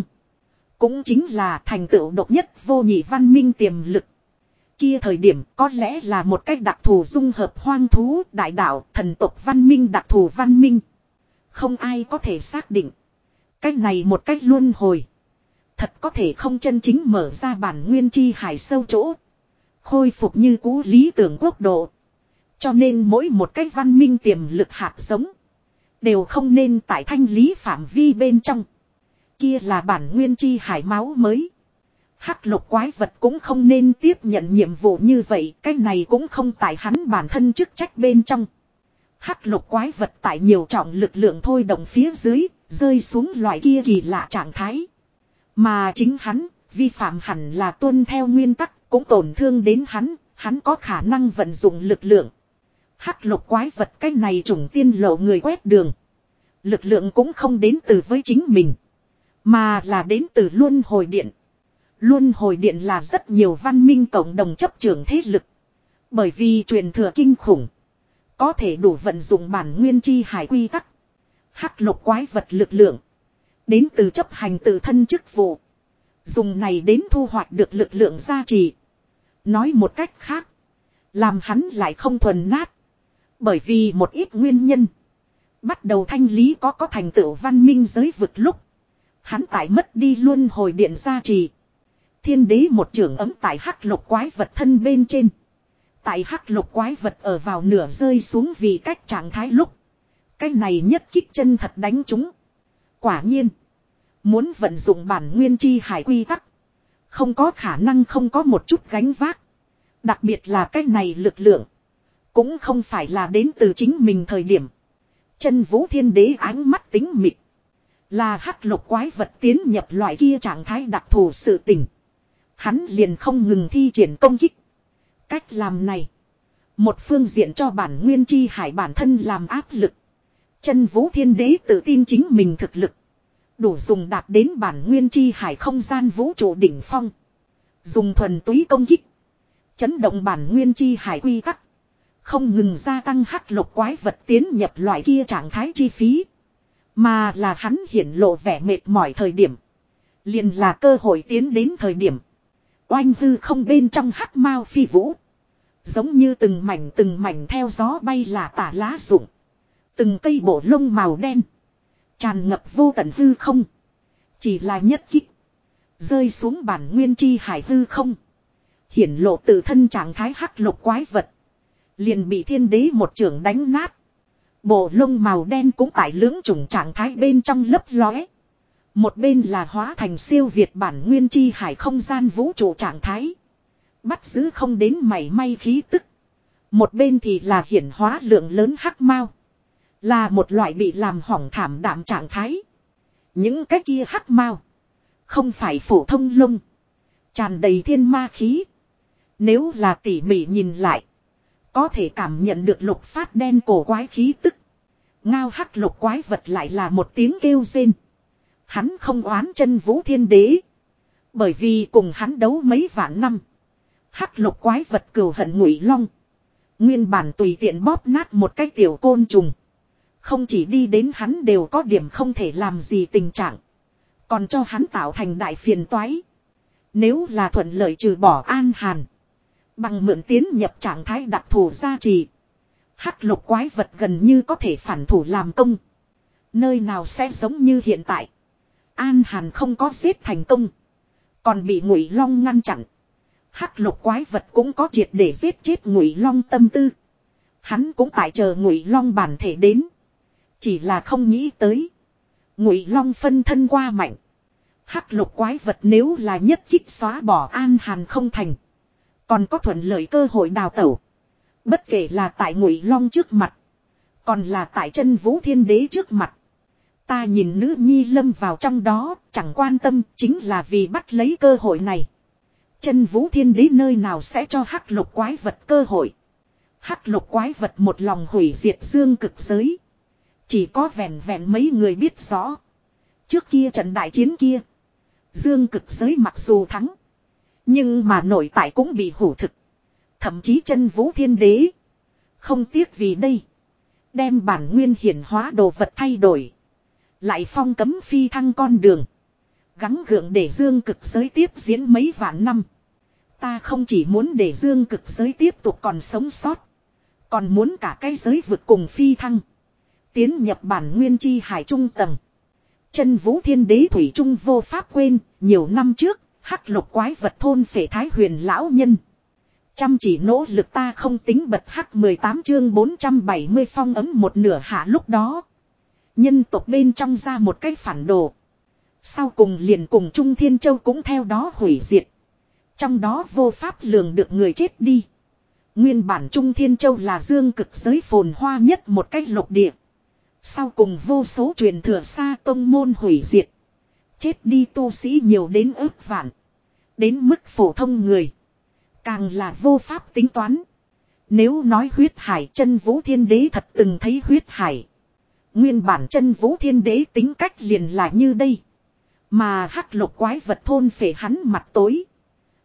Cũng chính là thành tựu độc nhất vô nhị văn minh tiềm lực. Kia thời điểm có lẽ là một cách đặc thù dung hợp hoang thú, đại đạo, thần tộc văn minh đặc thù văn minh. Không ai có thể xác định. Cách này một cách luân hồi. Thật có thể không chân chính mở ra bản nguyên chi hải sâu chỗ. Khôi phục như cũ lý tưởng quốc độ. Cho nên mỗi một cách văn minh tiềm lực hạt giống. Đều không nên tại thanh lý phạm vi bên trong. Kia là bản nguyên chi hải máu mới. Hắc lục quái vật cũng không nên tiếp nhận nhiệm vụ như vậy. Cái này cũng không tại hắn bản thân chức trách bên trong. Hắc lục quái vật tại nhiều trọng lực lượng thôi động phía dưới. Rơi xuống loại kia kỳ lạ trạng thái. Mà chính hắn, vi phạm hẳn là tuân theo nguyên tắc, cũng tổn thương đến hắn, hắn có khả năng vận dụng lực lượng. Hắc lục quái vật cái này trùng tiên lộ người quét đường. Lực lượng cũng không đến từ với chính mình. Mà là đến từ luân hồi điện. Luân hồi điện là rất nhiều văn minh cộng đồng chấp trường thế lực. Bởi vì truyền thừa kinh khủng. Có thể đủ vận dụng bản nguyên chi hải quy tắc. Hắc lục quái vật lực lượng. Đến từ chấp hành tự thân chức vụ. Dùng này đến thu hoạch được lực lượng gia trì. Nói một cách khác. Làm hắn lại không thuần nát. Bởi vì một ít nguyên nhân. Bắt đầu thanh lý có có thành tựu văn minh giới vực lúc. Hắn tại mất đi luôn hồi điện gia trì. Thiên đế một trường ấm tại hắc lục quái vật thân bên trên. Tại hắc lục quái vật ở vào nửa rơi xuống vì cách trạng thái lúc. Cái này nhất kích chân thật đánh chúng. Quả nhiên. Muốn vận dụng bản nguyên chi hải quy tắc. Không có khả năng không có một chút gánh vác. Đặc biệt là cái này lực lượng. Cũng không phải là đến từ chính mình thời điểm. Chân vũ thiên đế ánh mắt tính mịt. Là hắc lục quái vật tiến nhập loại kia trạng thái đặc thù sự tình. Hắn liền không ngừng thi triển công kích. Cách làm này. Một phương diện cho bản nguyên chi hải bản thân làm áp lực. Chân vũ thiên đế tự tin chính mình thực lực. Đủ dùng đạt đến bản nguyên chi hải không gian vũ trụ đỉnh phong. Dùng thuần túy công kích. Chấn động bản nguyên chi hải quy tắc. Không ngừng gia tăng hắc lục quái vật tiến nhập loại kia trạng thái chi phí. Mà là hắn hiển lộ vẻ mệt mỏi thời điểm. Liền là cơ hội tiến đến thời điểm. Oanh hư không bên trong hắc mao phi vũ. Giống như từng mảnh từng mảnh theo gió bay là tả lá rụng. Từng cây bộ lông màu đen. Tràn ngập vô tận hư không. Chỉ là nhất kích. Rơi xuống bản nguyên chi hải hư không. Hiển lộ tự thân trạng thái hắc lục quái vật. Liền bị thiên đế một trường đánh nát. Bộ lông màu đen cũng tại lưỡng trùng trạng thái bên trong lấp lóe. Một bên là hóa thành siêu việt bản nguyên chi hải không gian vũ trụ trạng thái. Bắt giữ không đến mảy may khí tức. Một bên thì là hiển hóa lượng lớn hắc mao. Là một loại bị làm hỏng thảm đạm trạng thái. Những cái kia hắc mao. Không phải phổ thông lông. Tràn đầy thiên ma khí. Nếu là tỉ mỉ nhìn lại. Có thể cảm nhận được lục phát đen cổ quái khí tức. Ngao hắc lục quái vật lại là một tiếng kêu rên. Hắn không oán chân vũ thiên đế. Bởi vì cùng hắn đấu mấy vạn năm. Hắc lục quái vật cừu hận ngụy long. Nguyên bản tùy tiện bóp nát một cái tiểu côn trùng. Không chỉ đi đến hắn đều có điểm không thể làm gì tình trạng. Còn cho hắn tạo thành đại phiền toái. Nếu là thuận lợi trừ bỏ an hàn. Bằng mượn tiến nhập trạng thái đặc thù gia trì. Hắc lục quái vật gần như có thể phản thủ làm công. Nơi nào sẽ giống như hiện tại. An hàn không có giết thành công. Còn bị ngụy long ngăn chặn. Hắc lục quái vật cũng có triệt để giết chết ngụy long tâm tư. Hắn cũng tại chờ ngụy long bản thể đến. Chỉ là không nghĩ tới. Ngụy long phân thân qua mạnh. Hắc lục quái vật nếu là nhất kích xóa bỏ an hàn không thành. Còn có thuận lợi cơ hội đào tẩu. Bất kể là tại ngụy long trước mặt. Còn là tại chân vũ thiên đế trước mặt. Ta nhìn nữ nhi lâm vào trong đó, chẳng quan tâm, chính là vì bắt lấy cơ hội này. Chân vũ thiên đế nơi nào sẽ cho hắc lục quái vật cơ hội. Hắc lục quái vật một lòng hủy diệt dương cực giới. Chỉ có vẹn vẹn mấy người biết rõ. Trước kia trận đại chiến kia. Dương cực giới mặc dù thắng. Nhưng mà nội tại cũng bị hủ thực. Thậm chí chân vũ thiên đế. Không tiếc vì đây. Đem bản nguyên hiển hóa đồ vật thay đổi. Lại phong cấm phi thăng con đường. Gắng gượng để dương cực giới tiếp diễn mấy vạn năm. Ta không chỉ muốn để dương cực giới tiếp tục còn sống sót. Còn muốn cả cái giới vực cùng phi thăng. Tiến nhập bản nguyên chi hải trung tầng. Chân vũ thiên đế thủy trung vô pháp quên. Nhiều năm trước, hắc lục quái vật thôn phệ thái huyền lão nhân. Chăm chỉ nỗ lực ta không tính bật hắc 18 chương 470 phong ấm một nửa hạ lúc đó. Nhân tộc bên trong ra một cái phản đồ. Sau cùng liền cùng Trung Thiên Châu cũng theo đó hủy diệt. Trong đó vô pháp lường được người chết đi. Nguyên bản Trung Thiên Châu là dương cực giới phồn hoa nhất một cách lục địa. Sau cùng vô số truyền thừa xa tông môn hủy diệt. Chết đi tu sĩ nhiều đến ước vạn. Đến mức phổ thông người. Càng là vô pháp tính toán. Nếu nói huyết hải chân vũ thiên đế thật từng thấy huyết hải. Nguyên bản chân vũ thiên đế tính cách liền là như đây. Mà hắc lục quái vật thôn phệ hắn mặt tối.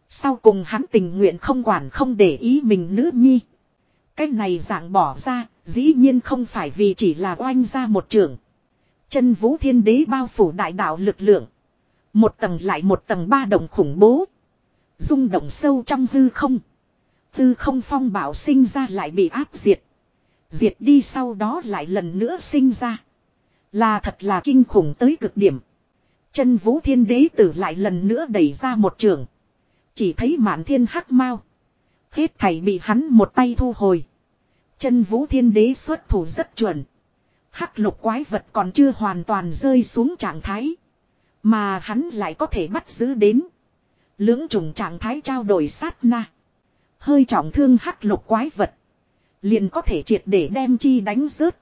Sau cùng hắn tình nguyện không quản không để ý mình nữ nhi. Cái này dạng bỏ ra, dĩ nhiên không phải vì chỉ là oanh ra một trường. Chân vũ thiên đế bao phủ đại đạo lực lượng. Một tầng lại một tầng ba đồng khủng bố. rung động sâu trong hư không. Hư không phong bảo sinh ra lại bị áp diệt. Diệt đi sau đó lại lần nữa sinh ra. Là thật là kinh khủng tới cực điểm. Chân vũ thiên đế tử lại lần nữa đẩy ra một trường. Chỉ thấy mạn thiên hắc mau. Hết thảy bị hắn một tay thu hồi. Chân vũ thiên đế xuất thủ rất chuẩn. Hắc lục quái vật còn chưa hoàn toàn rơi xuống trạng thái. Mà hắn lại có thể bắt giữ đến. Lưỡng trùng trạng thái trao đổi sát na. Hơi trọng thương hắc lục quái vật. Liền có thể triệt để đem chi đánh rớt.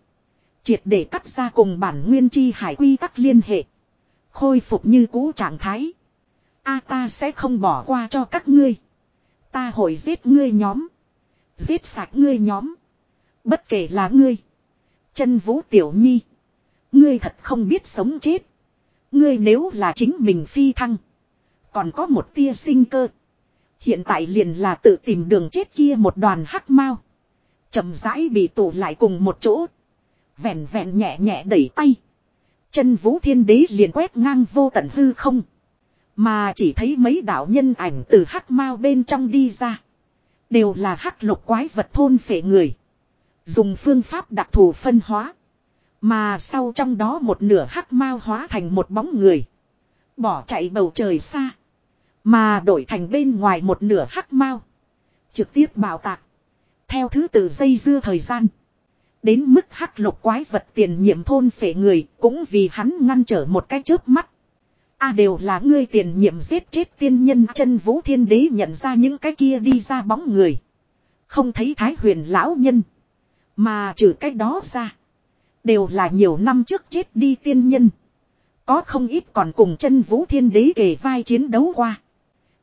Triệt để cắt ra cùng bản nguyên chi hải quy tắc liên hệ. Khôi phục như cũ trạng thái. A ta sẽ không bỏ qua cho các ngươi. Ta hội giết ngươi nhóm. Giết sạch ngươi nhóm. Bất kể là ngươi. Chân vũ tiểu nhi. Ngươi thật không biết sống chết. Ngươi nếu là chính mình phi thăng. Còn có một tia sinh cơ. Hiện tại liền là tự tìm đường chết kia một đoàn hắc mau. chậm rãi bị tụ lại cùng một chỗ. Vẹn vẹn nhẹ nhẹ đẩy tay. Chân vũ thiên đế liền quét ngang vô tận hư không. Mà chỉ thấy mấy đạo nhân ảnh từ hắc mau bên trong đi ra. Đều là hắc lục quái vật thôn phệ người. Dùng phương pháp đặc thù phân hóa. Mà sau trong đó một nửa hắc mao hóa thành một bóng người. Bỏ chạy bầu trời xa. Mà đổi thành bên ngoài một nửa hắc mao. Trực tiếp bào tạc. Theo thứ tự dây dưa thời gian. Đến mức hắc lục quái vật tiền nhiệm thôn phệ người cũng vì hắn ngăn trở một cái chớp mắt. A đều là ngươi tiền nhiệm giết chết tiên nhân chân vũ thiên đế nhận ra những cái kia đi ra bóng người. Không thấy thái huyền lão nhân. Mà trừ cách đó ra. Đều là nhiều năm trước chết đi tiên nhân. Có không ít còn cùng chân vũ thiên đế kề vai chiến đấu qua.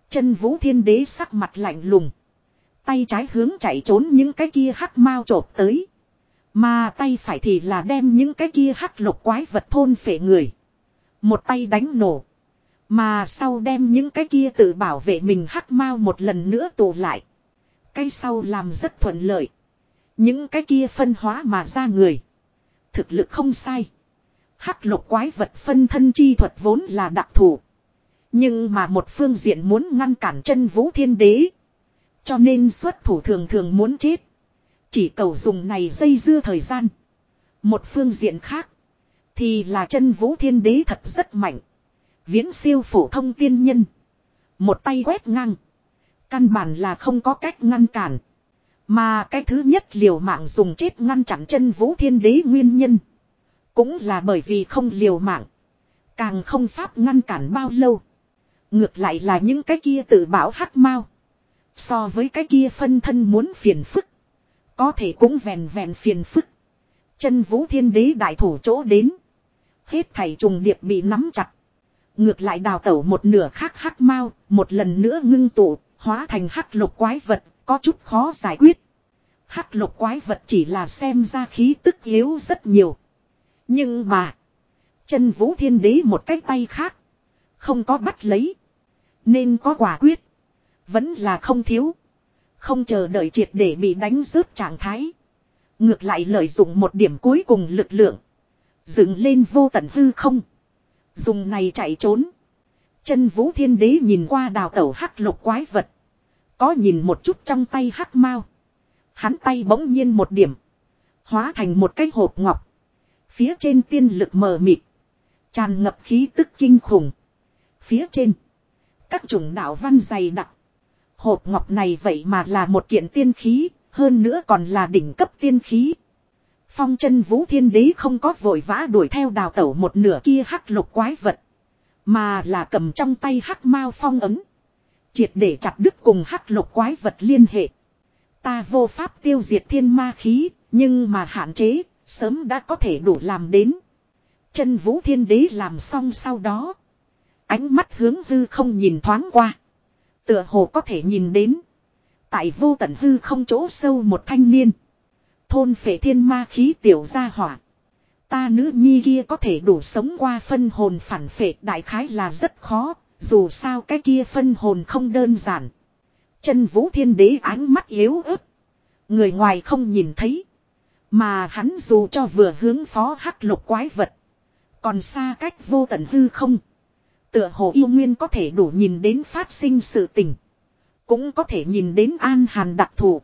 Chân vũ thiên đế sắc mặt lạnh lùng. Tay trái hướng chạy trốn những cái kia hắc mau trộp tới. Mà tay phải thì là đem những cái kia hắc lục quái vật thôn phệ người. Một tay đánh nổ. Mà sau đem những cái kia tự bảo vệ mình hắc mau một lần nữa tụ lại. Cái sau làm rất thuận lợi. Những cái kia phân hóa mà ra người. Thực lực không sai. Hắc lục quái vật phân thân chi thuật vốn là đặc thù. Nhưng mà một phương diện muốn ngăn cản chân vũ thiên đế. Cho nên xuất thủ thường thường muốn chết. Chỉ cầu dùng này dây dưa thời gian. Một phương diện khác. Thì là chân vũ thiên đế thật rất mạnh. Viễn siêu phổ thông tiên nhân. Một tay quét ngang. Căn bản là không có cách ngăn cản. Mà cái thứ nhất liều mạng dùng chết ngăn chặn chân vũ thiên đế nguyên nhân. Cũng là bởi vì không liều mạng. Càng không pháp ngăn cản bao lâu. Ngược lại là những cái kia tự bảo hắc mau. So với cái kia phân thân muốn phiền phức. Có thể cũng vèn vèn phiền phức. Chân vũ thiên đế đại thủ chỗ đến. Hết thảy trùng điệp bị nắm chặt. Ngược lại đào tẩu một nửa khác hắc mau, một lần nữa ngưng tụ, hóa thành hắc lục quái vật, có chút khó giải quyết. Hắc lục quái vật chỉ là xem ra khí tức yếu rất nhiều. Nhưng mà, chân vũ thiên đế một cái tay khác, không có bắt lấy. Nên có quả quyết. Vẫn là không thiếu. Không chờ đợi triệt để bị đánh rớt trạng thái. Ngược lại lợi dụng một điểm cuối cùng lực lượng. Dựng lên vô tận hư không. Dùng này chạy trốn. Chân vũ thiên đế nhìn qua đào tẩu hắc lục quái vật. Có nhìn một chút trong tay hắc mau. Hắn tay bỗng nhiên một điểm. Hóa thành một cái hộp ngọc. Phía trên tiên lực mờ mịt. Tràn ngập khí tức kinh khủng. Phía trên. Các chủng đạo văn dày đặc. Hộp ngọc này vậy mà là một kiện tiên khí. Hơn nữa còn là đỉnh cấp tiên khí. Phong chân vũ thiên đế không có vội vã đuổi theo đào tẩu một nửa kia hắc lục quái vật. Mà là cầm trong tay hắc mao phong ấm. Triệt để chặt đứt cùng hắc lục quái vật liên hệ. Ta vô pháp tiêu diệt thiên ma khí, nhưng mà hạn chế, sớm đã có thể đủ làm đến. Chân vũ thiên đế làm xong sau đó. Ánh mắt hướng hư không nhìn thoáng qua. Tựa hồ có thể nhìn đến. Tại vô tận hư không chỗ sâu một thanh niên. Thôn phệ thiên ma khí tiểu gia hỏa. Ta nữ nhi kia có thể đủ sống qua phân hồn phản phệ đại khái là rất khó, dù sao cái kia phân hồn không đơn giản. Chân vũ thiên đế ánh mắt yếu ớt. Người ngoài không nhìn thấy. Mà hắn dù cho vừa hướng phó hắc lục quái vật. Còn xa cách vô tận hư không. Tựa hồ yêu nguyên có thể đủ nhìn đến phát sinh sự tình. Cũng có thể nhìn đến an hàn đặc thù.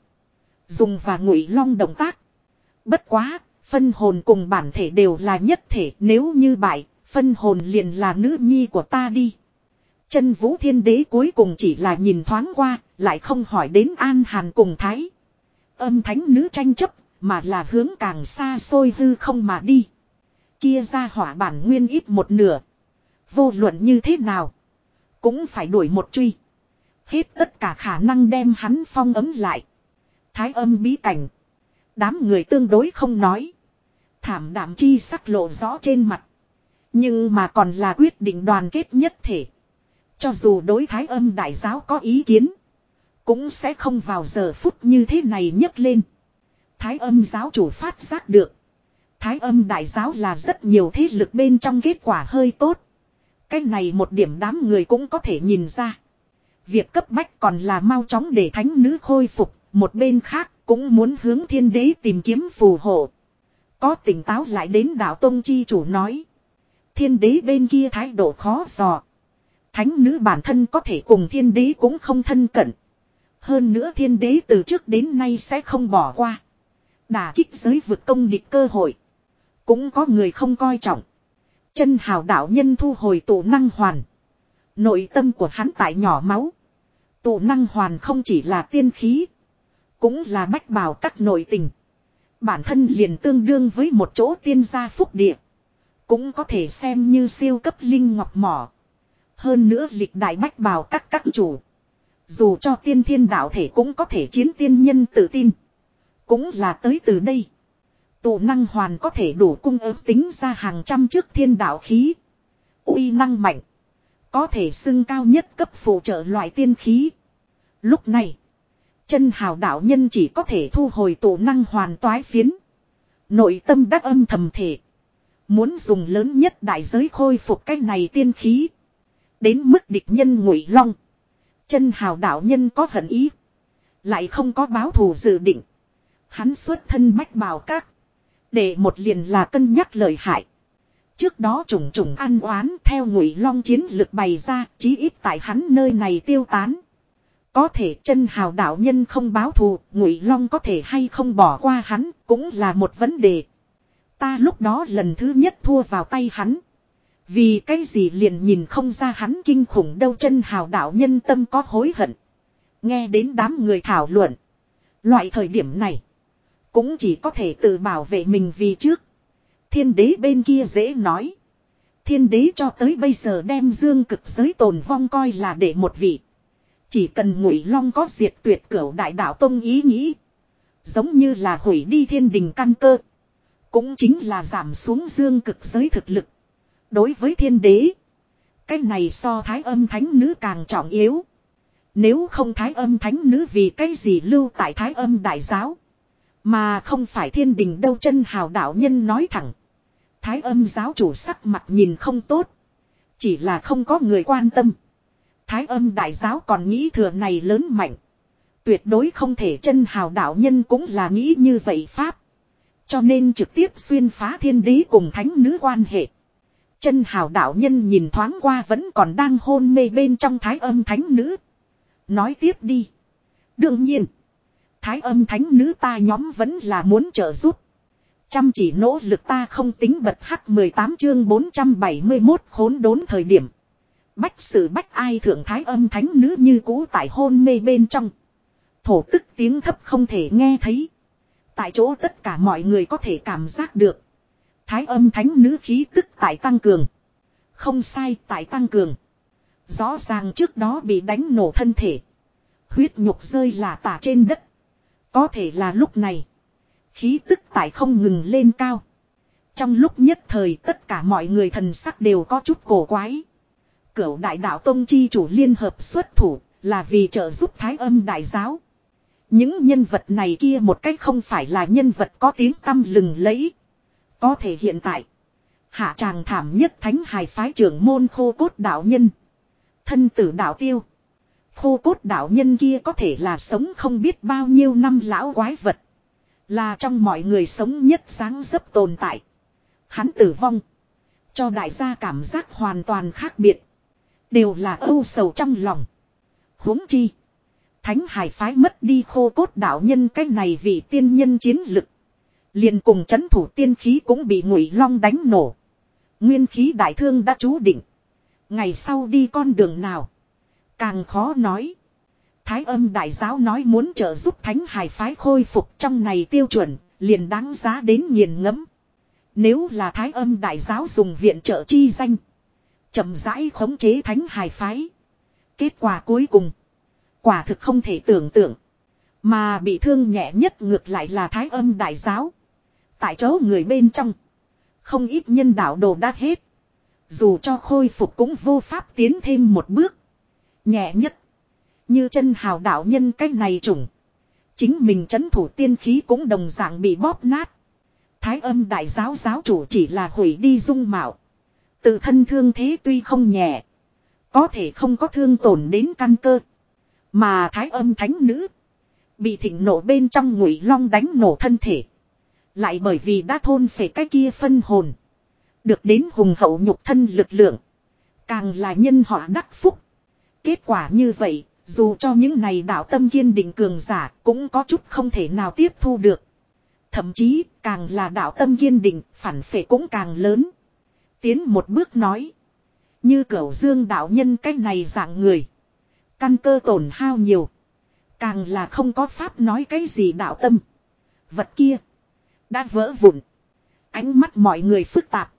Dùng và ngụy long động tác. Bất quá, phân hồn cùng bản thể đều là nhất thể nếu như bại, phân hồn liền là nữ nhi của ta đi. Chân vũ thiên đế cuối cùng chỉ là nhìn thoáng qua, lại không hỏi đến an hàn cùng thái. Âm thánh nữ tranh chấp, mà là hướng càng xa xôi hư không mà đi. Kia ra hỏa bản nguyên ít một nửa. Vô luận như thế nào, cũng phải đuổi một truy. Hết tất cả khả năng đem hắn phong ấm lại. Thái âm bí cảnh. Đám người tương đối không nói. Thảm đạm chi sắc lộ rõ trên mặt. Nhưng mà còn là quyết định đoàn kết nhất thể. Cho dù đối thái âm đại giáo có ý kiến. Cũng sẽ không vào giờ phút như thế này nhấc lên. Thái âm giáo chủ phát giác được. Thái âm đại giáo là rất nhiều thế lực bên trong kết quả hơi tốt. Cái này một điểm đám người cũng có thể nhìn ra. Việc cấp bách còn là mau chóng để thánh nữ khôi phục. Một bên khác cũng muốn hướng thiên đế tìm kiếm phù hộ. Có tỉnh táo lại đến đạo Tông Chi chủ nói. Thiên đế bên kia thái độ khó dò. Thánh nữ bản thân có thể cùng thiên đế cũng không thân cận. Hơn nữa thiên đế từ trước đến nay sẽ không bỏ qua. Đả kích giới vượt công địch cơ hội. Cũng có người không coi trọng. Chân hào đạo nhân thu hồi tụ năng hoàn. Nội tâm của hắn tại nhỏ máu. Tụ năng hoàn không chỉ là tiên khí. Cũng là bách bào các nội tình. Bản thân liền tương đương với một chỗ tiên gia phúc địa. Cũng có thể xem như siêu cấp linh ngọc mỏ. Hơn nữa lịch đại bách bào các các chủ. Dù cho tiên thiên đạo thể cũng có thể chiến tiên nhân tự tin. Cũng là tới từ đây. Tụ năng hoàn có thể đủ cung ứng tính ra hàng trăm trước thiên đạo khí. uy năng mạnh. Có thể xưng cao nhất cấp phụ trợ loại tiên khí. Lúc này. Chân hào đạo nhân chỉ có thể thu hồi tụ năng hoàn toái phiến. Nội tâm đắc âm thầm thể. Muốn dùng lớn nhất đại giới khôi phục cái này tiên khí. Đến mức địch nhân ngụy long. Chân hào đạo nhân có hận ý. Lại không có báo thù dự định. Hắn xuất thân bách bào các. Để một liền là cân nhắc lời hại. Trước đó trùng trùng ăn oán theo ngụy long chiến lược bày ra chí ít tại hắn nơi này tiêu tán. Có thể chân hào đạo nhân không báo thù, ngụy long có thể hay không bỏ qua hắn, cũng là một vấn đề. Ta lúc đó lần thứ nhất thua vào tay hắn. Vì cái gì liền nhìn không ra hắn kinh khủng đâu chân hào đạo nhân tâm có hối hận. Nghe đến đám người thảo luận. Loại thời điểm này. Cũng chỉ có thể tự bảo vệ mình vì trước. Thiên đế bên kia dễ nói. Thiên đế cho tới bây giờ đem dương cực giới tồn vong coi là để một vị. Chỉ cần ngụy long có diệt tuyệt cửu đại đạo tông ý nghĩ. Giống như là hủy đi thiên đình căn cơ. Cũng chính là giảm xuống dương cực giới thực lực. Đối với thiên đế. Cái này so thái âm thánh nữ càng trọng yếu. Nếu không thái âm thánh nữ vì cái gì lưu tại thái âm đại giáo. Mà không phải thiên đình đâu chân hào đạo nhân nói thẳng. Thái âm giáo chủ sắc mặt nhìn không tốt. Chỉ là không có người quan tâm. Thái âm đại giáo còn nghĩ thừa này lớn mạnh. Tuyệt đối không thể chân hào đạo nhân cũng là nghĩ như vậy Pháp. Cho nên trực tiếp xuyên phá thiên đế cùng thánh nữ quan hệ. Chân hào đạo nhân nhìn thoáng qua vẫn còn đang hôn mê bên trong thái âm thánh nữ. Nói tiếp đi. Đương nhiên. Thái âm thánh nữ ta nhóm vẫn là muốn trợ giúp. Chăm chỉ nỗ lực ta không tính bật hắc 18 chương 471 khốn đốn thời điểm. Bách sự bách ai thượng thái âm thánh nữ như cũ tại hôn mê bên trong. Thổ tức tiếng thấp không thể nghe thấy. Tại chỗ tất cả mọi người có thể cảm giác được. Thái âm thánh nữ khí tức tại tăng cường. Không sai, tại tăng cường. Rõ ràng trước đó bị đánh nổ thân thể. Huyết nhục rơi là tả trên đất. Có thể là lúc này. Khí tức tại không ngừng lên cao. Trong lúc nhất thời, tất cả mọi người thần sắc đều có chút cổ quái. Cửu đại đạo tông chi chủ liên hợp xuất thủ là vì trợ giúp thái âm đại giáo. Những nhân vật này kia một cách không phải là nhân vật có tiếng tăm lừng lẫy. Có thể hiện tại. Hạ tràng thảm nhất thánh hài phái trưởng môn khô cốt đạo nhân. Thân tử đạo tiêu. Khô cốt đạo nhân kia có thể là sống không biết bao nhiêu năm lão quái vật. Là trong mọi người sống nhất sáng dấp tồn tại. Hắn tử vong. Cho đại gia cảm giác hoàn toàn khác biệt. Đều là âu sầu trong lòng. huống chi. Thánh hải phái mất đi khô cốt đạo nhân cái này vì tiên nhân chiến lực liền cùng chấn thủ tiên khí cũng bị ngụy long đánh nổ. Nguyên khí đại thương đã chú định. Ngày sau đi con đường nào. Càng khó nói. Thái âm đại giáo nói muốn trợ giúp thánh hải phái khôi phục trong này tiêu chuẩn, liền đáng giá đến nghiền ngẫm. Nếu là thái âm đại giáo dùng viện trợ chi danh. chậm rãi khống chế thánh hải phái. Kết quả cuối cùng. Quả thực không thể tưởng tượng. Mà bị thương nhẹ nhất ngược lại là thái âm đại giáo. Tại chỗ người bên trong. Không ít nhân đạo đồ đã hết. Dù cho khôi phục cũng vô pháp tiến thêm một bước. Nhẹ nhất. Như chân hào đạo nhân cái này trùng. Chính mình chấn thủ tiên khí cũng đồng dạng bị bóp nát. Thái âm đại giáo giáo chủ chỉ là hủy đi dung mạo. Tự thân thương thế tuy không nhẹ. Có thể không có thương tổn đến căn cơ. Mà thái âm thánh nữ. Bị thịnh nộ bên trong ngụy long đánh nổ thân thể. Lại bởi vì đã thôn phệ cái kia phân hồn. Được đến hùng hậu nhục thân lực lượng. Càng là nhân họa đắc phúc. Kết quả như vậy, dù cho những này đạo tâm kiên định cường giả cũng có chút không thể nào tiếp thu được. Thậm chí, càng là đạo tâm kiên định, phản phệ cũng càng lớn. Tiến một bước nói. Như cửu dương đạo nhân cách này dạng người. Căn cơ tổn hao nhiều. Càng là không có pháp nói cái gì đạo tâm. Vật kia. Đã vỡ vụn. Ánh mắt mọi người phức tạp.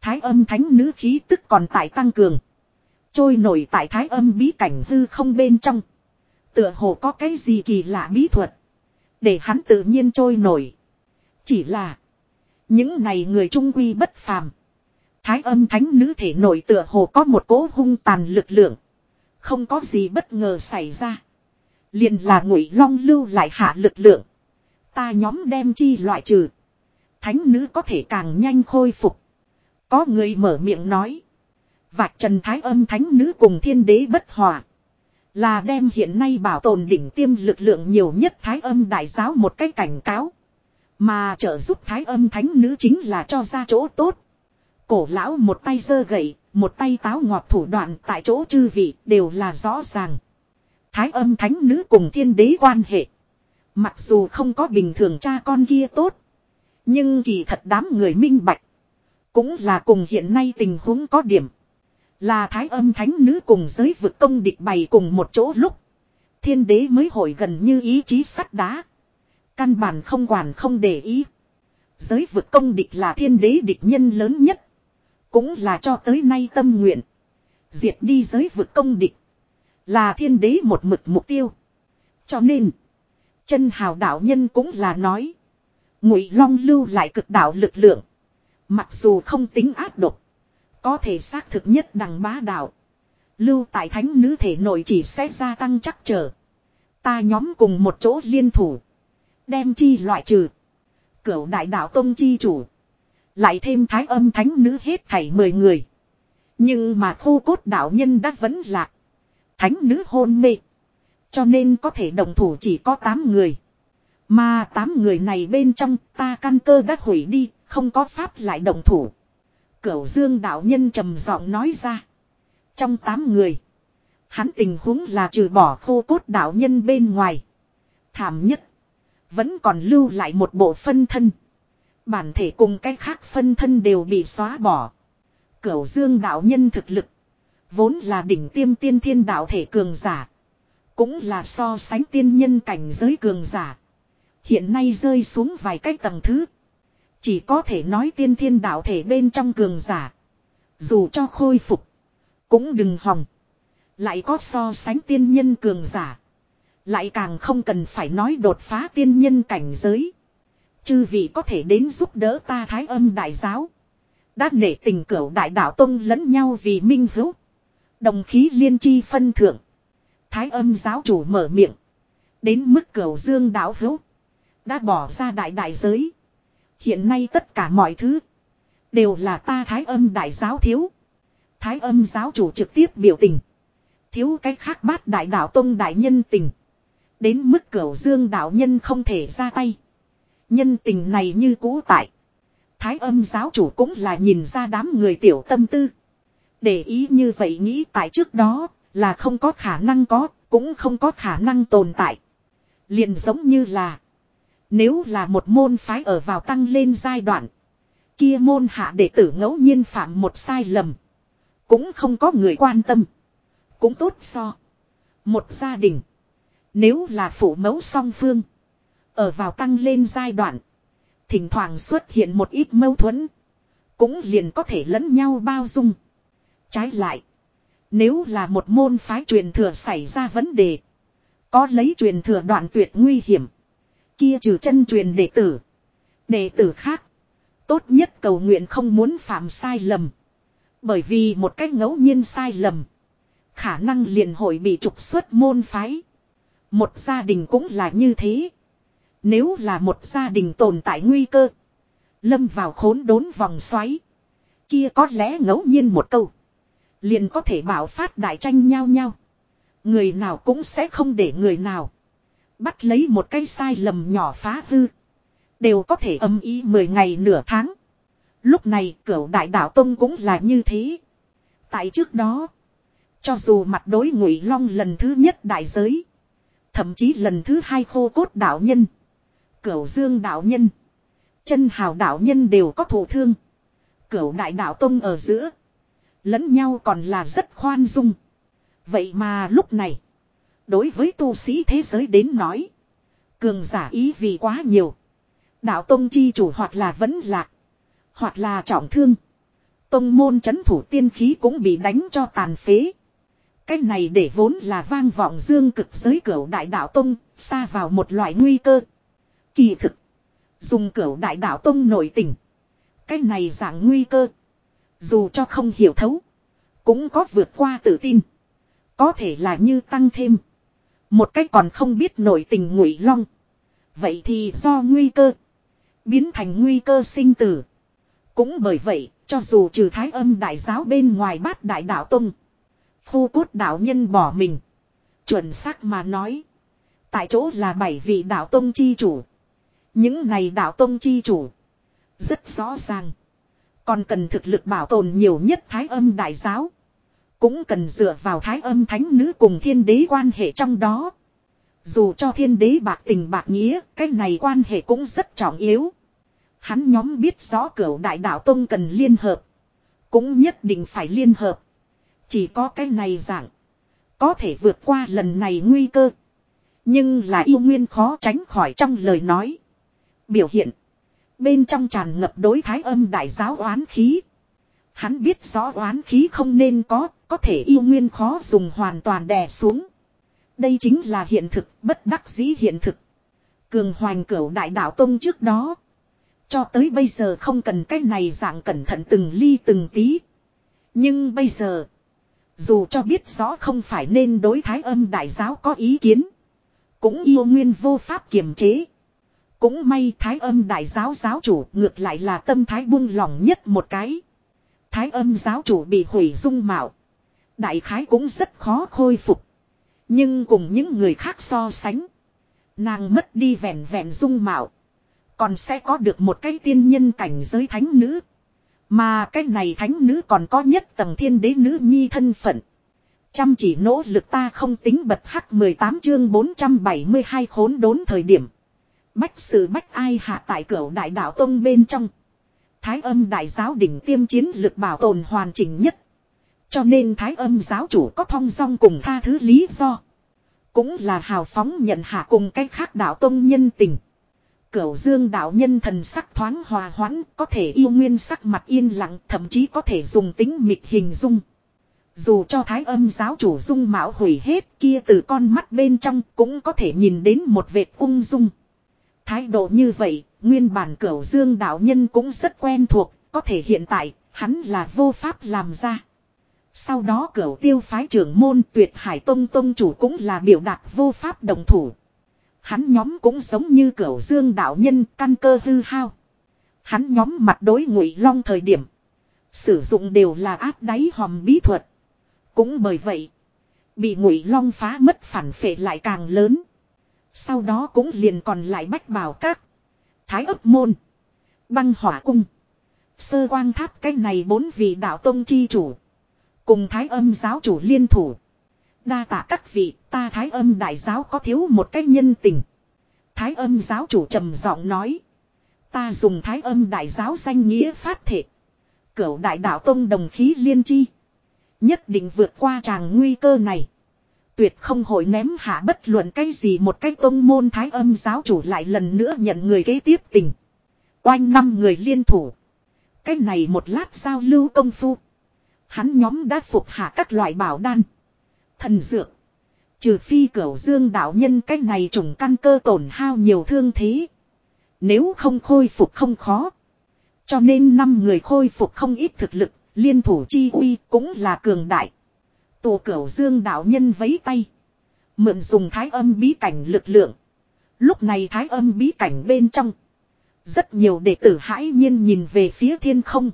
Thái âm thánh nữ khí tức còn tại tăng cường. Trôi nổi tại thái âm bí cảnh hư không bên trong. Tựa hồ có cái gì kỳ lạ bí thuật. Để hắn tự nhiên trôi nổi. Chỉ là. Những này người trung quy bất phàm. Thái âm thánh nữ thể nổi tựa hồ có một cố hung tàn lực lượng. Không có gì bất ngờ xảy ra. Liền là ngụy long lưu lại hạ lực lượng. Ta nhóm đem chi loại trừ. Thánh nữ có thể càng nhanh khôi phục. Có người mở miệng nói. Vạch trần thái âm thánh nữ cùng thiên đế bất hòa. Là đem hiện nay bảo tồn đỉnh tiêm lực lượng nhiều nhất thái âm đại giáo một cái cảnh cáo. Mà trợ giúp thái âm thánh nữ chính là cho ra chỗ tốt. Cổ lão một tay giơ gậy, một tay táo ngọt thủ đoạn tại chỗ chư vị đều là rõ ràng. Thái âm thánh nữ cùng thiên đế quan hệ. Mặc dù không có bình thường cha con kia tốt. Nhưng kỳ thật đám người minh bạch. Cũng là cùng hiện nay tình huống có điểm. Là thái âm thánh nữ cùng giới vực công địch bày cùng một chỗ lúc. Thiên đế mới hội gần như ý chí sắt đá. Căn bản không quản không để ý. Giới vực công địch là thiên đế địch nhân lớn nhất. Cũng là cho tới nay tâm nguyện. Diệt đi giới vực công địch. Là thiên đế một mực mục tiêu. Cho nên. Chân hào đạo nhân cũng là nói. Ngụy long lưu lại cực đạo lực lượng. Mặc dù không tính áp độc. Có thể xác thực nhất đằng bá đạo. Lưu tại thánh nữ thể nội chỉ sẽ gia tăng chắc trở. Ta nhóm cùng một chỗ liên thủ. Đem chi loại trừ. Cửu đại đạo tông chi chủ. Lại thêm thái âm thánh nữ hết thảy mười người. Nhưng mà khô cốt đạo nhân đã vẫn lạc. Thánh nữ hôn mê. Cho nên có thể đồng thủ chỉ có 8 người. Mà 8 người này bên trong ta căn cơ đã hủy đi, không có pháp lại đồng thủ. Cửu dương đạo nhân trầm giọng nói ra. Trong 8 người. Hắn tình huống là trừ bỏ khô cốt đạo nhân bên ngoài. Thảm nhất. Vẫn còn lưu lại một bộ phân thân. Bản thể cùng cái khác phân thân đều bị xóa bỏ. Cửu dương đạo nhân thực lực. Vốn là đỉnh tiêm tiên thiên đạo thể cường giả. Cũng là so sánh tiên nhân cảnh giới cường giả. Hiện nay rơi xuống vài cái tầng thứ. Chỉ có thể nói tiên thiên đạo thể bên trong cường giả. Dù cho khôi phục. Cũng đừng hòng. Lại có so sánh tiên nhân cường giả. Lại càng không cần phải nói đột phá tiên nhân cảnh giới. Chư vị có thể đến giúp đỡ ta thái âm đại giáo. Đã nể tình cửu đại đạo tông lẫn nhau vì minh hữu. Đồng khí liên chi phân thượng. Thái âm giáo chủ mở miệng. Đến mức cửu dương đạo hữu. Đã bỏ ra đại đại giới. Hiện nay tất cả mọi thứ. Đều là ta thái âm đại giáo thiếu. Thái âm giáo chủ trực tiếp biểu tình. Thiếu cách khác bát đại đạo tông đại nhân tình. Đến mức cửu dương đạo nhân không thể ra tay. Nhân tình này như cũ tại. Thái âm giáo chủ cũng là nhìn ra đám người tiểu tâm tư. Để ý như vậy nghĩ tại trước đó là không có khả năng có, cũng không có khả năng tồn tại. liền giống như là nếu là một môn phái ở vào tăng lên giai đoạn. Kia môn hạ đệ tử ngẫu nhiên phạm một sai lầm. Cũng không có người quan tâm. Cũng tốt so. Một gia đình. Nếu là phụ mẫu song phương. Ở vào tăng lên giai đoạn. Thỉnh thoảng xuất hiện một ít mâu thuẫn. Cũng liền có thể lẫn nhau bao dung. Trái lại. Nếu là một môn phái truyền thừa xảy ra vấn đề. Có lấy truyền thừa đoạn tuyệt nguy hiểm. Kia trừ chân truyền đệ tử. Đệ tử khác. Tốt nhất cầu nguyện không muốn phạm sai lầm. Bởi vì một cách ngẫu nhiên sai lầm. Khả năng liền hội bị trục xuất môn phái. Một gia đình cũng là như thế. Nếu là một gia đình tồn tại nguy cơ. Lâm vào khốn đốn vòng xoáy. Kia có lẽ ngẫu nhiên một câu. Liền có thể bảo phát đại tranh nhau nhau. Người nào cũng sẽ không để người nào. Bắt lấy một cái sai lầm nhỏ phá hư. Đều có thể âm ý 10 ngày nửa tháng. Lúc này cửu đại đạo Tông cũng là như thế. Tại trước đó. Cho dù mặt đối ngụy long lần thứ nhất đại giới. Thậm chí lần thứ hai khô cốt đạo nhân. Cửu dương đạo nhân. Chân hào đạo nhân đều có thổ thương. Cửu đại đạo Tông ở giữa. Lẫn nhau còn là rất khoan dung. Vậy mà lúc này. Đối với tu sĩ thế giới đến nói. Cường giả ý vì quá nhiều. Đạo Tông chi chủ hoặc là vẫn lạc. Hoặc là trọng thương. Tông môn chấn thủ tiên khí cũng bị đánh cho tàn phế. Cái này để vốn là vang vọng dương cực giới cửu đại đạo Tông, xa vào một loại nguy cơ. Kỳ thực. Dùng cửu đại đạo Tông nổi tình. Cái này dạng nguy cơ. Dù cho không hiểu thấu. Cũng có vượt qua tự tin. Có thể là như tăng thêm. Một cách còn không biết nổi tình ngụy long. Vậy thì do nguy cơ. Biến thành nguy cơ sinh tử. Cũng bởi vậy, cho dù trừ thái âm đại giáo bên ngoài bát đại đạo tông. Phu cốt đạo nhân bỏ mình. Chuẩn xác mà nói. Tại chỗ là bảy vị đạo tông chi chủ. Những này đạo tông chi chủ. Rất rõ ràng. Còn cần thực lực bảo tồn nhiều nhất thái âm đại giáo. Cũng cần dựa vào thái âm thánh nữ cùng thiên đế quan hệ trong đó. Dù cho thiên đế bạc tình bạc nghĩa, cái này quan hệ cũng rất trọng yếu. Hắn nhóm biết rõ cửu đại đạo tông cần liên hợp. Cũng nhất định phải liên hợp. Chỉ có cái này dạng. Có thể vượt qua lần này nguy cơ. Nhưng là yêu nguyên khó tránh khỏi trong lời nói. Biểu hiện. Bên trong tràn ngập đối thái âm đại giáo oán khí. Hắn biết rõ oán khí không nên có, có thể yêu nguyên khó dùng hoàn toàn đè xuống. Đây chính là hiện thực, bất đắc dĩ hiện thực. Cường hoành cửu đại đạo tông trước đó. Cho tới bây giờ không cần cái này dạng cẩn thận từng ly từng tí. Nhưng bây giờ. Dù cho biết rõ không phải nên đối thái âm đại giáo có ý kiến. Cũng yêu nguyên vô pháp kiềm chế. Cũng may thái âm đại giáo giáo chủ ngược lại là tâm thái buông lỏng nhất một cái. Thái âm giáo chủ bị hủy dung mạo. Đại khái cũng rất khó khôi phục. Nhưng cùng những người khác so sánh. Nàng mất đi vẹn vẹn dung mạo. Còn sẽ có được một cái tiên nhân cảnh giới thánh nữ. Mà cái này thánh nữ còn có nhất tầng thiên đế nữ nhi thân phận. Chăm chỉ nỗ lực ta không tính bật hắc 18 chương 472 khốn đốn thời điểm. Bách sự bách ai hạ tại cửa đại đạo tông bên trong. Thái âm đại giáo đỉnh tiêm chiến lực bảo tồn hoàn chỉnh nhất. Cho nên thái âm giáo chủ có thong dong cùng tha thứ lý do. Cũng là hào phóng nhận hạ cùng cách khác đạo tông nhân tình. Cửu dương đạo nhân thần sắc thoáng hòa hoãn, có thể yêu nguyên sắc mặt yên lặng, thậm chí có thể dùng tính mịt hình dung. Dù cho thái âm giáo chủ dung mạo hủy hết kia từ con mắt bên trong cũng có thể nhìn đến một vệt ung dung. Thái độ như vậy, nguyên bản cửu dương đạo nhân cũng rất quen thuộc, có thể hiện tại, hắn là vô pháp làm ra. Sau đó cửu tiêu phái trưởng môn tuyệt hải tông tông chủ cũng là biểu đạt vô pháp đồng thủ. Hắn nhóm cũng giống như cửu dương đạo nhân căn cơ hư hao. Hắn nhóm mặt đối ngụy long thời điểm. Sử dụng đều là áp đáy hòm bí thuật. Cũng bởi vậy. Bị ngụy long phá mất phản phệ lại càng lớn. Sau đó cũng liền còn lại bách bảo các. Thái ấp môn. Băng hỏa cung. Sơ quang tháp cái này bốn vị đạo tông chi chủ. Cùng thái âm giáo chủ liên thủ. Đa tạ các vị, ta thái âm đại giáo có thiếu một cái nhân tình. Thái âm giáo chủ trầm giọng nói. Ta dùng thái âm đại giáo danh nghĩa phát thể. Cửu đại đạo tông đồng khí liên chi. Nhất định vượt qua tràng nguy cơ này. Tuyệt không hội ném hạ bất luận cái gì một cái tông môn thái âm giáo chủ lại lần nữa nhận người kế tiếp tình. Oanh năm người liên thủ. Cái này một lát giao lưu công phu. Hắn nhóm đã phục hạ các loại bảo đan. Thần dược. Trừ phi cửu dương đạo nhân cái này trùng căn cơ tổn hao nhiều thương thế. Nếu không khôi phục không khó. Cho nên năm người khôi phục không ít thực lực, liên thủ chi uy cũng là cường đại tô cửu dương đạo nhân vấy tay. Mượn dùng thái âm bí cảnh lực lượng. Lúc này thái âm bí cảnh bên trong. Rất nhiều đệ tử hãi nhiên nhìn về phía thiên không.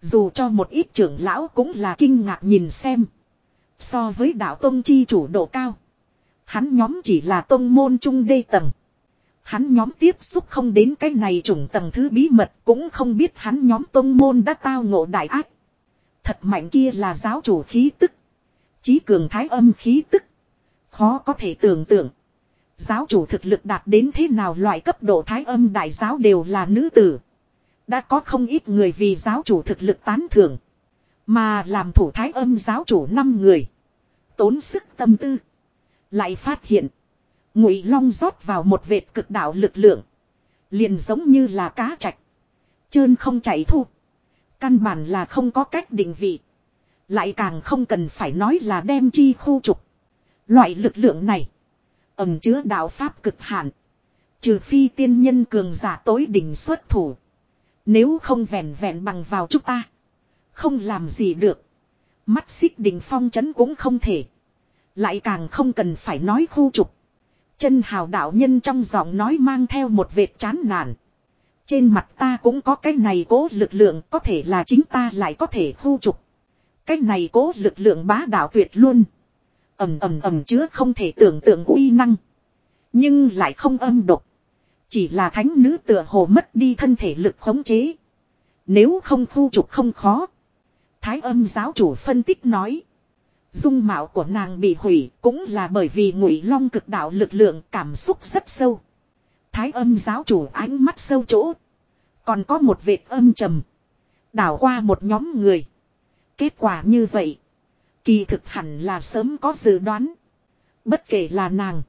Dù cho một ít trưởng lão cũng là kinh ngạc nhìn xem. So với đạo tông chi chủ độ cao. Hắn nhóm chỉ là tông môn trung đê tầng. Hắn nhóm tiếp xúc không đến cái này trùng tầng thứ bí mật cũng không biết hắn nhóm tông môn đã tao ngộ đại ác. Thật mạnh kia là giáo chủ khí tức. Chí cường thái âm khí tức. Khó có thể tưởng tượng. Giáo chủ thực lực đạt đến thế nào loại cấp độ thái âm đại giáo đều là nữ tử. Đã có không ít người vì giáo chủ thực lực tán thưởng. Mà làm thủ thái âm giáo chủ 5 người. Tốn sức tâm tư. Lại phát hiện. Ngụy Long rót vào một vệt cực đạo lực lượng. Liền giống như là cá chạch. Trơn không chảy thu. Căn bản là không có cách định vị. Lại càng không cần phải nói là đem chi khu trục. Loại lực lượng này. Ẩm chứa đạo pháp cực hạn. Trừ phi tiên nhân cường giả tối đỉnh xuất thủ. Nếu không vẹn vẹn bằng vào chúng ta. Không làm gì được. Mắt xích đỉnh phong chấn cũng không thể. Lại càng không cần phải nói khu trục. Chân hào đạo nhân trong giọng nói mang theo một vệt chán nản. Trên mặt ta cũng có cái này cố lực lượng, có thể là chính ta lại có thể khu trục. Cái này cố lực lượng bá đạo tuyệt luôn. ầm ầm ầm chứa không thể tưởng tượng uy năng. Nhưng lại không âm độc. Chỉ là thánh nữ tựa hồ mất đi thân thể lực khống chế. Nếu không khu trục không khó. Thái âm giáo chủ phân tích nói. Dung mạo của nàng bị hủy cũng là bởi vì ngụy long cực đạo lực lượng cảm xúc rất sâu. Thái âm giáo chủ ánh mắt sâu chỗ. Còn có một vệt âm trầm. Đảo qua một nhóm người. Kết quả như vậy. Kỳ thực hẳn là sớm có dự đoán. Bất kể là nàng.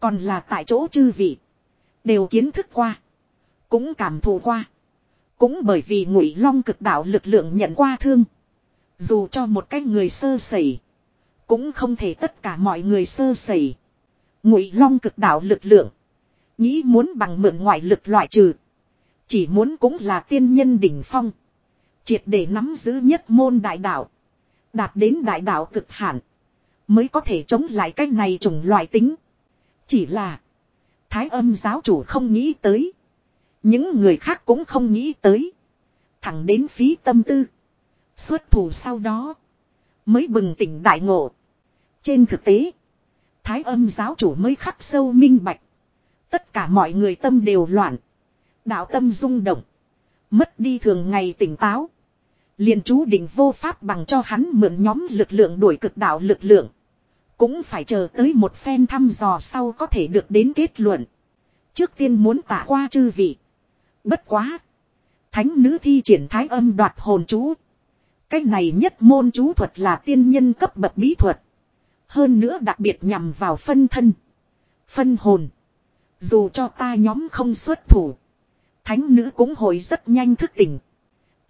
Còn là tại chỗ chư vị. Đều kiến thức qua. Cũng cảm thụ qua. Cũng bởi vì ngụy long cực đạo lực lượng nhận qua thương. Dù cho một cái người sơ sẩy. Cũng không thể tất cả mọi người sơ sẩy. Ngụy long cực đạo lực lượng. Nghĩ muốn bằng mượn ngoại lực loại trừ. Chỉ muốn cũng là tiên nhân đỉnh phong. Triệt để nắm giữ nhất môn đại đạo. Đạt đến đại đạo cực hạn. Mới có thể chống lại cái này chủng loại tính. Chỉ là. Thái âm giáo chủ không nghĩ tới. Những người khác cũng không nghĩ tới. Thẳng đến phí tâm tư. Xuất thủ sau đó. Mới bừng tỉnh đại ngộ. Trên thực tế. Thái âm giáo chủ mới khắc sâu minh bạch. Tất cả mọi người tâm đều loạn. Đạo tâm rung động. Mất đi thường ngày tỉnh táo liền chú định vô pháp bằng cho hắn mượn nhóm lực lượng đuổi cực đạo lực lượng. Cũng phải chờ tới một phen thăm dò sau có thể được đến kết luận. Trước tiên muốn tả qua chư vị. Bất quá. Thánh nữ thi triển thái âm đoạt hồn chú. Cái này nhất môn chú thuật là tiên nhân cấp bậc bí thuật. Hơn nữa đặc biệt nhằm vào phân thân. Phân hồn. Dù cho ta nhóm không xuất thủ. Thánh nữ cũng hồi rất nhanh thức tỉnh.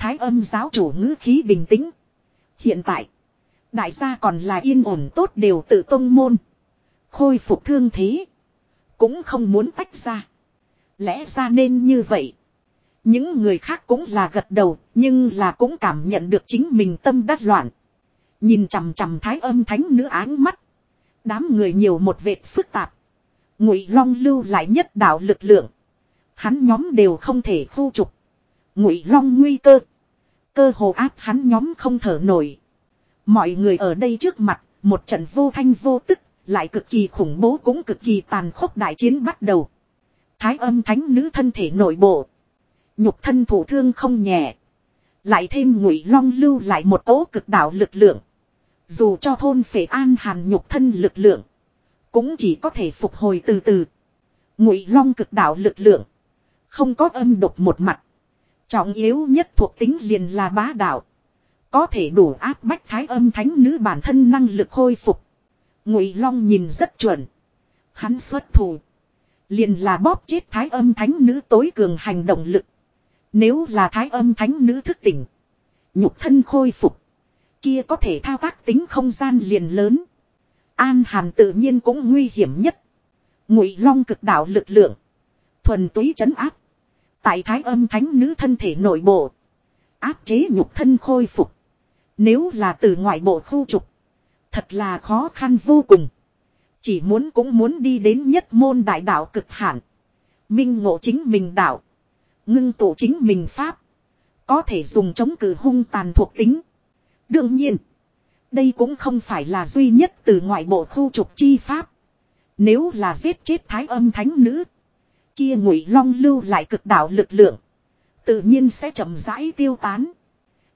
Thái âm giáo chủ ngữ khí bình tĩnh. Hiện tại. Đại gia còn là yên ổn tốt đều tự tông môn. Khôi phục thương thế. Cũng không muốn tách ra. Lẽ ra nên như vậy. Những người khác cũng là gật đầu, nhưng là cũng cảm nhận được chính mình tâm đắc loạn. Nhìn chằm chằm thái âm thánh nữ áng mắt. Đám người nhiều một vệt phức tạp. Ngụy Long lưu lại nhất đạo lực lượng. Hắn nhóm đều không thể khu trục. Ngụy Long nguy cơ. Cơ hồ áp hắn nhóm không thở nổi. Mọi người ở đây trước mặt, một trận vô thanh vô tức, lại cực kỳ khủng bố cũng cực kỳ tàn khốc đại chiến bắt đầu. Thái âm thánh nữ thân thể nội bộ. Nhục thân thủ thương không nhẹ. Lại thêm ngụy long lưu lại một cỗ cực đạo lực lượng. Dù cho thôn phệ an hàn nhục thân lực lượng. Cũng chỉ có thể phục hồi từ từ. Ngụy long cực đạo lực lượng. Không có âm độc một mặt. Trọng yếu nhất thuộc tính liền là bá đạo. Có thể đủ áp bách thái âm thánh nữ bản thân năng lực khôi phục. Ngụy Long nhìn rất chuẩn. Hắn xuất thủ. Liền là bóp chết thái âm thánh nữ tối cường hành động lực. Nếu là thái âm thánh nữ thức tỉnh. Nhục thân khôi phục. Kia có thể thao tác tính không gian liền lớn. An Hàn tự nhiên cũng nguy hiểm nhất. Ngụy Long cực đạo lực lượng. Thuần túy chấn áp. Tại thái âm thánh nữ thân thể nội bộ. Áp chế nhục thân khôi phục. Nếu là từ ngoại bộ khu trục. Thật là khó khăn vô cùng. Chỉ muốn cũng muốn đi đến nhất môn đại đạo cực hạn. Minh ngộ chính mình đạo. Ngưng tụ chính mình pháp. Có thể dùng chống cử hung tàn thuộc tính. Đương nhiên. Đây cũng không phải là duy nhất từ ngoại bộ khu trục chi pháp. Nếu là giết chết thái âm thánh nữ. Kia ngụy long lưu lại cực đạo lực lượng. Tự nhiên sẽ chậm rãi tiêu tán.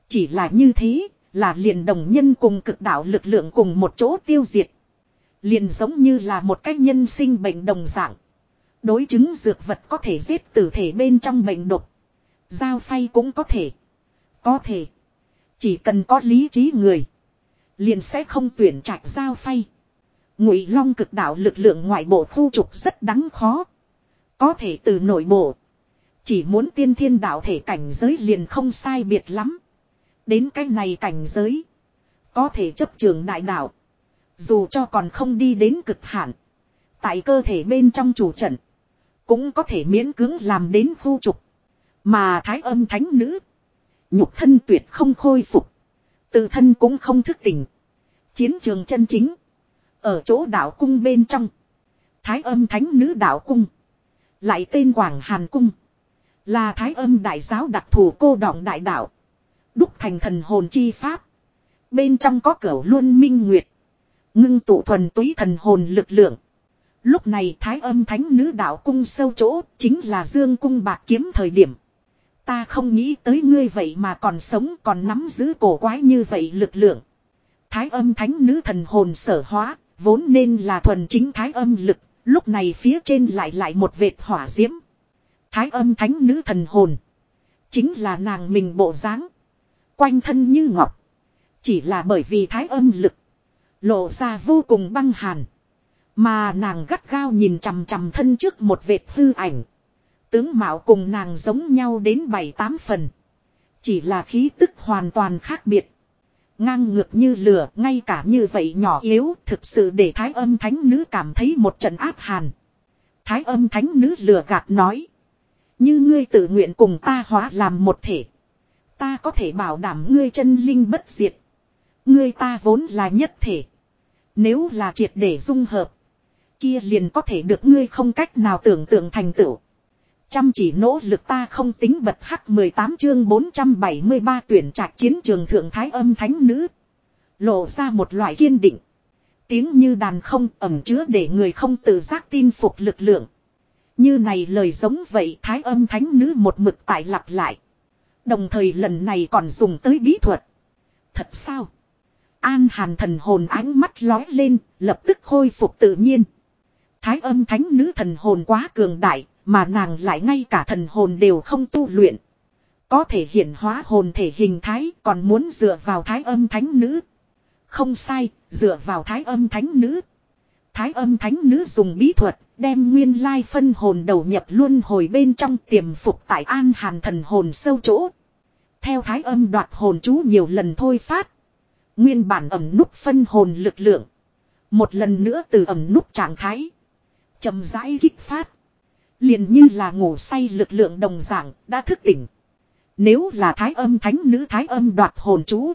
Chỉ là như thế, là liền đồng nhân cùng cực đạo lực lượng cùng một chỗ tiêu diệt. Liền giống như là một cái nhân sinh bệnh đồng dạng. Đối chứng dược vật có thể giết tử thể bên trong bệnh độc. Giao phay cũng có thể. Có thể. Chỉ cần có lý trí người. Liền sẽ không tuyển trạch giao phay. Ngụy long cực đạo lực lượng ngoại bộ khu trục rất đắng khó. Có thể từ nội bộ. Chỉ muốn tiên thiên đạo thể cảnh giới liền không sai biệt lắm. Đến cái này cảnh giới. Có thể chấp trường đại đạo. Dù cho còn không đi đến cực hạn. Tại cơ thể bên trong chủ trận. Cũng có thể miễn cưỡng làm đến khu trục. Mà thái âm thánh nữ. Nhục thân tuyệt không khôi phục. Tự thân cũng không thức tỉnh. Chiến trường chân chính. Ở chỗ đạo cung bên trong. Thái âm thánh nữ đạo cung. Lại tên Quảng Hàn Cung. Là thái âm đại giáo đặc thù cô đọng đại đạo. Đúc thành thần hồn chi pháp. Bên trong có cửa luân minh nguyệt. Ngưng tụ thuần túy thần hồn lực lượng. Lúc này thái âm thánh nữ đạo cung sâu chỗ chính là dương cung bạc kiếm thời điểm. Ta không nghĩ tới ngươi vậy mà còn sống còn nắm giữ cổ quái như vậy lực lượng. Thái âm thánh nữ thần hồn sở hóa, vốn nên là thuần chính thái âm lực, lúc này phía trên lại lại một vệt hỏa diễm. Thái âm thánh nữ thần hồn. Chính là nàng mình bộ dáng Quanh thân như ngọc. Chỉ là bởi vì thái âm lực. Lộ ra vô cùng băng hàn. Mà nàng gắt gao nhìn chằm chằm thân trước một vệt hư ảnh. Tướng mạo cùng nàng giống nhau đến bảy tám phần. Chỉ là khí tức hoàn toàn khác biệt. Ngang ngược như lửa, ngay cả như vậy nhỏ yếu, thực sự để thái âm thánh nữ cảm thấy một trận áp hàn. Thái âm thánh nữ lừa gạt nói. Như ngươi tự nguyện cùng ta hóa làm một thể. Ta có thể bảo đảm ngươi chân linh bất diệt. Ngươi ta vốn là nhất thể. Nếu là triệt để dung hợp. Kia liền có thể được ngươi không cách nào tưởng tượng thành tựu. Chăm chỉ nỗ lực ta không tính bật hắc 18 chương 473 tuyển trạch chiến trường thượng thái âm thánh nữ. Lộ ra một loại kiên định. Tiếng như đàn không ẩm chứa để người không tự giác tin phục lực lượng. Như này lời giống vậy thái âm thánh nữ một mực tại lặp lại. Đồng thời lần này còn dùng tới bí thuật. Thật sao? An hàn thần hồn ánh mắt lói lên, lập tức khôi phục tự nhiên. Thái âm thánh nữ thần hồn quá cường đại, mà nàng lại ngay cả thần hồn đều không tu luyện. Có thể hiển hóa hồn thể hình thái còn muốn dựa vào thái âm thánh nữ. Không sai, dựa vào thái âm thánh nữ. Thái âm thánh nữ dùng bí thuật, đem nguyên lai phân hồn đầu nhập luôn hồi bên trong tiềm phục tại an hàn thần hồn sâu chỗ. Theo thái âm đoạt hồn chú nhiều lần thôi phát. Nguyên bản ẩm nút phân hồn lực lượng. Một lần nữa từ ẩm nút trạng thái. chậm rãi kích phát. Liền như là ngủ say lực lượng đồng dạng đã thức tỉnh. Nếu là thái âm thánh nữ thái âm đoạt hồn chú.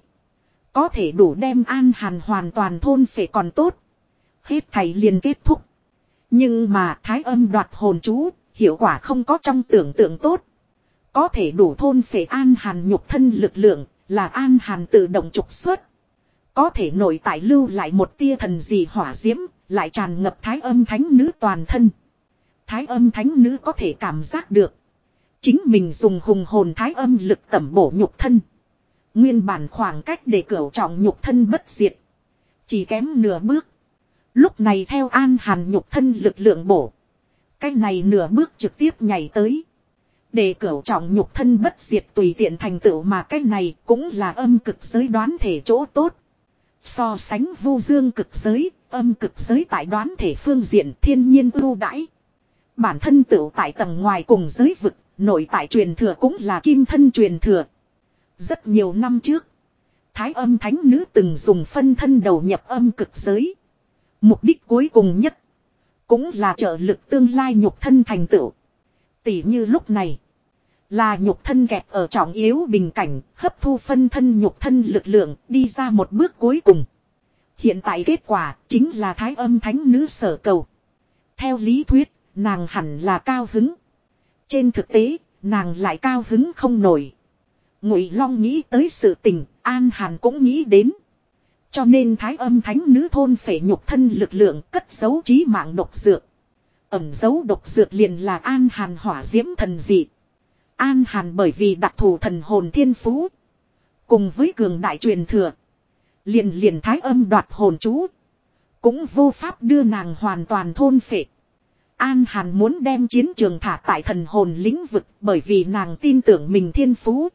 Có thể đủ đem an hàn hoàn toàn thôn phệ còn tốt. Hết thầy liền kết thúc. Nhưng mà thái âm đoạt hồn chú, hiệu quả không có trong tưởng tượng tốt. Có thể đủ thôn phệ an hàn nhục thân lực lượng, là an hàn tự động trục xuất. Có thể nội tại lưu lại một tia thần gì hỏa diễm, lại tràn ngập thái âm thánh nữ toàn thân. Thái âm thánh nữ có thể cảm giác được. Chính mình dùng hùng hồn thái âm lực tẩm bổ nhục thân. Nguyên bản khoảng cách để cửu trọng nhục thân bất diệt. Chỉ kém nửa bước. Lúc này theo an hàn nhục thân lực lượng bổ. Cái này nửa bước trực tiếp nhảy tới. Để cửu trọng nhục thân bất diệt tùy tiện thành tựu mà cái này cũng là âm cực giới đoán thể chỗ tốt. So sánh vu dương cực giới, âm cực giới tại đoán thể phương diện thiên nhiên ưu đãi. Bản thân tựu tại tầng ngoài cùng giới vực, nội tại truyền thừa cũng là kim thân truyền thừa. Rất nhiều năm trước, Thái âm thánh nữ từng dùng phân thân đầu nhập âm cực giới. Mục đích cuối cùng nhất, cũng là trợ lực tương lai nhục thân thành tựu. Tỷ như lúc này, là nhục thân kẹt ở trọng yếu bình cảnh, hấp thu phân thân nhục thân lực lượng, đi ra một bước cuối cùng. Hiện tại kết quả chính là thái âm thánh nữ sở cầu. Theo lý thuyết, nàng hẳn là cao hứng. Trên thực tế, nàng lại cao hứng không nổi. Ngụy Long nghĩ tới sự tình, An Hàn cũng nghĩ đến. Cho nên thái âm thánh nữ thôn phệ nhục thân lực lượng cất giấu trí mạng độc dược. Ẩm dấu độc dược liền là An Hàn hỏa diễm thần dị. An Hàn bởi vì đặc thù thần hồn thiên phú. Cùng với cường đại truyền thừa. Liền liền thái âm đoạt hồn chú. Cũng vô pháp đưa nàng hoàn toàn thôn phệ. An Hàn muốn đem chiến trường thả tại thần hồn lĩnh vực bởi vì nàng tin tưởng mình thiên phú.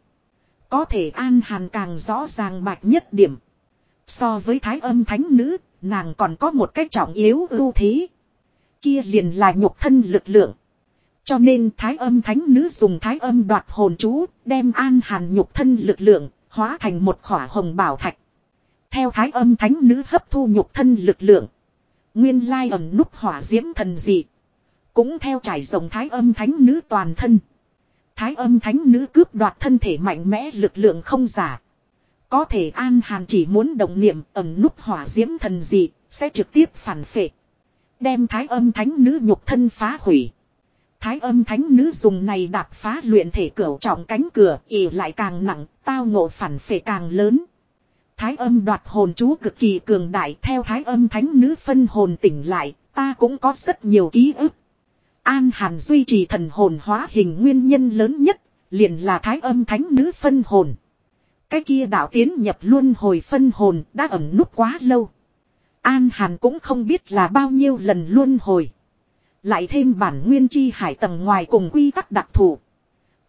Có thể An Hàn càng rõ ràng bạch nhất điểm. So với thái âm thánh nữ, nàng còn có một cách trọng yếu ưu thế. Kia liền là nhục thân lực lượng. Cho nên thái âm thánh nữ dùng thái âm đoạt hồn chú, đem an hàn nhục thân lực lượng, hóa thành một khỏa hồng bảo thạch. Theo thái âm thánh nữ hấp thu nhục thân lực lượng. Nguyên lai ẩn núp hỏa diễm thần dị. Cũng theo trải rộng thái âm thánh nữ toàn thân. Thái âm thánh nữ cướp đoạt thân thể mạnh mẽ lực lượng không giả. Có thể an hàn chỉ muốn đồng niệm ẩn núp hỏa diễm thần gì sẽ trực tiếp phản phệ. Đem thái âm thánh nữ nhục thân phá hủy. Thái âm thánh nữ dùng này đạp phá luyện thể cửa trọng cánh cửa ỉ lại càng nặng, tao ngộ phản phệ càng lớn. Thái âm đoạt hồn chú cực kỳ cường đại theo thái âm thánh nữ phân hồn tỉnh lại, ta cũng có rất nhiều ký ức. An Hàn duy trì thần hồn hóa hình nguyên nhân lớn nhất, liền là thái âm thánh nữ phân hồn. Cái kia đạo tiến nhập luân hồi phân hồn đã ẩn nút quá lâu. An Hàn cũng không biết là bao nhiêu lần luân hồi. Lại thêm bản nguyên chi hải tầng ngoài cùng quy tắc đặc thù.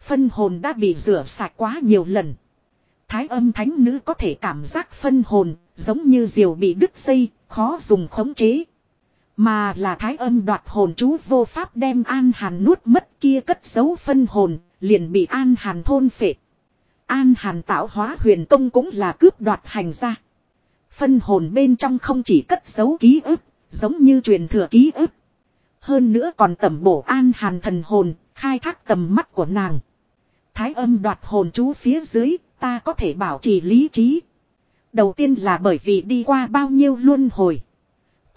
Phân hồn đã bị rửa sạch quá nhiều lần. Thái âm thánh nữ có thể cảm giác phân hồn, giống như diều bị đứt dây, khó dùng khống chế. Mà là thái âm đoạt hồn chú vô pháp đem An Hàn nuốt mất kia cất giấu phân hồn, liền bị An Hàn thôn phệ. An Hàn tạo hóa huyền công cũng là cướp đoạt hành ra. Phân hồn bên trong không chỉ cất giấu ký ức, giống như truyền thừa ký ức. Hơn nữa còn tẩm bổ An Hàn thần hồn, khai thác tầm mắt của nàng. Thái âm đoạt hồn chú phía dưới, ta có thể bảo trì lý trí. Đầu tiên là bởi vì đi qua bao nhiêu luân hồi.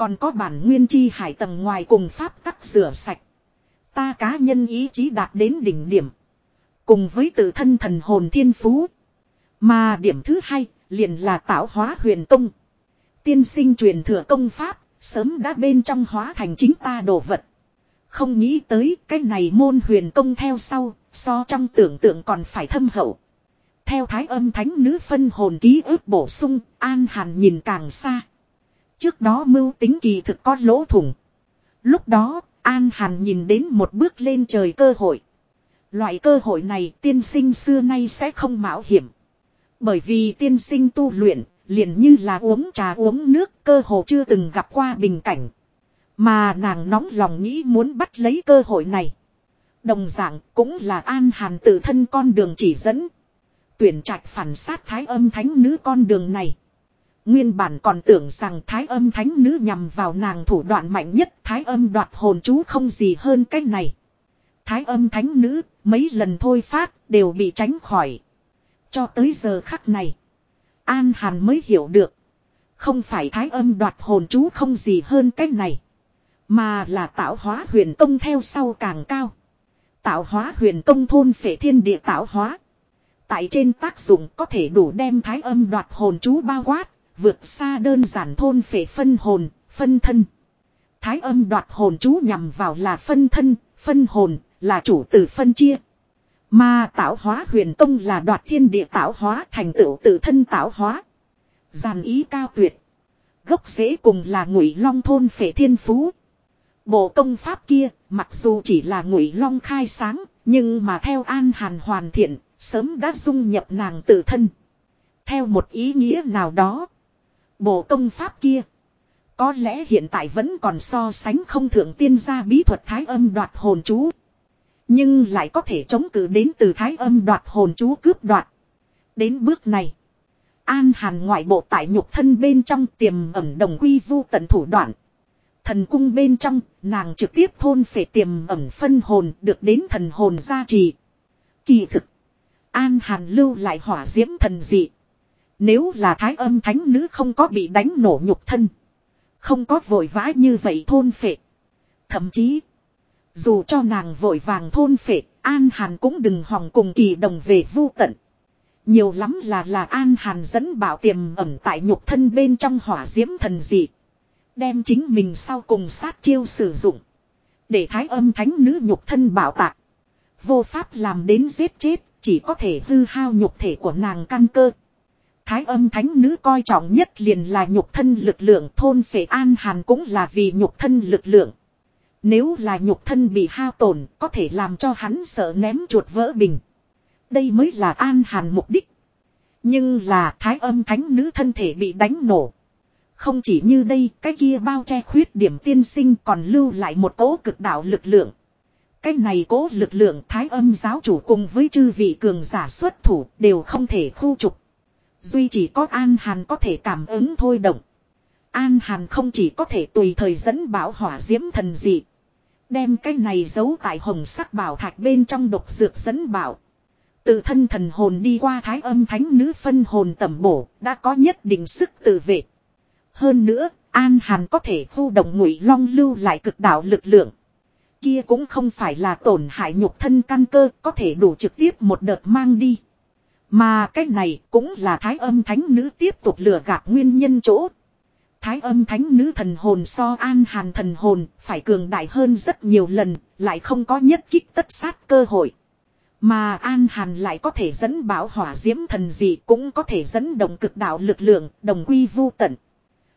Còn có bản nguyên chi hải tầng ngoài cùng pháp tắc rửa sạch. Ta cá nhân ý chí đạt đến đỉnh điểm. Cùng với tự thân thần hồn thiên phú. Mà điểm thứ hai liền là tạo hóa huyền công. Tiên sinh truyền thừa công pháp, sớm đã bên trong hóa thành chính ta đồ vật. Không nghĩ tới cái này môn huyền công theo sau, so trong tưởng tượng còn phải thâm hậu. Theo thái âm thánh nữ phân hồn ký ức bổ sung, An Hàn nhìn càng xa. Trước đó mưu tính kỳ thực có lỗ thủng. Lúc đó, An Hàn nhìn đến một bước lên trời cơ hội. Loại cơ hội này tiên sinh xưa nay sẽ không mạo hiểm. Bởi vì tiên sinh tu luyện, liền như là uống trà uống nước cơ hồ chưa từng gặp qua bình cảnh. Mà nàng nóng lòng nghĩ muốn bắt lấy cơ hội này. Đồng dạng cũng là an hàn tự thân con đường chỉ dẫn. Tuyển trạch phản sát thái âm thánh nữ con đường này. Nguyên bản còn tưởng rằng thái âm thánh nữ nhằm vào nàng thủ đoạn mạnh nhất thái âm đoạt hồn chú không gì hơn cách này. Thái âm thánh nữ mấy lần thôi phát đều bị tránh khỏi. Cho tới giờ khắc này. An Hàn mới hiểu được. Không phải thái âm đoạt hồn chú không gì hơn cái này. Mà là tạo hóa huyền công theo sau càng cao. Tạo hóa huyền công thôn phệ thiên địa tạo hóa. Tại trên tác dụng có thể đủ đem thái âm đoạt hồn chú bao quát, vượt xa đơn giản thôn phệ phân hồn, phân thân. Thái âm đoạt hồn chú nhằm vào là phân thân, phân hồn, là chủ tử phân chia. Mà tạo hóa huyền tông là đoạt thiên địa tạo hóa thành tựu tự thân tạo hóa. Giàn ý cao tuyệt. Gốc rễ cùng là ngụy long thôn phệ thiên phú. Bộ công pháp kia, mặc dù chỉ là ngụy long khai sáng, Nhưng mà theo An Hàn hoàn thiện, sớm đã dung nhập nàng tự thân. Theo một ý nghĩa nào đó. Bộ công pháp kia. Có lẽ hiện tại vẫn còn so sánh không thượng tiên gia bí thuật thái âm đoạt hồn chú. Nhưng lại có thể chống cự đến từ thái âm đoạt hồn chú cướp đoạt. Đến bước này. An hàn ngoại bộ tại nhục thân bên trong tiềm ẩm đồng quy vu tận thủ đoạn. Thần cung bên trong, nàng trực tiếp thôn phệ tiềm ẩm phân hồn được đến thần hồn gia trì. Kỳ thực. An hàn lưu lại hỏa diễm thần dị. Nếu là thái âm thánh nữ không có bị đánh nổ nhục thân. Không có vội vã như vậy thôn phệ. Thậm chí. Dù cho nàng vội vàng thôn phệ. An hàn cũng đừng hòng cùng kỳ đồng về vu tận. Nhiều lắm là là An Hàn dẫn bảo tiềm ẩm tại nhục thân bên trong hỏa diễm thần dị. Đem chính mình sau cùng sát chiêu sử dụng. Để thái âm thánh nữ nhục thân bảo tạc. Vô pháp làm đến giết chết, chỉ có thể hư hao nhục thể của nàng căn cơ. Thái âm thánh nữ coi trọng nhất liền là nhục thân lực lượng thôn phệ an hàn cũng là vì nhục thân lực lượng. Nếu là nhục thân bị hao tổn có thể làm cho hắn sợ ném chuột vỡ bình. Đây mới là an hàn mục đích. Nhưng là thái âm thánh nữ thân thể bị đánh nổ. Không chỉ như đây, cái kia bao che khuyết điểm tiên sinh còn lưu lại một cố cực đạo lực lượng. Cái này cố lực lượng thái âm giáo chủ cùng với chư vị cường giả xuất thủ đều không thể khu trục. Duy chỉ có An Hàn có thể cảm ứng thôi động. An Hàn không chỉ có thể tùy thời dẫn bảo hỏa diễm thần dị. Đem cái này giấu tại hồng sắc bảo thạch bên trong độc dược dẫn bảo. Tự thân thần hồn đi qua thái âm thánh nữ phân hồn tẩm bổ, đã có nhất định sức tự vệ. Hơn nữa, An Hàn có thể khu động ngụy long lưu lại cực đạo lực lượng. Kia cũng không phải là tổn hại nhục thân căn cơ, có thể đủ trực tiếp một đợt mang đi. Mà cái này cũng là thái âm thánh nữ tiếp tục lừa gạt nguyên nhân chỗ. Thái âm thánh nữ thần hồn so an hàn thần hồn phải cường đại hơn rất nhiều lần, lại không có nhất kích tất sát cơ hội. Mà An Hàn lại có thể dẫn bảo hỏa diễm thần gì cũng có thể dẫn động cực đạo lực lượng, đồng quy vu tận.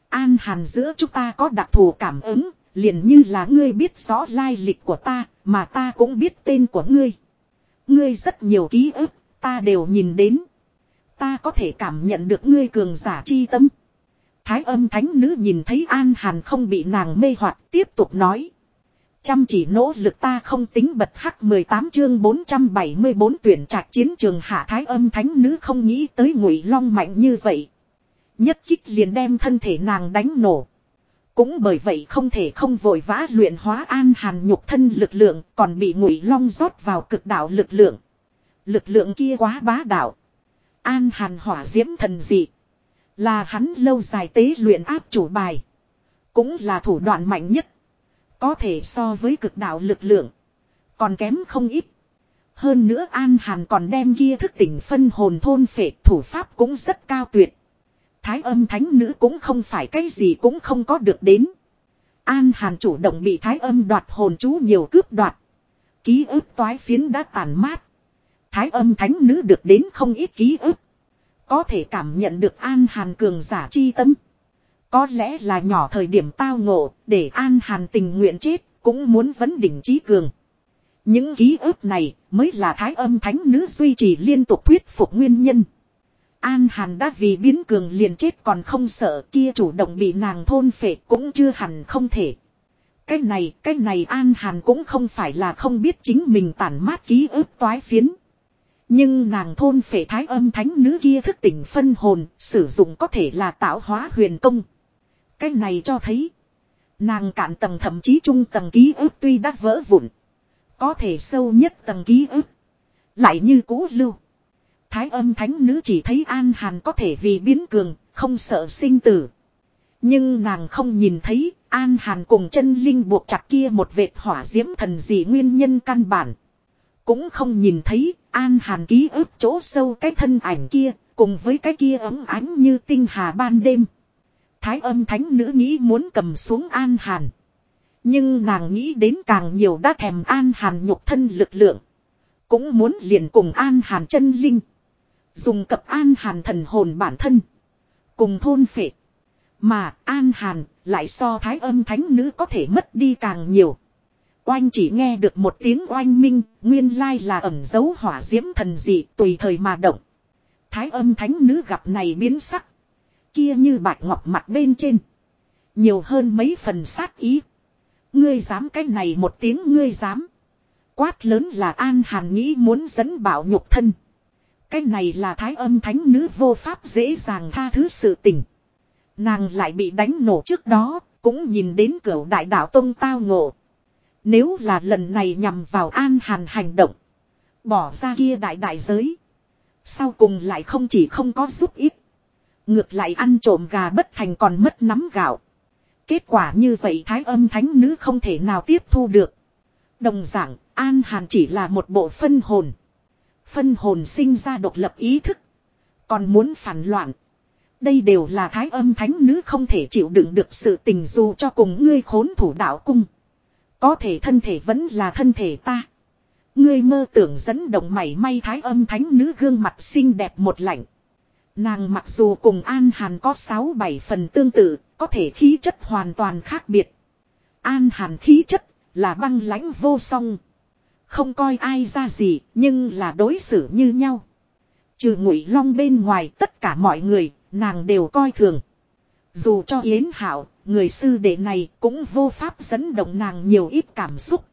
An Hàn giữa chúng ta có đặc thù cảm ứng, liền như là ngươi biết rõ lai lịch của ta, mà ta cũng biết tên của ngươi. Ngươi rất nhiều ký ức, ta đều nhìn đến. Ta có thể cảm nhận được ngươi cường giả chi tâm. Thái âm thánh nữ nhìn thấy An Hàn không bị nàng mê hoặc tiếp tục nói. Chăm chỉ nỗ lực ta không tính bật hắc 18 chương 474 tuyển trạch chiến trường hạ thái âm thánh nữ không nghĩ tới ngụy long mạnh như vậy. Nhất kích liền đem thân thể nàng đánh nổ. Cũng bởi vậy không thể không vội vã luyện hóa an hàn nhục thân lực lượng còn bị ngụy long rót vào cực đạo lực lượng. Lực lượng kia quá bá đạo. An hàn hỏa diễm thần dị. Là hắn lâu dài tế luyện áp chủ bài. Cũng là thủ đoạn mạnh nhất. Có thể so với cực đạo lực lượng. Còn kém không ít. Hơn nữa An Hàn còn đem kia thức tỉnh phân hồn thôn phệ thủ pháp cũng rất cao tuyệt. Thái âm thánh nữ cũng không phải cái gì cũng không có được đến. An Hàn chủ động bị thái âm đoạt hồn chú nhiều cướp đoạt. Ký ức toái phiến đã tàn mát. Thái âm thánh nữ được đến không ít ký ức. Có thể cảm nhận được An Hàn cường giả chi tâm. Có lẽ là nhỏ thời điểm tao ngộ, để An Hàn tình nguyện chết, cũng muốn vấn đỉnh trí cường. Những ký ức này mới là thái âm thánh nữ duy trì liên tục thuyết phục nguyên nhân. An Hàn đã vì biến cường liền chết còn không sợ kia chủ động bị nàng thôn phệ cũng chưa hẳn không thể. Cái này, cái này An Hàn cũng không phải là không biết chính mình tản mát ký ức toái phiến. Nhưng nàng thôn phệ thái âm thánh nữ kia thức tỉnh phân hồn, sử dụng có thể là tạo hóa huyền công. Cái này cho thấy. Nàng cạn tầng thậm chí trung tầng ký ức tuy đã vỡ vụn. Có thể sâu nhất tầng ký ức. Lại như cũ lưu. Thái âm thánh nữ chỉ thấy An Hàn có thể vì biến cường, không sợ sinh tử. Nhưng nàng không nhìn thấy An Hàn cùng chân linh buộc chặt kia một vệt hỏa diễm thần gì nguyên nhân căn bản. Cũng không nhìn thấy An Hàn ký ức chỗ sâu cái thân ảnh kia, cùng với cái kia ấm ánh như tinh hà ban đêm. Thái âm thánh nữ nghĩ muốn cầm xuống An Hàn. Nhưng nàng nghĩ đến càng nhiều đã thèm An Hàn nhục thân lực lượng. Cũng muốn liền cùng An Hàn chân linh. Dùng cập An Hàn thần hồn bản thân. Cùng thôn phệ. Mà An Hàn lại so thái âm thánh nữ có thể mất đi càng nhiều. Oanh chỉ nghe được một tiếng oanh minh, nguyên lai là ẩm dấu hỏa diễm thần dị tùy thời mà động. Thái âm thánh nữ gặp này biến sắc. Kia như bạch ngọc mặt bên trên. Nhiều hơn mấy phần sát ý. Ngươi dám cái này một tiếng ngươi dám. Quát lớn là An Hàn nghĩ muốn dẫn bảo nhục thân. Cái này là thái âm thánh nữ vô pháp dễ dàng tha thứ sự tình. Nàng lại bị đánh nổ trước đó, cũng nhìn đến cửa đại đạo tông tao ngộ. Nếu là lần này nhằm vào An Hàn hành động. Bỏ ra kia đại đại giới. Sau cùng lại không chỉ không có giúp ít. Ngược lại ăn trộm gà bất thành còn mất nắm gạo. Kết quả như vậy thái âm thánh nữ không thể nào tiếp thu được. Đồng dạng, An Hàn chỉ là một bộ phân hồn. Phân hồn sinh ra độc lập ý thức. Còn muốn phản loạn. Đây đều là thái âm thánh nữ không thể chịu đựng được sự tình dù cho cùng ngươi khốn thủ đạo cung. Có thể thân thể vẫn là thân thể ta. Ngươi mơ tưởng dẫn động mảy may thái âm thánh nữ gương mặt xinh đẹp một lạnh. Nàng mặc dù cùng An Hàn có 6-7 phần tương tự, có thể khí chất hoàn toàn khác biệt. An Hàn khí chất là băng lãnh vô song. Không coi ai ra gì, nhưng là đối xử như nhau. Trừ ngụy long bên ngoài tất cả mọi người, nàng đều coi thường. Dù cho Yến Hảo, người sư đệ này cũng vô pháp dẫn động nàng nhiều ít cảm xúc.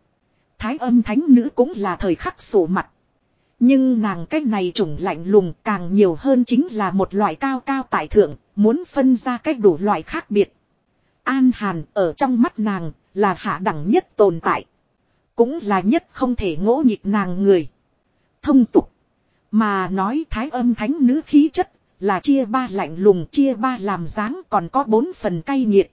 Thái âm thánh nữ cũng là thời khắc sổ mặt. Nhưng nàng cái này trùng lạnh lùng càng nhiều hơn chính là một loại cao cao tại thượng, muốn phân ra cách đủ loại khác biệt. An Hàn ở trong mắt nàng là hạ đẳng nhất tồn tại. Cũng là nhất không thể ngỗ nhịp nàng người. Thông tục. Mà nói thái âm thánh nữ khí chất là chia ba lạnh lùng chia ba làm dáng còn có bốn phần cay nghiệt.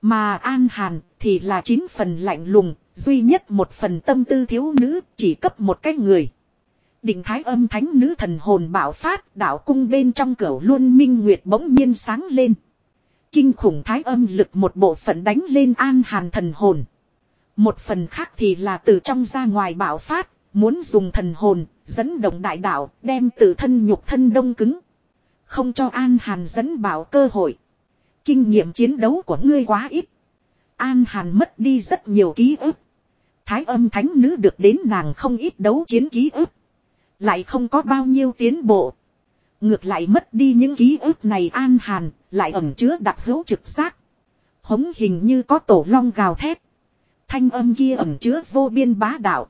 Mà An Hàn thì là chín phần lạnh lùng, duy nhất một phần tâm tư thiếu nữ chỉ cấp một cái người. Định thái âm thánh nữ thần hồn bạo phát đạo cung bên trong cửa luôn minh nguyệt bỗng nhiên sáng lên. Kinh khủng thái âm lực một bộ phận đánh lên An Hàn thần hồn. Một phần khác thì là từ trong ra ngoài bạo phát, muốn dùng thần hồn, dẫn động đại đạo, đem tự thân nhục thân đông cứng. Không cho An Hàn dẫn bảo cơ hội. Kinh nghiệm chiến đấu của ngươi quá ít. An Hàn mất đi rất nhiều ký ức. Thái âm thánh nữ được đến nàng không ít đấu chiến ký ức. Lại không có bao nhiêu tiến bộ. Ngược lại mất đi những ký ức này An Hàn, lại ẩn chứa đặc hữu trực giác. Hống hình như có tổ long gào thét. Thanh âm kia ẩn chứa vô biên bá đạo.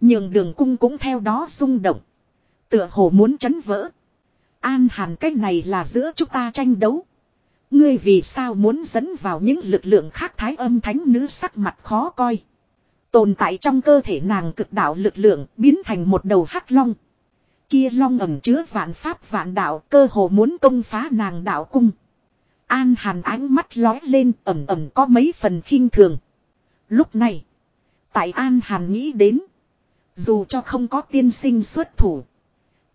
Nhường đường cung cũng theo đó rung động. Tựa hồ muốn chấn vỡ. An hàn cách này là giữa chúng ta tranh đấu. Ngươi vì sao muốn dẫn vào những lực lượng khác thái âm thánh nữ sắc mặt khó coi. Tồn tại trong cơ thể nàng cực đạo lực lượng biến thành một đầu hắc long. Kia long ẩm chứa vạn pháp vạn đạo cơ hồ muốn công phá nàng đạo cung. An hàn ánh mắt lói lên ẩm ẩm có mấy phần khinh thường. Lúc này, tại An hàn nghĩ đến. Dù cho không có tiên sinh xuất thủ.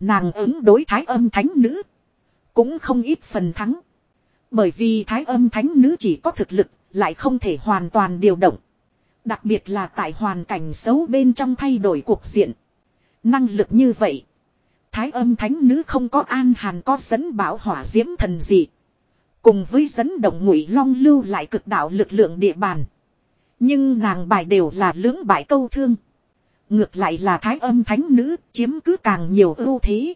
Nàng ứng đối thái âm thánh nữ. Cũng không ít phần thắng. Bởi vì thái âm thánh nữ chỉ có thực lực, lại không thể hoàn toàn điều động. Đặc biệt là tại hoàn cảnh xấu bên trong thay đổi cuộc diện. Năng lực như vậy. Thái âm thánh nữ không có an hàn có dẫn bảo hỏa diễm thần gì. Cùng với dẫn động ngụy long lưu lại cực đạo lực lượng địa bàn. Nhưng nàng bài đều là lưỡng bại câu thương. Ngược lại là thái âm thánh nữ chiếm cứ càng nhiều ưu thế.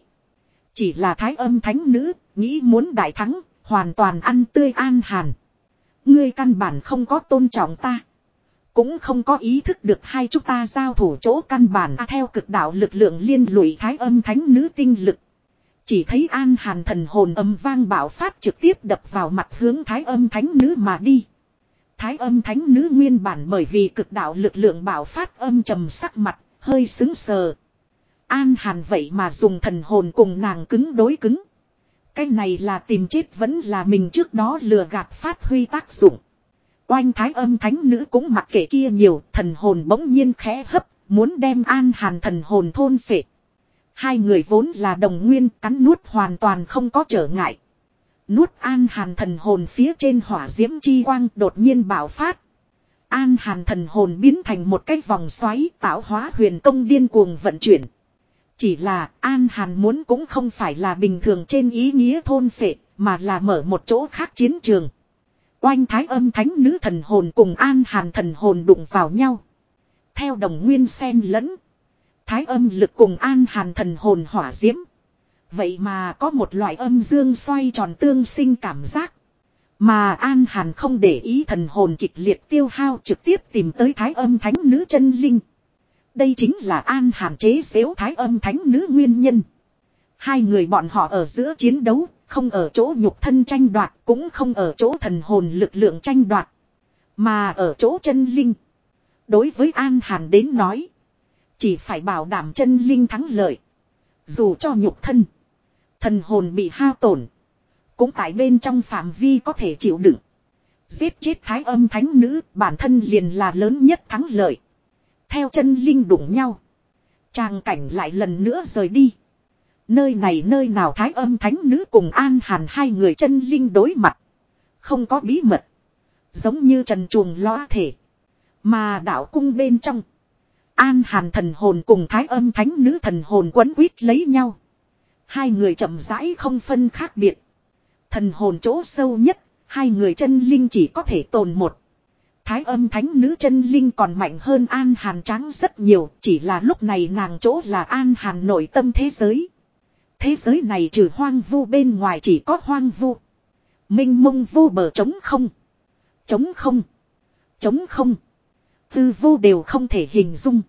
Chỉ là thái âm thánh nữ, nghĩ muốn đại thắng, hoàn toàn ăn tươi an hàn. Ngươi căn bản không có tôn trọng ta. Cũng không có ý thức được hai chúng ta giao thủ chỗ căn bản à, theo cực đạo lực lượng liên lụy thái âm thánh nữ tinh lực. Chỉ thấy an hàn thần hồn âm vang bạo phát trực tiếp đập vào mặt hướng thái âm thánh nữ mà đi. Thái âm thánh nữ nguyên bản bởi vì cực đạo lực lượng bảo phát âm trầm sắc mặt, hơi xứng sờ. An hàn vậy mà dùng thần hồn cùng nàng cứng đối cứng. Cái này là tìm chết vẫn là mình trước đó lừa gạt phát huy tác dụng. Oanh thái âm thánh nữ cũng mặc kệ kia nhiều, thần hồn bỗng nhiên khẽ hấp, muốn đem an hàn thần hồn thôn phệ. Hai người vốn là đồng nguyên cắn nuốt hoàn toàn không có trở ngại. Nuốt an hàn thần hồn phía trên hỏa diễm chi quang đột nhiên bảo phát. An hàn thần hồn biến thành một cái vòng xoáy tạo hóa huyền công điên cuồng vận chuyển. Chỉ là An Hàn muốn cũng không phải là bình thường trên ý nghĩa thôn phệ, mà là mở một chỗ khác chiến trường. Oanh thái âm thánh nữ thần hồn cùng An Hàn thần hồn đụng vào nhau. Theo đồng nguyên sen lẫn. Thái âm lực cùng an hàn thần hồn hỏa diễm. Vậy mà có một loại âm dương xoay tròn tương sinh cảm giác. Mà An Hàn không để ý thần hồn kịch liệt tiêu hao trực tiếp tìm tới thái âm thánh nữ chân linh. Đây chính là An Hàn chế xếu thái âm thánh nữ nguyên nhân. Hai người bọn họ ở giữa chiến đấu, không ở chỗ nhục thân tranh đoạt, cũng không ở chỗ thần hồn lực lượng tranh đoạt. Mà ở chỗ chân linh. Đối với An Hàn đến nói, chỉ phải bảo đảm chân linh thắng lợi. Dù cho nhục thân, thần hồn bị hao tổn. Cũng tại bên trong phạm vi có thể chịu đựng. Giết chết thái âm thánh nữ, bản thân liền là lớn nhất thắng lợi. Theo chân linh đụng nhau. Tràng cảnh lại lần nữa rời đi. Nơi này nơi nào thái âm thánh nữ cùng an hàn hai người chân linh đối mặt. Không có bí mật. Giống như trần chuồng loa thể. Mà đạo cung bên trong. An hàn thần hồn cùng thái âm thánh nữ thần hồn quấn quýt lấy nhau. Hai người chậm rãi không phân khác biệt. Thần hồn chỗ sâu nhất, hai người chân linh chỉ có thể tồn một. Thái âm thánh nữ chân linh còn mạnh hơn An Hàn Tráng rất nhiều, chỉ là lúc này nàng chỗ là An Hàn nội tâm thế giới. Thế giới này trừ hoang vu bên ngoài chỉ có hoang vu. Minh mông vu bờ trống không. Trống không. Trống không. Tư vô đều không thể hình dung.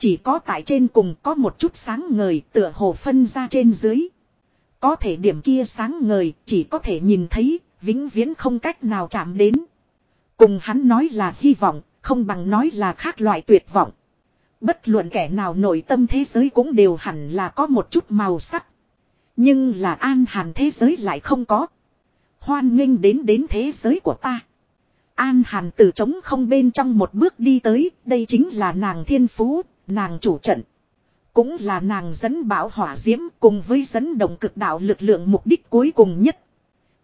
Chỉ có tại trên cùng có một chút sáng ngời tựa hồ phân ra trên dưới. Có thể điểm kia sáng ngời chỉ có thể nhìn thấy, vĩnh viễn không cách nào chạm đến. Cùng hắn nói là hy vọng, không bằng nói là khác loại tuyệt vọng. Bất luận kẻ nào nội tâm thế giới cũng đều hẳn là có một chút màu sắc. Nhưng là an hàn thế giới lại không có. Hoan nghênh đến đến thế giới của ta. An hàn từ trống không bên trong một bước đi tới, đây chính là nàng thiên phú, nàng chủ trận. Cũng là nàng dẫn bảo hỏa diễm cùng với dẫn động cực đạo lực lượng mục đích cuối cùng nhất.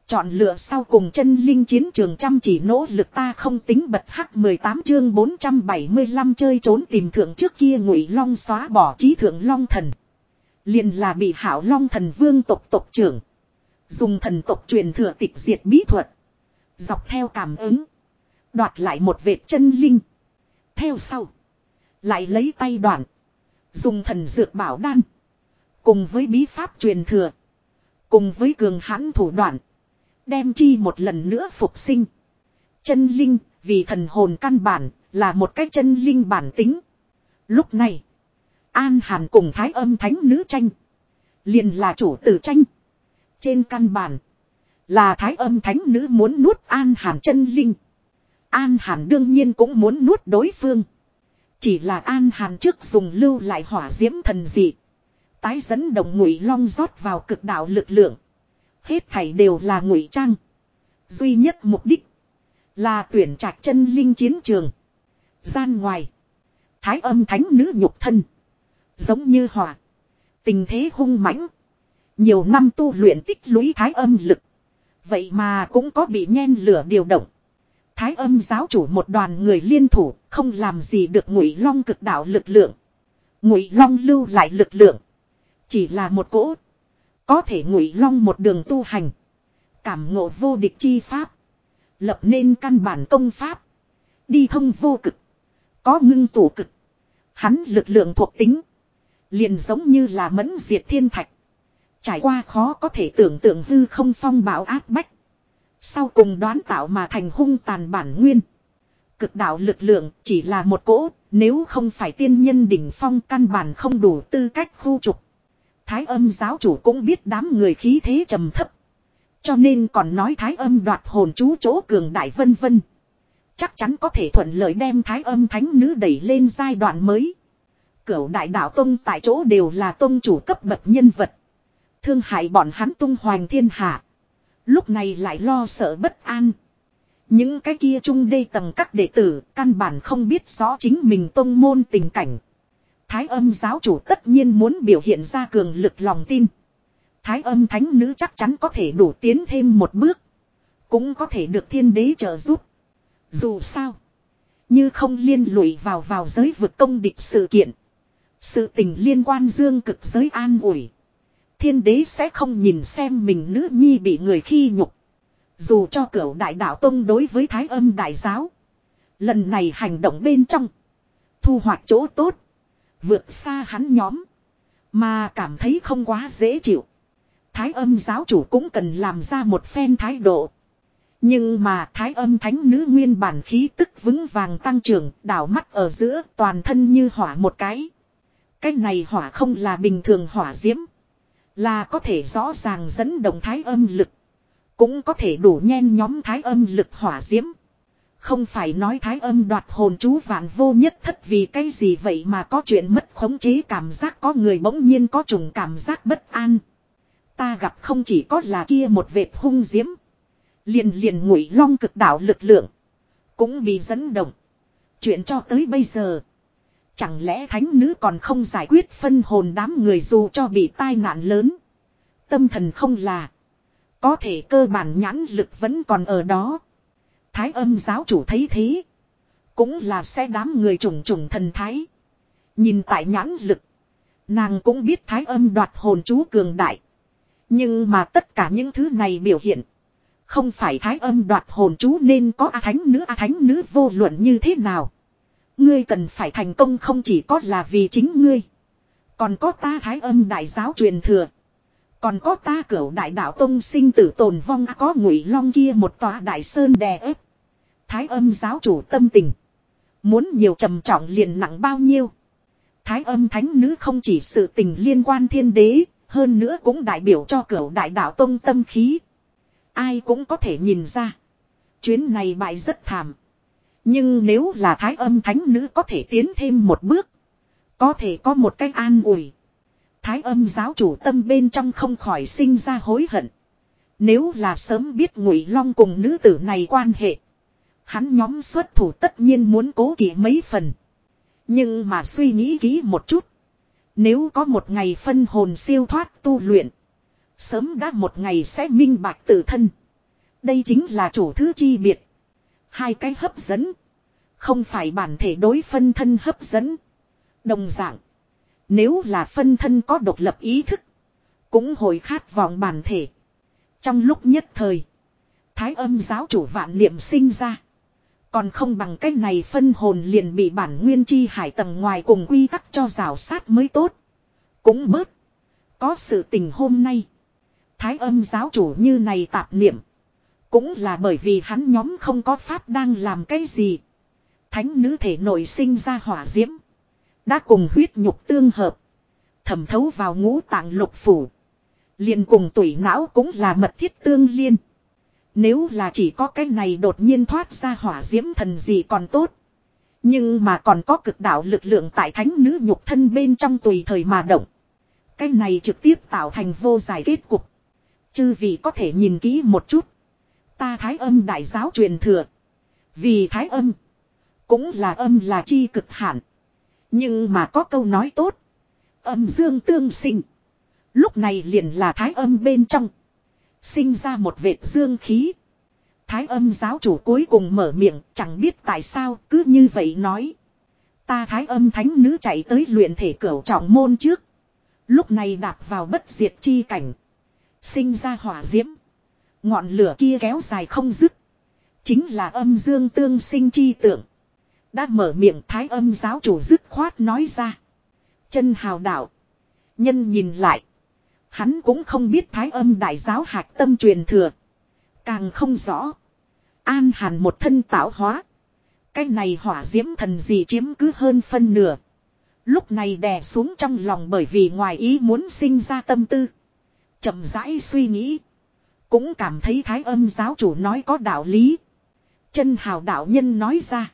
Chọn lựa sau cùng chân linh chiến trường chăm chỉ nỗ lực ta không tính bật hắc 18 chương 475 chơi trốn tìm thượng trước kia ngụy long xóa bỏ trí thượng long thần. Liền là bị hảo long thần vương tộc tộc trưởng. Dùng thần tộc truyền thừa tịch diệt bí thuật. Dọc theo cảm ứng. Đoạt lại một vệt chân linh. Theo sau. Lại lấy tay đoạn. Dùng thần dược bảo đan. Cùng với bí pháp truyền thừa. Cùng với cường hãn thủ đoạn. Đem chi một lần nữa phục sinh. Chân linh, vì thần hồn căn bản, là một cái chân linh bản tính. Lúc này, An Hàn cùng Thái âm thánh nữ tranh. Liền là chủ tử tranh. Trên căn bản, là Thái âm thánh nữ muốn nuốt An Hàn chân linh. An Hàn đương nhiên cũng muốn nuốt đối phương. Chỉ là An Hàn trước dùng lưu lại hỏa diễm thần dị. Tái dẫn đồng ngụy long rót vào cực đạo lực lượng. Hết thảy đều là ngụy trang. Duy nhất mục đích là tuyển trạch chân linh chiến trường. Gian ngoài. Thái âm thánh nữ nhục thân. Giống như hỏa. Tình thế hung mãnh. Nhiều năm tu luyện tích lũy thái âm lực. Vậy mà cũng có bị nhen lửa điều động. Thái âm giáo chủ một đoàn người liên thủ, không làm gì được ngụy long cực đạo lực lượng. Ngụy long lưu lại lực lượng. Chỉ là một cỗ. Có thể ngụy long một đường tu hành. Cảm ngộ vô địch chi pháp. Lập nên căn bản công pháp. Đi thông vô cực. Có ngưng tụ cực. Hắn lực lượng thuộc tính. Liền giống như là mẫn diệt thiên thạch. Trải qua khó có thể tưởng tượng hư không phong bão áp bách. Sau cùng đoán tạo mà thành hung tàn bản nguyên. Cực đạo lực lượng chỉ là một cỗ, nếu không phải tiên nhân đỉnh phong căn bản không đủ tư cách khu trục. Thái âm giáo chủ cũng biết đám người khí thế trầm thấp. Cho nên còn nói thái âm đoạt hồn chú chỗ cường đại vân vân. Chắc chắn có thể thuận lợi đem thái âm thánh nữ đẩy lên giai đoạn mới. Cửu đại đạo tông tại chỗ đều là tông chủ cấp bậc nhân vật. Thương hại bọn hắn tung hoành thiên hạ. Lúc này lại lo sợ bất an. Những cái kia trung đê tầng các đệ tử căn bản không biết rõ chính mình tông môn tình cảnh. Thái âm giáo chủ tất nhiên muốn biểu hiện ra cường lực lòng tin. Thái âm thánh nữ chắc chắn có thể đủ tiến thêm một bước. Cũng có thể được thiên đế trợ giúp. Dù sao. Như không liên lụy vào vào giới vực công địch sự kiện. Sự tình liên quan dương cực giới an ủi. Thiên đế sẽ không nhìn xem mình nữ nhi bị người khi nhục. Dù cho cửu đại đạo tông đối với thái âm đại giáo. Lần này hành động bên trong. Thu hoạch chỗ tốt. Vượt xa hắn nhóm. Mà cảm thấy không quá dễ chịu. Thái âm giáo chủ cũng cần làm ra một phen thái độ. Nhưng mà thái âm thánh nữ nguyên bản khí tức vững vàng tăng trưởng, đảo mắt ở giữa toàn thân như hỏa một cái. Cái này hỏa không là bình thường hỏa diễm. Là có thể rõ ràng dẫn động thái âm lực. Cũng có thể đủ nhen nhóm thái âm lực hỏa diễm. Không phải nói thái âm đoạt hồn chú vạn vô nhất thất vì cái gì vậy mà có chuyện mất khống chế cảm giác có người bỗng nhiên có trùng cảm giác bất an. Ta gặp không chỉ có là kia một vệt hung diễm. Liền liền ngụy long cực đạo lực lượng. Cũng bị dẫn động. Chuyện cho tới bây giờ. Chẳng lẽ thánh nữ còn không giải quyết phân hồn đám người dù cho bị tai nạn lớn. Tâm thần không là. Có thể cơ bản nhãn lực vẫn còn ở đó. Thái âm giáo chủ thấy thế. Cũng là xe đám người trùng trùng thần thái. Nhìn tại nhãn lực. Nàng cũng biết thái âm đoạt hồn chú cường đại. Nhưng mà tất cả những thứ này biểu hiện. Không phải thái âm đoạt hồn chú nên có A thánh nữ, A thánh nữ vô luận như thế nào. Ngươi cần phải thành công không chỉ có là vì chính ngươi. Còn có ta thái âm đại giáo truyền thừa. Còn có ta cửu đại đạo tông sinh tử tồn vong à, có ngụy long kia một tòa đại sơn đè ép. Thái âm giáo chủ tâm tình. Muốn nhiều trầm trọng liền nặng bao nhiêu. Thái âm thánh nữ không chỉ sự tình liên quan thiên đế, hơn nữa cũng đại biểu cho cửu đại đạo tông tâm khí. Ai cũng có thể nhìn ra. Chuyến này bại rất thảm. Nhưng nếu là thái âm thánh nữ có thể tiến thêm một bước. Có thể có một cách an ủi. Thái âm giáo chủ tâm bên trong không khỏi sinh ra hối hận. Nếu là sớm biết ngụy long cùng nữ tử này quan hệ. Hắn nhóm xuất thủ tất nhiên muốn cố kỵ mấy phần. Nhưng mà suy nghĩ kỹ một chút. Nếu có một ngày phân hồn siêu thoát tu luyện. Sớm đã một ngày sẽ minh bạch tự thân. Đây chính là chủ thứ chi biệt. Hai cái hấp dẫn. Không phải bản thể đối phân thân hấp dẫn. Đồng dạng. Nếu là phân thân có độc lập ý thức. Cũng hồi khát vọng bản thể. Trong lúc nhất thời. Thái âm giáo chủ vạn niệm sinh ra. Còn không bằng cái này phân hồn liền bị bản nguyên chi hải tầng ngoài cùng quy tắc cho rào sát mới tốt. Cũng bớt. Có sự tình hôm nay. Thái âm giáo chủ như này tạp niệm. Cũng là bởi vì hắn nhóm không có pháp đang làm cái gì. Thánh nữ thể nội sinh ra hỏa diễm. Đã cùng huyết nhục tương hợp. Thẩm thấu vào ngũ tạng lục phủ. liền cùng tủy não cũng là mật thiết tương liên. Nếu là chỉ có cái này đột nhiên thoát ra hỏa diễm thần gì còn tốt. Nhưng mà còn có cực đạo lực lượng tại thánh nữ nhục thân bên trong tùy thời mà động. Cái này trực tiếp tạo thành vô giải kết cục. Chư vị có thể nhìn kỹ một chút. Ta thái âm đại giáo truyền thừa. Vì thái âm. Cũng là âm là chi cực hạn. Nhưng mà có câu nói tốt. Âm dương tương sinh. Lúc này liền là thái âm bên trong. Sinh ra một vệt dương khí. Thái âm giáo chủ cuối cùng mở miệng, chẳng biết tại sao cứ như vậy nói. Ta thái âm thánh nữ chạy tới luyện thể cửu trọng môn trước. Lúc này đạp vào bất diệt chi cảnh. Sinh ra hỏa diễm. Ngọn lửa kia kéo dài không dứt. Chính là âm dương tương sinh chi tượng. Đã mở miệng thái âm giáo chủ dứt khoát nói ra. Chân hào đạo. Nhân nhìn lại. Hắn cũng không biết thái âm đại giáo hạc tâm truyền thừa. Càng không rõ. An hàn một thân tạo hóa. Cái này hỏa diễm thần gì chiếm cứ hơn phân nửa. Lúc này đè xuống trong lòng bởi vì ngoài ý muốn sinh ra tâm tư. chậm rãi suy nghĩ. Cũng cảm thấy thái âm giáo chủ nói có đạo lý. Chân hào đạo nhân nói ra.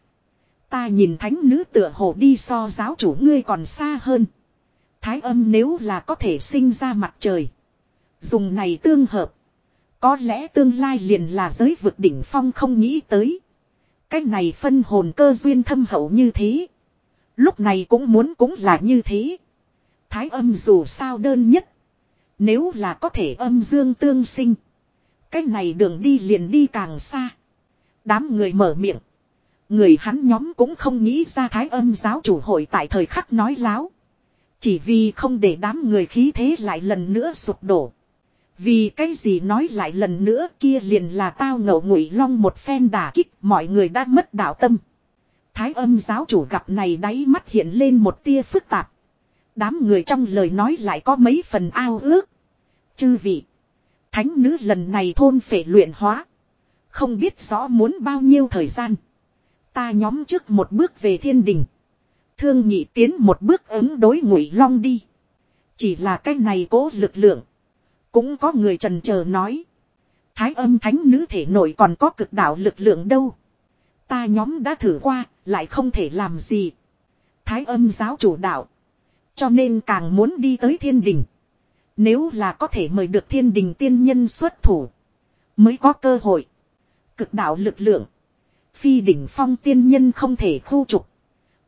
Ta nhìn thánh nữ tựa hồ đi so giáo chủ ngươi còn xa hơn. Thái âm nếu là có thể sinh ra mặt trời. Dùng này tương hợp. Có lẽ tương lai liền là giới vực đỉnh phong không nghĩ tới. Cách này phân hồn cơ duyên thâm hậu như thế. Lúc này cũng muốn cũng là như thế. Thái âm dù sao đơn nhất. Nếu là có thể âm dương tương sinh cái này đường đi liền đi càng xa. Đám người mở miệng. Người hắn nhóm cũng không nghĩ ra thái âm giáo chủ hội tại thời khắc nói láo. Chỉ vì không để đám người khí thế lại lần nữa sụp đổ. Vì cái gì nói lại lần nữa kia liền là tao ngậu ngụy long một phen đả kích, mọi người đã mất đạo tâm. Thái âm giáo chủ gặp này đáy mắt hiện lên một tia phức tạp. Đám người trong lời nói lại có mấy phần ao ước. Chư vị. Thánh nữ lần này thôn phệ luyện hóa. Không biết rõ muốn bao nhiêu thời gian. Ta nhóm trước một bước về thiên đình. Thương nhị tiến một bước ứng đối ngụy long đi. Chỉ là cái này cố lực lượng. Cũng có người trần chờ nói. Thái âm thánh nữ thể nội còn có cực đạo lực lượng đâu. Ta nhóm đã thử qua, lại không thể làm gì. Thái âm giáo chủ đạo. Cho nên càng muốn đi tới thiên đình. Nếu là có thể mời được thiên đình tiên nhân xuất thủ. Mới có cơ hội. Cực đạo lực lượng. Phi đỉnh phong tiên nhân không thể khu trục.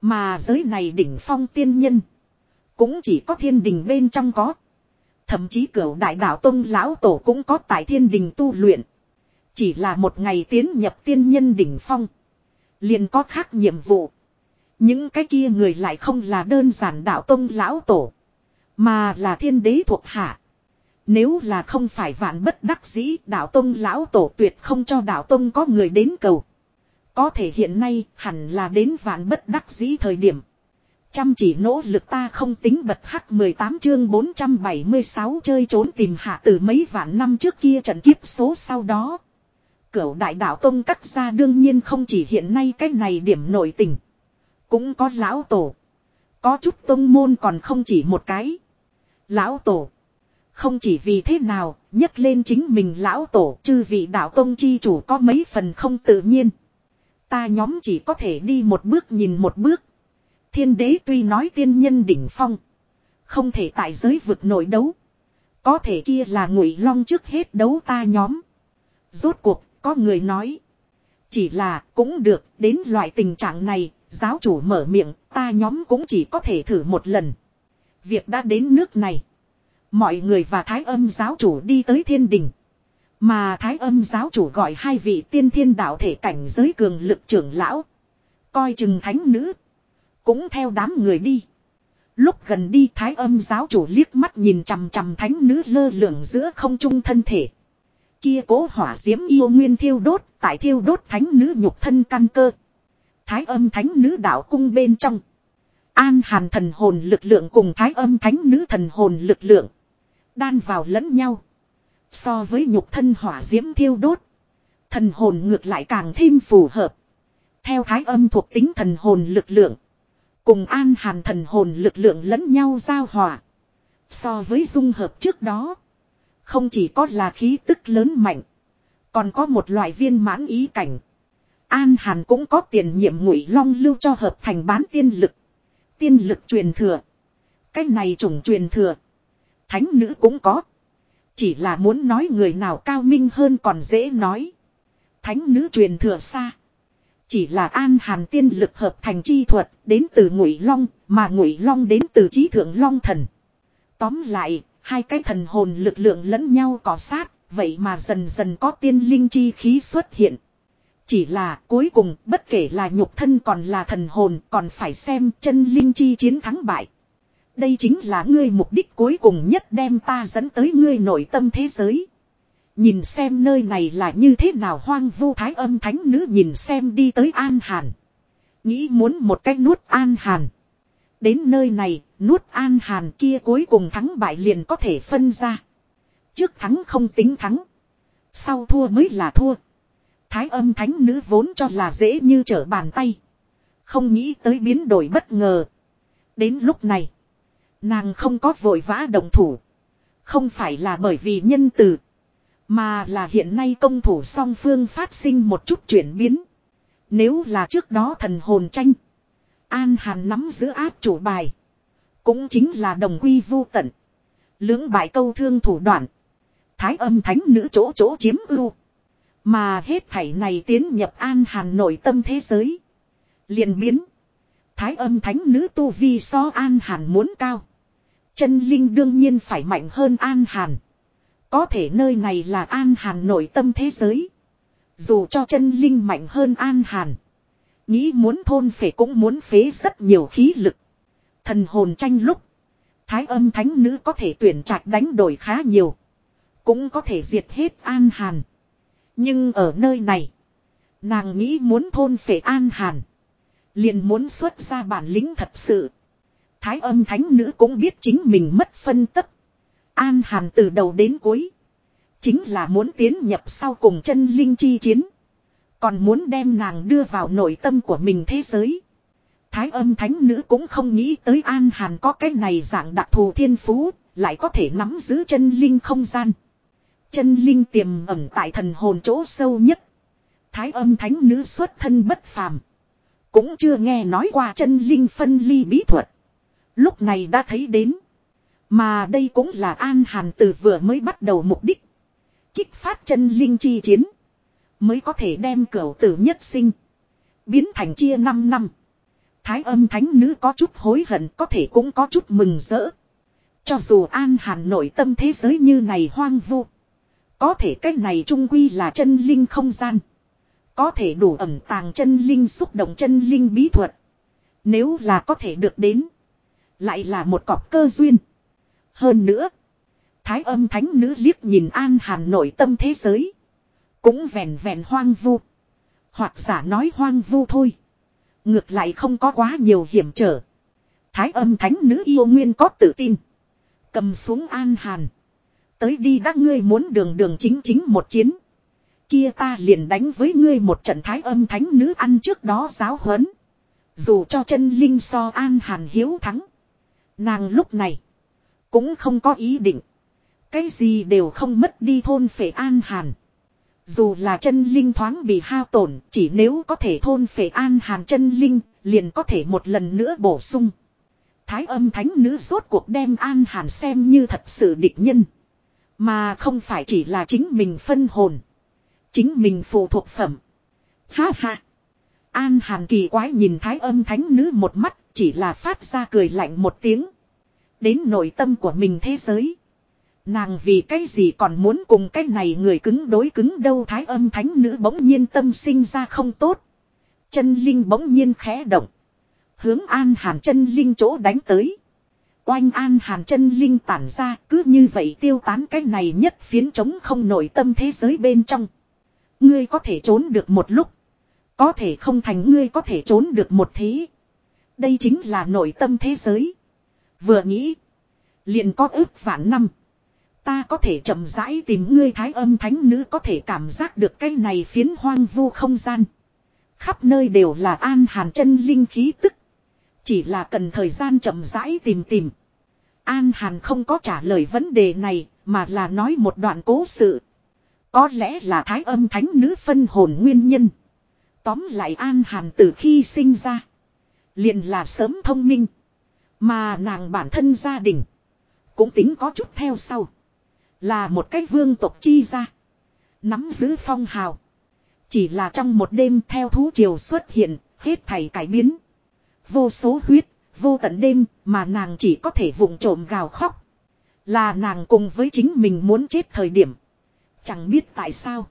Mà giới này đỉnh phong tiên nhân. Cũng chỉ có thiên đình bên trong có. Thậm chí cửu đại đạo tông lão tổ cũng có tại thiên đình tu luyện. Chỉ là một ngày tiến nhập tiên nhân đỉnh phong. Liền có khác nhiệm vụ. Những cái kia người lại không là đơn giản đạo tông lão tổ. Mà là thiên đế thuộc hạ. Nếu là không phải vạn bất đắc dĩ, đạo tông lão tổ tuyệt không cho đạo tông có người đến cầu. Có thể hiện nay hẳn là đến vạn bất đắc dĩ thời điểm. Chăm chỉ nỗ lực ta không tính bật hắc 18 chương 476 chơi trốn tìm hạ từ mấy vạn năm trước kia trận kiếp số sau đó. Cửu đại đạo tông cắt ra đương nhiên không chỉ hiện nay cái này điểm nổi tình. Cũng có lão tổ. Có chút tông môn còn không chỉ một cái. Lão tổ. Không chỉ vì thế nào, nhắc lên chính mình lão tổ chư vị đạo tông chi chủ có mấy phần không tự nhiên. Ta nhóm chỉ có thể đi một bước nhìn một bước. Thiên đế tuy nói tiên nhân đỉnh phong. Không thể tại giới vực nội đấu. Có thể kia là ngụy long trước hết đấu ta nhóm. Rốt cuộc, có người nói. Chỉ là, cũng được, đến loại tình trạng này, giáo chủ mở miệng, ta nhóm cũng chỉ có thể thử một lần. Việc đã đến nước này. Mọi người và thái âm giáo chủ đi tới thiên đình. Mà thái âm giáo chủ gọi hai vị tiên thiên đạo thể cảnh giới cường lực trưởng lão. Coi chừng thánh nữ. Cũng theo đám người đi. Lúc gần đi thái âm giáo chủ liếc mắt nhìn chằm chằm thánh nữ lơ lửng giữa không trung thân thể. Kia cố hỏa diễm yêu nguyên thiêu đốt, tại thiêu đốt thánh nữ nhục thân căn cơ. Thái âm thánh nữ đạo cung bên trong. An hàn thần hồn lực lượng cùng thái âm thánh nữ thần hồn lực lượng. Đan vào lẫn nhau. So với nhục thân hỏa diễm thiêu đốt. Thần hồn ngược lại càng thêm phù hợp. Theo thái âm thuộc tính thần hồn lực lượng. Cùng an hàn thần hồn lực lượng lẫn nhau giao hòa. So với dung hợp trước đó. Không chỉ có là khí tức lớn mạnh. Còn có một loại viên mãn ý cảnh. An hàn cũng có tiền nhiệm ngụy long lưu cho hợp thành bán tiên lực. Tiên lực truyền thừa. Cái này trùng truyền thừa. Thánh nữ cũng có. Chỉ là muốn nói người nào cao minh hơn còn dễ nói. Thánh nữ truyền thừa xa. Chỉ là an hàn tiên lực hợp thành chi thuật đến từ ngụy long mà ngụy long đến từ trí thượng long thần. Tóm lại, hai cái thần hồn lực lượng lẫn nhau cọ sát, vậy mà dần dần có tiên linh chi khí xuất hiện. Chỉ là cuối cùng bất kể là nhục thân còn là thần hồn còn phải xem chân linh chi chiến thắng bại. Đây chính là ngươi mục đích cuối cùng nhất đem ta dẫn tới ngươi nội tâm thế giới. Nhìn xem nơi này là như thế nào hoang vu thái âm thánh nữ nhìn xem đi tới An Hàn. Nghĩ muốn một cách nuốt An Hàn. Đến nơi này, nuốt An Hàn kia cuối cùng thắng bại liền có thể phân ra. Trước thắng không tính thắng. Sau thua mới là thua. Thái âm thánh nữ vốn cho là dễ như trở bàn tay. Không nghĩ tới biến đổi bất ngờ. Đến lúc này. Nàng không có vội vã đồng thủ. Không phải là bởi vì nhân từ. Mà là hiện nay công thủ song phương phát sinh một chút chuyển biến. Nếu là trước đó thần hồn tranh. An Hàn nắm giữ áp chủ bài. Cũng chính là đồng quy vô tận. Lưỡng bại câu thương thủ đoạn. Thái âm thánh nữ chỗ chỗ chiếm ưu. Mà hết thảy này tiến nhập An Hàn nội tâm thế giới. liền biến. Thái âm thánh nữ tu vi so An Hàn muốn cao. Chân linh đương nhiên phải mạnh hơn An Hàn. Có thể nơi này là An Hàn nội tâm thế giới. Dù cho chân linh mạnh hơn An Hàn. Nghĩ muốn thôn phệ cũng muốn phế rất nhiều khí lực. Thần hồn tranh lúc. Thái âm thánh nữ có thể tuyển trạch đánh đổi khá nhiều. Cũng có thể diệt hết An Hàn. Nhưng ở nơi này. Nàng nghĩ muốn thôn phệ An Hàn. Liền muốn xuất ra bản lĩnh thật sự. Thái âm thánh nữ cũng biết chính mình mất phân tất. An hàn từ đầu đến cuối. Chính là muốn tiến nhập sau cùng chân linh chi chiến. Còn muốn đem nàng đưa vào nội tâm của mình thế giới. Thái âm thánh nữ cũng không nghĩ tới An Hàn có cái này dạng đặc thù thiên phú, lại có thể nắm giữ chân linh không gian. Chân linh tiềm ẩn tại thần hồn chỗ sâu nhất. Thái âm thánh nữ xuất thân bất phàm. Cũng chưa nghe nói qua chân linh phân ly bí thuật. Lúc này đã thấy đến. Mà đây cũng là An Hàn từ vừa mới bắt đầu mục đích. Kích phát chân linh chi chiến. Mới có thể đem cửu tử nhất sinh. Biến thành chia 5 năm. Thái âm thánh nữ có chút hối hận có thể cũng có chút mừng rỡ. Cho dù An Hàn nội tâm thế giới như này hoang vu. Có thể cách này trung quy là chân linh không gian. Có thể đủ ẩm tàng chân linh, xúc động chân linh bí thuật. Nếu là có thể được đến. Lại là một cọc cơ duyên. Hơn nữa. Thái âm thánh nữ liếc nhìn An Hàn nội tâm thế giới. Cũng vẹn vẹn hoang vu. Hoặc giả nói hoang vu thôi. Ngược lại không có quá nhiều hiểm trở. Thái âm thánh nữ yêu nguyên có tự tin. Cầm xuống An Hàn. Tới đi đã ngươi muốn đường đường chính chính một chiến. Kia ta liền đánh với ngươi một trận thái âm thánh nữ ăn trước đó giáo huấn. Dù cho chân linh so An Hàn hiếu thắng. Nàng lúc này. Cũng không có ý định. Cái gì đều không mất đi thôn phệ An Hàn. Dù là chân linh thoáng bị hao tổn, chỉ nếu có thể thôn phệ an hàn chân linh, liền có thể một lần nữa bổ sung. Thái âm thánh nữ rốt cuộc đem an hàn xem như thật sự địch nhân. Mà không phải chỉ là chính mình phân hồn. Chính mình phụ thuộc phẩm. Ha ha. An hàn kỳ quái nhìn thái âm thánh nữ một mắt, chỉ là phát ra cười lạnh một tiếng. Đến nội tâm của mình thế giới. Nàng vì cái gì còn muốn cùng cái này người cứng đối cứng đâu thái âm thánh nữ bỗng nhiên tâm sinh ra không tốt. Chân linh bỗng nhiên khẽ động. Hướng an hàn chân linh chỗ đánh tới. Oanh an hàn chân linh tản ra, cứ như vậy tiêu tán cái này nhất phiến trống không nổi tâm thế giới bên trong. Ngươi có thể trốn được một lúc. Có thể không thành ngươi có thể trốn được một thế. Đây chính là nội tâm thế giới. Vừa nghĩ. Liền có ước vạn năm. Ta có thể chậm rãi tìm ngươi thái âm thánh nữ có thể cảm giác được cái này phiến hoang vu không gian. Khắp nơi đều là an hàn chân linh khí tức. Chỉ là cần thời gian chậm rãi tìm tìm. An hàn không có trả lời vấn đề này mà là nói một đoạn cố sự. Có lẽ là thái âm thánh nữ phân hồn nguyên nhân. Tóm lại an hàn từ khi sinh ra. Liền là sớm thông minh. Mà nàng bản thân gia đình. Cũng tính có chút theo sau. Là một cái vương tộc chi ra. Nắm giữ phong hào. Chỉ là trong một đêm theo thú triều xuất hiện, hết thảy cải biến. Vô số huyết, vô tận đêm, mà nàng chỉ có thể vụng trộm gào khóc. Là nàng cùng với chính mình muốn chết thời điểm. Chẳng biết tại sao.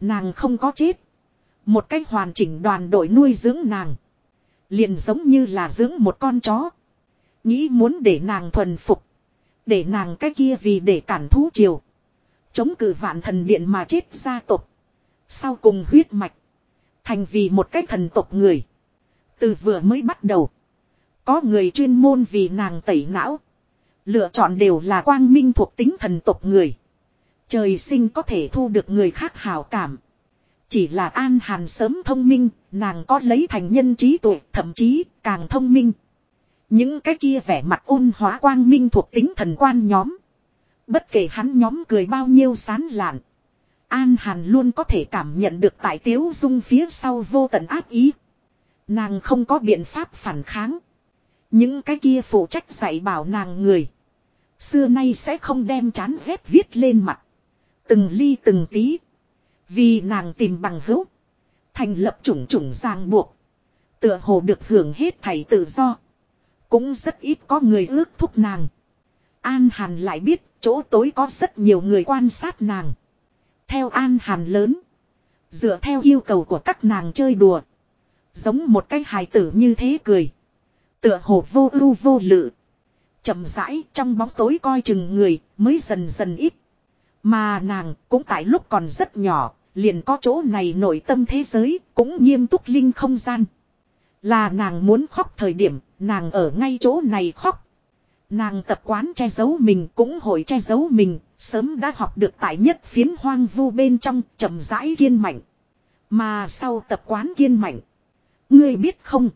Nàng không có chết. Một cách hoàn chỉnh đoàn đội nuôi dưỡng nàng. Liền giống như là dưỡng một con chó. Nghĩ muốn để nàng thuần phục. Để nàng cái kia vì để cản thú triều. Chống cử vạn thần điện mà chết gia tộc. Sau cùng huyết mạch. Thành vì một cái thần tộc người. Từ vừa mới bắt đầu. Có người chuyên môn vì nàng tẩy não. Lựa chọn đều là quang minh thuộc tính thần tộc người. Trời sinh có thể thu được người khác hào cảm. Chỉ là An Hàn sớm thông minh, nàng có lấy thành nhân trí tuệ, thậm chí càng thông minh. Những cái kia vẻ mặt ôn hóa quang minh thuộc tính thần quan nhóm. Bất kể hắn nhóm cười bao nhiêu sán lạn. An Hàn luôn có thể cảm nhận được tại tiếu dung phía sau vô tận ác ý. Nàng không có biện pháp phản kháng. Những cái kia phụ trách dạy bảo nàng người. Xưa nay sẽ không đem chán ghét viết lên mặt. Từng ly từng tí. Vì nàng tìm bằng hữu. Thành lập chủng chủng ràng buộc. Tựa hồ được hưởng hết thảy tự do. Cũng rất ít có người ước thúc nàng. An Hàn lại biết chỗ tối có rất nhiều người quan sát nàng. Theo An Hàn lớn. Dựa theo yêu cầu của các nàng chơi đùa. Giống một cái hài tử như thế cười. Tựa hồ vô ưu vô lự. chậm rãi trong bóng tối coi chừng người mới dần dần ít. Mà nàng cũng tại lúc còn rất nhỏ. Liền có chỗ này nội tâm thế giới cũng nghiêm túc linh không gian. Là nàng muốn khóc thời điểm, nàng ở ngay chỗ này khóc. Nàng tập quán che giấu mình cũng hội che giấu mình, sớm đã học được tại nhất phiến hoang vu bên trong chậm rãi kiên mạnh. Mà sau tập quán kiên mạnh, ngươi biết không?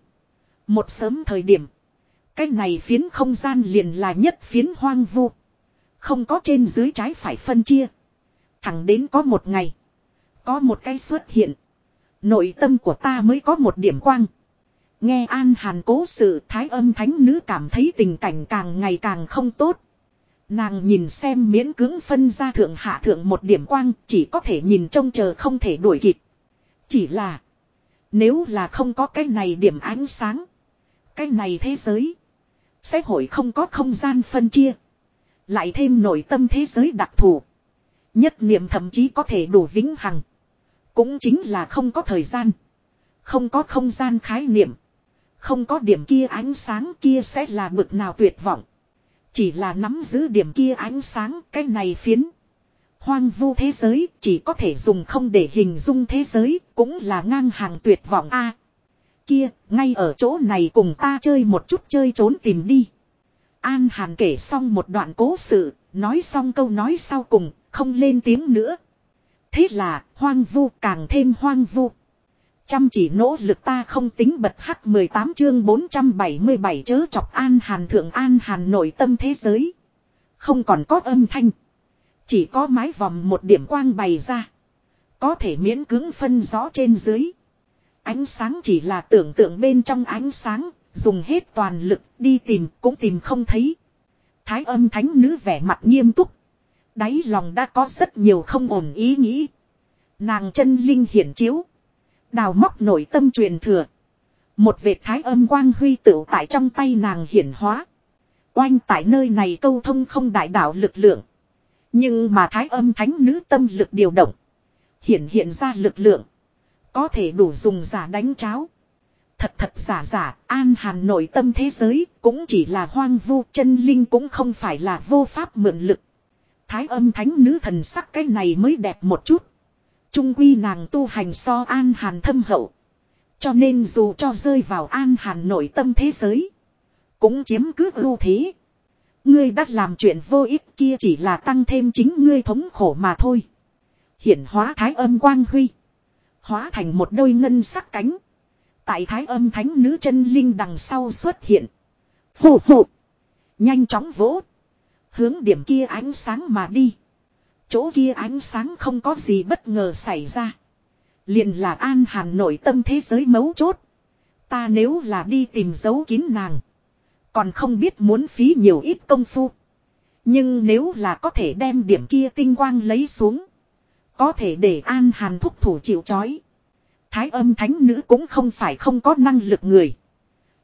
Một sớm thời điểm, cái này phiến không gian liền là nhất phiến hoang vu. Không có trên dưới trái phải phân chia. Thẳng đến có một ngày, có một cái xuất hiện. Nội tâm của ta mới có một điểm quang. Nghe An Hàn cố sự thái âm thánh nữ cảm thấy tình cảnh càng ngày càng không tốt. Nàng nhìn xem miễn cưỡng phân ra thượng hạ thượng một điểm quang chỉ có thể nhìn trông chờ không thể đuổi kịp. Chỉ là nếu là không có cái này điểm ánh sáng. Cái này thế giới, sẽ hội không có không gian phân chia. Lại thêm nội tâm thế giới đặc thù. Nhất niệm thậm chí có thể đủ vĩnh hằng. Cũng chính là không có thời gian. Không có không gian khái niệm. Không có điểm kia ánh sáng kia sẽ là bực nào tuyệt vọng. Chỉ là nắm giữ điểm kia ánh sáng, cái này phiến. Hoang vu thế giới chỉ có thể dùng không để hình dung thế giới cũng là ngang hàng tuyệt vọng a Kia, ngay ở chỗ này cùng ta chơi một chút chơi trốn tìm đi. An Hàn kể xong một đoạn cố sự, nói xong câu nói sau cùng, không lên tiếng nữa. Thế là, hoang vu càng thêm hoang vu. Chăm chỉ nỗ lực ta không tính bật hắc 18 chương 477 chớ chọc an hàn thượng an hàn nội tâm thế giới. Không còn có âm thanh. Chỉ có mái vòng một điểm quang bày ra. Có thể miễn cứng phân rõ trên dưới. Ánh sáng chỉ là tưởng tượng bên trong ánh sáng, dùng hết toàn lực đi tìm cũng tìm không thấy. Thái âm thánh nữ vẻ mặt nghiêm túc. Đáy lòng đã có rất nhiều không ổn ý nghĩ. Nàng chân linh hiển chiếu. Đào móc nội tâm truyền thừa. Một vệt thái âm quang huy tựu tại trong tay nàng hiển hóa. Oanh tại nơi này câu thông không đại đạo lực lượng. Nhưng mà thái âm thánh nữ tâm lực điều động. Hiển hiện ra lực lượng. Có thể đủ dùng giả đánh cháo. Thật thật giả giả, an hàn nội tâm thế giới, cũng chỉ là hoang vu, chân linh cũng không phải là vô pháp mượn lực. Thái âm thánh nữ thần sắc cái này mới đẹp một chút. Trung quy nàng tu hành so an hàn thâm hậu. Cho nên dù cho rơi vào an hàn nội tâm thế giới. Cũng chiếm cứ ưu thế. Ngươi đã làm chuyện vô ích kia chỉ là tăng thêm chính ngươi thống khổ mà thôi. Hiển hóa thái âm quang huy. Hóa thành một đôi ngân sắc cánh. Tại thái âm thánh nữ chân linh đằng sau xuất hiện. Phù phù. Nhanh chóng vỗ. Hướng điểm kia ánh sáng mà đi. Chỗ kia ánh sáng không có gì bất ngờ xảy ra. Liền là an hàn nội tâm thế giới mấu chốt. Ta nếu là đi tìm dấu kín nàng. Còn không biết muốn phí nhiều ít công phu. Nhưng nếu là có thể đem điểm kia tinh quang lấy xuống. Có thể để an hàn thúc thủ chịu chói. Thái âm thánh nữ cũng không phải không có năng lực người.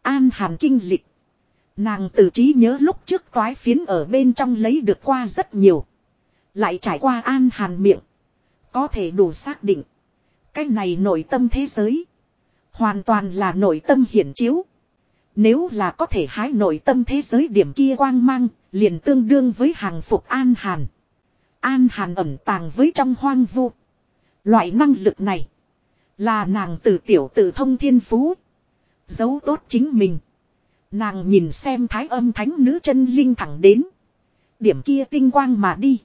An hàn kinh lịch. Nàng tự trí nhớ lúc trước toái phiến ở bên trong lấy được qua rất nhiều. Lại trải qua an hàn miệng. Có thể đủ xác định. Cái này nội tâm thế giới. Hoàn toàn là nội tâm hiển chiếu. Nếu là có thể hái nội tâm thế giới điểm kia quang mang, liền tương đương với hàng phục an hàn. An hàn ẩn tàng với trong hoang vu. Loại năng lực này. Là nàng từ tiểu tự thông thiên phú. Giấu tốt chính mình. Nàng nhìn xem thái âm thánh nữ chân linh thẳng đến. Điểm kia tinh quang mà đi.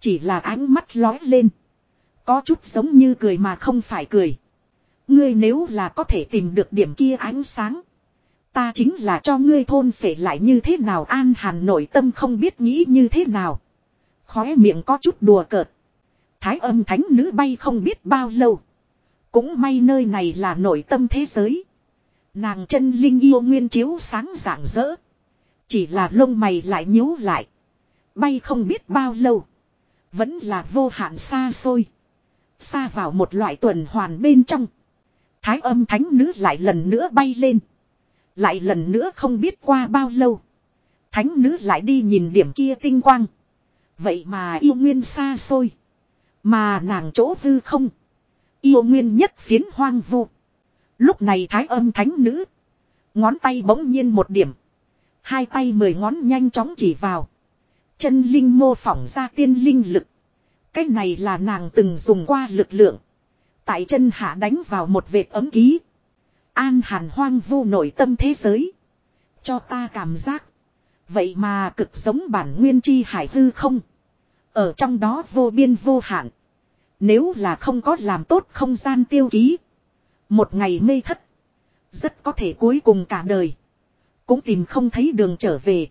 Chỉ là ánh mắt lói lên. Có chút giống như cười mà không phải cười. Ngươi nếu là có thể tìm được điểm kia ánh sáng. Ta chính là cho ngươi thôn phể lại như thế nào an hàn nội tâm không biết nghĩ như thế nào. Khóe miệng có chút đùa cợt. Thái âm thánh nữ bay không biết bao lâu. Cũng may nơi này là nội tâm thế giới. Nàng chân linh yêu nguyên chiếu sáng rạng rỡ. Chỉ là lông mày lại nhíu lại. Bay không biết bao lâu. Vẫn là vô hạn xa xôi. Xa vào một loại tuần hoàn bên trong. Thái âm thánh nữ lại lần nữa bay lên. Lại lần nữa không biết qua bao lâu. Thánh nữ lại đi nhìn điểm kia tinh quang. Vậy mà yêu nguyên xa xôi. Mà nàng chỗ hư không. Yêu nguyên nhất phiến hoang vu. Lúc này thái âm thánh nữ. Ngón tay bỗng nhiên một điểm. Hai tay mười ngón nhanh chóng chỉ vào. Chân linh mô phỏng ra tiên linh lực. Cái này là nàng từng dùng qua lực lượng. Tại chân hạ đánh vào một vệt ấm ký. An hàn hoang vu nội tâm thế giới. Cho ta cảm giác. Vậy mà cực giống bản nguyên chi hải hư không. Ở trong đó vô biên vô hạn. Nếu là không có làm tốt không gian tiêu ký. Một ngày mê thất. Rất có thể cuối cùng cả đời. Cũng tìm không thấy đường trở về.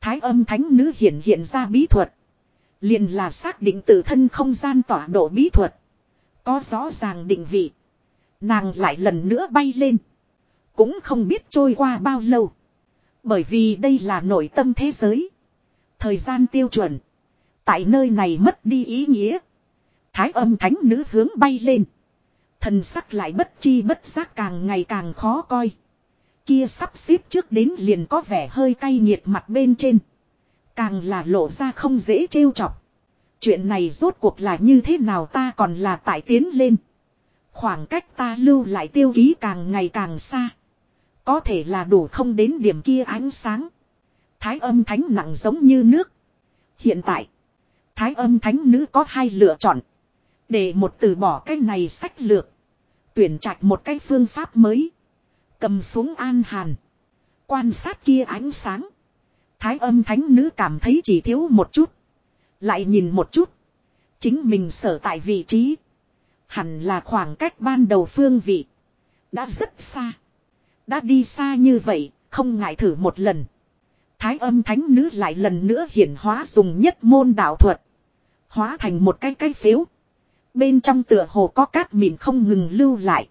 Thái âm thánh nữ hiện hiện ra bí thuật. Liền là xác định tự thân không gian tỏa độ bí thuật. Có rõ ràng định vị. Nàng lại lần nữa bay lên. Cũng không biết trôi qua bao lâu. Bởi vì đây là nội tâm thế giới. Thời gian tiêu chuẩn. Tại nơi này mất đi ý nghĩa. Thái âm thánh nữ hướng bay lên. Thần sắc lại bất chi bất giác càng ngày càng khó coi. Kia sắp xếp trước đến liền có vẻ hơi cay nghiệt mặt bên trên. Càng là lộ ra không dễ trêu chọc. Chuyện này rốt cuộc là như thế nào ta còn là tại tiến lên. Khoảng cách ta lưu lại tiêu ký càng ngày càng xa. Có thể là đủ không đến điểm kia ánh sáng. Thái âm thánh nặng giống như nước. Hiện tại, thái âm thánh nữ có hai lựa chọn. Để một từ bỏ cái này sách lược. Tuyển trạch một cái phương pháp mới. Cầm xuống an hàn. Quan sát kia ánh sáng. Thái âm thánh nữ cảm thấy chỉ thiếu một chút. Lại nhìn một chút. Chính mình sở tại vị trí. Hẳn là khoảng cách ban đầu phương vị. Đã rất xa. Đã đi xa như vậy, không ngại thử một lần. Thái âm thánh nữ lại lần nữa hiển hóa dùng nhất môn đạo thuật. Hóa thành một cái cái phiếu Bên trong tựa hồ có cát mịn không ngừng lưu lại.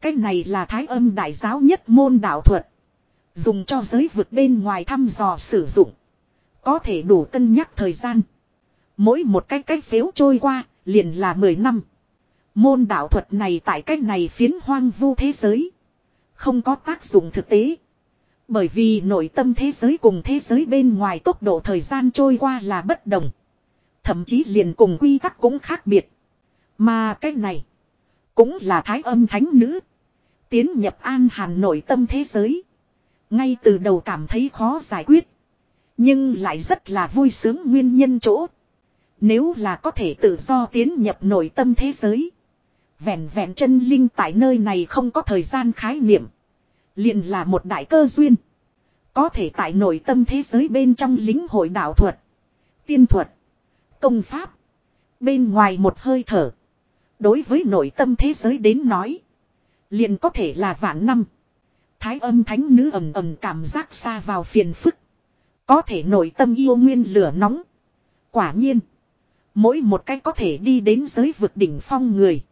Cái này là thái âm đại giáo nhất môn đạo thuật. Dùng cho giới vực bên ngoài thăm dò sử dụng. Có thể đủ cân nhắc thời gian. Mỗi một cái cái phiếu trôi qua, liền là 10 năm. Môn đạo thuật này tại cách này phiến hoang vu thế giới. Không có tác dụng thực tế. Bởi vì nội tâm thế giới cùng thế giới bên ngoài tốc độ thời gian trôi qua là bất đồng. Thậm chí liền cùng quy tắc cũng khác biệt. Mà cái này cũng là thái âm thánh nữ. Tiến nhập an hàn nội tâm thế giới. Ngay từ đầu cảm thấy khó giải quyết. Nhưng lại rất là vui sướng nguyên nhân chỗ. Nếu là có thể tự do tiến nhập nội tâm thế giới. Vẹn vẹn chân linh tại nơi này không có thời gian khái niệm. liền là một đại cơ duyên. Có thể tại nội tâm thế giới bên trong lính hội đạo thuật. Tiên thuật. Công pháp. Bên ngoài một hơi thở. Đối với nội tâm thế giới đến nói. liền có thể là vạn năm. Thái âm thánh nữ ầm ầm cảm giác xa vào phiền phức. Có thể nội tâm yêu nguyên lửa nóng. Quả nhiên. Mỗi một cách có thể đi đến giới vực đỉnh phong người.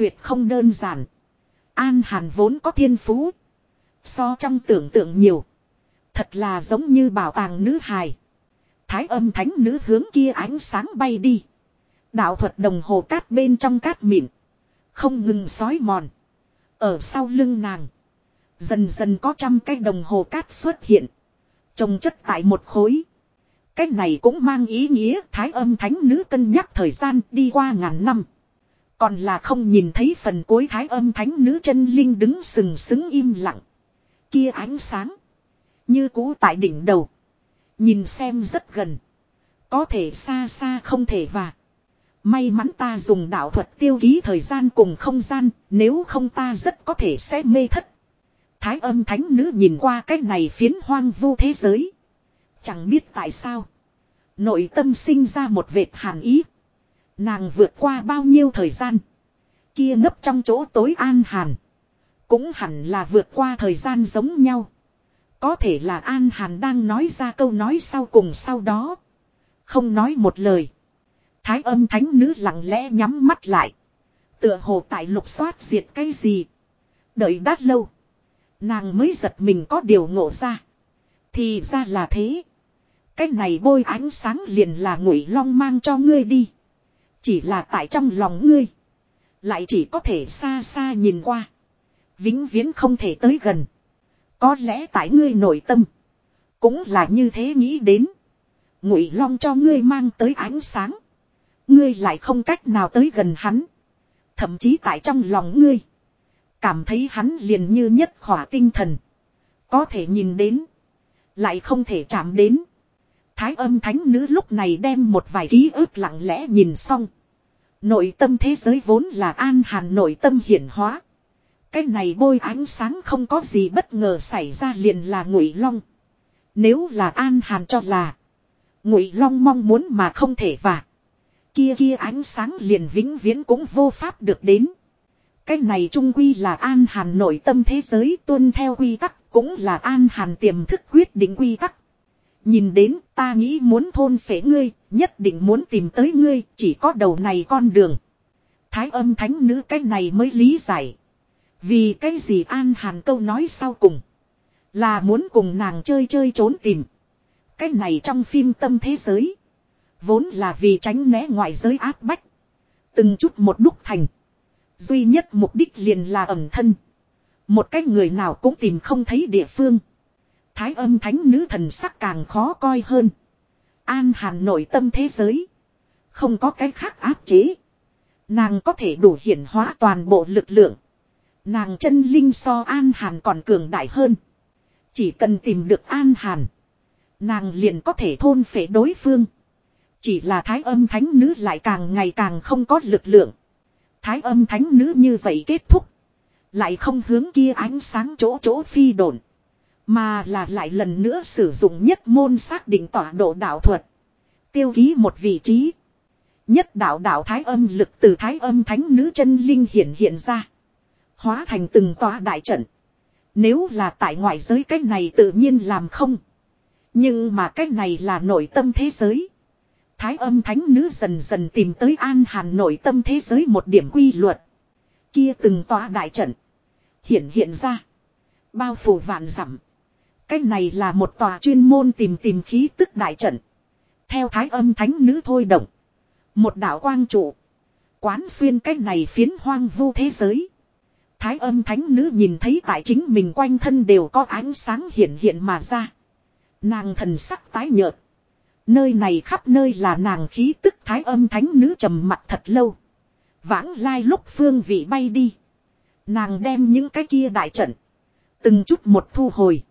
Tuyệt không đơn giản. An Hàn vốn có thiên phú. So trong tưởng tượng nhiều. Thật là giống như bảo tàng nữ hài. Thái âm thánh nữ hướng kia ánh sáng bay đi. Đạo thuật đồng hồ cát bên trong cát mịn. Không ngừng sói mòn. Ở sau lưng nàng. Dần dần có trăm cái đồng hồ cát xuất hiện. Trồng chất tại một khối. Cái này cũng mang ý nghĩa thái âm thánh nữ cân nhắc thời gian đi qua ngàn năm. Còn là không nhìn thấy phần cuối thái âm thánh nữ chân linh đứng sừng sững im lặng. Kia ánh sáng. Như cũ tại đỉnh đầu. Nhìn xem rất gần. Có thể xa xa không thể và. May mắn ta dùng đạo thuật tiêu ký thời gian cùng không gian, nếu không ta rất có thể sẽ mê thất. Thái âm thánh nữ nhìn qua cái này phiến hoang vu thế giới. Chẳng biết tại sao. Nội tâm sinh ra một vệt hàn ý. Nàng vượt qua bao nhiêu thời gian. Kia nấp trong chỗ tối an hàn. Cũng hẳn là vượt qua thời gian giống nhau. Có thể là An Hàn đang nói ra câu nói sau cùng sau đó. Không nói một lời. Thái âm thánh nữ lặng lẽ nhắm mắt lại. Tựa hồ tại lục soát diệt cái gì. Đợi đát lâu. Nàng mới giật mình có điều ngộ ra. Thì ra là thế. Cái này bôi ánh sáng liền là ngụy long mang cho ngươi đi. Chỉ là tại trong lòng ngươi. Lại chỉ có thể xa xa nhìn qua. Vĩnh viễn không thể tới gần. Có lẽ tại ngươi nội tâm. Cũng là như thế nghĩ đến. Ngụy long cho ngươi mang tới ánh sáng. Ngươi lại không cách nào tới gần hắn. Thậm chí tại trong lòng ngươi. Cảm thấy hắn liền như nhất khỏa tinh thần. Có thể nhìn đến. Lại không thể chạm đến. Thái âm thánh nữ lúc này đem một vài ký ức lặng lẽ nhìn xong. Nội tâm thế giới vốn là an hàn, nội tâm hiển hóa. Cái này bôi ánh sáng không có gì bất ngờ xảy ra liền là ngụy long. Nếu là An Hàn cho là. Ngụy long mong muốn mà không thể và. Kia kia ánh sáng liền vĩnh viễn cũng vô pháp được đến. Cái này trung quy là An Hàn nội tâm thế giới tuân theo quy tắc. Cũng là An Hàn tiềm thức quyết định quy tắc. Nhìn đến ta nghĩ muốn thôn phế ngươi, nhất định muốn tìm tới ngươi, chỉ có đầu này con đường. Thái âm thánh nữ cái này mới lý giải. Vì cái gì An Hàn câu nói sau cùng. Là muốn cùng nàng chơi chơi trốn tìm. Cái này trong phim tâm thế giới. Vốn là vì tránh né ngoại giới áp bách. Từng chút một đúc thành. Duy nhất mục đích liền là ẩm thân. Một cái người nào cũng tìm không thấy địa phương. Thái âm thánh nữ thần sắc càng khó coi hơn. An hàn nội tâm thế giới. Không có cái khác áp chế. Nàng có thể đủ hiển hóa toàn bộ lực lượng. Nàng chân linh so An Hàn còn cường đại hơn. Chỉ cần tìm được An Hàn. Nàng liền có thể thôn phệ đối phương. Chỉ là thái âm thánh nữ lại càng ngày càng không có lực lượng. Thái âm thánh nữ như vậy kết thúc. Lại không hướng kia ánh sáng chỗ chỗ phi đồn. Mà là lại lần nữa sử dụng nhất môn xác định tọa độ đạo thuật. Tiêu ký một vị trí. Nhất đạo đạo thái âm lực từ thái âm thánh nữ chân linh hiện hiện ra. Hóa thành từng tòa đại trận. Nếu là tại ngoại giới cách này tự nhiên làm không. Nhưng mà cách này là nội tâm thế giới. Thái âm thánh nữ dần dần tìm tới an hàn nội tâm thế giới một điểm quy luật. Kia từng tòa đại trận. Hiện hiện ra. Bao phủ vạn dặm Cách này là một tòa chuyên môn tìm tìm khí tức đại trận. Theo thái âm thánh nữ thôi động. Một đạo quang trụ. Quán xuyên cách này phiến hoang vu thế giới. Thái âm thánh nữ nhìn thấy tại chính mình quanh thân đều có ánh sáng hiện hiện mà ra. Nàng thần sắc tái nhợt. Nơi này khắp nơi là nàng khí tức thái âm thánh nữ trầm mặt thật lâu. Vãng lai lúc phương vị bay đi. Nàng đem những cái kia đại trận. Từng chút một thu hồi.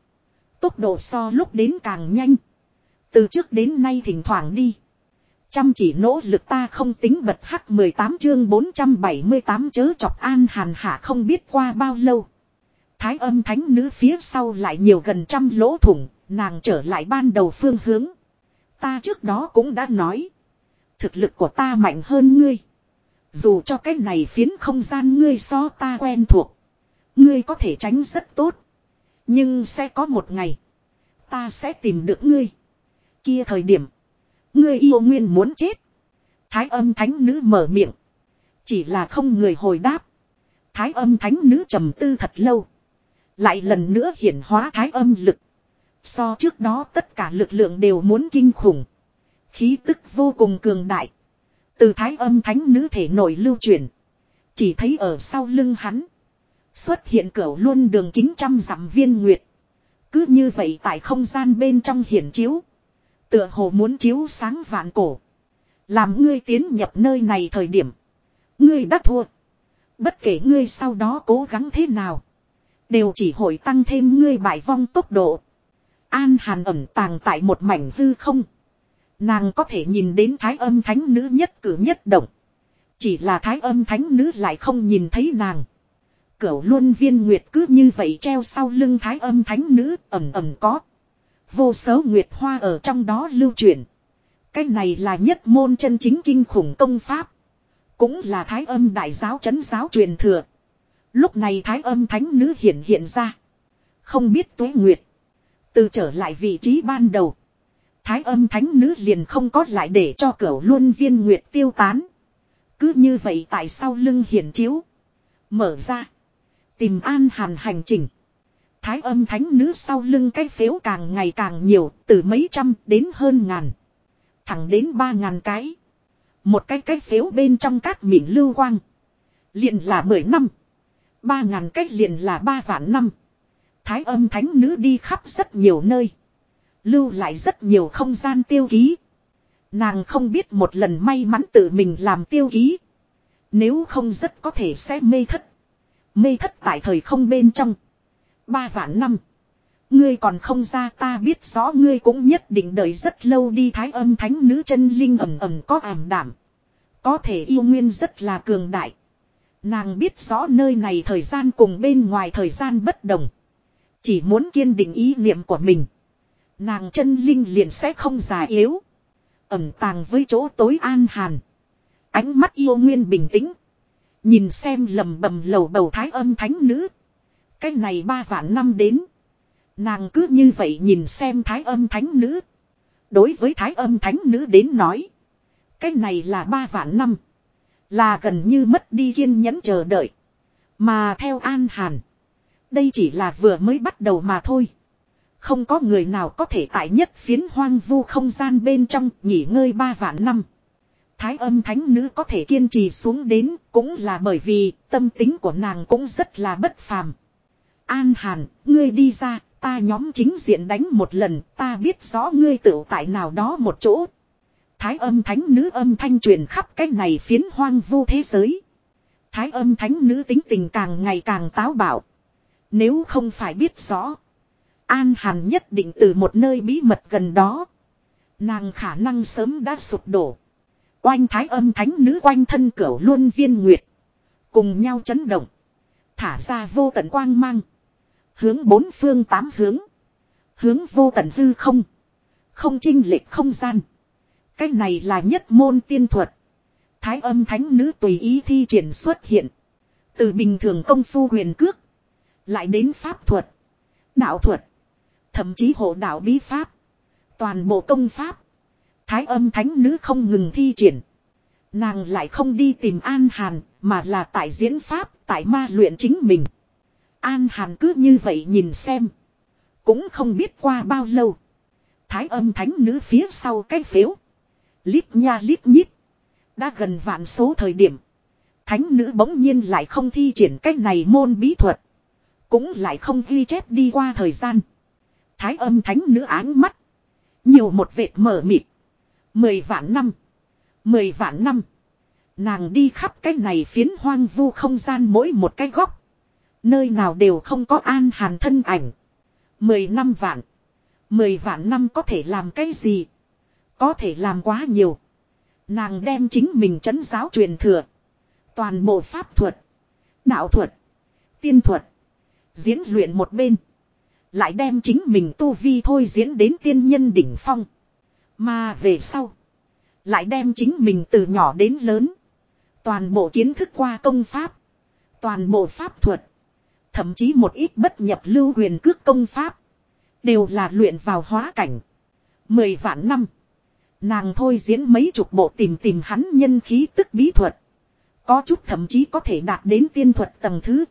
Tốc độ so lúc đến càng nhanh. Từ trước đến nay thỉnh thoảng đi. Chăm chỉ nỗ lực ta không tính bật hắc 18 chương 478 chớ chọc an hàn hạ không biết qua bao lâu. Thái âm thánh nữ phía sau lại nhiều gần trăm lỗ thủng, nàng trở lại ban đầu phương hướng. Ta trước đó cũng đã nói. Thực lực của ta mạnh hơn ngươi. Dù cho cái này phiến không gian ngươi so ta quen thuộc. Ngươi có thể tránh rất tốt. Nhưng sẽ có một ngày. Ta sẽ tìm được ngươi. Kia thời điểm. Ngươi yêu nguyên muốn chết. Thái âm thánh nữ mở miệng. Chỉ là không người hồi đáp. Thái âm thánh nữ trầm tư thật lâu. Lại lần nữa hiển hóa thái âm lực. So trước đó tất cả lực lượng đều muốn kinh khủng. Khí tức vô cùng cường đại. Từ thái âm thánh nữ thể nổi lưu truyền. Chỉ thấy ở sau lưng hắn. Xuất hiện cửa luôn đường kính trăm dặm viên nguyệt. Cứ như vậy tại không gian bên trong hiển chiếu. Tựa hồ muốn chiếu sáng vạn cổ. Làm ngươi tiến nhập nơi này thời điểm. Ngươi đã thua. Bất kể ngươi sau đó cố gắng thế nào. Đều chỉ hội tăng thêm ngươi bại vong tốc độ. An hàn ẩm tàng tại một mảnh hư không. Nàng có thể nhìn đến thái âm thánh nữ nhất cử nhất động. Chỉ là thái âm thánh nữ lại không nhìn thấy nàng. Cửu luân viên nguyệt cứ như vậy treo sau lưng thái âm thánh nữ, ẩm ẩm có. Vô số nguyệt hoa ở trong đó lưu truyền. Cái này là nhất môn chân chính kinh khủng công pháp. Cũng là thái âm đại giáo chấn giáo truyền thừa. Lúc này thái âm thánh nữ hiện hiện ra. Không biết tuế nguyệt. Từ trở lại vị trí ban đầu. Thái âm thánh nữ liền không có lại để cho cửu luân viên nguyệt tiêu tán. Cứ như vậy tại sau lưng hiển chiếu. Mở ra. Tìm an hàn hành trình. Thái âm thánh nữ sau lưng cái phếu càng ngày càng nhiều, từ mấy trăm đến hơn ngàn. Thẳng đến ba ngàn cái. Một cái cái phếu bên trong cát mịn lưu quang. Liền là mười năm. Ba ngàn cái liền là ba vạn năm. Thái âm thánh nữ đi khắp rất nhiều nơi. Lưu lại rất nhiều không gian tiêu ký. Nàng không biết một lần may mắn tự mình làm tiêu ký. Nếu không rất có thể sẽ mê thất. Mê thất tại thời không bên trong. Ba vạn năm. Ngươi còn không ra ta biết rõ ngươi cũng nhất định đợi rất lâu đi thái âm thánh nữ chân linh ẩm ẩm có ảm đảm. Có thể yêu nguyên rất là cường đại. Nàng biết rõ nơi này thời gian cùng bên ngoài thời gian bất đồng. Chỉ muốn kiên định ý niệm của mình. Nàng chân linh liền sẽ không già yếu. Ẩm tàng với chỗ tối an hàn. Ánh mắt yêu nguyên bình tĩnh. Nhìn xem lầm bầm lầu bầu thái âm thánh nữ. Cái này ba vạn năm đến. Nàng cứ như vậy nhìn xem thái âm thánh nữ. Đối với thái âm thánh nữ đến nói. Cái này là ba vạn năm. Là gần như mất đi kiên nhẫn chờ đợi. Mà theo An Hàn. Đây chỉ là vừa mới bắt đầu mà thôi. Không có người nào có thể tại nhất phiến hoang vu không gian bên trong nghỉ ngơi ba vạn năm. Thái âm thánh nữ có thể kiên trì xuống đến cũng là bởi vì tâm tính của nàng cũng rất là bất phàm. An Hàn, ngươi đi ra, ta nhóm chính diện đánh một lần, ta biết rõ ngươi tự tại nào đó một chỗ. Thái âm thánh nữ âm thanh truyền khắp cái này phiến hoang vu thế giới. Thái âm thánh nữ tính tình càng ngày càng táo bạo. Nếu không phải biết rõ. An Hàn nhất định từ một nơi bí mật gần đó. Nàng khả năng sớm đã sụp đổ. Oanh thái âm thánh nữ quanh thân cửu luôn viên nguyệt. Cùng nhau chấn động. Thả ra vô tận quang mang. Hướng bốn phương tám hướng. Hướng vô tận hư không. Không trinh lệch không gian. Cái này là nhất môn tiên thuật. Thái âm thánh nữ tùy ý thi triển xuất hiện. Từ bình thường công phu huyền cước. Lại đến pháp thuật. Đạo thuật. Thậm chí hộ đạo bí pháp. Toàn bộ công pháp. Thái âm thánh nữ không ngừng thi triển. Nàng lại không đi tìm An Hàn, mà là tại diễn pháp, tại ma luyện chính mình. An Hàn cứ như vậy nhìn xem. Cũng không biết qua bao lâu. Thái âm thánh nữ phía sau cái phiếu, Lít nha lít nhít. Đã gần vạn số thời điểm. Thánh nữ bỗng nhiên lại không thi triển cách này môn bí thuật. Cũng lại không ghi chép đi qua thời gian. Thái âm thánh nữ áng mắt. Nhiều một vệt mở mịt. Mười vạn năm. Mười vạn năm. Nàng đi khắp cái này phiến hoang vu không gian mỗi một cái góc. Nơi nào đều không có an hàn thân ảnh. Mười năm vạn. Mười vạn năm có thể làm cái gì? Có thể làm quá nhiều. Nàng đem chính mình chấn giáo truyền thừa. Toàn bộ pháp thuật. Đạo thuật. Tiên thuật. Diễn luyện một bên. Lại đem chính mình tu vi thôi diễn đến tiên nhân đỉnh phong. Mà về sau. Lại đem chính mình từ nhỏ đến lớn. Toàn bộ kiến thức qua công pháp. Toàn bộ pháp thuật. Thậm chí một ít bất nhập lưu huyền cước công pháp. Đều là luyện vào hóa cảnh. Mười vạn năm. Nàng thôi diễn mấy chục bộ tìm tìm hắn nhân khí tức bí thuật. Có chút thậm chí có thể đạt đến tiên thuật tầng thứ.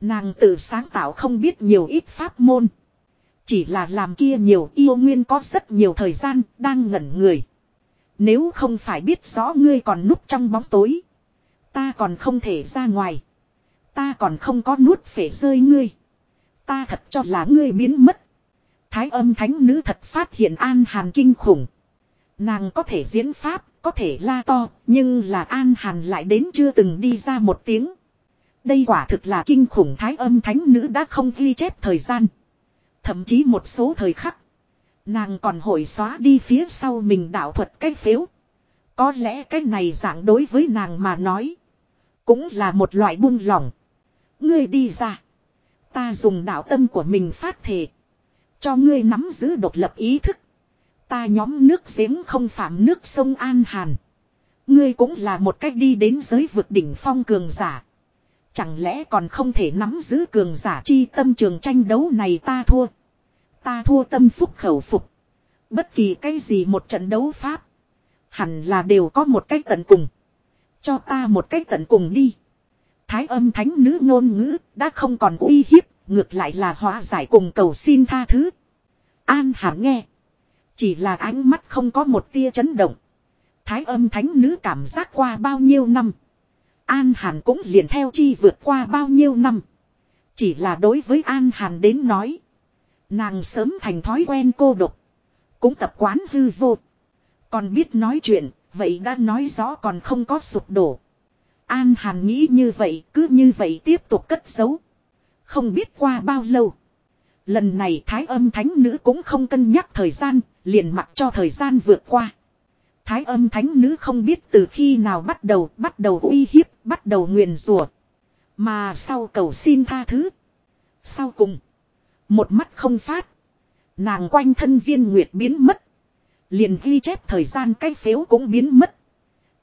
Nàng tự sáng tạo không biết nhiều ít pháp môn. Chỉ là làm kia nhiều yêu nguyên có rất nhiều thời gian đang ngẩn người. Nếu không phải biết rõ ngươi còn núp trong bóng tối. Ta còn không thể ra ngoài. Ta còn không có nuốt phể rơi ngươi. Ta thật cho là ngươi biến mất. Thái âm thánh nữ thật phát hiện an hàn kinh khủng. Nàng có thể diễn pháp, có thể la to, nhưng là an hàn lại đến chưa từng đi ra một tiếng. Đây quả thực là kinh khủng thái âm thánh nữ đã không ghi chép thời gian. Thậm chí một số thời khắc. Nàng còn hồi xóa đi phía sau mình đạo thuật cái phếu. Có lẽ cái này dạng đối với nàng mà nói. Cũng là một loại buông lỏng. Ngươi đi ra. Ta dùng đạo tâm của mình phát thể. Cho ngươi nắm giữ độc lập ý thức. Ta nhóm nước giếng không phạm nước sông An Hàn. Ngươi cũng là một cách đi đến giới vực đỉnh phong cường giả. Chẳng lẽ còn không thể nắm giữ cường giả chi tâm trường tranh đấu này ta thua. Ta thua tâm phúc khẩu phục. Bất kỳ cái gì một trận đấu pháp. Hẳn là đều có một cách tận cùng. Cho ta một cách tận cùng đi. Thái âm thánh nữ ngôn ngữ đã không còn uy hiếp. Ngược lại là hóa giải cùng cầu xin tha thứ. An hẳn nghe. Chỉ là ánh mắt không có một tia chấn động. Thái âm thánh nữ cảm giác qua bao nhiêu năm. An Hàn cũng liền theo chi vượt qua bao nhiêu năm. Chỉ là đối với An Hàn đến nói. Nàng sớm thành thói quen cô độc. Cũng tập quán hư vô. Còn biết nói chuyện, vậy đã nói rõ còn không có sụp đổ. An Hàn nghĩ như vậy, cứ như vậy tiếp tục cất giấu. Không biết qua bao lâu. Lần này thái âm thánh nữ cũng không cân nhắc thời gian, liền mặc cho thời gian vượt qua. Thái âm thánh nữ không biết từ khi nào bắt đầu bắt đầu uy hiếp Bắt đầu nguyền rủa Mà sau cầu xin tha thứ. Sau cùng. Một mắt không phát. Nàng quanh thân viên nguyệt biến mất. Liền ghi chép thời gian cái phếu cũng biến mất.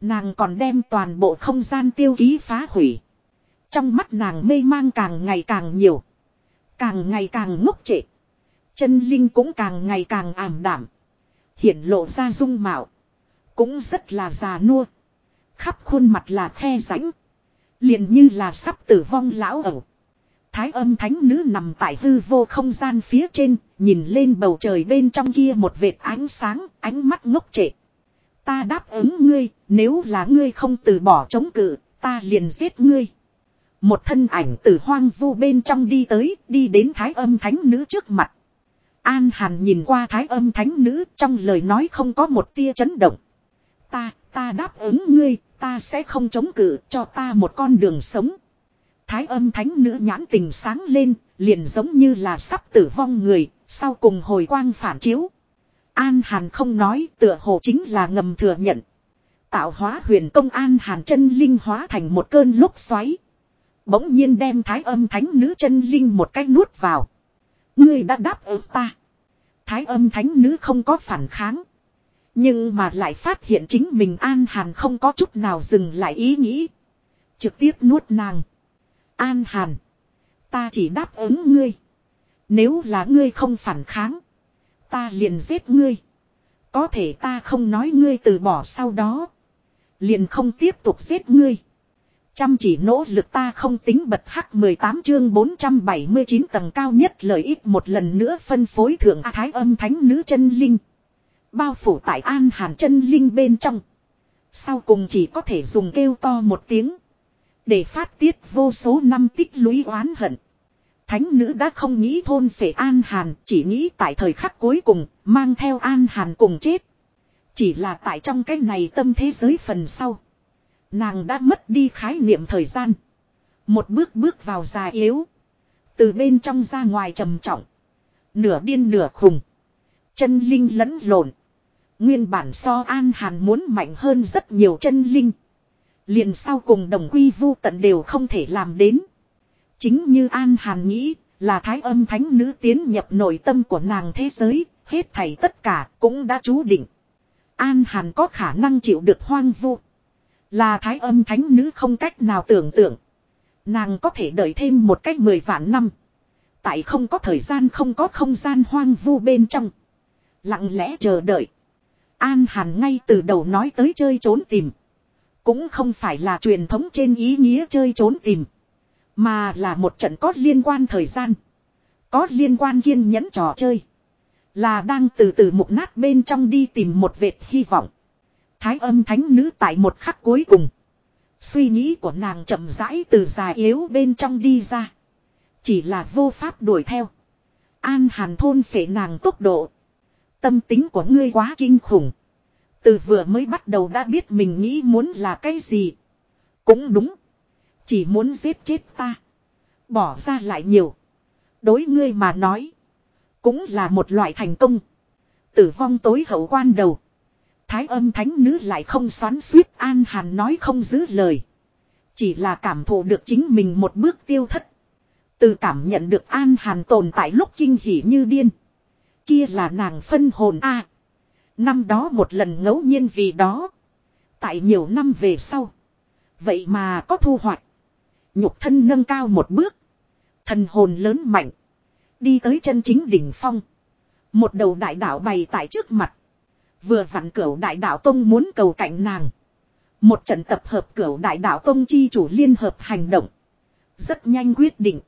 Nàng còn đem toàn bộ không gian tiêu ký phá hủy. Trong mắt nàng mê mang càng ngày càng nhiều. Càng ngày càng ngốc trệ. Chân linh cũng càng ngày càng ảm đảm. Hiện lộ ra dung mạo. Cũng rất là già nua. Khắp khuôn mặt là khe rãnh. liền như là sắp tử vong lão ẩu. Thái âm thánh nữ nằm tại hư vô không gian phía trên, nhìn lên bầu trời bên trong kia một vệt ánh sáng, ánh mắt ngốc trệ. Ta đáp ứng ngươi, nếu là ngươi không từ bỏ chống cự, ta liền giết ngươi. Một thân ảnh từ hoang vu bên trong đi tới, đi đến thái âm thánh nữ trước mặt. An Hàn nhìn qua thái âm thánh nữ trong lời nói không có một tia chấn động. Ta, ta đáp ứng ngươi, ta sẽ không chống cự cho ta một con đường sống. Thái âm thánh nữ nhãn tình sáng lên, liền giống như là sắp tử vong người, sau cùng hồi quang phản chiếu. An Hàn không nói tựa hồ chính là ngầm thừa nhận. Tạo hóa huyền công An Hàn chân linh hóa thành một cơn lúc xoáy. Bỗng nhiên đem thái âm thánh nữ chân linh một cái nuốt vào. Ngươi đã đáp ứng ta. Thái âm thánh nữ không có phản kháng. Nhưng mà lại phát hiện chính mình An Hàn không có chút nào dừng lại ý nghĩ. Trực tiếp nuốt nàng. An Hàn. Ta chỉ đáp ứng ngươi. Nếu là ngươi không phản kháng. Ta liền giết ngươi. Có thể ta không nói ngươi từ bỏ sau đó. Liền không tiếp tục giết ngươi. Chăm chỉ nỗ lực ta không tính bật hắc 18 chương 479 tầng cao nhất lợi ích một lần nữa phân phối thượng A Thái âm thánh nữ chân linh. Bao phủ tại an hàn chân linh bên trong. Sau cùng chỉ có thể dùng kêu to một tiếng. Để phát tiết vô số năm tích lũy oán hận. Thánh nữ đã không nghĩ thôn phệ an hàn, chỉ nghĩ tại thời khắc cuối cùng, mang theo an hàn cùng chết. Chỉ là tại trong cái này tâm thế giới phần sau. Nàng đã mất đi khái niệm thời gian. Một bước bước vào già yếu. Từ bên trong ra ngoài trầm trọng. Nửa điên nửa khùng. Chân linh lẫn lộn. Nguyên bản so an hàn muốn mạnh hơn rất nhiều chân linh. Liền sau cùng đồng quy vu tận đều không thể làm đến. Chính như An Hàn nghĩ, là thái âm thánh nữ tiến nhập nội tâm của nàng thế giới, hết thảy tất cả cũng đã chú định. An Hàn có khả năng chịu được hoang vu. Là thái âm thánh nữ không cách nào tưởng tượng. Nàng có thể đợi thêm một cách mười vạn năm. Tại không có thời gian không có không gian hoang vu bên trong. Lặng lẽ chờ đợi. An Hàn ngay từ đầu nói tới chơi trốn tìm. Cũng không phải là truyền thống trên ý nghĩa chơi trốn tìm. Mà là một trận có liên quan thời gian. Có liên quan kiên nhẫn trò chơi. Là đang từ từ mục nát bên trong đi tìm một vệt hy vọng. Thái âm thánh nữ tại một khắc cuối cùng. Suy nghĩ của nàng chậm rãi từ già yếu bên trong đi ra. Chỉ là vô pháp đuổi theo. An hàn thôn phệ nàng tốc độ. Tâm tính của ngươi quá kinh khủng. Từ vừa mới bắt đầu đã biết mình nghĩ muốn là cái gì. Cũng đúng. Chỉ muốn giết chết ta. Bỏ ra lại nhiều. Đối ngươi mà nói. Cũng là một loại thành công. Tử vong tối hậu quan đầu. Thái âm thánh nữ lại không xoắn suýt an hàn nói không giữ lời. Chỉ là cảm thụ được chính mình một bước tiêu thất. Từ cảm nhận được an hàn tồn tại lúc kinh hỉ như điên. Kia là nàng phân hồn a Năm đó một lần ngẫu nhiên vì đó. Tại nhiều năm về sau. Vậy mà có thu hoạch. Nhục thân nâng cao một bước. Thần hồn lớn mạnh. Đi tới chân chính đỉnh phong. Một đầu đại đạo bày tại trước mặt. Vừa vặn cửu đại đạo tông muốn cầu cạnh nàng. Một trận tập hợp cửu đại đạo tông chi chủ liên hợp hành động. Rất nhanh quyết định.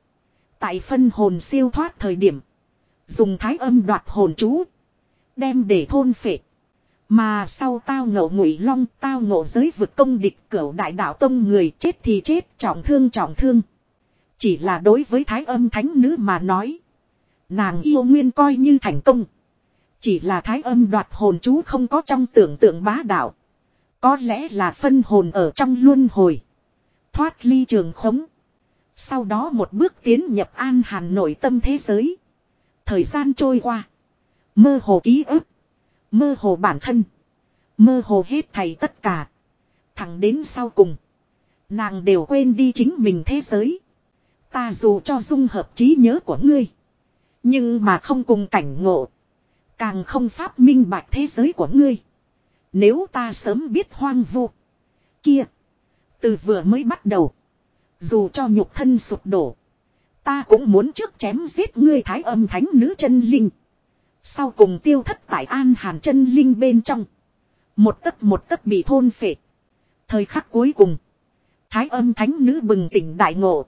Tại phân hồn siêu thoát thời điểm. Dùng thái âm đoạt hồn chú. Đem để thôn phệ. Mà sau tao ngộ ngụy long, tao ngộ giới vực công địch cửu đại đạo tông người chết thì chết, trọng thương trọng thương. Chỉ là đối với thái âm thánh nữ mà nói. Nàng yêu nguyên coi như thành công. Chỉ là thái âm đoạt hồn chú không có trong tưởng tượng bá đạo. Có lẽ là phân hồn ở trong luân hồi. Thoát ly trường khống. Sau đó một bước tiến nhập an hàn nội tâm thế giới. Thời gian trôi qua. Mơ hồ ký ức. Mơ hồ bản thân. Mơ hồ hết thầy tất cả. Thẳng đến sau cùng. Nàng đều quên đi chính mình thế giới. Ta dù cho dung hợp trí nhớ của ngươi. Nhưng mà không cùng cảnh ngộ. Càng không pháp minh bạch thế giới của ngươi. Nếu ta sớm biết hoang vu. Kia. Từ vừa mới bắt đầu. Dù cho nhục thân sụp đổ. Ta cũng muốn trước chém giết ngươi thái âm thánh nữ chân linh. Sau cùng tiêu thất tại an hàn chân linh bên trong. Một tấc một tấc bị thôn phệ. Thời khắc cuối cùng. Thái âm thánh nữ bừng tỉnh đại ngộ.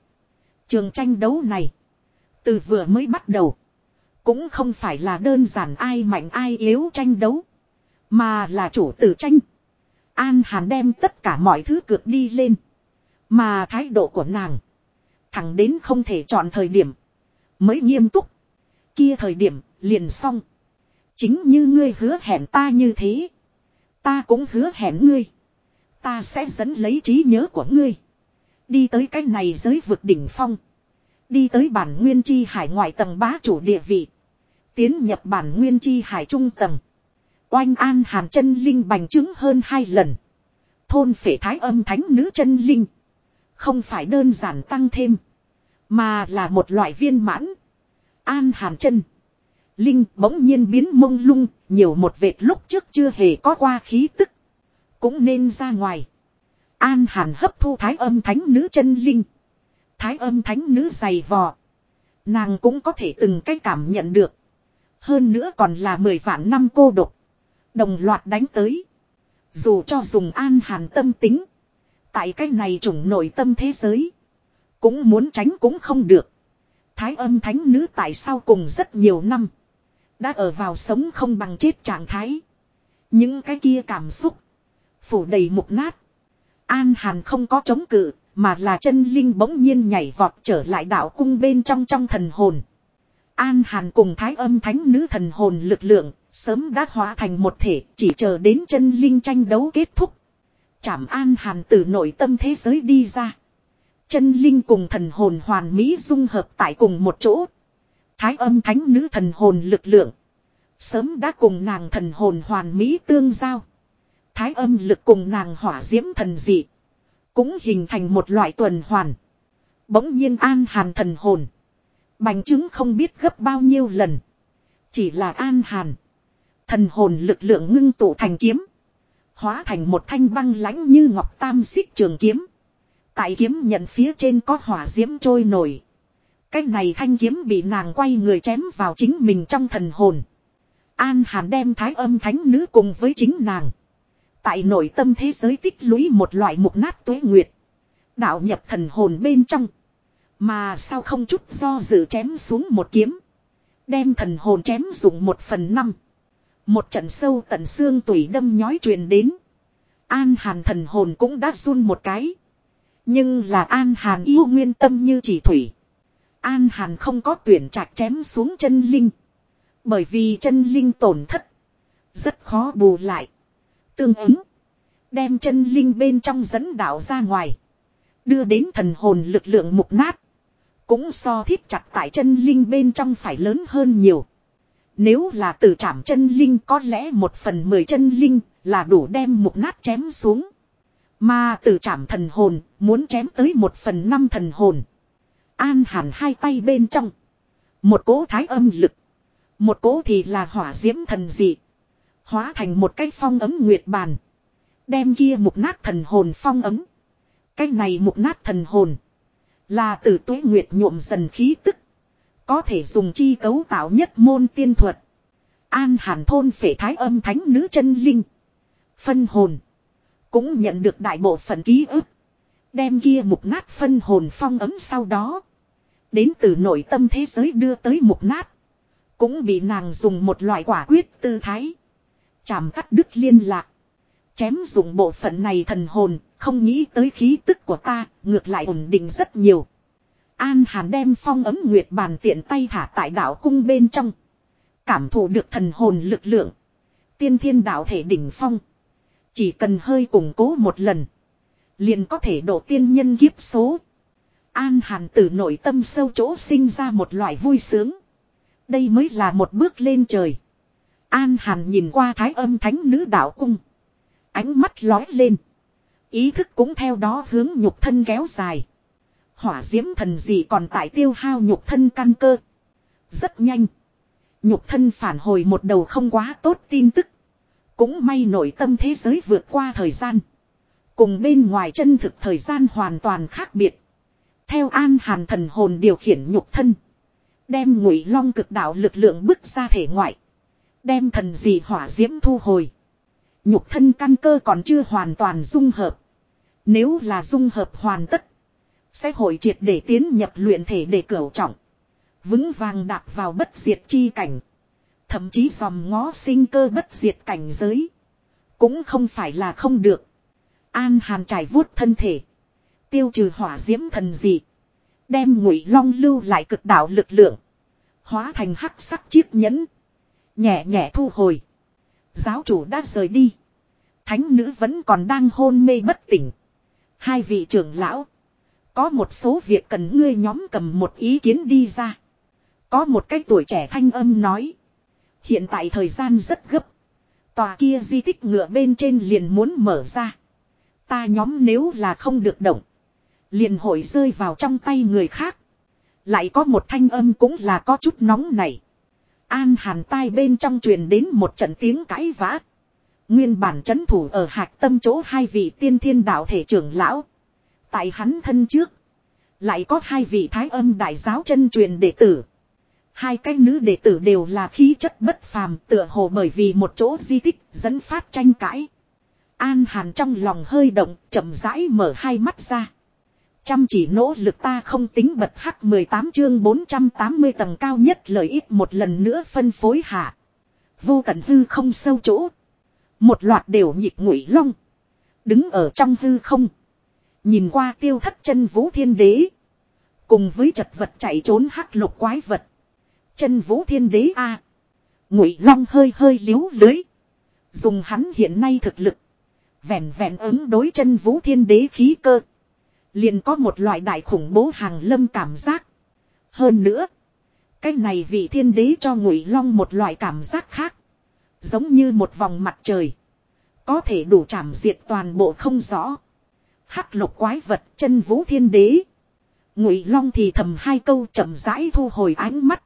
Trường tranh đấu này. Từ vừa mới bắt đầu. Cũng không phải là đơn giản ai mạnh ai yếu tranh đấu. Mà là chủ tử tranh. An Hàn đem tất cả mọi thứ cược đi lên. Mà thái độ của nàng. Thẳng đến không thể chọn thời điểm. Mới nghiêm túc. Kia thời điểm, liền xong. Chính như ngươi hứa hẹn ta như thế. Ta cũng hứa hẹn ngươi. Ta sẽ dẫn lấy trí nhớ của ngươi. Đi tới cái này giới vực đỉnh phong. Đi tới bản nguyên chi hải ngoại tầng bá chủ địa vị. Tiến nhập bản nguyên chi hải trung tầng. Oanh an hàn chân linh bành chứng hơn hai lần. Thôn phể thái âm thánh nữ chân linh. Không phải đơn giản tăng thêm. Mà là một loại viên mãn. An hàn chân. Linh bỗng nhiên biến mông lung. Nhiều một vệt lúc trước chưa hề có qua khí tức. Cũng nên ra ngoài. An hàn hấp thu thái âm thánh nữ chân linh. Thái âm thánh nữ dày vò. Nàng cũng có thể từng cái cảm nhận được. Hơn nữa còn là mười vạn năm cô độc. Đồng loạt đánh tới. Dù cho dùng an hàn tâm tính. Tại cái này trùng nội tâm thế giới. Cũng muốn tránh cũng không được. Thái âm thánh nữ tại sao cùng rất nhiều năm. Đã ở vào sống không bằng chết trạng thái. Những cái kia cảm xúc. Phủ đầy mục nát. An hàn không có chống cự. Mà là chân linh bỗng nhiên nhảy vọt trở lại đạo cung bên trong trong thần hồn. An hàn cùng thái âm thánh nữ thần hồn lực lượng. Sớm đã hóa thành một thể, chỉ chờ đến chân linh tranh đấu kết thúc. Trảm an hàn từ nội tâm thế giới đi ra. Chân linh cùng thần hồn hoàn mỹ dung hợp tại cùng một chỗ. Thái âm thánh nữ thần hồn lực lượng. Sớm đã cùng nàng thần hồn hoàn mỹ tương giao. Thái âm lực cùng nàng hỏa diễm thần dị. Cũng hình thành một loại tuần hoàn. Bỗng nhiên an hàn thần hồn. Bành chứng không biết gấp bao nhiêu lần. Chỉ là an hàn. Thần hồn lực lượng ngưng tụ thành kiếm. Hóa thành một thanh băng lãnh như ngọc tam xích trường kiếm. Tại kiếm nhận phía trên có hỏa diễm trôi nổi. Cái này thanh kiếm bị nàng quay người chém vào chính mình trong thần hồn. An Hàn đem thái âm thánh nữ cùng với chính nàng. Tại nội tâm thế giới tích lũy một loại mục nát tuế nguyệt. Đạo nhập thần hồn bên trong. Mà sao không chút do dự chém xuống một kiếm. Đem thần hồn chém dùng một phần năm. Một trận sâu tận xương tủy đâm nhói truyền đến. An hàn thần hồn cũng đã run một cái. Nhưng là an hàn yêu nguyên tâm như chỉ thủy. An hàn không có tuyển trạc chém xuống chân linh. Bởi vì chân linh tổn thất. Rất khó bù lại. Tương ứng. Đem chân linh bên trong dẫn đạo ra ngoài. Đưa đến thần hồn lực lượng mục nát. Cũng so thiết chặt tại chân linh bên trong phải lớn hơn nhiều. Nếu là từ trảm chân linh, có lẽ một phần mười chân linh là đủ đem mục nát chém xuống. Mà từ trảm thần hồn, muốn chém tới một phần năm thần hồn. An hẳn hai tay bên trong. Một cỗ thái âm lực. Một cỗ thì là hỏa diễm thần dị. Hóa thành một cái phong ấm nguyệt bàn. Đem kia mục nát thần hồn phong ấm. Cái này mục nát thần hồn. Là từ tuế nguyệt nhuộm dần khí tức. Có thể dùng chi cấu tạo nhất môn tiên thuật. An hàn thôn phể thái âm thánh nữ chân linh. Phân hồn. Cũng nhận được đại bộ phận ký ức. Đem kia mục nát phân hồn phong ấm sau đó. Đến từ nội tâm thế giới đưa tới mục nát. Cũng bị nàng dùng một loại quả quyết tư thái. Chàm cắt đứt liên lạc. Chém dùng bộ phận này thần hồn, không nghĩ tới khí tức của ta, ngược lại ổn định rất nhiều. An Hàn đem phong ấm nguyệt bàn tiện tay thả tại đảo cung bên trong. Cảm thụ được thần hồn lực lượng. Tiên thiên đạo thể đỉnh phong. Chỉ cần hơi củng cố một lần. Liền có thể độ tiên nhân kiếp số. An Hàn từ nội tâm sâu chỗ sinh ra một loại vui sướng. Đây mới là một bước lên trời. An Hàn nhìn qua thái âm thánh nữ đạo cung. Ánh mắt lói lên. Ý thức cũng theo đó hướng nhục thân kéo dài. Hỏa diễm thần gì còn tại tiêu hao nhục thân căn cơ. Rất nhanh. Nhục thân phản hồi một đầu không quá tốt tin tức. Cũng may nội tâm thế giới vượt qua thời gian. Cùng bên ngoài chân thực thời gian hoàn toàn khác biệt. Theo an hàn thần hồn điều khiển nhục thân. Đem ngụy long cực đạo lực lượng bức ra thể ngoại. Đem thần dị hỏa diễm thu hồi. Nhục thân căn cơ còn chưa hoàn toàn dung hợp. Nếu là dung hợp hoàn tất. Sẽ hội triệt để tiến nhập luyện thể để cửu trọng. Vững vàng đạp vào bất diệt chi cảnh. Thậm chí dòm ngó sinh cơ bất diệt cảnh giới. Cũng không phải là không được. An hàn trải vuốt thân thể. Tiêu trừ hỏa diễm thần dị. Đem ngụy long lưu lại cực đạo lực lượng. Hóa thành hắc sắc chiếc nhẫn. Nhẹ nhẹ thu hồi. Giáo chủ đã rời đi. Thánh nữ vẫn còn đang hôn mê bất tỉnh. Hai vị trưởng lão. Có một số việc cần ngươi nhóm cầm một ý kiến đi ra. Có một cái tuổi trẻ thanh âm nói. Hiện tại thời gian rất gấp. Tòa kia di tích ngựa bên trên liền muốn mở ra. Ta nhóm nếu là không được động. Liền hội rơi vào trong tay người khác. Lại có một thanh âm cũng là có chút nóng này. An hàn tai bên trong truyền đến một trận tiếng cãi vã. Nguyên bản chấn thủ ở hạc tâm chỗ hai vị tiên thiên đạo thể trưởng lão. Tại hắn thân trước. Lại có hai vị thái âm đại giáo chân truyền đệ tử. Hai cái nữ đệ tử đều là khí chất bất phàm tựa hồ bởi vì một chỗ di tích dẫn phát tranh cãi. An hàn trong lòng hơi động, chậm rãi mở hai mắt ra. Chăm chỉ nỗ lực ta không tính bật hắc 18 chương 480 tầng cao nhất lợi ích một lần nữa phân phối hạ. Vô tận hư không sâu chỗ. Một loạt đều nhịp ngụy long. Đứng ở trong hư không. Nhìn qua tiêu thất chân vũ thiên đế. Cùng với chật vật chạy trốn hắc lục quái vật. Chân vũ thiên đế a Ngụy long hơi hơi liếu lưới. Dùng hắn hiện nay thực lực. Vẹn vẹn ứng đối chân vũ thiên đế khí cơ. Liền có một loại đại khủng bố hàng lâm cảm giác. Hơn nữa. Cái này vị thiên đế cho ngụy long một loại cảm giác khác. Giống như một vòng mặt trời. Có thể đủ chảm diệt toàn bộ không rõ. Hắc lục quái vật chân vũ thiên đế. Ngụy long thì thầm hai câu chậm rãi thu hồi ánh mắt.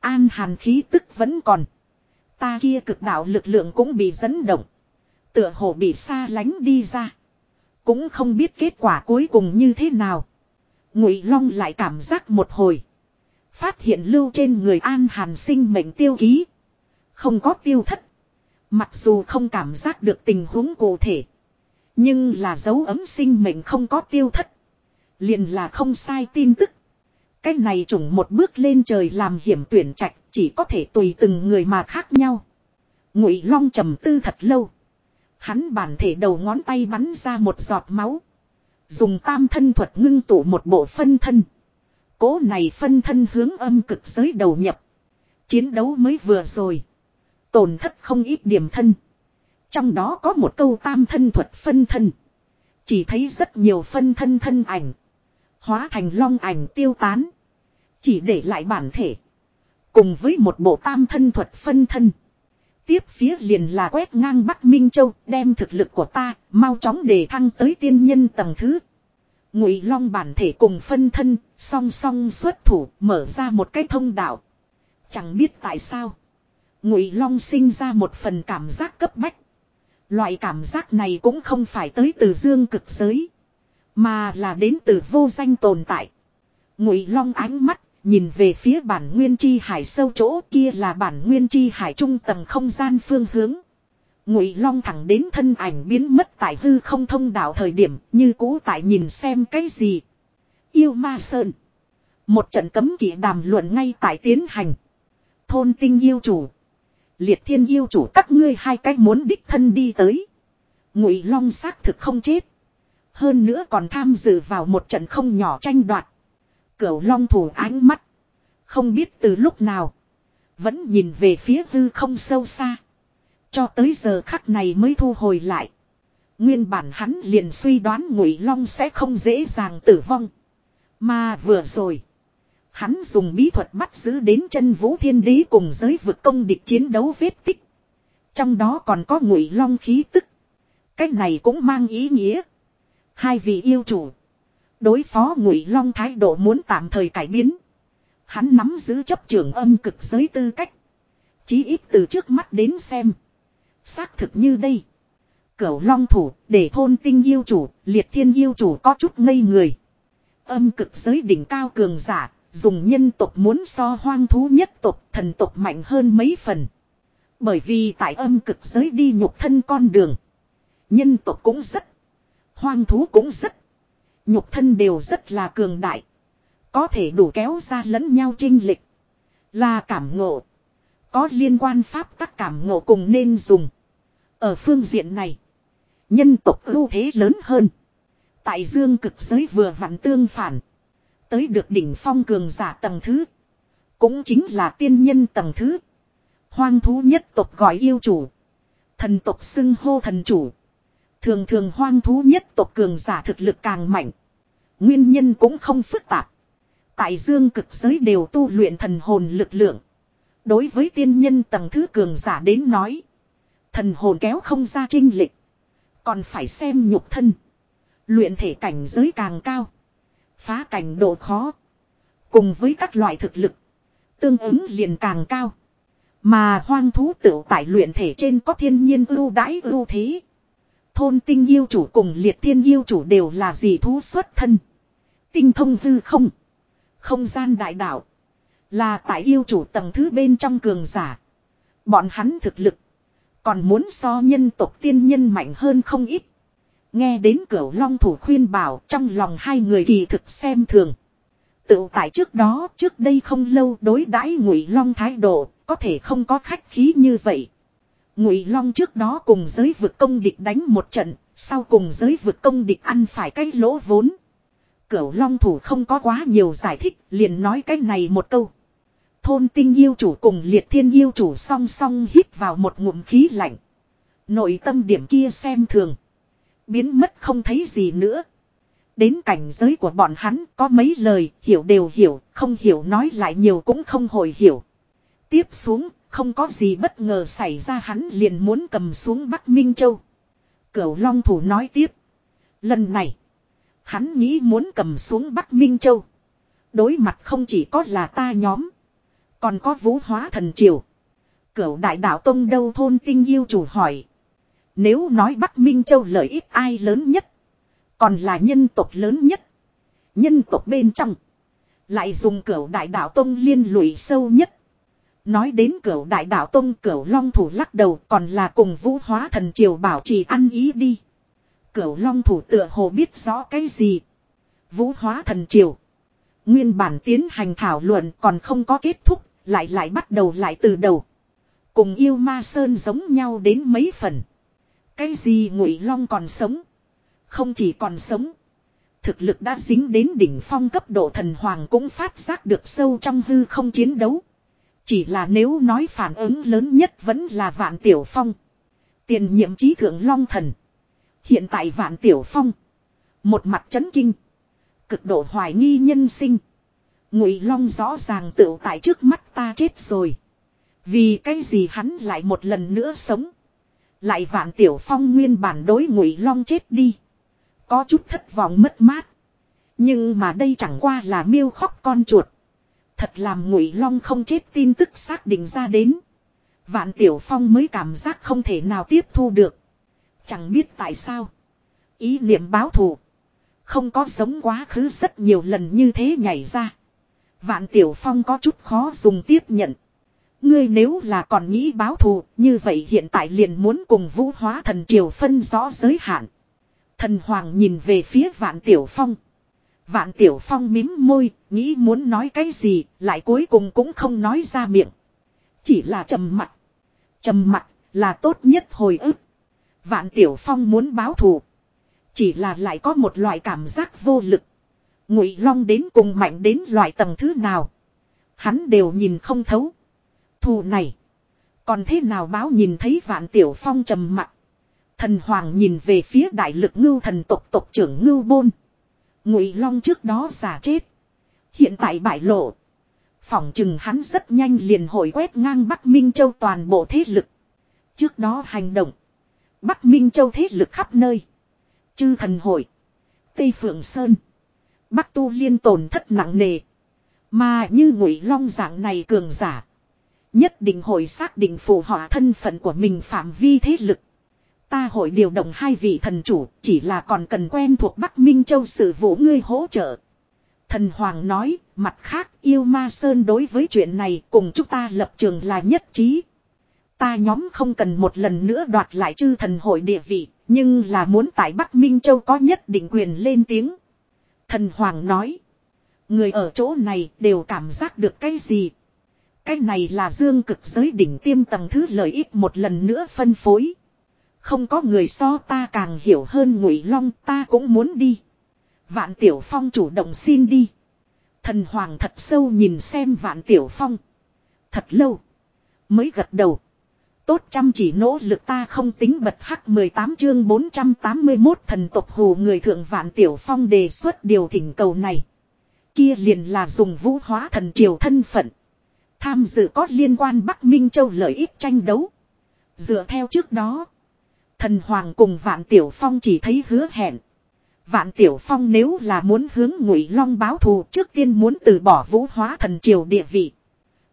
An hàn khí tức vẫn còn. Ta kia cực đạo lực lượng cũng bị dẫn động. Tựa hồ bị xa lánh đi ra. Cũng không biết kết quả cuối cùng như thế nào. Ngụy Long lại cảm giác một hồi. Phát hiện lưu trên người An Hàn sinh mệnh tiêu ký. Không có tiêu thất. Mặc dù không cảm giác được tình huống cụ thể. Nhưng là dấu ấm sinh mệnh không có tiêu thất. Liền là không sai tin tức. Cái này trùng một bước lên trời làm hiểm tuyển trạch chỉ có thể tùy từng người mà khác nhau. Ngụy Long trầm tư thật lâu. Hắn bản thể đầu ngón tay bắn ra một giọt máu. Dùng tam thân thuật ngưng tụ một bộ phân thân. Cố này phân thân hướng âm cực giới đầu nhập. Chiến đấu mới vừa rồi. Tổn thất không ít điểm thân. Trong đó có một câu tam thân thuật phân thân. Chỉ thấy rất nhiều phân thân thân ảnh. Hóa thành long ảnh tiêu tán. Chỉ để lại bản thể. Cùng với một bộ tam thân thuật phân thân tiếp phía liền là quét ngang Bắc Minh Châu, đem thực lực của ta, mau chóng đề thăng tới tiên nhân tầng thứ. Ngụy Long bản thể cùng phân thân, song song xuất thủ, mở ra một cái thông đạo. Chẳng biết tại sao, Ngụy Long sinh ra một phần cảm giác cấp bách. Loại cảm giác này cũng không phải tới từ dương cực giới, mà là đến từ vô danh tồn tại. Ngụy Long ánh mắt Nhìn về phía bản nguyên chi hải sâu chỗ kia là bản nguyên chi hải trung tầng không gian phương hướng. Ngụy Long thẳng đến thân ảnh biến mất tại hư không thông đạo thời điểm như cũ tại nhìn xem cái gì. Yêu ma sơn. Một trận cấm kỵ đàm luận ngay tại tiến hành. Thôn tinh yêu chủ. Liệt thiên yêu chủ các ngươi hai cách muốn đích thân đi tới. Ngụy Long xác thực không chết. Hơn nữa còn tham dự vào một trận không nhỏ tranh đoạt. Cửu long thủ ánh mắt. Không biết từ lúc nào. Vẫn nhìn về phía hư không sâu xa. Cho tới giờ khắc này mới thu hồi lại. Nguyên bản hắn liền suy đoán ngụy long sẽ không dễ dàng tử vong. Mà vừa rồi. Hắn dùng bí thuật bắt giữ đến chân vũ thiên đế cùng giới vực công địch chiến đấu vết tích. Trong đó còn có ngụy long khí tức. Cái này cũng mang ý nghĩa. Hai vị yêu chủ. Đối phó ngụy long thái độ muốn tạm thời cải biến. Hắn nắm giữ chấp trưởng âm cực giới tư cách. Chí ít từ trước mắt đến xem. Xác thực như đây. Cửu long thủ để thôn tinh yêu chủ, liệt thiên yêu chủ có chút ngây người. Âm cực giới đỉnh cao cường giả, dùng nhân tộc muốn so hoang thú nhất tộc, thần tộc mạnh hơn mấy phần. Bởi vì tại âm cực giới đi nhục thân con đường. Nhân tộc cũng rất. Hoang thú cũng rất. Nhục thân đều rất là cường đại. Có thể đủ kéo ra lẫn nhau trinh lịch. Là cảm ngộ. Có liên quan pháp các cảm ngộ cùng nên dùng. Ở phương diện này. Nhân tộc ưu thế lớn hơn. Tại dương cực giới vừa vặn tương phản. Tới được đỉnh phong cường giả tầng thứ. Cũng chính là tiên nhân tầng thứ. Hoang thú nhất tộc gọi yêu chủ. Thần tộc xưng hô thần chủ. Thường thường hoang thú nhất tộc cường giả thực lực càng mạnh. Nguyên nhân cũng không phức tạp. Tại dương cực giới đều tu luyện thần hồn lực lượng. Đối với tiên nhân tầng thứ cường giả đến nói. Thần hồn kéo không ra trinh lịch. Còn phải xem nhục thân. Luyện thể cảnh giới càng cao. Phá cảnh độ khó. Cùng với các loại thực lực. Tương ứng liền càng cao. Mà hoang thú tựu tại luyện thể trên có thiên nhiên ưu đãi ưu thế. Thôn tinh yêu chủ cùng liệt thiên yêu chủ đều là gì thú xuất thân. Tinh thông hư không. Không gian đại đạo. Là tại yêu chủ tầng thứ bên trong cường giả. Bọn hắn thực lực. Còn muốn so nhân tộc tiên nhân mạnh hơn không ít. Nghe đến cửa long thủ khuyên bảo trong lòng hai người kỳ thực xem thường. Tự tại trước đó trước đây không lâu đối đãi ngụy long thái độ có thể không có khách khí như vậy. Ngụy long trước đó cùng giới vực công địch đánh một trận, sau cùng giới vực công địch ăn phải cái lỗ vốn. Cửu long thủ không có quá nhiều giải thích, liền nói cái này một câu. Thôn tinh yêu chủ cùng liệt thiên yêu chủ song song hít vào một ngụm khí lạnh. Nội tâm điểm kia xem thường. Biến mất không thấy gì nữa. Đến cảnh giới của bọn hắn có mấy lời hiểu đều hiểu, không hiểu nói lại nhiều cũng không hồi hiểu. Tiếp xuống, không có gì bất ngờ xảy ra hắn liền muốn cầm xuống Bắc Minh Châu. Cửu Long Thủ nói tiếp. Lần này, hắn nghĩ muốn cầm xuống Bắc Minh Châu. Đối mặt không chỉ có là ta nhóm. Còn có vũ hóa thần triều. Cửu đại đạo tông đâu thôn tinh yêu chủ hỏi. Nếu nói Bắc Minh Châu lợi ích ai lớn nhất. Còn là nhân tộc lớn nhất. Nhân tộc bên trong. Lại dùng cửu đại đạo tông liên lụy sâu nhất. Nói đến cửu đại đạo tông cửu long thủ lắc đầu còn là cùng vũ hóa thần triều bảo trì ăn ý đi. Cửu long thủ tựa hồ biết rõ cái gì. Vũ hóa thần triều. Nguyên bản tiến hành thảo luận còn không có kết thúc, lại lại bắt đầu lại từ đầu. Cùng yêu ma sơn giống nhau đến mấy phần. Cái gì ngụy long còn sống? Không chỉ còn sống. Thực lực đã dính đến đỉnh phong cấp độ thần hoàng cũng phát giác được sâu trong hư không chiến đấu. Chỉ là nếu nói phản ứng lớn nhất vẫn là vạn tiểu phong. Tiền nhiệm trí thượng long thần. Hiện tại vạn tiểu phong. Một mặt chấn kinh. Cực độ hoài nghi nhân sinh. Ngụy long rõ ràng tự tại trước mắt ta chết rồi. Vì cái gì hắn lại một lần nữa sống. Lại vạn tiểu phong nguyên bản đối ngụy long chết đi. Có chút thất vọng mất mát. Nhưng mà đây chẳng qua là miêu khóc con chuột. Thật làm ngụy long không chết tin tức xác định ra đến. Vạn tiểu phong mới cảm giác không thể nào tiếp thu được. Chẳng biết tại sao. Ý niệm báo thù. Không có sống quá khứ rất nhiều lần như thế nhảy ra. Vạn tiểu phong có chút khó dùng tiếp nhận. Ngươi nếu là còn nghĩ báo thù, như vậy hiện tại liền muốn cùng vũ hóa thần triều phân rõ giới hạn. Thần hoàng nhìn về phía vạn tiểu phong. Vạn tiểu phong mím môi, nghĩ muốn nói cái gì, lại cuối cùng cũng không nói ra miệng. Chỉ là trầm mặt. Trầm mặt là tốt nhất hồi ức. Vạn tiểu phong muốn báo thù. Chỉ là lại có một loại cảm giác vô lực. Ngụy long đến cùng mạnh đến loại tầng thứ nào. Hắn đều nhìn không thấu. Thù này. Còn thế nào báo nhìn thấy vạn tiểu phong trầm mặc Thần hoàng nhìn về phía đại lực ngưu thần tộc tộc trưởng ngưu bôn. Ngụy long trước đó giả chết. Hiện tại bại lộ. Phỏng chừng hắn rất nhanh liền hội quét ngang Bắc Minh Châu toàn bộ thế lực. Trước đó hành động. Bắc Minh Châu thế lực khắp nơi. Chư thần hội. Tây Phượng Sơn. Bắc Tu Liên tổn thất nặng nề. Mà như ngụy long dạng này cường giả. Nhất định hội xác định phù họa thân phận của mình phạm vi thế lực. Ta hội điều động hai vị thần chủ chỉ là còn cần quen thuộc Bắc Minh Châu sự vụ ngươi hỗ trợ. Thần Hoàng nói, mặt khác yêu ma sơn đối với chuyện này cùng chúng ta lập trường là nhất trí. Ta nhóm không cần một lần nữa đoạt lại chư thần hội địa vị, nhưng là muốn tại Bắc Minh Châu có nhất định quyền lên tiếng. Thần Hoàng nói, người ở chỗ này đều cảm giác được cái gì. Cái này là dương cực giới đỉnh tiêm tầng thứ lợi ích một lần nữa phân phối. Không có người so ta càng hiểu hơn ngụy long, ta cũng muốn đi. Vạn Tiểu Phong chủ động xin đi. Thần Hoàng thật sâu nhìn xem Vạn Tiểu Phong. Thật lâu. Mới gật đầu. Tốt chăm chỉ nỗ lực ta không tính bật hắc 18 chương 481 thần tộc hồ người thượng Vạn Tiểu Phong đề xuất điều thỉnh cầu này. Kia liền là dùng vũ hóa thần triều thân phận. Tham dự có liên quan Bắc Minh Châu lợi ích tranh đấu. Dựa theo trước đó. Thần Hoàng cùng Vạn Tiểu Phong chỉ thấy hứa hẹn. Vạn Tiểu Phong nếu là muốn hướng Ngụy Long báo thù trước tiên muốn từ bỏ vũ hóa thần triều địa vị.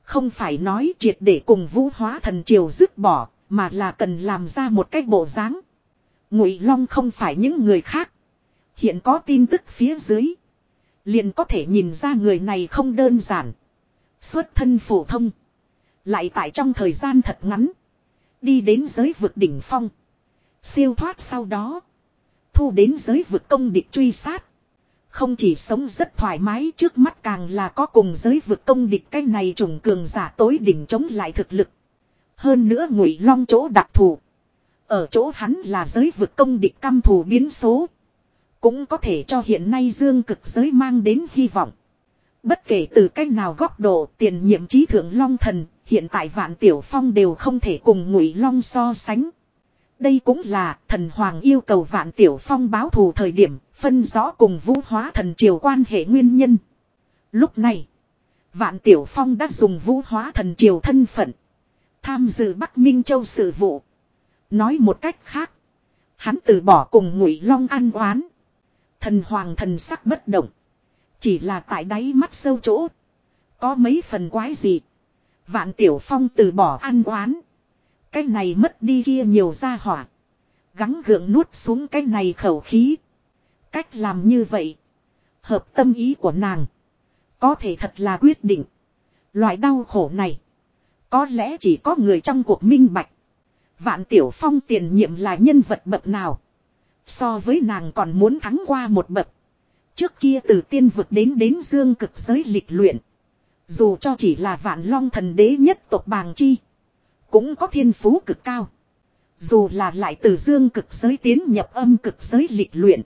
Không phải nói triệt để cùng vũ hóa thần triều dứt bỏ, mà là cần làm ra một cách bộ dáng. Ngụy Long không phải những người khác. Hiện có tin tức phía dưới. Liền có thể nhìn ra người này không đơn giản. Xuất thân phổ thông. Lại tại trong thời gian thật ngắn. Đi đến giới vực đỉnh phong. Siêu thoát sau đó thu đến giới vực công địch truy sát. Không chỉ sống rất thoải mái trước mắt càng là có cùng giới vực công địch cái này trùng cường giả tối đỉnh chống lại thực lực. Hơn nữa ngụy long chỗ đặc thù. Ở chỗ hắn là giới vực công địch căm thù biến số. Cũng có thể cho hiện nay dương cực giới mang đến hy vọng. Bất kể từ cách nào góc độ tiền nhiệm trí thượng long thần, hiện tại vạn tiểu phong đều không thể cùng ngụy long so sánh. Đây cũng là thần hoàng yêu cầu vạn tiểu phong báo thù thời điểm phân rõ cùng vũ hóa thần triều quan hệ nguyên nhân. Lúc này, vạn tiểu phong đã dùng vũ hóa thần triều thân phận. Tham dự Bắc Minh Châu sự vụ. Nói một cách khác, hắn từ bỏ cùng ngụy long ăn oán. Thần hoàng thần sắc bất động. Chỉ là tại đáy mắt sâu chỗ. Có mấy phần quái gì. Vạn tiểu phong từ bỏ ăn oán. Cái này mất đi kia nhiều ra hỏa. Gắng gượng nuốt xuống cái này khẩu khí. Cách làm như vậy. Hợp tâm ý của nàng. Có thể thật là quyết định. Loại đau khổ này. Có lẽ chỉ có người trong cuộc minh bạch. Vạn Tiểu Phong tiền nhiệm là nhân vật bậc nào. So với nàng còn muốn thắng qua một bậc. Trước kia từ tiên vực đến đến dương cực giới lịch luyện. Dù cho chỉ là vạn long thần đế nhất tộc bàng chi. Cũng có thiên phú cực cao. Dù là lại từ dương cực giới tiến nhập âm cực giới lịch luyện.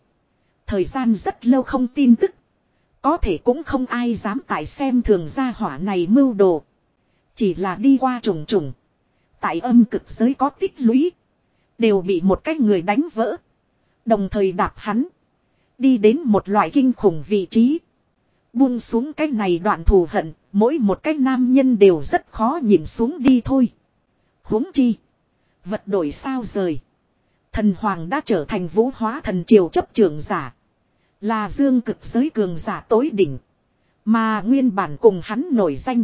Thời gian rất lâu không tin tức. Có thể cũng không ai dám tại xem thường gia hỏa này mưu đồ. Chỉ là đi qua trùng trùng. Tại âm cực giới có tích lũy. Đều bị một cái người đánh vỡ. Đồng thời đạp hắn. Đi đến một loại kinh khủng vị trí. Buông xuống cái này đoạn thù hận. Mỗi một cái nam nhân đều rất khó nhìn xuống đi thôi huống chi. Vật đổi sao rời. Thần hoàng đã trở thành vũ hóa thần triều chấp trưởng giả. Là dương cực giới cường giả tối đỉnh. Mà nguyên bản cùng hắn nổi danh.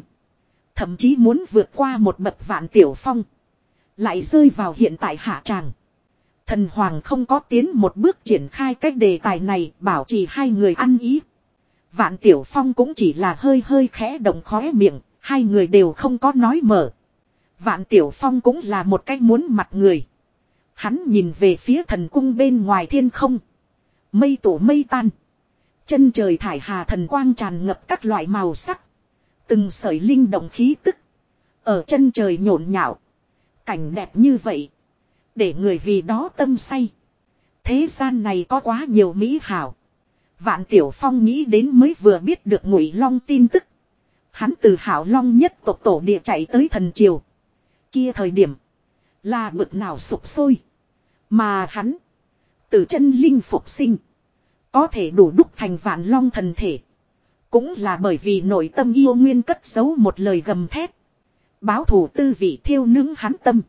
Thậm chí muốn vượt qua một bậc vạn tiểu phong. Lại rơi vào hiện tại hạ tràng. Thần hoàng không có tiến một bước triển khai cách đề tài này, bảo trì hai người ăn ý. Vạn tiểu phong cũng chỉ là hơi hơi khẽ động khóe miệng. Hai người đều không có nói mở. Vạn Tiểu Phong cũng là một cách muốn mặt người. Hắn nhìn về phía thần cung bên ngoài thiên không. Mây tổ mây tan. Chân trời thải hà thần quang tràn ngập các loại màu sắc. Từng sợi linh động khí tức. Ở chân trời nhộn nhạo. Cảnh đẹp như vậy. Để người vì đó tâm say. Thế gian này có quá nhiều mỹ hảo. Vạn Tiểu Phong nghĩ đến mới vừa biết được ngụy long tin tức. Hắn từ hảo long nhất tộc tổ địa chạy tới thần triều kia thời điểm. Là bực nào sụp sôi. Mà hắn. Từ chân linh phục sinh. Có thể đủ đúc thành vạn long thần thể. Cũng là bởi vì nội tâm yêu nguyên cất giấu một lời gầm thét. Báo thù tư vị thiêu nướng hắn tâm.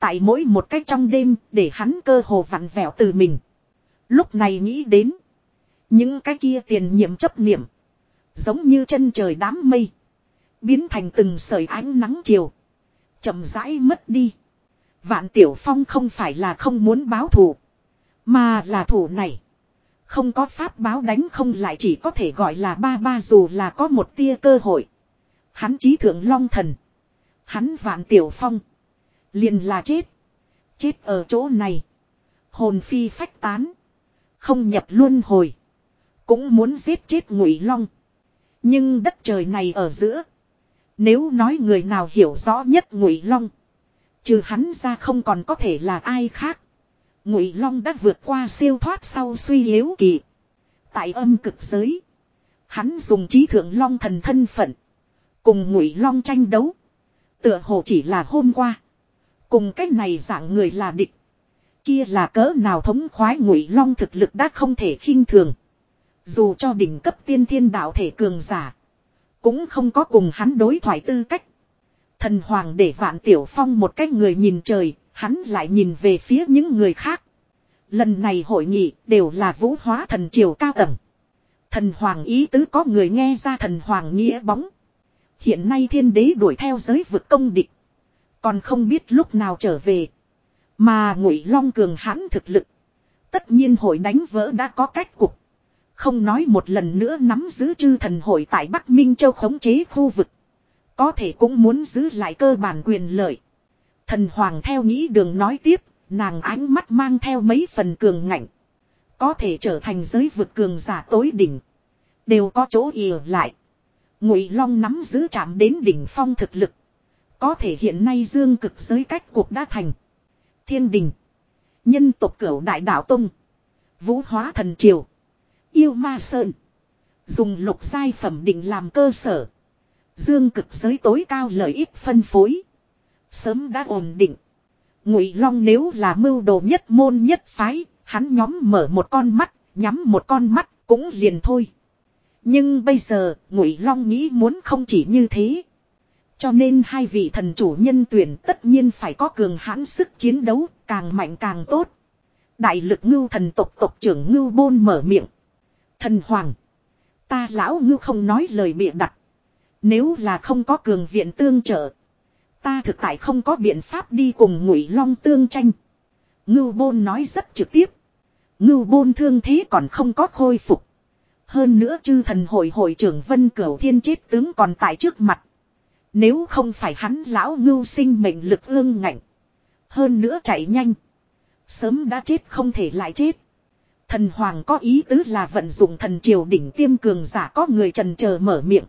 Tại mỗi một cách trong đêm, để hắn cơ hồ vặn vẹo từ mình. Lúc này nghĩ đến. Những cái kia tiền nhiệm chấp niệm. Giống như chân trời đám mây. Biến thành từng sợi ánh nắng chiều. chậm rãi mất đi. Vạn Tiểu Phong không phải là không muốn báo thù. Mà là thủ này. Không có pháp báo đánh không lại chỉ có thể gọi là ba ba dù là có một tia cơ hội. Hắn chí thượng long thần. Hắn vạn tiểu phong liền là chết. Chết ở chỗ này. Hồn phi phách tán. Không nhập luân hồi. Cũng muốn giết chết ngụy long. Nhưng đất trời này ở giữa. Nếu nói người nào hiểu rõ nhất ngụy long. Trừ hắn ra không còn có thể là ai khác. Ngụy Long đã vượt qua siêu thoát sau suy yếu kỳ. Tại âm cực giới, hắn dùng trí thượng long thần thân phận, cùng Ngụy Long tranh đấu, tựa hồ chỉ là hôm qua, cùng cái này dạng người là địch. Kia là cỡ nào thống khoái Ngụy Long thực lực đã không thể khinh thường. Dù cho đỉnh cấp tiên thiên đạo thể cường giả, cũng không có cùng hắn đối thoại tư cách. Thần hoàng để vạn tiểu phong một cách người nhìn trời, Hắn lại nhìn về phía những người khác. Lần này hội nghị đều là vũ hóa thần triều cao tầng. Thần hoàng ý tứ có người nghe ra thần hoàng nghĩa bóng. Hiện nay thiên đế đuổi theo giới vực công địch. Còn không biết lúc nào trở về. Mà ngụy long cường hãn thực lực. Tất nhiên hội đánh vỡ đã có cách cục. Không nói một lần nữa nắm giữ chư thần hội tại Bắc Minh Châu khống chế khu vực. Có thể cũng muốn giữ lại cơ bản quyền lợi. Thần Hoàng theo nghĩ đường nói tiếp, nàng ánh mắt mang theo mấy phần cường ngạnh. Có thể trở thành giới vực cường giả tối đỉnh. Đều có chỗ ỉa lại. Ngụy Long nắm giữ chạm đến đỉnh phong thực lực. Có thể hiện nay dương cực giới cách cuộc đã thành. Thiên đình. Nhân tộc cửu đại đạo tông. Vũ hóa thần triều. Yêu ma sơn. Dùng lục giai phẩm định làm cơ sở. Dương cực giới tối cao lợi ích phân phối. Sớm đã ổn định. Ngụy Long nếu là mưu đồ nhất môn nhất phái, hắn nhóm mở một con mắt, nhắm một con mắt, cũng liền thôi. Nhưng bây giờ, Ngụy Long nghĩ muốn không chỉ như thế. Cho nên hai vị thần chủ nhân tuyển tất nhiên phải có cường hãn sức chiến đấu, càng mạnh càng tốt. Đại lực ngưu thần tộc tộc trưởng ngưu bôn mở miệng. Thần hoàng. Ta lão ngưu không nói lời bịa đặt. Nếu là không có cường viện tương trợ. Ta thực tại không có biện pháp đi cùng ngụy long tương tranh. Ngưu bôn nói rất trực tiếp. Ngưu bôn thương thế còn không có khôi phục. Hơn nữa chư thần hội hội trưởng Vân Cửu Thiên chết tướng còn tại trước mặt. Nếu không phải hắn lão ngưu sinh mệnh lực ương ngạnh. Hơn nữa chạy nhanh. Sớm đã chết không thể lại chết. Thần Hoàng có ý tứ là vận dụng thần triều đỉnh tiêm cường giả có người trần chờ mở miệng.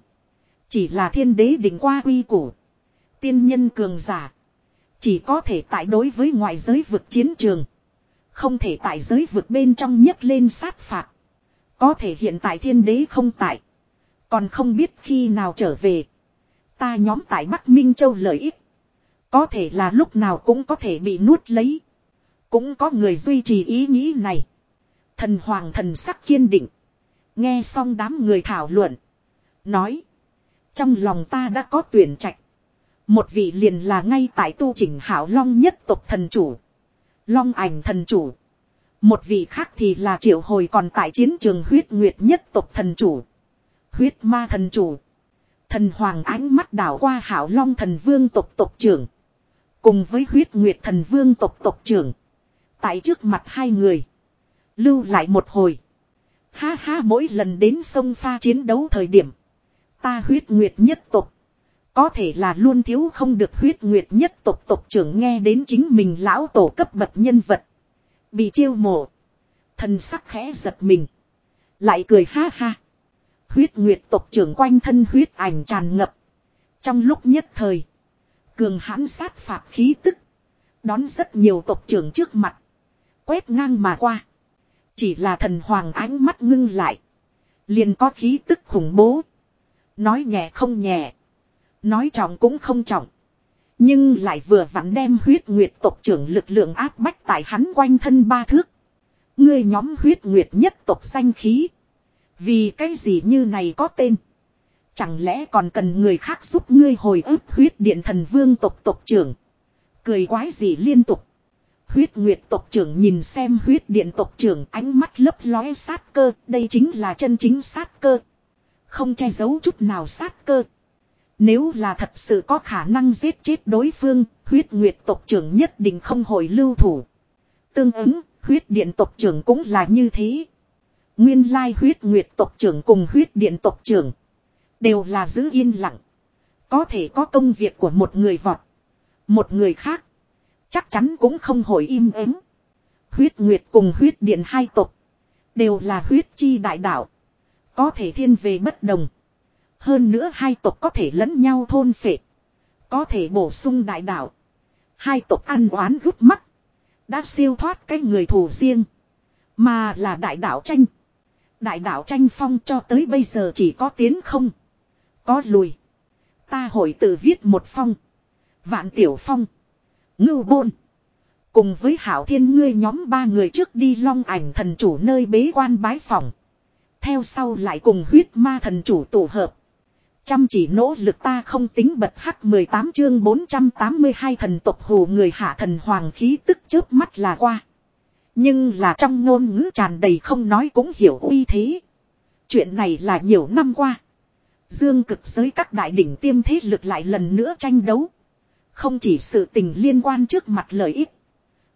Chỉ là thiên đế đỉnh qua quy củ tiên nhân cường giả. Chỉ có thể tại đối với ngoại giới vực chiến trường. Không thể tại giới vực bên trong nhấc lên sát phạt. Có thể hiện tại thiên đế không tại. Còn không biết khi nào trở về. Ta nhóm tại Bắc Minh Châu lợi ích. Có thể là lúc nào cũng có thể bị nuốt lấy. Cũng có người duy trì ý nghĩ này. Thần hoàng thần sắc kiên định. Nghe xong đám người thảo luận. Nói. Trong lòng ta đã có tuyển trạch. Một vị liền là ngay tại tu chỉnh hảo long nhất tộc thần chủ. Long ảnh thần chủ. Một vị khác thì là triệu hồi còn tại chiến trường huyết nguyệt nhất tộc thần chủ. Huyết ma thần chủ. Thần hoàng ánh mắt đảo qua hảo long thần vương tộc tộc trưởng. Cùng với huyết nguyệt thần vương tộc tộc trưởng. Tại trước mặt hai người. Lưu lại một hồi. Ha ha, mỗi lần đến sông pha chiến đấu thời điểm. Ta huyết nguyệt nhất tộc. Có thể là luôn thiếu không được huyết nguyệt nhất tộc tộc trưởng nghe đến chính mình lão tổ cấp bậc nhân vật. Bị chiêu mộ. Thần sắc khẽ giật mình. Lại cười ha ha. Huyết nguyệt tộc trưởng quanh thân huyết ảnh tràn ngập. Trong lúc nhất thời. Cường hãn sát phạt khí tức. Đón rất nhiều tộc trưởng trước mặt. Quét ngang mà qua. Chỉ là thần hoàng ánh mắt ngưng lại. Liền có khí tức khủng bố. Nói nhẹ không nhẹ. Nói trọng cũng không trọng. Nhưng lại vừa vặn đem huyết nguyệt tộc trưởng lực lượng áp bách tại hắn quanh thân ba thước. Ngươi nhóm huyết nguyệt nhất tộc xanh khí. Vì cái gì như này có tên. Chẳng lẽ còn cần người khác giúp ngươi hồi ức huyết điện thần vương tộc tộc trưởng. Cười quái gì liên tục. Huyết Nguyệt tộc trưởng nhìn xem huyết điện tộc trưởng ánh mắt lấp lóe sát cơ, đây chính là chân chính sát cơ. Không che giấu chút nào sát cơ. Nếu là thật sự có khả năng giết chết đối phương, huyết nguyệt tộc trưởng nhất định không hồi lưu thủ. Tương ứng, huyết điện tộc trưởng cũng là như thế. Nguyên lai huyết nguyệt tộc trưởng cùng huyết điện tộc trưởng. Đều là giữ yên lặng. Có thể có công việc của một người vọt. Một người khác. Chắc chắn cũng không hồi im ắng. Huyết nguyệt cùng huyết điện hai tộc. Đều là huyết chi đại đạo. Có thể thiên về bất đồng. Hơn nữa hai tộc có thể lẫn nhau thôn phệ. Có thể bổ sung đại đạo. Hai tộc ăn oán gút mắt. Đã siêu thoát cái người thù riêng. Mà là đại đạo tranh. Đại đạo tranh phong cho tới bây giờ chỉ có tiến không. Có lùi. Ta hội tự viết một phong. Vạn tiểu phong. Ngưu bôn. Cùng với hảo thiên ngươi nhóm ba người trước đi long ảnh thần chủ nơi bế quan bái phòng. Theo sau lại cùng huyết ma thần chủ tổ hợp. Chăm chỉ nỗ lực ta không tính bật hắc 18 chương 482 thần tộc hồ người hạ thần hoàng khí tức chớp mắt là qua. Nhưng là trong ngôn ngữ tràn đầy không nói cũng hiểu uy thế. Chuyện này là nhiều năm qua. Dương cực giới các đại đỉnh tiêm thế lực lại lần nữa tranh đấu. Không chỉ sự tình liên quan trước mặt lợi ích.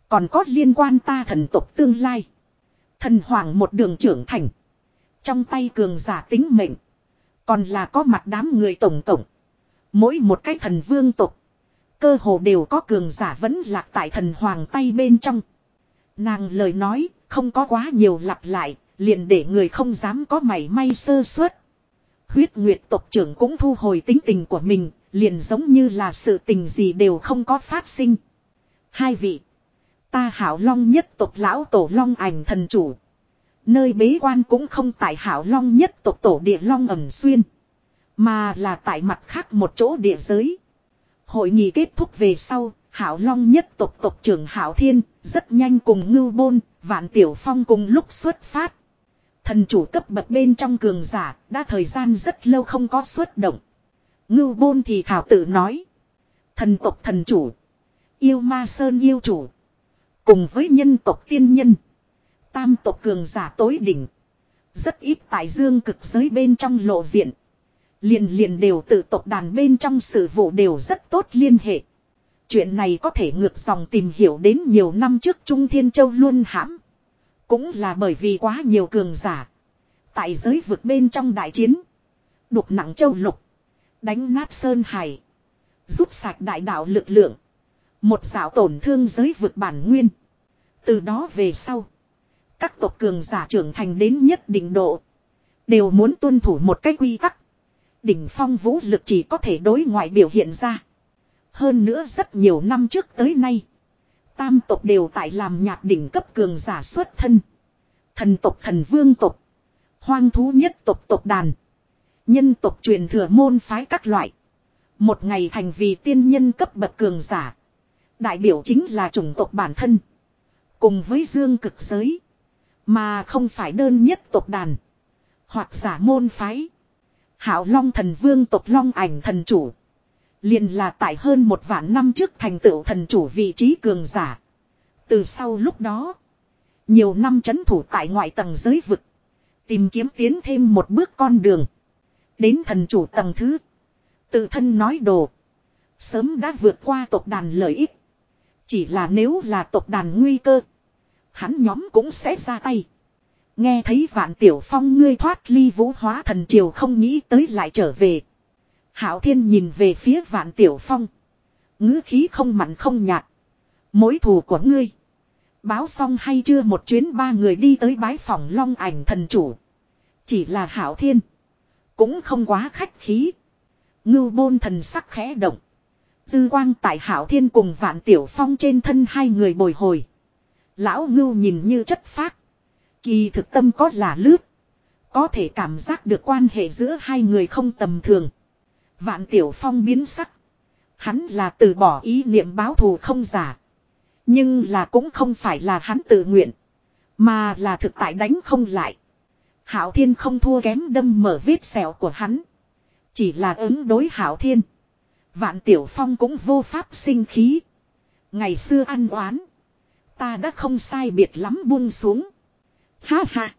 Còn có liên quan ta thần tộc tương lai. Thần hoàng một đường trưởng thành. Trong tay cường giả tính mệnh. Còn là có mặt đám người tổng tổng. Mỗi một cái thần vương tộc. Cơ hồ đều có cường giả vẫn lạc tại thần hoàng tay bên trong. Nàng lời nói không có quá nhiều lặp lại. Liền để người không dám có mảy may sơ suất. Huyết Nguyệt tộc trưởng cũng thu hồi tính tình của mình, liền giống như là sự tình gì đều không có phát sinh. Hai vị. Ta hảo long nhất tộc lão tổ long ảnh thần chủ. Nơi bế quan cũng không tại hảo long nhất tộc tổ địa long ẩm xuyên. Mà là tại mặt khác một chỗ địa giới. Hội nghị kết thúc về sau, hảo long nhất tộc tộc trưởng hảo thiên, rất nhanh cùng ngưu bôn, vạn tiểu phong cùng lúc xuất phát. Thần chủ cấp bậc bên trong cường giả, đã thời gian rất lâu không có xuất động. Ngưu bôn thì thảo tự nói. Thần tộc thần chủ. Yêu ma sơn yêu chủ. Cùng với nhân tộc tiên nhân. Tam tộc cường giả tối đỉnh. Rất ít tại dương cực giới bên trong lộ diện. Liền liền đều tự tộc đàn bên trong sự vụ đều rất tốt liên hệ. Chuyện này có thể ngược dòng tìm hiểu đến nhiều năm trước Trung Thiên Châu luôn hãm. Cũng là bởi vì quá nhiều cường giả. Tại giới vực bên trong đại chiến. Đục nặng châu lục. Đánh nát sơn hải. Rút sạch đại đạo lực lượng. Một dạo tổn thương giới vực bản nguyên. Từ đó về sau. Các tộc cường giả trưởng thành đến nhất định độ. Đều muốn tuân thủ một cách quy tắc. Đỉnh phong vũ lực chỉ có thể đối ngoại biểu hiện ra. Hơn nữa rất nhiều năm trước tới nay. Tam tộc đều tại làm nhạc đỉnh cấp cường giả xuất thân. Thần tộc, thần vương tộc. Hoang thú nhất tộc tộc đàn. Nhân tộc truyền thừa môn phái các loại. Một ngày thành vì tiên nhân cấp bậc cường giả. Đại biểu chính là chủng tộc bản thân. Cùng với dương cực giới. Mà không phải đơn nhất tộc đàn. Hoặc giả môn phái. Hảo Long thần vương tộc Long ảnh thần chủ liền là tại hơn một vạn năm trước thành tựu thần chủ vị trí cường giả. Từ sau lúc đó. Nhiều năm chấn thủ tại ngoại tầng giới vực. Tìm kiếm tiến thêm một bước con đường. Đến thần chủ tầng thứ. Tự thân nói đồ. Sớm đã vượt qua tộc đàn lợi ích. Chỉ là nếu là tộc đàn nguy cơ. Hắn nhóm cũng sẽ ra tay. Nghe thấy vạn tiểu phong ngươi thoát ly vũ hóa thần triều không nghĩ tới lại trở về. Hảo thiên nhìn về phía vạn tiểu phong. ngữ khí không mặn không nhạt. Mối thù của ngươi. Báo xong hay chưa một chuyến ba người đi tới bái phòng long ảnh thần chủ. Chỉ là hảo thiên. Cũng không quá khách khí. Ngưu bôn thần sắc khẽ động. Dư quang tại hảo thiên cùng vạn tiểu phong trên thân hai người bồi hồi. Lão ngưu nhìn như chất phác. Kỳ thực tâm có là lướt. Có thể cảm giác được quan hệ giữa hai người không tầm thường. Vạn tiểu phong biến sắc. Hắn là từ bỏ ý niệm báo thù không giả. Nhưng là cũng không phải là hắn tự nguyện. Mà là thực tại đánh không lại. Hảo thiên không thua kém đâm mở vết sẹo của hắn. Chỉ là ứng đối hảo thiên. Vạn tiểu phong cũng vô pháp sinh khí. Ngày xưa ăn oán. Ta đã không sai biệt lắm buông xuống. Ha ha.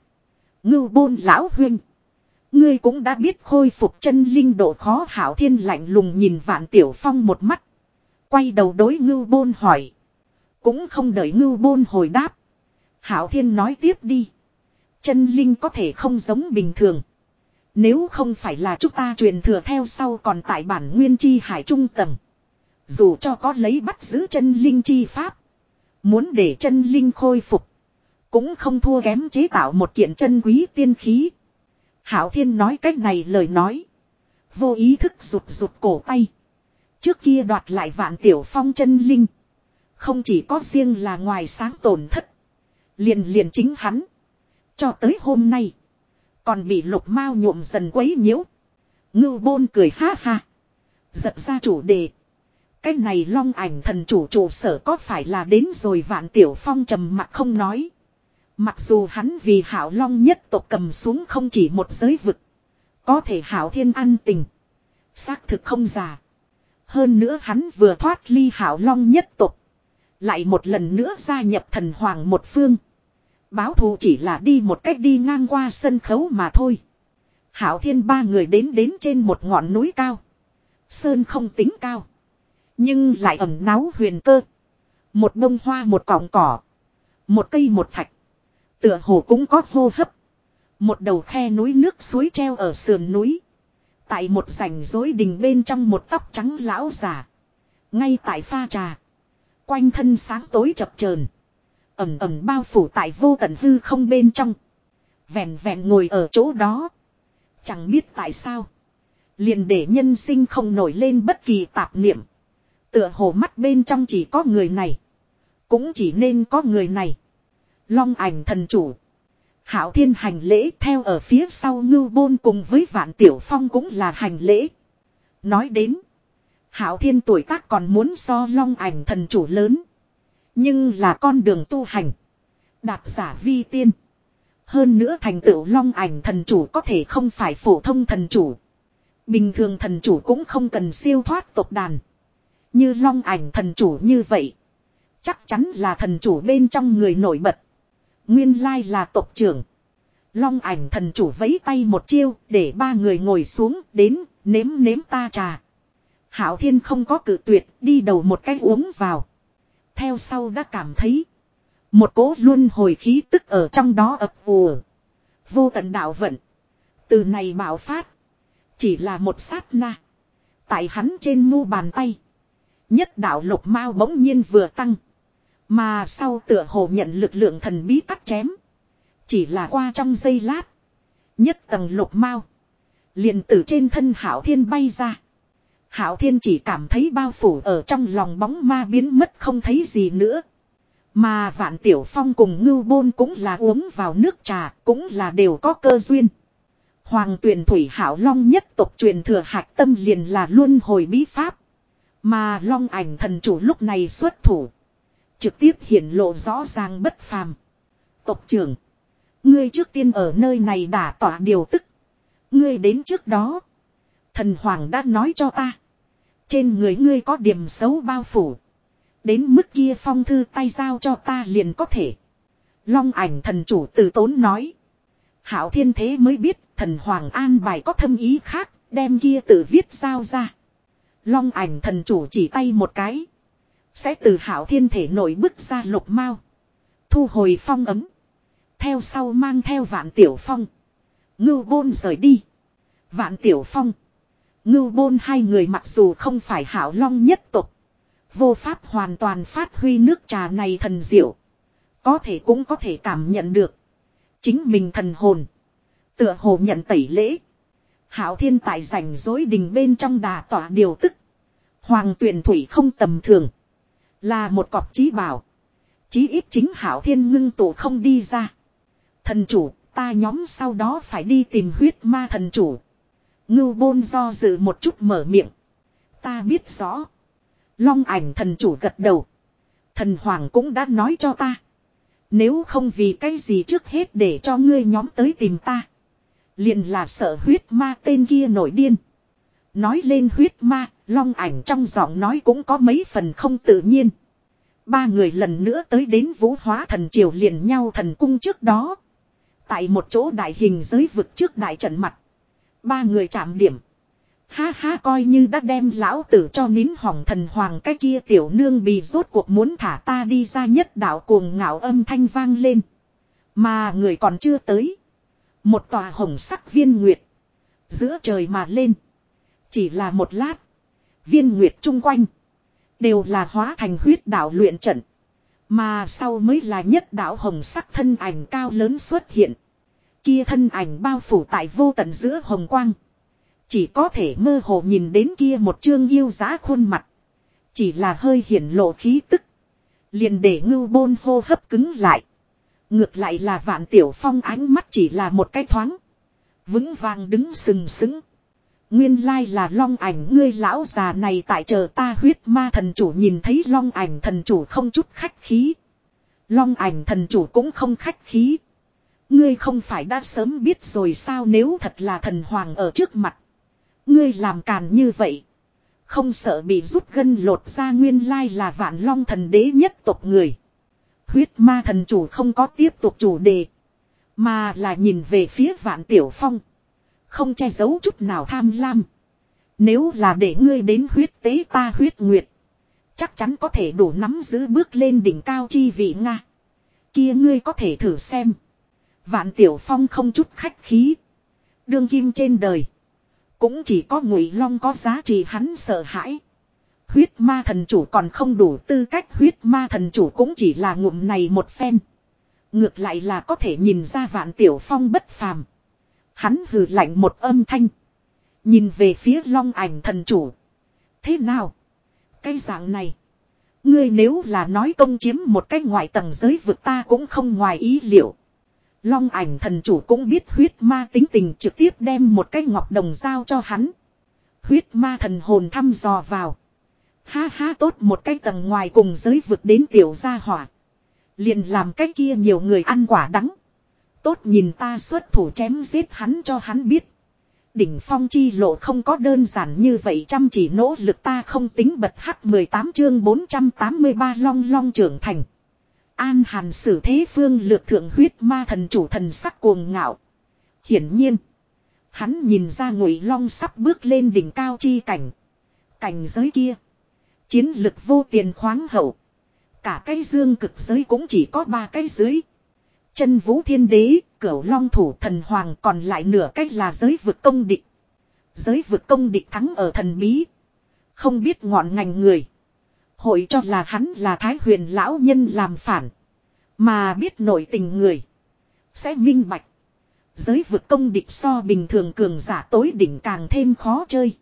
Ngưu bôn lão huynh. Ngươi cũng đã biết khôi phục chân linh độ khó hảo thiên lạnh lùng nhìn vạn tiểu phong một mắt. Quay đầu đối ngưu bôn hỏi. Cũng không đợi ngưu bôn hồi đáp. Hảo thiên nói tiếp đi. Chân linh có thể không giống bình thường. Nếu không phải là chúng ta truyền thừa theo sau còn tại bản nguyên chi hải trung tầng. Dù cho có lấy bắt giữ chân linh chi pháp. Muốn để chân linh khôi phục. Cũng không thua kém chế tạo một kiện chân quý tiên khí. Hảo Thiên nói cách này lời nói. Vô ý thức rụt rụt cổ tay. Trước kia đoạt lại vạn tiểu phong chân linh. Không chỉ có riêng là ngoài sáng tổn thất. Liền liền chính hắn. Cho tới hôm nay. Còn bị lục mao nhuộm dần quấy nhiễu. Ngưu bôn cười ha ha. Giật ra chủ đề. Cái này long ảnh thần chủ trụ sở có phải là đến rồi vạn tiểu phong trầm mặt không nói. Mặc dù hắn vì hảo long nhất tộc cầm xuống không chỉ một giới vực. Có thể hảo thiên an tình. Xác thực không già. Hơn nữa hắn vừa thoát ly hảo long nhất tộc. Lại một lần nữa gia nhập thần hoàng một phương. Báo thù chỉ là đi một cách đi ngang qua sân khấu mà thôi. Hảo thiên ba người đến đến trên một ngọn núi cao. Sơn không tính cao. Nhưng lại ẩm náu huyền cơ. Một bông hoa một cọng cỏ. Một cây một thạch. Tựa hồ cũng có hô hấp. Một đầu khe núi nước suối treo ở sườn núi. Tại một rảnh rối đình bên trong một tóc trắng lão già. Ngay tại pha trà. Quanh thân sáng tối chập chờn ẩm ẩm bao phủ tại vô tận hư không bên trong. Vẹn vẹn ngồi ở chỗ đó. Chẳng biết tại sao. Liền để nhân sinh không nổi lên bất kỳ tạp niệm. Tựa hồ mắt bên trong chỉ có người này. Cũng chỉ nên có người này. Long ảnh thần chủ. Hảo thiên hành lễ theo ở phía sau ngưu bôn cùng với vạn tiểu phong cũng là hành lễ. Nói đến. Hảo thiên tuổi tác còn muốn so long ảnh thần chủ lớn. Nhưng là con đường tu hành. Đạt giả vi tiên. Hơn nữa thành tựu long ảnh thần chủ có thể không phải phổ thông thần chủ. Bình thường thần chủ cũng không cần siêu thoát tộc đàn. Như long ảnh thần chủ như vậy. Chắc chắn là thần chủ bên trong người nổi bật. Nguyên lai là tộc trưởng. Long ảnh thần chủ vẫy tay một chiêu, để ba người ngồi xuống, đến, nếm nếm ta trà. Hảo thiên không có cử tuyệt, đi đầu một cái uống vào. Theo sau đã cảm thấy. Một cố luôn hồi khí tức ở trong đó ập vùa. Vô tận đạo vận. Từ này bảo phát. Chỉ là một sát na. Tại hắn trên mu bàn tay. Nhất đạo lục mao bỗng nhiên vừa tăng. Mà sau tựa hồ nhận lực lượng thần bí cắt chém. Chỉ là qua trong giây lát. Nhất tầng lục mau liền từ trên thân hảo thiên bay ra. Hảo Thiên chỉ cảm thấy bao phủ ở trong lòng bóng ma biến mất không thấy gì nữa. Mà Vạn Tiểu Phong cùng Ngưu Bôn cũng là uống vào nước trà, cũng là đều có cơ duyên. Hoàng tuyển thủy hảo long nhất tộc truyền thừa hạch tâm liền là luôn hồi bí pháp. Mà long ảnh thần chủ lúc này xuất thủ. Trực tiếp hiển lộ rõ ràng bất phàm. Tộc trưởng. Ngươi trước tiên ở nơi này đã tỏa điều tức. Ngươi đến trước đó. Thần Hoàng đã nói cho ta. Trên người ngươi có điểm xấu bao phủ. Đến mức kia phong thư tay giao cho ta liền có thể. Long ảnh thần chủ từ tốn nói. Hảo thiên thế mới biết thần Hoàng an bài có thâm ý khác, đem kia tự viết giao ra. Long ảnh thần chủ chỉ tay một cái. Sẽ từ hảo thiên thể nổi bức ra lục mau. Thu hồi phong ấm. Theo sau mang theo vạn tiểu phong. Ngưu bôn rời đi. Vạn tiểu phong. Ngưu bôn hai người mặc dù không phải hảo long nhất tục. Vô pháp hoàn toàn phát huy nước trà này thần diệu. Có thể cũng có thể cảm nhận được. Chính mình thần hồn. Tựa hồ nhận tẩy lễ. Hảo thiên tài rảnh dối đình bên trong đà tỏa điều tức. Hoàng tuyển thủy không tầm thường. Là một cọp trí bảo. Chí ít chính hảo thiên ngưng tổ không đi ra. Thần chủ, ta nhóm sau đó phải đi tìm huyết ma thần chủ. Ngưu bôn do dự một chút mở miệng. Ta biết rõ. Long ảnh thần chủ gật đầu. Thần hoàng cũng đã nói cho ta. Nếu không vì cái gì trước hết để cho ngươi nhóm tới tìm ta. Liền là sợ huyết ma tên kia nổi điên. Nói lên huyết ma, long ảnh trong giọng nói cũng có mấy phần không tự nhiên. Ba người lần nữa tới đến vũ hóa thần triều liền nhau thần cung trước đó. Tại một chỗ đại hình giới vực trước đại trận mặt. Ba người chạm điểm. Ha ha coi như đã đem lão tử cho nín hỏng thần hoàng cái kia tiểu nương bị rốt cuộc muốn thả ta đi ra nhất đạo cuồng ngạo âm thanh vang lên. Mà người còn chưa tới. Một tòa hồng sắc viên nguyệt. Giữa trời mà lên. Chỉ là một lát. Viên nguyệt chung quanh. Đều là hóa thành huyết đạo luyện trận. Mà sau mới là nhất đạo hồng sắc thân ảnh cao lớn xuất hiện. Kia thân ảnh bao phủ tại vô tận giữa hồng quang. Chỉ có thể mơ hồ nhìn đến kia một chương yêu giá khuôn mặt. Chỉ là hơi hiển lộ khí tức. Liền để ngưu bôn hô hấp cứng lại. Ngược lại là vạn tiểu phong ánh mắt chỉ là một cái thoáng. Vững vàng đứng sừng sững. Nguyên lai là long ảnh ngươi lão già này tại chờ ta huyết ma thần chủ nhìn thấy long ảnh thần chủ không chút khách khí. Long ảnh thần chủ cũng không khách khí. Ngươi không phải đã sớm biết rồi sao nếu thật là thần hoàng ở trước mặt. Ngươi làm càn như vậy. Không sợ bị rút gân lột ra nguyên lai là vạn long thần đế nhất tộc người. Huyết ma thần chủ không có tiếp tục chủ đề. Mà là nhìn về phía vạn tiểu phong. Không che giấu chút nào tham lam. Nếu là để ngươi đến huyết tế ta huyết nguyệt. Chắc chắn có thể đủ nắm giữ bước lên đỉnh cao chi vị Nga. Kia ngươi có thể thử xem. Vạn tiểu phong không chút khách khí. Đương kim trên đời. Cũng chỉ có ngụy long có giá trị hắn sợ hãi. Huyết ma thần chủ còn không đủ tư cách, huyết ma thần chủ cũng chỉ là ngụm này một phen. Ngược lại là có thể nhìn ra vạn tiểu phong bất phàm. Hắn hừ lạnh một âm thanh. Nhìn về phía long ảnh thần chủ. Thế nào? Cái dạng này. Ngươi nếu là nói công chiếm một cái ngoại tầng giới vực ta cũng không ngoài ý liệu. Long ảnh thần chủ cũng biết huyết ma tính tình trực tiếp đem một cái ngọc đồng giao cho hắn. Huyết ma thần hồn thăm dò vào. Ha ha tốt một cái tầng ngoài cùng giới vực đến tiểu gia hỏa. Liền làm cái kia nhiều người ăn quả đắng. Tốt nhìn ta xuất thủ chém giết hắn cho hắn biết. Đỉnh phong chi lộ không có đơn giản như vậy, chăm chỉ nỗ lực ta không tính bật hắc 18 chương 483 long long trưởng thành. An hàn sử thế phương lược thượng huyết ma thần chủ thần sắc cuồng ngạo. Hiển nhiên. Hắn nhìn ra ngụy long sắp bước lên đỉnh cao chi cảnh. Cảnh giới kia. Chiến lực vô tiền khoáng hậu. Cả cái dương cực giới cũng chỉ có ba cái dưới Chân vũ thiên đế, cửu long thủ thần hoàng còn lại nửa cách là giới vực công địch. Giới vực công địch thắng ở thần bí. Không biết ngọn ngành người. Hội cho là hắn là thái huyền lão nhân làm phản. Mà biết nội tình người. Sẽ minh bạch. Giới vực công địch so bình thường cường giả tối đỉnh càng thêm khó chơi.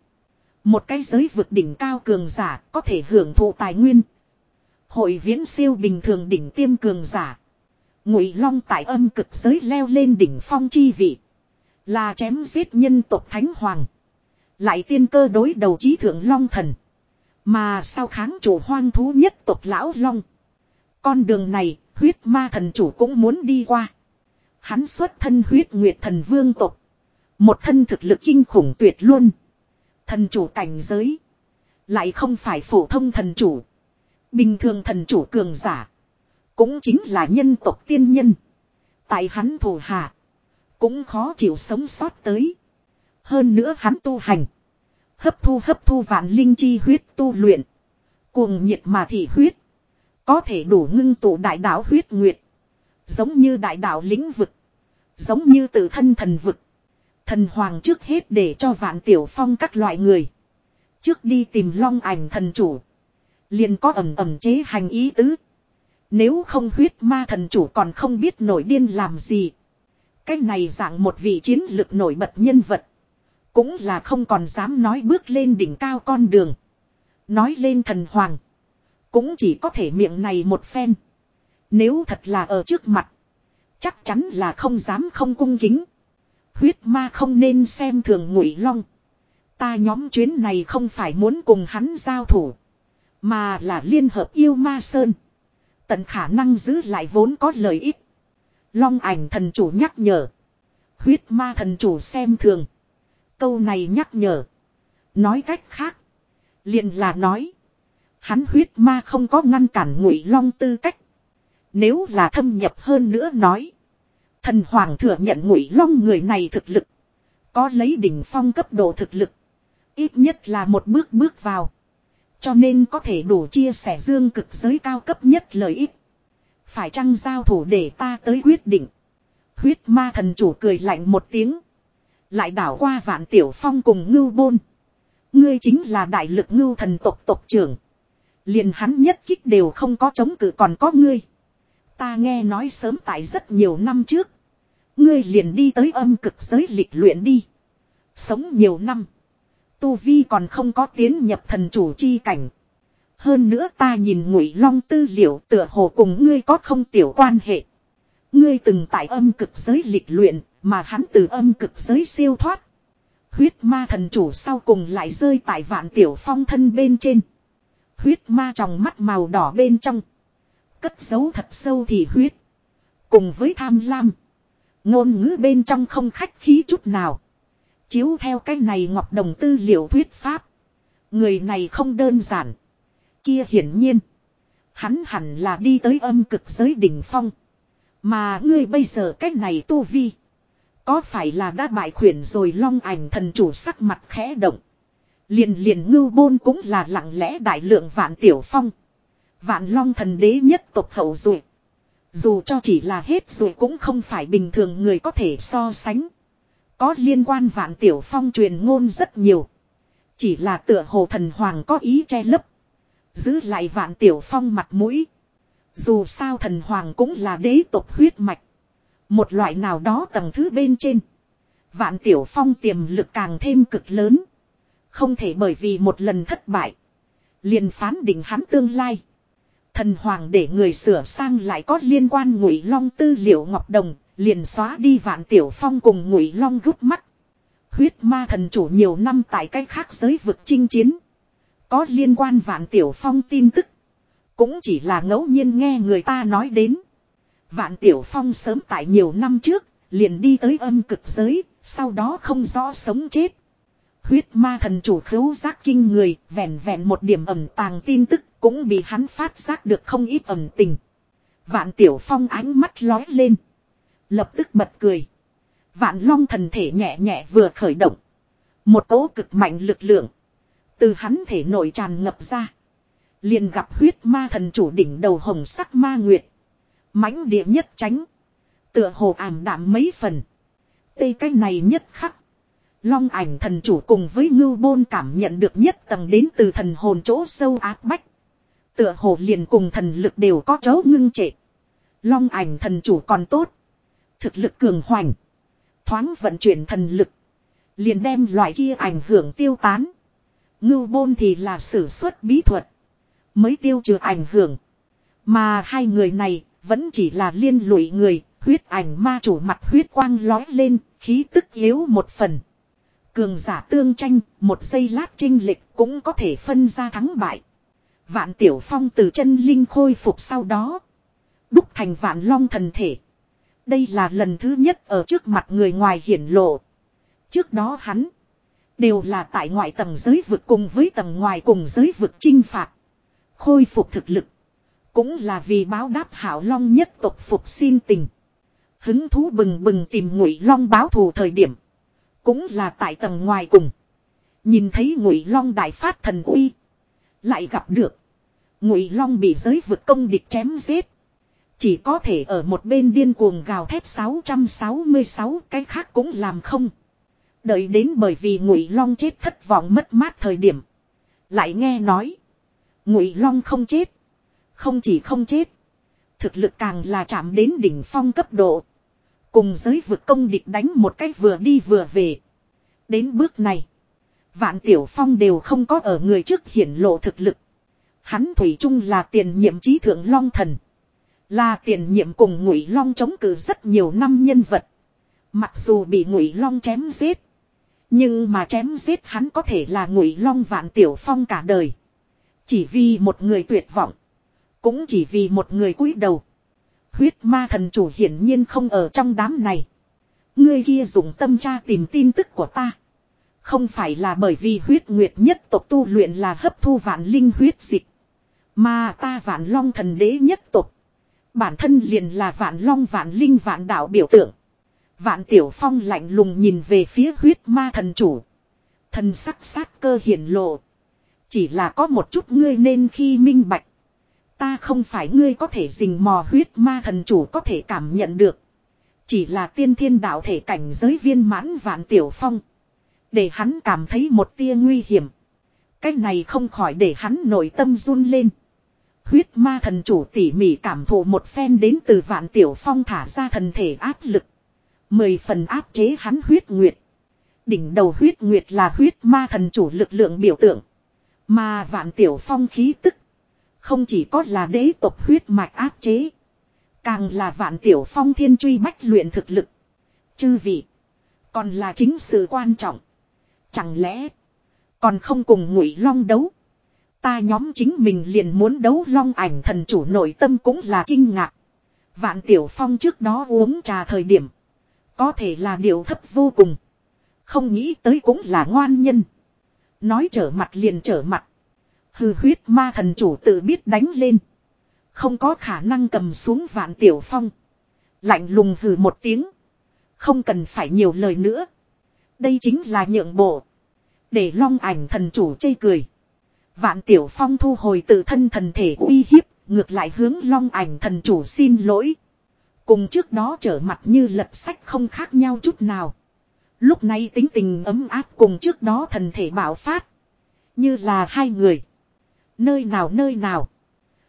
Một cái giới vực đỉnh cao cường giả có thể hưởng thụ tài nguyên. Hội viễn siêu bình thường đỉnh tiêm cường giả. Ngụy Long tại âm cực giới leo lên đỉnh phong chi vị. Là chém giết nhân tộc Thánh Hoàng. Lại tiên cơ đối đầu chí thượng Long thần. Mà sau kháng chủ hoang thú nhất tộc Lão Long. Con đường này, huyết ma thần chủ cũng muốn đi qua. Hắn xuất thân huyết nguyệt thần vương tộc. Một thân thực lực kinh khủng tuyệt luôn. Thần chủ cảnh giới. Lại không phải phổ thông thần chủ. Bình thường thần chủ cường giả. Cũng chính là nhân tộc tiên nhân. Tại hắn thủ hạ. Cũng khó chịu sống sót tới. Hơn nữa hắn tu hành. Hấp thu hấp thu vạn linh chi huyết tu luyện. Cuồng nhiệt mà thị huyết. Có thể đủ ngưng tụ đại đạo huyết nguyệt. Giống như đại đạo lĩnh vực. Giống như tự thân thần vực. Thần hoàng trước hết để cho vạn tiểu phong các loại người. Trước đi tìm long ảnh thần chủ. Liền có ẩm ẩm chế hành ý tứ. Nếu không huyết ma thần chủ còn không biết nổi điên làm gì. Cái này dạng một vị chiến lực nổi bật nhân vật. Cũng là không còn dám nói bước lên đỉnh cao con đường. Nói lên thần hoàng. Cũng chỉ có thể miệng này một phen. Nếu thật là ở trước mặt. Chắc chắn là không dám không cung kính. Huyết ma không nên xem thường ngụy long. Ta nhóm chuyến này không phải muốn cùng hắn giao thủ. Mà là liên hợp yêu ma sơn. Tận khả năng giữ lại vốn có lợi ích. Long ảnh thần chủ nhắc nhở. Huyết ma thần chủ xem thường. Câu này nhắc nhở. Nói cách khác. liền là nói. Hắn huyết ma không có ngăn cản ngụy long tư cách. Nếu là thâm nhập hơn nữa nói. Thần hoàng thừa nhận ngụy long người này thực lực. Có lấy đỉnh phong cấp độ thực lực. Ít nhất là một bước bước vào. Cho nên có thể đủ chia sẻ dương cực giới cao cấp nhất lợi ích. Phải chăng giao thủ để ta tới quyết định. Huyết ma thần chủ cười lạnh một tiếng. Lại đảo qua vạn tiểu phong cùng ngưu bôn. Ngươi chính là đại lực ngưu thần tộc tộc trưởng. Liền hắn nhất kích đều không có chống cự còn có ngươi. Ta nghe nói sớm tại rất nhiều năm trước. Ngươi liền đi tới âm cực giới lịch luyện đi. Sống nhiều năm. Tu Vi còn không có tiến nhập thần chủ chi cảnh. Hơn nữa ta nhìn ngụy long tư liệu tựa hồ cùng ngươi có không tiểu quan hệ. Ngươi từng tại âm cực giới lịch luyện, mà hắn từ âm cực giới siêu thoát. Huyết ma thần chủ sau cùng lại rơi tại vạn tiểu phong thân bên trên. Huyết ma trong mắt màu đỏ bên trong. Cất giấu thật sâu thì huyết. Cùng với tham lam. Ngôn ngữ bên trong không khách khí chút nào. Chiếu theo cái này ngọc đồng tư liệu thuyết pháp. Người này không đơn giản. Kia hiển nhiên. Hắn hẳn là đi tới âm cực giới đỉnh phong. Mà ngươi bây giờ cái này tu vi. Có phải là đã bại khuyển rồi long ảnh thần chủ sắc mặt khẽ động. Liền liền ngưu bôn cũng là lặng lẽ đại lượng vạn tiểu phong. Vạn long thần đế nhất tộc hậu rồi Dù cho chỉ là hết rồi cũng không phải bình thường người có thể so sánh. Có liên quan vạn tiểu phong truyền ngôn rất nhiều. Chỉ là tựa hồ thần hoàng có ý che lấp. Giữ lại vạn tiểu phong mặt mũi. Dù sao thần hoàng cũng là đế tộc huyết mạch. Một loại nào đó tầng thứ bên trên. Vạn tiểu phong tiềm lực càng thêm cực lớn. Không thể bởi vì một lần thất bại. liền phán định hắn tương lai. Thần hoàng để người sửa sang lại có liên quan ngụy long tư liệu ngọc đồng. Liền xóa đi vạn tiểu phong cùng ngụy long gúp mắt. Huyết ma thần chủ nhiều năm tại cách khác giới vực chinh chiến. Có liên quan vạn tiểu phong tin tức. Cũng chỉ là ngẫu nhiên nghe người ta nói đến. Vạn Tiểu Phong sớm tại nhiều năm trước, liền đi tới âm cực giới, sau đó không rõ sống chết. Huyết ma thần chủ khứu giác kinh người, vẹn vẹn một điểm ẩm tàng tin tức, cũng bị hắn phát giác được không ít ẩm tình. Vạn Tiểu Phong ánh mắt lói lên. Lập tức bật cười. Vạn Long thần thể nhẹ nhẹ vừa khởi động. Một cỗ cực mạnh lực lượng. Từ hắn thể nội tràn ngập ra. Liền gặp huyết ma thần chủ đỉnh đầu hồng sắc ma nguyệt mãnh địa nhất tránh. Tựa hồ ảm đạm mấy phần. Tây cái này nhất khắc. Long ảnh thần chủ cùng với ngưu bôn cảm nhận được nhất tầng đến từ thần hồn chỗ sâu áp bách. Tựa hồ liền cùng thần lực đều có chấu ngưng trệ. Long ảnh thần chủ còn tốt. Thực lực cường hoành. Thoáng vận chuyển thần lực. Liền đem loại kia ảnh hưởng tiêu tán. Ngưu bôn thì là sử xuất bí thuật. Mới tiêu trừ ảnh hưởng. Mà hai người này vẫn chỉ là liên lụy người, huyết ảnh ma chủ mặt huyết quang lói lên, khí tức yếu một phần. Cường giả tương tranh, một giây lát trinh lịch cũng có thể phân ra thắng bại. Vạn tiểu phong từ chân linh khôi phục sau đó. Đúc thành vạn long thần thể. Đây là lần thứ nhất ở trước mặt người ngoài hiển lộ. Trước đó hắn. Đều là tại ngoại tầng giới vực cùng với tầng ngoài cùng giới vực chinh phạt. Khôi phục thực lực. Cũng là vì báo đáp hảo long nhất tộc phục xin tình. Hứng thú bừng bừng tìm ngụy long báo thù thời điểm. Cũng là tại tầng ngoài cùng. Nhìn thấy ngụy long đại phát thần uy. Lại gặp được. Ngụy long bị giới vực công địch chém giết. Chỉ có thể ở một bên điên cuồng gào thét 666 cái khác cũng làm không. Đợi đến bởi vì ngụy long chết thất vọng mất mát thời điểm. Lại nghe nói. Ngụy long không chết. Không chỉ không chết. Thực lực càng là chạm đến đỉnh phong cấp độ. Cùng giới vực công địch đánh một cách vừa đi vừa về. Đến bước này. Vạn Tiểu Phong đều không có ở người trước hiển lộ thực lực. Hắn Thủy chung là tiền nhiệm trí thượng Long Thần. Là tiền nhiệm cùng Ngụy Long chống cự rất nhiều năm nhân vật. Mặc dù bị Ngụy Long chém giết. Nhưng mà chém giết hắn có thể là Ngụy Long Vạn Tiểu Phong cả đời. Chỉ vì một người tuyệt vọng. Cũng chỉ vì một người cúi đầu. Huyết ma thần chủ hiển nhiên không ở trong đám này. Ngươi kia dùng tâm tra tìm tin tức của ta. Không phải là bởi vì huyết nguyệt nhất tộc tu luyện là hấp thu vạn linh huyết dịch. Mà ta vạn long thần đế nhất Tộc. Bản thân liền là vạn long vạn linh vạn đạo biểu tượng. Vạn tiểu phong lạnh lùng nhìn về phía huyết ma thần chủ. Thần sắc sát cơ hiển lộ. Chỉ là có một chút ngươi nên khi minh bạch. Ta không phải ngươi có thể rình mò huyết ma thần chủ có thể cảm nhận được. Chỉ là tiên thiên đạo thể cảnh giới viên mãn vạn tiểu phong. Để hắn cảm thấy một tia nguy hiểm. Cái này không khỏi để hắn nội tâm run lên. Huyết ma thần chủ tỉ mỉ cảm thụ một phen đến từ vạn tiểu phong thả ra thần thể áp lực. Mười phần áp chế hắn huyết nguyệt. Đỉnh đầu huyết nguyệt là huyết ma thần chủ lực lượng biểu tượng. Mà vạn tiểu phong khí tức. Không chỉ có là đế tộc huyết mạch áp chế. Càng là vạn tiểu phong thiên truy bách luyện thực lực. Chư vị. Còn là chính sự quan trọng. Chẳng lẽ. Còn không cùng ngụy long đấu. Ta nhóm chính mình liền muốn đấu long ảnh thần chủ nội tâm cũng là kinh ngạc. Vạn tiểu phong trước đó uống trà thời điểm. Có thể là điều thấp vô cùng. Không nghĩ tới cũng là ngoan nhân. Nói trở mặt liền trở mặt. Hư huyết ma thần chủ tự biết đánh lên. Không có khả năng cầm xuống vạn tiểu phong. Lạnh lùng hừ một tiếng. Không cần phải nhiều lời nữa. Đây chính là nhượng bộ. Để long ảnh thần chủ chây cười. Vạn tiểu phong thu hồi tự thân thần thể uy hiếp. Ngược lại hướng long ảnh thần chủ xin lỗi. Cùng trước đó trở mặt như lật sách không khác nhau chút nào. Lúc này tính tình ấm áp cùng trước đó thần thể bạo phát. Như là hai người. Nơi nào nơi nào.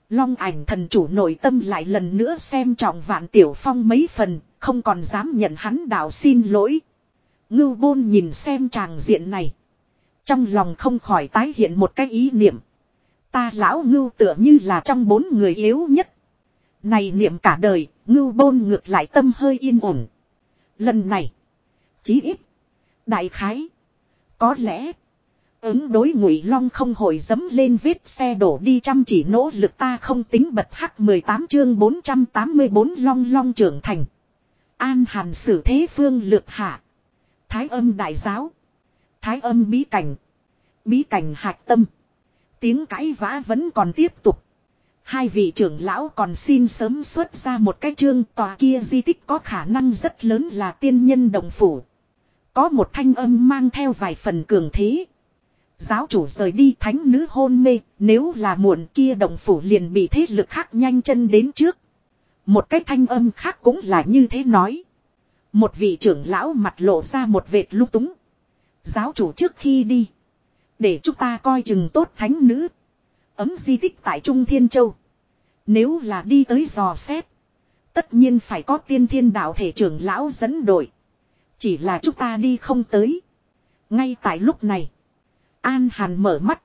Long ảnh thần chủ nội tâm lại lần nữa xem trọng vạn tiểu phong mấy phần, không còn dám nhận hắn đạo xin lỗi. Ngưu bôn nhìn xem tràng diện này. Trong lòng không khỏi tái hiện một cái ý niệm. Ta lão ngưu tựa như là trong bốn người yếu nhất. Này niệm cả đời, ngưu bôn ngược lại tâm hơi yên ổn. Lần này, chí ít, đại khái, có lẽ, ứng đối ngụy long không hồi dấm lên vết xe đổ đi chăm chỉ nỗ lực ta không tính bật hắc 18 chương 484 long long trưởng thành. An hàn sử thế phương lược hạ. Thái âm đại giáo. Thái âm bí cảnh. Bí cảnh hạch tâm. Tiếng cãi vã vẫn còn tiếp tục. Hai vị trưởng lão còn xin sớm xuất ra một cái chương tòa kia di tích có khả năng rất lớn là tiên nhân đồng phủ. Có một thanh âm mang theo vài phần cường thế. Giáo chủ rời đi thánh nữ hôn mê, nếu là muộn kia đồng phủ liền bị thế lực khác nhanh chân đến trước. Một cái thanh âm khác cũng là như thế nói. Một vị trưởng lão mặt lộ ra một vệt lúc túng. Giáo chủ trước khi đi. Để chúng ta coi chừng tốt thánh nữ. Ấm di tích tại Trung Thiên Châu. Nếu là đi tới dò xét. Tất nhiên phải có tiên thiên đạo thể trưởng lão dẫn đội. Chỉ là chúng ta đi không tới. Ngay tại lúc này. An Hàn mở mắt.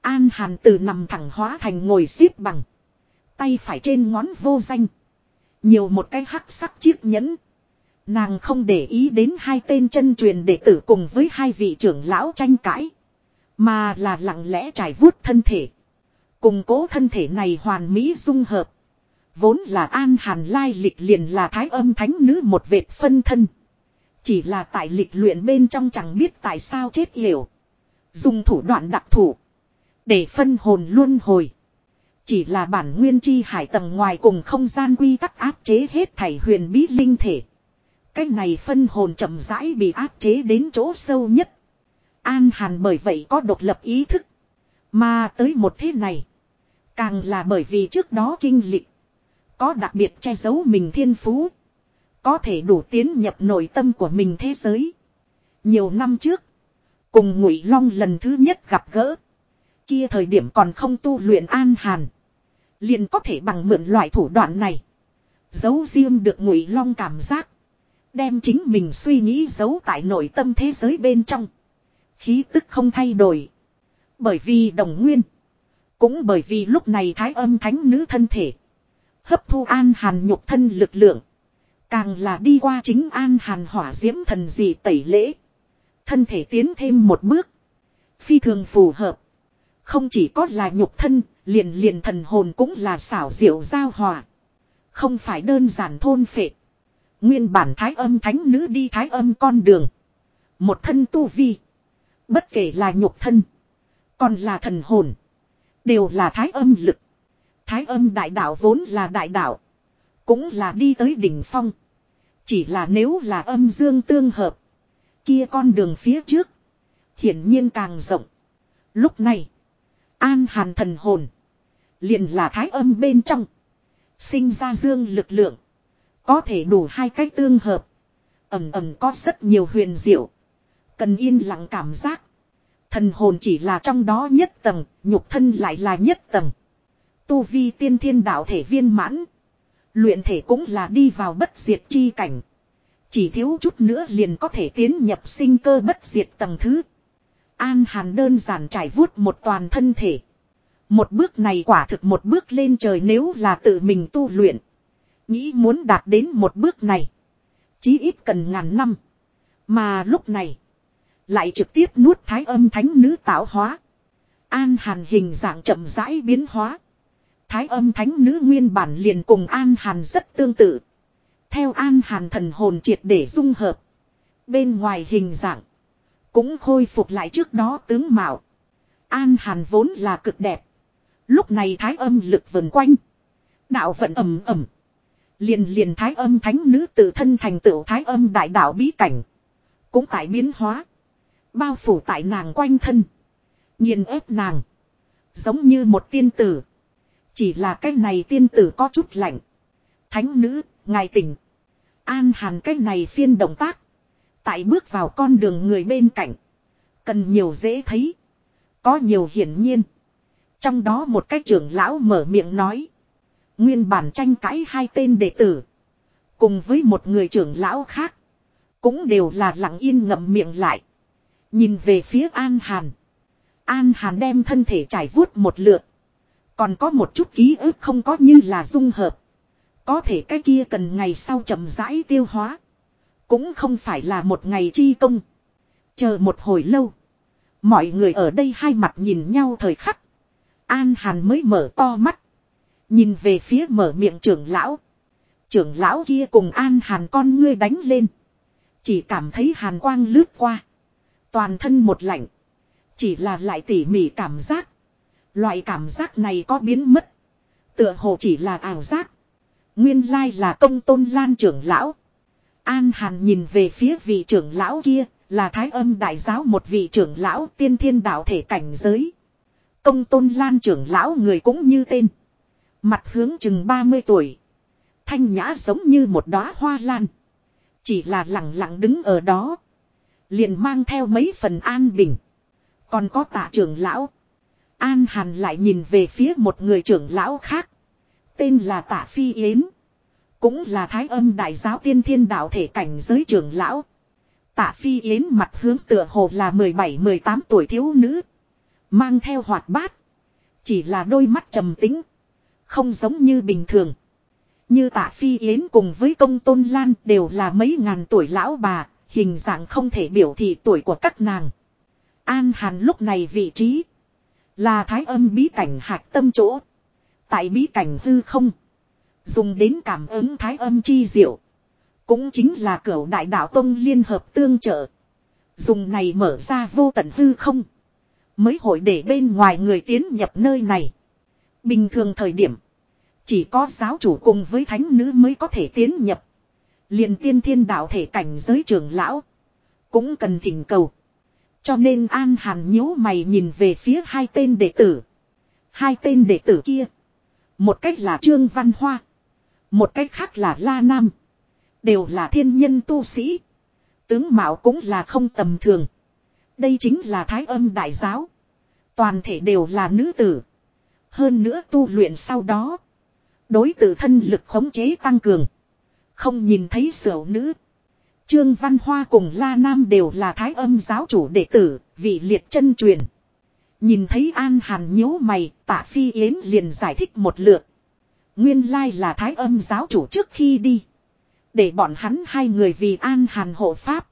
An Hàn từ nằm thẳng hóa thành ngồi xếp bằng. Tay phải trên ngón vô danh. Nhiều một cái hắc sắc chiếc nhẫn. Nàng không để ý đến hai tên chân truyền đệ tử cùng với hai vị trưởng lão tranh cãi. Mà là lặng lẽ trải vuốt thân thể. Cùng cố thân thể này hoàn mỹ dung hợp. Vốn là an hàn lai lịch liền là thái âm thánh nữ một vệt phân thân. Chỉ là tại lịch luyện bên trong chẳng biết tại sao chết hiểu. Dùng thủ đoạn đặc thủ. Để phân hồn luôn hồi. Chỉ là bản nguyên chi hải tầng ngoài cùng không gian quy tắc áp chế hết thảy huyền bí linh thể. Cái này phân hồn chậm rãi bị áp chế đến chỗ sâu nhất. An Hàn bởi vậy có độc lập ý thức. Mà tới một thế này. Càng là bởi vì trước đó kinh lịch. Có đặc biệt che giấu mình thiên phú. Có thể đủ tiến nhập nội tâm của mình thế giới. Nhiều năm trước. Cùng Ngụy Long lần thứ nhất gặp gỡ. Kia thời điểm còn không tu luyện an hàn. Liền có thể bằng mượn loại thủ đoạn này. Giấu riêng được Ngụy Long cảm giác. Đem chính mình suy nghĩ giấu tại nội tâm thế giới bên trong. Khí tức không thay đổi. Bởi vì đồng nguyên. Cũng bởi vì lúc này thái âm thánh nữ thân thể. Hấp thu an hàn nhục thân lực lượng. Càng là đi qua chính an hàn hỏa diễm thần gì tẩy lễ. Thân thể tiến thêm một bước. Phi thường phù hợp. Không chỉ có là nhục thân, liền liền thần hồn cũng là xảo diệu giao hòa. Không phải đơn giản thôn phệ. Nguyên bản thái âm thánh nữ đi thái âm con đường. Một thân tu vi. Bất kể là nhục thân. Còn là thần hồn. Đều là thái âm lực. Thái âm đại đạo vốn là đại đạo. Cũng là đi tới đỉnh phong. Chỉ là nếu là âm dương tương hợp. Kia con đường phía trước. Hiển nhiên càng rộng. Lúc này. An hàn thần hồn. liền là thái âm bên trong. Sinh ra dương lực lượng. Có thể đủ hai cách tương hợp. Ẩm ẩm có rất nhiều huyền diệu. Cần yên lặng cảm giác. Thần hồn chỉ là trong đó nhất tầng, nhục thân lại là nhất tầng. Tu vi tiên thiên đạo thể viên mãn. Luyện thể cũng là đi vào bất diệt chi cảnh. Chỉ thiếu chút nữa liền có thể tiến nhập sinh cơ bất diệt tầng thứ. An Hàn đơn giản trải vuốt một toàn thân thể. Một bước này quả thực một bước lên trời nếu là tự mình tu luyện. Nghĩ muốn đạt đến một bước này. Chí ít cần ngàn năm. Mà lúc này. Lại trực tiếp nuốt thái âm thánh nữ tạo hóa. An hàn hình dạng chậm rãi biến hóa. Thái âm thánh nữ nguyên bản liền cùng An hàn rất tương tự. Theo An hàn thần hồn triệt để dung hợp. Bên ngoài hình dạng. Cũng khôi phục lại trước đó tướng mạo. An hàn vốn là cực đẹp. Lúc này thái âm lực vần quanh. Đạo vận ầm ầm. Liền liền thái âm thánh nữ tự thân thành tựu thái âm đại đạo bí cảnh. Cũng tại biến hóa. Bao phủ tại nàng quanh thân. Nhìn ép nàng. Giống như một tiên tử. Chỉ là cái này tiên tử có chút lạnh. Thánh nữ, ngài tỉnh. An hàn cái này phiên động tác. Tại bước vào con đường người bên cạnh. Cần nhiều dễ thấy. Có nhiều hiển nhiên. Trong đó một cái trưởng lão mở miệng nói. Nguyên bản tranh cãi hai tên đệ tử. Cùng với một người trưởng lão khác. Cũng đều là lặng yên ngậm miệng lại. Nhìn về phía An Hàn. An Hàn đem thân thể trải vuốt một lượt. Còn có một chút ký ức không có như là dung hợp. Có thể cái kia cần ngày sau chậm rãi tiêu hóa. Cũng không phải là một ngày chi công. Chờ một hồi lâu. Mọi người ở đây hai mặt nhìn nhau thời khắc. An Hàn mới mở to mắt. Nhìn về phía mở miệng trưởng lão. Trưởng lão kia cùng An Hàn con ngươi đánh lên. Chỉ cảm thấy Hàn quang lướt qua. Toàn thân một lạnh. Chỉ là lại tỉ mỉ cảm giác. Loại cảm giác này có biến mất. Tựa hồ chỉ là ảo giác. Nguyên lai là công tôn lan trưởng lão. An Hàn nhìn về phía vị trưởng lão kia, là thái âm đại giáo một vị trưởng lão tiên thiên đạo thể cảnh giới. Công tôn lan trưởng lão người cũng như tên. Mặt hướng chừng 30 tuổi. Thanh nhã giống như một đóa hoa lan. Chỉ là lặng lặng đứng ở đó. Liền mang theo mấy phần an bình. Còn có tạ trưởng lão. An hàn lại nhìn về phía một người trưởng lão khác. Tên là tạ phi yến. Cũng là thái âm đại giáo tiên thiên đạo thể cảnh giới trưởng lão. Tạ phi yến mặt hướng tựa hồ là 17-18 tuổi thiếu nữ. Mang theo hoạt bát. Chỉ là đôi mắt trầm tính. Không giống như bình thường. Như tạ phi yến cùng với công tôn lan đều là mấy ngàn tuổi lão bà, hình dạng không thể biểu thị tuổi của các nàng. An hàn lúc này vị trí là thái âm bí cảnh hạc tâm chỗ. Tại bí cảnh hư không. Dùng đến cảm ứng thái âm chi diệu. Cũng chính là cửa đại đạo tông liên hợp tương trợ. Dùng này mở ra vô tận hư không. Mới hội để bên ngoài người tiến nhập nơi này. Bình thường thời điểm. Chỉ có giáo chủ cùng với thánh nữ mới có thể tiến nhập. liền tiên thiên đạo thể cảnh giới trưởng lão. Cũng cần thỉnh cầu. Cho nên An Hàn nhíu mày nhìn về phía hai tên đệ tử. Hai tên đệ tử kia. Một cách là Trương Văn Hoa. Một cách khác là La Nam. Đều là thiên nhân tu sĩ. Tướng Mạo cũng là không tầm thường. Đây chính là Thái âm đại giáo. Toàn thể đều là nữ tử. Hơn nữa tu luyện sau đó. Đối tự thân lực khống chế tăng cường. Không nhìn thấy sở nữ. Trương Văn Hoa cùng La Nam đều là thái âm giáo chủ đệ tử, vị liệt chân truyền. Nhìn thấy An Hàn nhíu mày, tạ phi yến liền giải thích một lượt. Nguyên lai là thái âm giáo chủ trước khi đi. Để bọn hắn hai người vì An Hàn hộ pháp.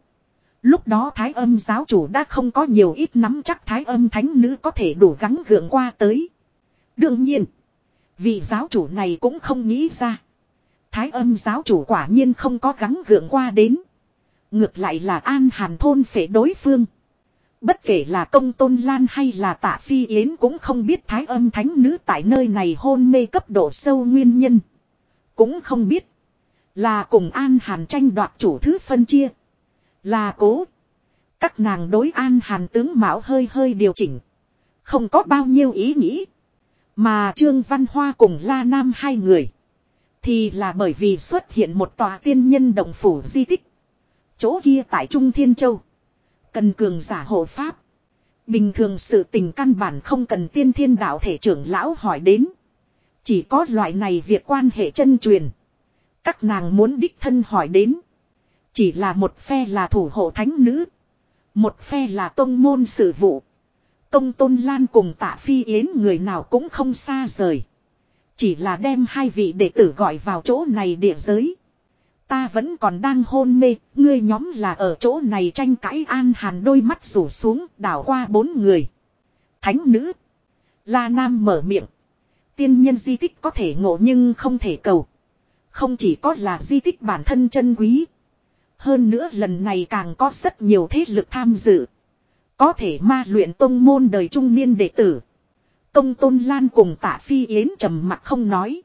Lúc đó thái âm giáo chủ đã không có nhiều ít nắm chắc thái âm thánh nữ có thể đủ gắng gượng qua tới. Đương nhiên, vị giáo chủ này cũng không nghĩ ra. Thái âm giáo chủ quả nhiên không có gắng gượng qua đến. Ngược lại là an hàn thôn phệ đối phương. Bất kể là công tôn lan hay là tạ phi yến cũng không biết thái âm thánh nữ tại nơi này hôn mê cấp độ sâu nguyên nhân. Cũng không biết là cùng an hàn tranh đoạt chủ thứ phân chia. Là cố. Các nàng đối an hàn tướng mạo hơi hơi điều chỉnh. Không có bao nhiêu ý nghĩ. Mà Trương Văn Hoa cùng La Nam hai người. Thì là bởi vì xuất hiện một tòa tiên nhân đồng phủ di tích. Chỗ kia tại Trung Thiên Châu. Cần cường giả hộ pháp. Bình thường sự tình căn bản không cần tiên thiên đạo thể trưởng lão hỏi đến. Chỉ có loại này việc quan hệ chân truyền. Các nàng muốn đích thân hỏi đến. Chỉ là một phe là thủ hộ thánh nữ. Một phe là tông môn sự vụ. Công Tôn Lan cùng tạ phi yến người nào cũng không xa rời. Chỉ là đem hai vị đệ tử gọi vào chỗ này địa giới. Ta vẫn còn đang hôn mê, ngươi nhóm là ở chỗ này tranh cãi an hàn đôi mắt rủ xuống, đảo qua bốn người. Thánh nữ. La Nam mở miệng. Tiên nhân di tích có thể ngộ nhưng không thể cầu. Không chỉ có là di tích bản thân chân quý. Hơn nữa lần này càng có rất nhiều thế lực tham dự. Có thể ma luyện tông môn đời trung niên đệ tử. Công tôn lan cùng tạ phi yến trầm mặt không nói.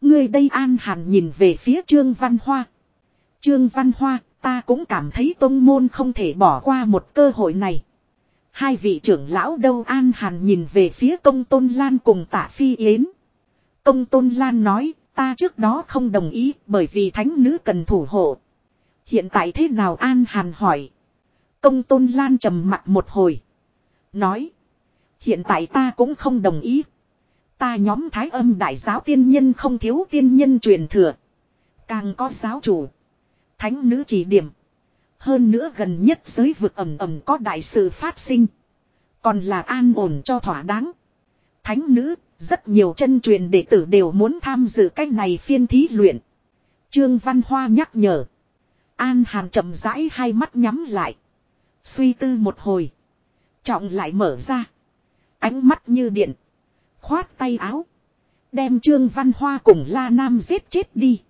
Người đây an hàn nhìn về phía trương văn hoa. Trương văn hoa, ta cũng cảm thấy tông môn không thể bỏ qua một cơ hội này. Hai vị trưởng lão đâu an hàn nhìn về phía công tôn lan cùng tạ phi yến. Công tôn lan nói, ta trước đó không đồng ý bởi vì thánh nữ cần thủ hộ. Hiện tại thế nào an hàn hỏi. Công tôn lan trầm mặt một hồi. Nói. Hiện tại ta cũng không đồng ý. Ta nhóm thái âm đại giáo tiên nhân không thiếu tiên nhân truyền thừa. Càng có giáo chủ. Thánh nữ chỉ điểm. Hơn nữa gần nhất giới vực ẩm ẩm có đại sự phát sinh. Còn là an ổn cho thỏa đáng. Thánh nữ, rất nhiều chân truyền đệ tử đều muốn tham dự cách này phiên thí luyện. Trương Văn Hoa nhắc nhở. An Hàn chậm rãi hai mắt nhắm lại. Suy tư một hồi. Trọng lại mở ra. Ánh mắt như điện. Khoát tay áo. Đem Trương Văn Hoa cùng La Nam giết chết đi.